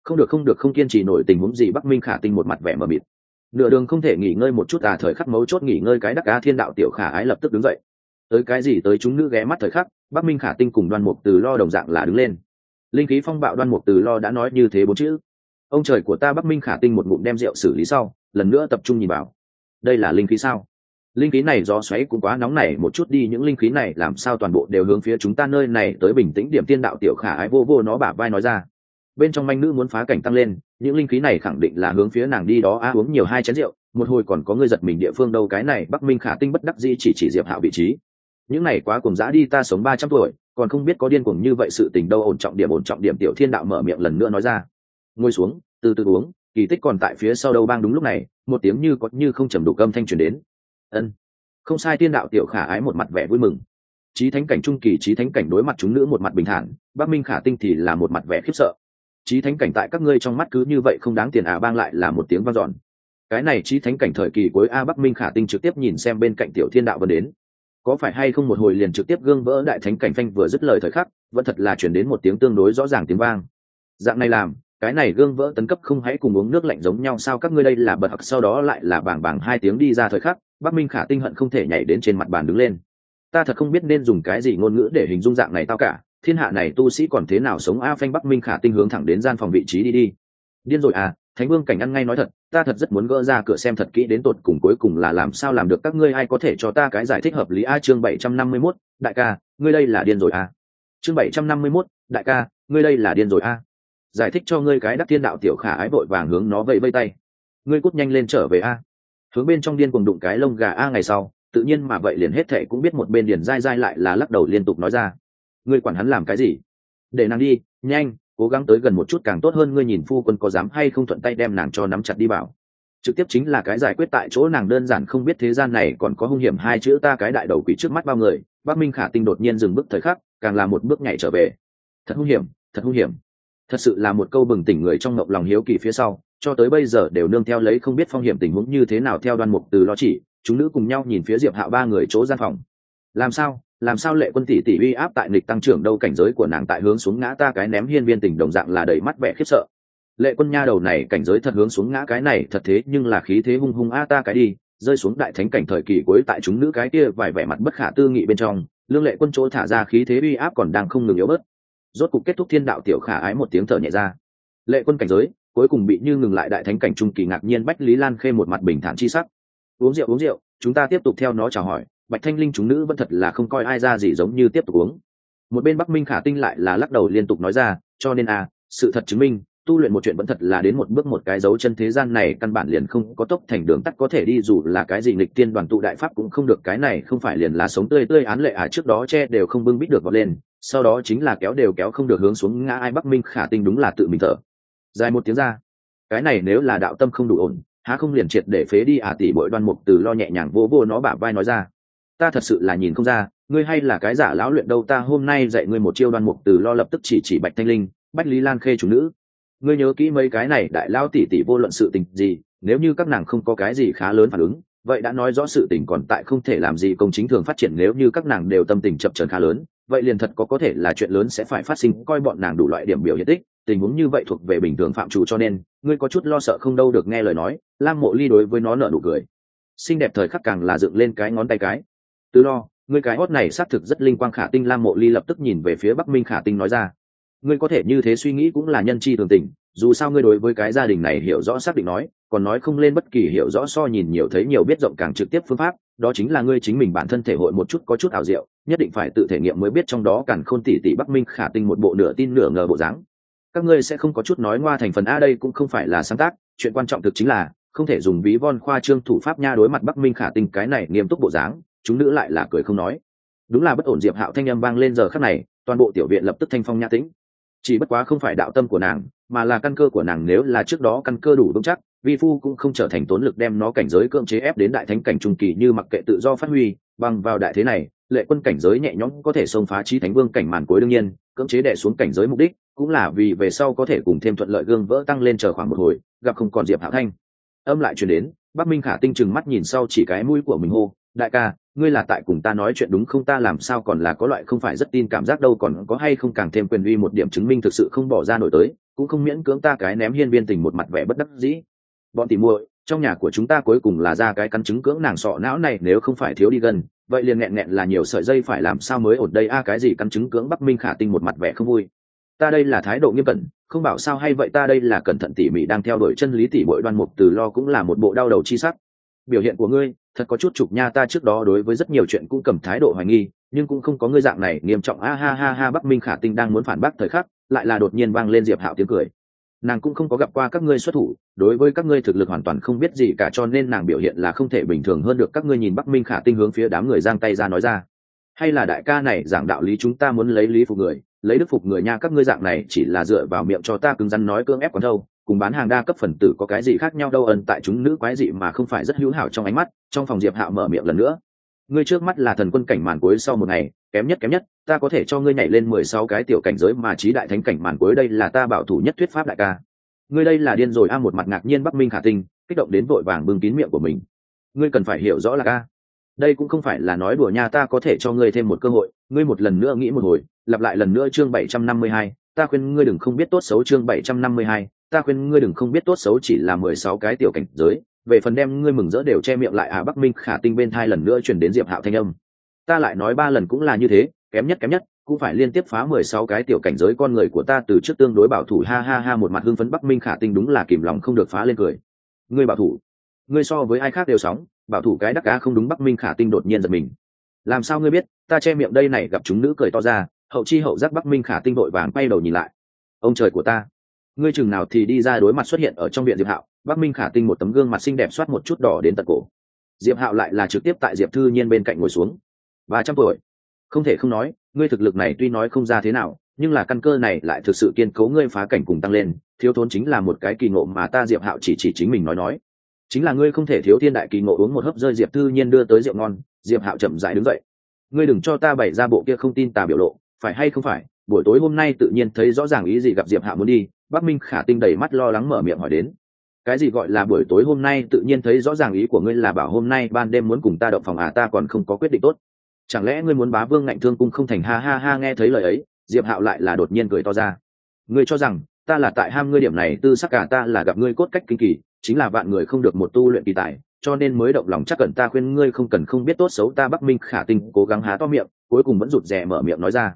S1: Không được không được, không kiên trì nổi tình huống gì, bắc minh khả tinh một mặt vẻ mờ mịt. Nửa đường không thể nghỉ ngơi một chút à thời khắc mấu chốt nghỉ ngơi cái đắc á thiên đạo tiểu khả ái lập tức đứng dậy. Tới cái gì, tới chúng nữ ghé mắt thời khắc, bắc minh khả tinh cùng đoan mục từ lo đồng dạng là đứng lên. Linh khí phong bạo đoan mục từ lo đã nói như thế bốn chữ. Ông trời của ta bắc minh khả tinh một ngụm đem rượu xử lý sau lần nữa tập trung nhìn vào. Đây là linh khí sao? Linh khí này do xoáy cũng quá nóng này, một chút đi, những linh khí này làm sao toàn bộ đều hướng phía chúng ta nơi này tới bình tĩnh điểm tiên đạo tiểu khả ái vô vô nó bả vai nói ra. Bên trong manh nữ muốn phá cảnh tăng lên, những linh khí này khẳng định là hướng phía nàng đi đó, a, uống nhiều hai chén rượu, một hồi còn có người giật mình địa phương đâu, cái này bắc minh khả tinh bất đắc di chỉ chỉ diệp hạo vị trí. Những này quá cùng dã đi, ta sống ba trăm tuổi, còn không biết có điên cuồng như vậy sự tình đâu, ổn trọng điểm, ổn trọng điểm, tiểu thiên đạo mở miệng lần nữa nói ra. Ngồi xuống, từ từ uống kỳ tích còn tại phía sau đâu bang đúng lúc này, một tiếng như có như không trầm đủ âm thanh truyền đến. Ân. Không sai, tiên đạo tiểu khả ái một mặt vẻ vui mừng. Trí thánh cảnh trung kỳ trí thánh cảnh đối mặt chúng nữ một mặt bình thản, bắc minh khả tinh thì là một mặt vẻ khiếp sợ. Trí thánh cảnh tại các ngươi trong mắt cứ như vậy không đáng tiền à bang lại là một tiếng vang dọn. Cái này trí thánh cảnh thời kỳ cuối a bắc minh khả tinh trực tiếp nhìn xem bên cạnh tiểu thiên đạo vẫn đến. Có phải hay không một hồi liền trực tiếp gương vỡ đại thánh cảnh phanh vừa dứt lời thời khắc, vẫn thật là chuyển đến một tiếng tương đối rõ ràng tiếng vang. Dạng này làm cái này gương vỡ tấn cấp không hãy cùng uống nước lạnh giống nhau sao các ngươi đây là bật học sau đó lại là bảng bảng hai tiếng đi ra thời khắc bắc minh khả tinh hận không thể nhảy đến trên mặt bàn đứng lên. Ta thật không biết nên dùng cái gì ngôn ngữ để hình dung dạng này tao cả thiên hạ này tu sĩ còn thế nào sống a phanh bắc minh khả tinh hướng thẳng đến gian phòng vị trí đi đi. Điên rồi à thánh vương cảnh ăn ngay nói thật ta thật rất muốn gỡ ra cửa xem thật kỹ đến tột cùng cuối cùng là làm sao làm được các ngươi ai có thể cho ta cái giải thích hợp lý a chương bảy trăm năm mươi 751, đại ca ngươi đây là điên rồi à. Chương bảy trăm năm mươi 751, đại ca ngươi đây là điên rồi a giải thích cho ngươi cái đắc thiên đạo tiểu khả ái vội vàng hướng nó vẫy vây tay. Ngươi cút nhanh lên trở về a. Hướng bên trong điên cùng đụng cái lông gà a ngày sau, tự nhiên mà vậy liền hết thệ cũng biết một bên điền dai dai lại là lắc đầu liên tục nói ra. Ngươi quản hắn làm cái gì? Để nàng đi, nhanh, cố gắng tới gần một chút càng tốt hơn ngươi nhìn phu quân có dám hay không thuận tay đem nàng cho nắm chặt đi bảo. trực tiếp chính là cái giải quyết tại chỗ nàng đơn giản không biết thế gian này còn có hung hiểm hai chữ ta cái đại đầu quỷ trước mắt bao người. Bác minh khả tinh đột nhiên dừng bước thời khắc, càng là một bước nhảy trở về. Thật hung hiểm, thật hung hiểm thật sự là một câu bừng tỉnh người trong ngọc lòng hiếu kỳ phía sau, cho tới bây giờ đều nương theo lấy không biết phong hiểm tình huống như thế nào theo đoan mục từ lo chỉ, chúng nữ cùng nhau nhìn phía diệp hạo ba người chỗ gian phòng. Làm sao? Làm sao lệ quân tỷ tỷ uy áp tại lịch tăng trưởng đâu cảnh giới của nàng tại hướng xuống ngã ta cái ném hiên viên tình đồng dạng là đầy mắt vẻ khiếp sợ. Lệ quân nha đầu này cảnh giới thật hướng xuống ngã cái này thật thế nhưng là khí thế hung hung a ta cái đi, rơi xuống đại thánh cảnh thời kỳ cuối tại chúng nữ cái kia vài vẻ mặt bất khả tư nghị bên trong, lương lệ quân chỗ thả ra khí thế uy áp còn đang không ngừng yếu bớt rốt cục kết thúc thiên đạo tiểu khả ái một tiếng thở nhẹ ra. Lệ quân cảnh giới, cuối cùng bị như ngừng lại đại thánh cảnh trung kỳ ngạc nhiên bách lý lan khê một mặt bình thản chi sắc. Uống rượu uống rượu, chúng ta tiếp tục theo nó chào hỏi, bạch thanh linh chúng nữ vẫn thật là không coi ai ra gì giống như tiếp tục uống. Một bên bắc minh khả tinh lại là lắc đầu liên tục nói ra, cho nên à sự thật chứng minh tu luyện một chuyện vẫn thật là đến một bước một cái dấu chân thế gian này, căn bản liền không có tốc thành đường tắt có thể đi, dù là cái gì nghịch tiên đoàn tụ đại pháp cũng không được, cái này không phải liền là sống tươi tươi án lệ à trước đó che đều không bưng bít được vọt lên, sau đó chính là kéo đều kéo không được hướng xuống ngã ai bắc minh, khả tinh đúng là tự mình thở. Dài một tiếng ra, cái này nếu là đạo tâm không đủ ổn, há không liền triệt để phế đi à tỷ bội đoan mục từ lo nhẹ nhàng vô vô nó bả vai nói ra. Ta thật sự là nhìn không ra, ngươi hay là cái giả lão luyện đâu, ta hôm nay dạy ngươi một chiêu đoan mục từ lo lập tức chỉ chỉ bạch thanh linh bách lý lan khê chủ nữ ngươi nhớ kỹ mấy cái này đại lao tỷ tỷ vô luận sự tình gì, nếu như các nàng không có cái gì khá lớn phản ứng, vậy đã nói rõ sự tình còn tại không thể làm gì công chính thường phát triển nếu như các nàng đều tâm tình chập trần khá lớn, vậy liền thật có có thể là chuyện lớn sẽ phải phát sinh, coi bọn nàng đủ loại điểm biểu hiện tích, tình huống như vậy thuộc về bình thường phạm chủ cho nên, ngươi có chút lo sợ không đâu được nghe lời nói, lam mộ ly đối với nó nở nụ cười. Xinh đẹp thời khắc càng là dựng lên cái ngón tay cái. Từ lo, ngươi cái hót này xác thực rất linh quang khả tinh, lam mộ ly lập tức nhìn về phía bắc minh khả tinh nói ra ngươi có thể như thế suy nghĩ cũng là nhân chi thường tình, dù sao ngươi đối với cái gia đình này hiểu rõ xác định nói, còn nói không lên bất kỳ hiểu rõ so nhìn nhiều thấy nhiều biết rộng càng trực tiếp phương pháp, đó chính là ngươi chính mình bản thân thể hội một chút có chút ảo diệu, nhất định phải tự thể nghiệm mới biết trong đó càng khôn tỉ tỉ bắc minh khả tinh một bộ nửa tin nửa ngờ bộ dáng. Các ngươi sẽ không có chút nói ngoa thành phần a đây cũng không phải là sáng tác, chuyện quan trọng thực chính là, không thể dùng ví von khoa trương thủ pháp nha đối mặt bắc minh khả tinh cái này nghiêm túc bộ dáng, chúng nữ lại là cười không nói. Đúng là bất ổn diệp hạo thanh â m vang lên giờ khắc này, toàn bộ tiểu viện lập tức thanh phong nhã tĩnh chỉ bất quá không phải đạo tâm của nàng, mà là căn cơ của nàng nếu là trước đó căn cơ đủ vững chắc, vi phu cũng không trở thành tốn lực đem nó cảnh giới cưỡng chế ép đến đại thánh cảnh trung kỳ như mặc kệ tự do phát huy, bằng vào đại thế này, lệ quân cảnh giới nhẹ nhõm có thể xông phá trí thánh vương cảnh màn cuối đương nhiên, cưỡng chế đẻ xuống cảnh giới mục đích, cũng là vì về sau có thể cùng thêm thuận lợi gương vỡ tăng lên chờ khoảng một hồi, gặp không còn diệp hạ thanh. Âm lại chuyển đến, bắc minh khả tinh chừng mắt nhìn sau chỉ cái mũi của mình hô đại ca, ngươi là tại cùng ta nói chuyện đúng không? Ta làm sao còn là có loại không phải rất tin cảm giác đâu, còn có hay không càng thêm quyền uy một điểm chứng minh thực sự không bỏ ra nổi tới, cũng không miễn cưỡng ta cái ném hiên viên tình một mặt vẻ bất đắc dĩ. Bọn tỉ muội, trong nhà của chúng ta cuối cùng là ra cái cắn chứng cưỡng nàng sọ não này, nếu không phải thiếu đi gần, vậy liền nghẹn nghẹn là nhiều sợi dây phải làm sao mới ổn đây? A, cái gì cắn chứng cưỡng bắc minh khả tinh một mặt vẻ không vui. Ta đây là thái độ nghiêm cẩn, không bảo sao hay vậy? Ta đây là cẩn thận tỉ mỉ đang theo đuổi chân lý tỉ bội đoan mục từ lo cũng là một bộ đau đầu chi sắc. Biểu hiện của ngươi thật có chút chụp nha ta trước đó đối với rất nhiều chuyện cũng cầm thái độ hoài nghi, nhưng cũng không có ngươi dạng này nghiêm trọng. A, ha ha ha, bắc minh khả tinh đang muốn phản bác thời khắc, lại là đột nhiên vang lên diệp hạo tiếng cười. Nàng cũng không có gặp qua các ngươi xuất thủ, đối với các ngươi thực lực hoàn toàn không biết gì cả cho nên nàng biểu hiện là không thể bình thường hơn được. Các ngươi nhìn bắc minh khả tinh hướng phía đám người giang tay ra nói ra. Hay là đại ca này giảng đạo lý chúng ta muốn lấy lý phục người, lấy đức phục người nha, các ngươi dạng này chỉ là dựa vào miệng cho ta cứng rắn nói cưỡng ép còn đâu cùng bán hàng đa cấp phần tử có cái gì khác nhau đâu ẩn tại chúng nữ quái dị mà không phải rất hữu hảo trong ánh mắt, trong phòng diệp hạo mở miệng lần nữa. Ngươi trước mắt là thần quân cảnh màn cuối sau một ngày, kém nhất kém nhất, ta có thể cho ngươi nhảy lên mười sáu cái tiểu cảnh giới mà trí đại thánh cảnh màn cuối đây là ta bảo thủ nhất thuyết pháp đại ca. Ngươi đây là điên rồi a, một mặt ngạc nhiên bắc minh khả tinh, kích động đến vội vàng bưng kín miệng của mình. Ngươi cần phải hiểu rõ là ca. Đây cũng không phải là nói đùa nha, ta có thể cho ngươi thêm một cơ hội, ngươi một lần nữa nghĩ một hồi, lặp lại lần nữa chương bảy trăm năm mươi hai, ta khuyên ngươi đừng không biết tốt xấu chương bảy trăm năm mươi hai ta khuyên ngươi đừng không biết tốt xấu chỉ là mười sáu cái tiểu cảnh giới, về phần đem ngươi mừng rỡ đều che miệng lại à bắc minh khả tinh bên thai lần nữa chuyển đến diệp hạo thanh âm. Ta lại nói ba lần cũng là như thế, kém nhất kém nhất, cũng phải liên tiếp phá mười sáu cái tiểu cảnh giới con người của ta từ trước tương đối bảo thủ, ha ha ha, một mặt hưng phấn bắc minh khả tinh đúng là kìm lòng không được phá lên cười. Ngươi bảo thủ. Ngươi so với ai khác đều sóng, bảo thủ cái đắc cá không đúng, bắc minh khả tinh đột nhiên giật mình. Làm sao ngươi biết, ta che miệng đây này gặp chúng nữ cười to ra, hậu chi hậu giác bắc minh khả tinh vội vàng bay đầu nhìn lại. Ông trời của ta ngươi chừng nào thì đi ra đối mặt xuất hiện ở trong viện diệp hạo, bắc minh khả tinh một tấm gương mặt xinh đẹp soát một chút đỏ đến tận cổ. Diệp hạo lại là trực tiếp tại diệp thư nhiên bên cạnh ngồi xuống. Ba trăm tuổi. Không thể không nói, ngươi thực lực này tuy nói không ra thế nào, nhưng là căn cơ này lại thực sự kiên cố ngươi phá cảnh cùng tăng lên, thiếu thốn chính là một cái kỳ ngộ mà ta diệp hạo chỉ chỉ chính mình nói nói. Chính là ngươi không thể thiếu thiên đại kỳ ngộ uống một hớp rơi diệp thư nhiên đưa tới rượu ngon, diệp hạo chậm dại đứng dậy. Ngươi đừng cho ta bày ra bộ kia không tin tà biểu lộ, phải hay không phải? Buổi tối hôm nay tự nhiên thấy rõ ràng ý gì gặp diệp Hạ muốn đi, bắc minh khả tinh đầy mắt lo lắng mở miệng hỏi đến. Cái gì gọi là buổi tối hôm nay tự nhiên thấy rõ ràng ý của ngươi là bảo hôm nay ban đêm muốn cùng ta động phòng à ta còn không có quyết định tốt. Chẳng lẽ ngươi muốn bá vương ngạnh thương cung không thành ha ha ha nghe thấy lời ấy, diệp hạo lại là đột nhiên cười to ra. Ngươi cho rằng, ta là tại ham ngươi điểm này, tư sắc cả ta là gặp ngươi cốt cách kinh kỳ, chính là vạn người không được một tu luyện kỳ tài, cho nên mới động lòng chắc cẩn ta khuyên ngươi không cần không biết tốt xấu ta bắc minh khả tinh cố gắng há to miệng, cuối cùng vẫn rụt rè mở miệng nói ra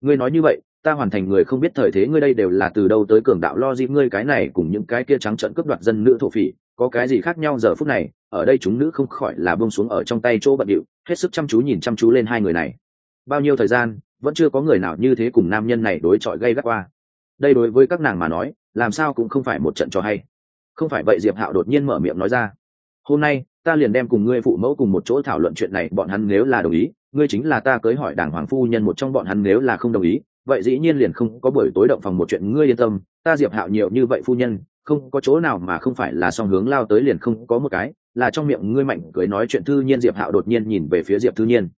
S1: ngươi nói như vậy, ta hoàn thành người không biết thời thế ngươi đây đều là từ đâu tới cường đạo lo dịp ngươi cái này cùng những cái kia trắng trợn cướp đoạt dân nữ thổ phỉ, có cái gì khác nhau giờ phút này, ở đây chúng nữ không khỏi là bông xuống ở trong tay chỗ bận điệu, hết sức chăm chú nhìn chăm chú lên hai người này. Bao nhiêu thời gian, vẫn chưa có người nào như thế cùng nam nhân này đối chọi gây gắt qua. Đây đối với các nàng mà nói, làm sao cũng không phải một trận trò hay. Không phải vậy diệp hạo đột nhiên mở miệng nói ra. Hôm nay, ta liền đem cùng ngươi phụ mẫu cùng một chỗ thảo luận chuyện này, bọn hắn nếu là đồng ý ngươi chính là ta cưới hỏi đảng hoàng phu nhân một trong bọn hắn nếu là không đồng ý, vậy dĩ nhiên liền không có buổi tối động phòng một chuyện, ngươi yên tâm, ta diệp hạo nhiều như vậy phu nhân, không có chỗ nào mà không phải là song hướng lao tới liền không có một cái, là trong miệng ngươi mạnh cưới nói chuyện thư nhiên diệp hạo đột nhiên nhìn về phía diệp thư nhiên.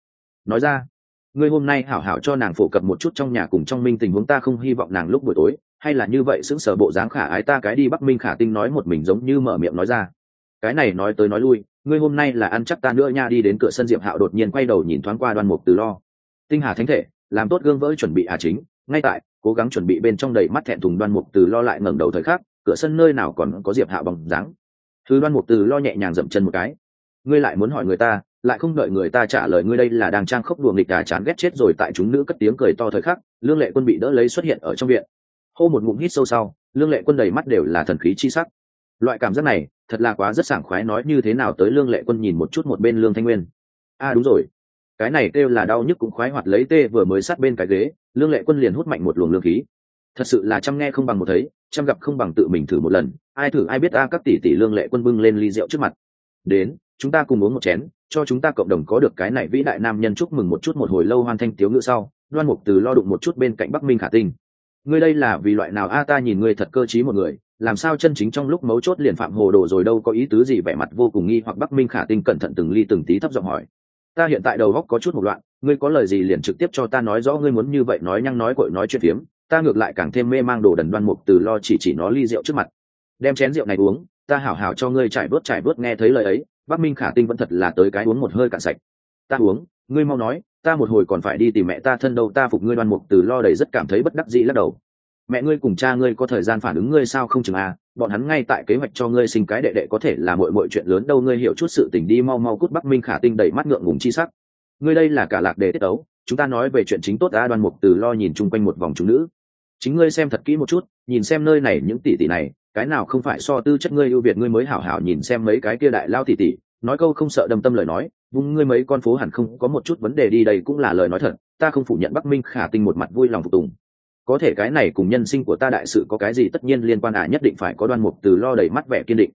S1: Nói ra, ngươi hôm nay hảo hảo cho nàng phổ cập một chút trong nhà cùng trong minh tình huống ta không hy vọng nàng lúc buổi tối, hay là như vậy sững sờ bộ dáng khả ái ta cái đi bắc minh khả tinh nói một mình giống như mở miệng nói ra. Cái này nói tới nói lui ngươi hôm nay là ăn chắc ta nữa nha, đi đến cửa sân diệp hạo đột nhiên quay đầu nhìn thoáng qua đoan mục từ lo. Tinh hà thánh thể, làm tốt gương vỡ chuẩn bị hà chính, ngay tại, cố gắng chuẩn bị bên trong đầy mắt thẹn thùng đoan mục từ lo lại ngẩng đầu thời khắc, cửa sân nơi nào còn có diệp hạo bằng dáng. Thứ đoan mục từ lo nhẹ nhàng dậm chân một cái. Ngươi lại muốn hỏi người ta, lại không đợi người ta trả lời ngươi đây là đang trang khốc đùa nghịch đà chán ghét chết rồi tại chúng nữ cất tiếng cười to thời khắc, lương lệ quân bị đỡ lấy xuất hiện ở trong viện. Hô một ngụm hít sâu sau, lương lệ quân đầy mắt đều là thần khí chi sắc. Loại cảm giác này thật là quá rất sảng khoái nói như thế nào tới lương lệ quân nhìn một chút một bên lương thanh nguyên. A à, đúng rồi. Cái này kêu là đau nhức cũng khoái hoạt lấy tê vừa mới sát bên cái ghế lương lệ quân liền hút mạnh một luồng lương khí. Thật sự là chăm nghe không bằng một thấy chăm gặp không bằng tự mình thử một lần. Ai thử ai biết a các tỷ tỷ lương lệ quân bưng lên ly rượu trước mặt. Đến chúng ta cùng uống một chén cho chúng ta cộng đồng có được cái này vĩ đại nam nhân chúc mừng một chút một hồi lâu hoan thanh tiếu ngữ sau đoan mục từ lo đụng một chút bên cạnh bắc minh khả tinh. Ngươi đây là vì loại nào? A ta nhìn ngươi thật cơ t một người làm sao chân chính trong lúc mấu chốt liền phạm hồ đồ rồi đâu có ý tứ gì vẻ mặt vô cùng nghi hoặc bắc minh khả tinh cẩn thận từng ly từng tí thấp giọng hỏi. Ta hiện tại đầu góc có chút một loạn, ngươi có lời gì liền trực tiếp cho ta nói rõ, ngươi muốn như vậy nói nhăng nói cội nói chuyện phiếm, ta ngược lại càng thêm mê mang đồ đần đoan mục từ lo chỉ chỉ nó ly rượu trước mặt. Đem chén rượu này uống, ta hảo hảo cho ngươi trải bớt trải bớt nghe thấy lời ấy, bắc minh khả tinh vẫn thật là tới cái uống một hơi cạn sạch. Ta uống, ngươi mau nói, ta một hồi còn phải đi tìm mẹ ta thân đâu, ta phục ngươi đoan mục từ lo đầy rất cảm thấy bất đắc dĩ lắc đầu mẹ ngươi cùng cha ngươi có thời gian phản ứng ngươi sao không chừng à? Bọn hắn ngay tại kế hoạch cho ngươi sinh cái đệ đệ có thể là mọi mọi chuyện lớn đâu ngươi hiểu chút sự tình đi mau mau cút bắc minh khả tinh đầy mắt ngượng ngùng chi sắc. Ngươi đây là cả lạc đề tiết đấu, chúng ta nói về chuyện chính tốt đã đoan mục từ lo nhìn chung quanh một vòng chúng nữ. Chính ngươi xem thật kỹ một chút nhìn xem nơi này những tỷ tỷ này cái nào không phải so tư chất ngươi ưu việt ngươi mới hảo hảo nhìn xem mấy cái kia đại lao tỷ tỷ nói câu không sợ đâm tâm lời nói vung ngươi mấy con phố hẳn không có một chút vấn đề đi đây cũng là lời nói thật ta không phủ nhận bắc minh khả tinh một mặt vui lòng phục tùng có thể cái này cùng nhân sinh của ta đại sự có cái gì tất nhiên liên quan à nhất định phải có đoan mục từ lo đầy mắt vẻ kiên định.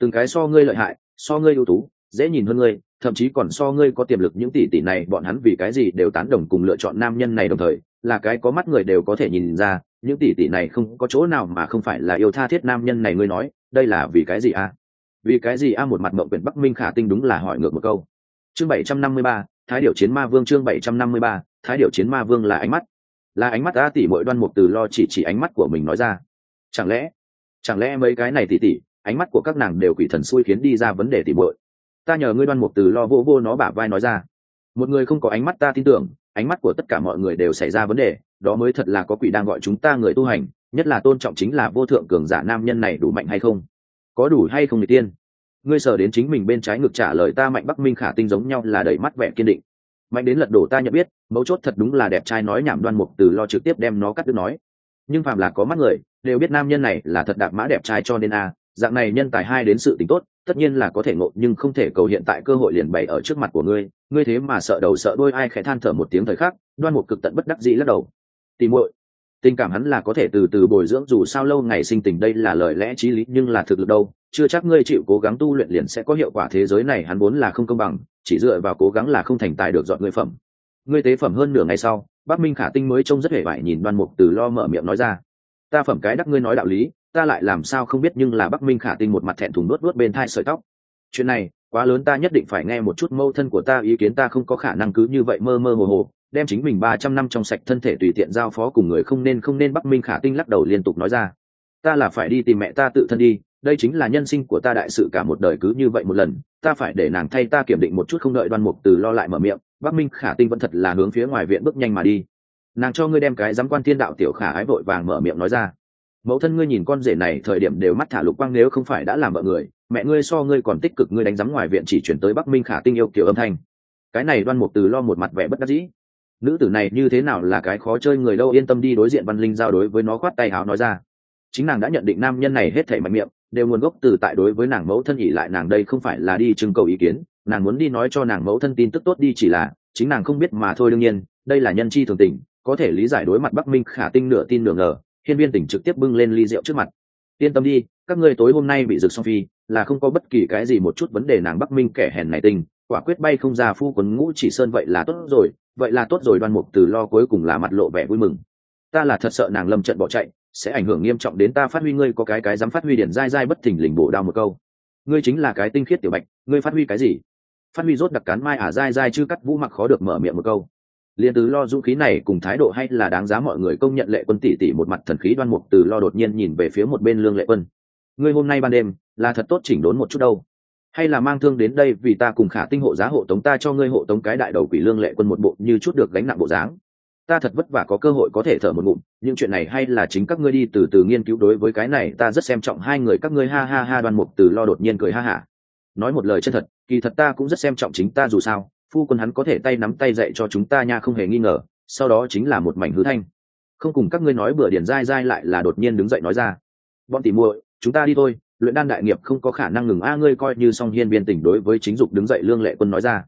S1: Từng cái so ngươi lợi hại, so ngươi ưu tú, dễ nhìn hơn ngươi, thậm chí còn so ngươi có tiềm lực những tỷ tỷ này, bọn hắn vì cái gì đều tán đồng cùng lựa chọn nam nhân này đồng thời, là cái có mắt người đều có thể nhìn ra, những tỷ tỷ này không có chỗ nào mà không phải là yêu tha thiết nam nhân này ngươi nói, đây là vì cái gì à? Vì cái gì a một mặt mộng quyển bắc minh khả tinh đúng là hỏi ngược một câu. Chương bảy trăm năm mươi ba, thái điệu chiến ma vương chương bảy trăm năm mươi ba, thái điệu chiến ma vương là ánh mắt là ánh mắt a tỷ mỗi đoan mục từ lo chỉ chỉ ánh mắt của mình nói ra. Chẳng lẽ chẳng lẽ mấy cái này tỷ tỷ, ánh mắt của các nàng đều quỷ thần xui khiến đi ra vấn đề tỷ bội ta nhờ ngươi đoan mục từ lo vô vô nó bả vai nói ra. Một người không có ánh mắt ta tin tưởng, ánh mắt của tất cả mọi người đều xảy ra vấn đề, đó mới thật là có quỷ đang gọi chúng ta người tu hành, nhất là tôn trọng chính là vô thượng cường giả nam nhân này đủ mạnh hay không? Có đủ hay không người tiên? Ngươi sờ đến chính mình bên trái ngực trả lời ta mạnh bắc minh khả tinh giống nhau là đầy mắt vẻ kiên định mạnh đến lật đổ ta nhận biết, mấu chốt thật đúng là đẹp trai nói nhảm đoan mục từ lo trực tiếp đem nó cắt đứt nói. Nhưng phàm là có mắt người, đều biết nam nhân này là thật đạp mã đẹp trai cho nên a, dạng này nhân tài hai đến sự tính tốt, tất nhiên là có thể ngộ nhưng không thể cầu hiện tại cơ hội liền bày ở trước mặt của ngươi. Ngươi thế mà sợ đầu sợ đôi ai khẽ than thở một tiếng thời khắc, đoan mục cực tận bất đắc dĩ lắc đầu. Tìm muội, tình cảm hắn là có thể từ từ bồi dưỡng dù sao lâu ngày sinh tình đây là lời lẽ t r í lý nhưng là thực lực đâu, chưa chắc ngươi chịu cố gắng tu luyện liền sẽ có hiệu quả thế giới này hắn vốn là không công bằng chỉ dựa vào cố gắng là không thành tài được dọn người phẩm. Ngươi tế phẩm hơn nửa ngày sau bác minh khả tinh mới trông rất hề vải nhìn đoan mục từ lo mở miệng nói ra. Ta phẩm cái đắc ngươi nói đạo lý, ta lại làm sao không biết nhưng là bắc minh khả tinh một mặt thẹn thùng nuốt nuốt bên thai sợi tóc. Chuyện này, quá lớn ta nhất định phải nghe một chút mâu thân của ta ý kiến ta không có khả năng cứ như vậy mơ mơ hồ hồ, đem chính mình ba trăm năm trong sạch thân thể tùy tiện giao phó cùng người không nên không nên bắc minh khả tinh lắc đầu liên tục nói ra. Ta là phải đi tìm mẹ ta tự thân đi đây chính là nhân sinh của ta đại sự cả một đời cứ như vậy một lần, ta phải để nàng thay ta kiểm định một chút không đợi đoan mục từ lo lại mở miệng, bắc minh khả tinh vẫn thật là hướng phía ngoài viện bước nhanh mà đi. Nàng cho ngươi đem cái giám quan thiên đạo tiểu khả ái vội vàng mở miệng nói ra. Mẫu thân ngươi nhìn con rể này thời điểm đều mắt thả lục quang nếu không phải đã làm vợ người, mẹ ngươi so ngươi còn tích cực ngươi đánh giám ngoài viện chỉ chuyển tới bắc minh khả tinh yêu kiểu âm thanh. Cái này đoan mục từ lo một mặt vẻ bất đắc dĩ. Nữ tử này như thế nào là cái khó chơi người đâu yên tâm đi đối diện văn linh giao đối với nó khoát tay háo nói ra. Chính nàng đã nhận định nam nhân này hết thể mạnh miệng đều nguồn gốc từ tại đối với nàng mẫu thân ỉ lại nàng đây không phải là đi trưng cầu ý kiến, nàng muốn đi nói cho nàng mẫu thân tin tức tốt đi chỉ là, chính nàng không biết mà thôi đương nhiên, đây là nhân chi thường tình, có thể lý giải đối mặt bắc minh khả tinh nửa tin nửa ngờ, hiên viên tỉnh trực tiếp bưng lên ly rượu trước mặt. Yên tâm đi, các ngươi tối hôm nay bị rực song phi, là không có bất kỳ cái gì một chút vấn đề nàng bắc minh kẻ hèn này tình, quả quyết bay không ra phu quấn ngũ chỉ sơn vậy là tốt rồi, vậy là tốt rồi, đoan mục từ lo cuối cùng là mặt lộ vẻ vui mừng. Ta là thật sợ nàng lâm trận bỏ chạy sẽ ảnh hưởng nghiêm trọng đến ta phát huy ngươi có cái cái dám phát huy điển dai dai bất thình lình bổ đao một câu. Ngươi chính là cái tinh khiết tiểu bạch, ngươi phát huy cái gì? Phát huy rốt đặc cán mai ả dai dai chứ cắt vũ mặc khó được mở miệng một câu. Liền từ lo dũng khí này cùng thái độ hay là đáng giá mọi người công nhận lệ quân tỷ tỷ một mặt thần khí đoan mục từ lo đột nhiên nhìn về phía một bên lương lệ quân. Ngươi hôm nay ban đêm, là thật tốt chỉnh đốn một chút đâu. Hay là mang thương đến đây vì ta cùng khả tinh hộ giá hộ tống ta cho ngươi hộ tống cái đại đầu quỷ lương lệ quân một bộ như chút được gánh nặng bộ dáng ta thật vất vả có cơ hội có thể thở một ngụm những chuyện này hay là chính các ngươi đi từ từ nghiên cứu đối với cái này, ta rất xem trọng hai người các ngươi, ha ha ha, đoan mục từ lo đột nhiên cười ha hả. Nói một lời chân thật, kỳ thật ta cũng rất xem trọng chính ta dù sao, phu quân hắn có thể tay nắm tay dạy cho chúng ta nha, không hề nghi ngờ, sau đó chính là một mảnh hứa thanh. Không cùng các ngươi nói bữa điển dai dai lại là đột nhiên đứng dậy nói ra. Bọn tỉ muội, chúng ta đi thôi, luyện đan đại nghiệp không có khả năng ngừng a, ngươi coi như song hiên biên tỉnh đối với chính dục đứng dậy lương lệ quân nói ra.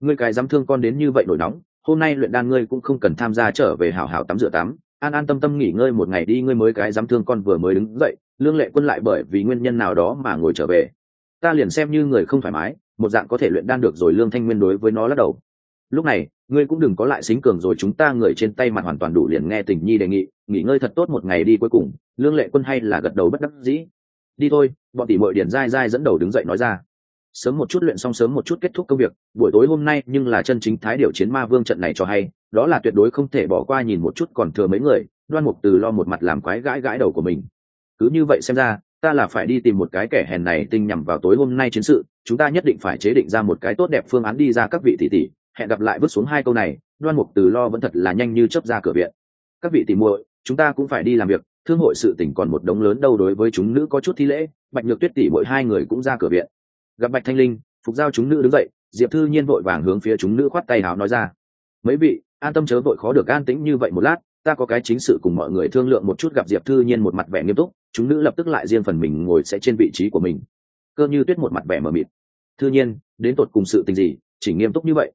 S1: Ngươi cái dám thương con đến như vậy nổi nóng hôm nay luyện đan ngươi cũng không cần tham gia trở về hảo hảo tắm rửa tắm. An an tâm tâm nghỉ ngơi một ngày đi, ngươi mới cái dám thương con vừa mới đứng dậy, lương lệ quân lại bởi vì nguyên nhân nào đó mà ngồi trở về. Ta liền xem như người không thoải mái, một dạng có thể luyện đan được rồi lương thanh nguyên đối với nó lắc đầu. Lúc này, ngươi cũng đừng có lại xính cường rồi chúng ta người trên tay mặt hoàn toàn đủ liền nghe tình nhi đề nghị, nghỉ ngơi thật tốt một ngày đi cuối cùng. Lương lệ quân hay là gật đầu bất đắc dĩ. Đi thôi, bọn tỷ mội điển dai dai dẫn đầu đứng dậy nói ra sớm một chút luyện xong sớm một chút kết thúc công việc, buổi tối hôm nay nhưng là chân chính thái điều chiến ma vương trận này cho hay, đó là tuyệt đối không thể bỏ qua nhìn một chút còn thừa mấy người, đoan mục từ lo một mặt làm quái gãi gãi đầu của mình. Cứ như vậy xem ra, ta là phải đi tìm một cái kẻ hèn này tinh nhằm vào tối hôm nay chiến sự, chúng ta nhất định phải chế định ra một cái tốt đẹp phương án đi ra các vị tỷ tỷ, hẹn gặp lại bước xuống hai câu này, đoan mục từ lo vẫn thật là nhanh như chớp ra cửa viện. Các vị tỷ muội, chúng ta cũng phải đi làm việc, thương hội sự tỉnh còn một đống lớn đâu đối với chúng nữ có chút thi lễ, bạch nhược tuyết tỷ mỗi hai người cũng ra cửa viện gặp bạch thanh linh, phục giao chúng nữ đứng dậy, diệp thư nhiên vội vàng hướng phía chúng nữ khoát tay hào nói ra. Mấy vị, an tâm chớ vội khó được an tĩnh như vậy một lát, ta có cái chính sự cùng mọi người thương lượng một chút. Gặp diệp thư nhiên một mặt vẻ nghiêm túc, chúng nữ lập tức lại riêng phần mình ngồi sẽ trên vị trí của mình. Cơ như tuyết một mặt vẻ mờ mịt. Thư nhiên, đến tột cùng sự tình gì? Chỉ nghiêm túc như vậy.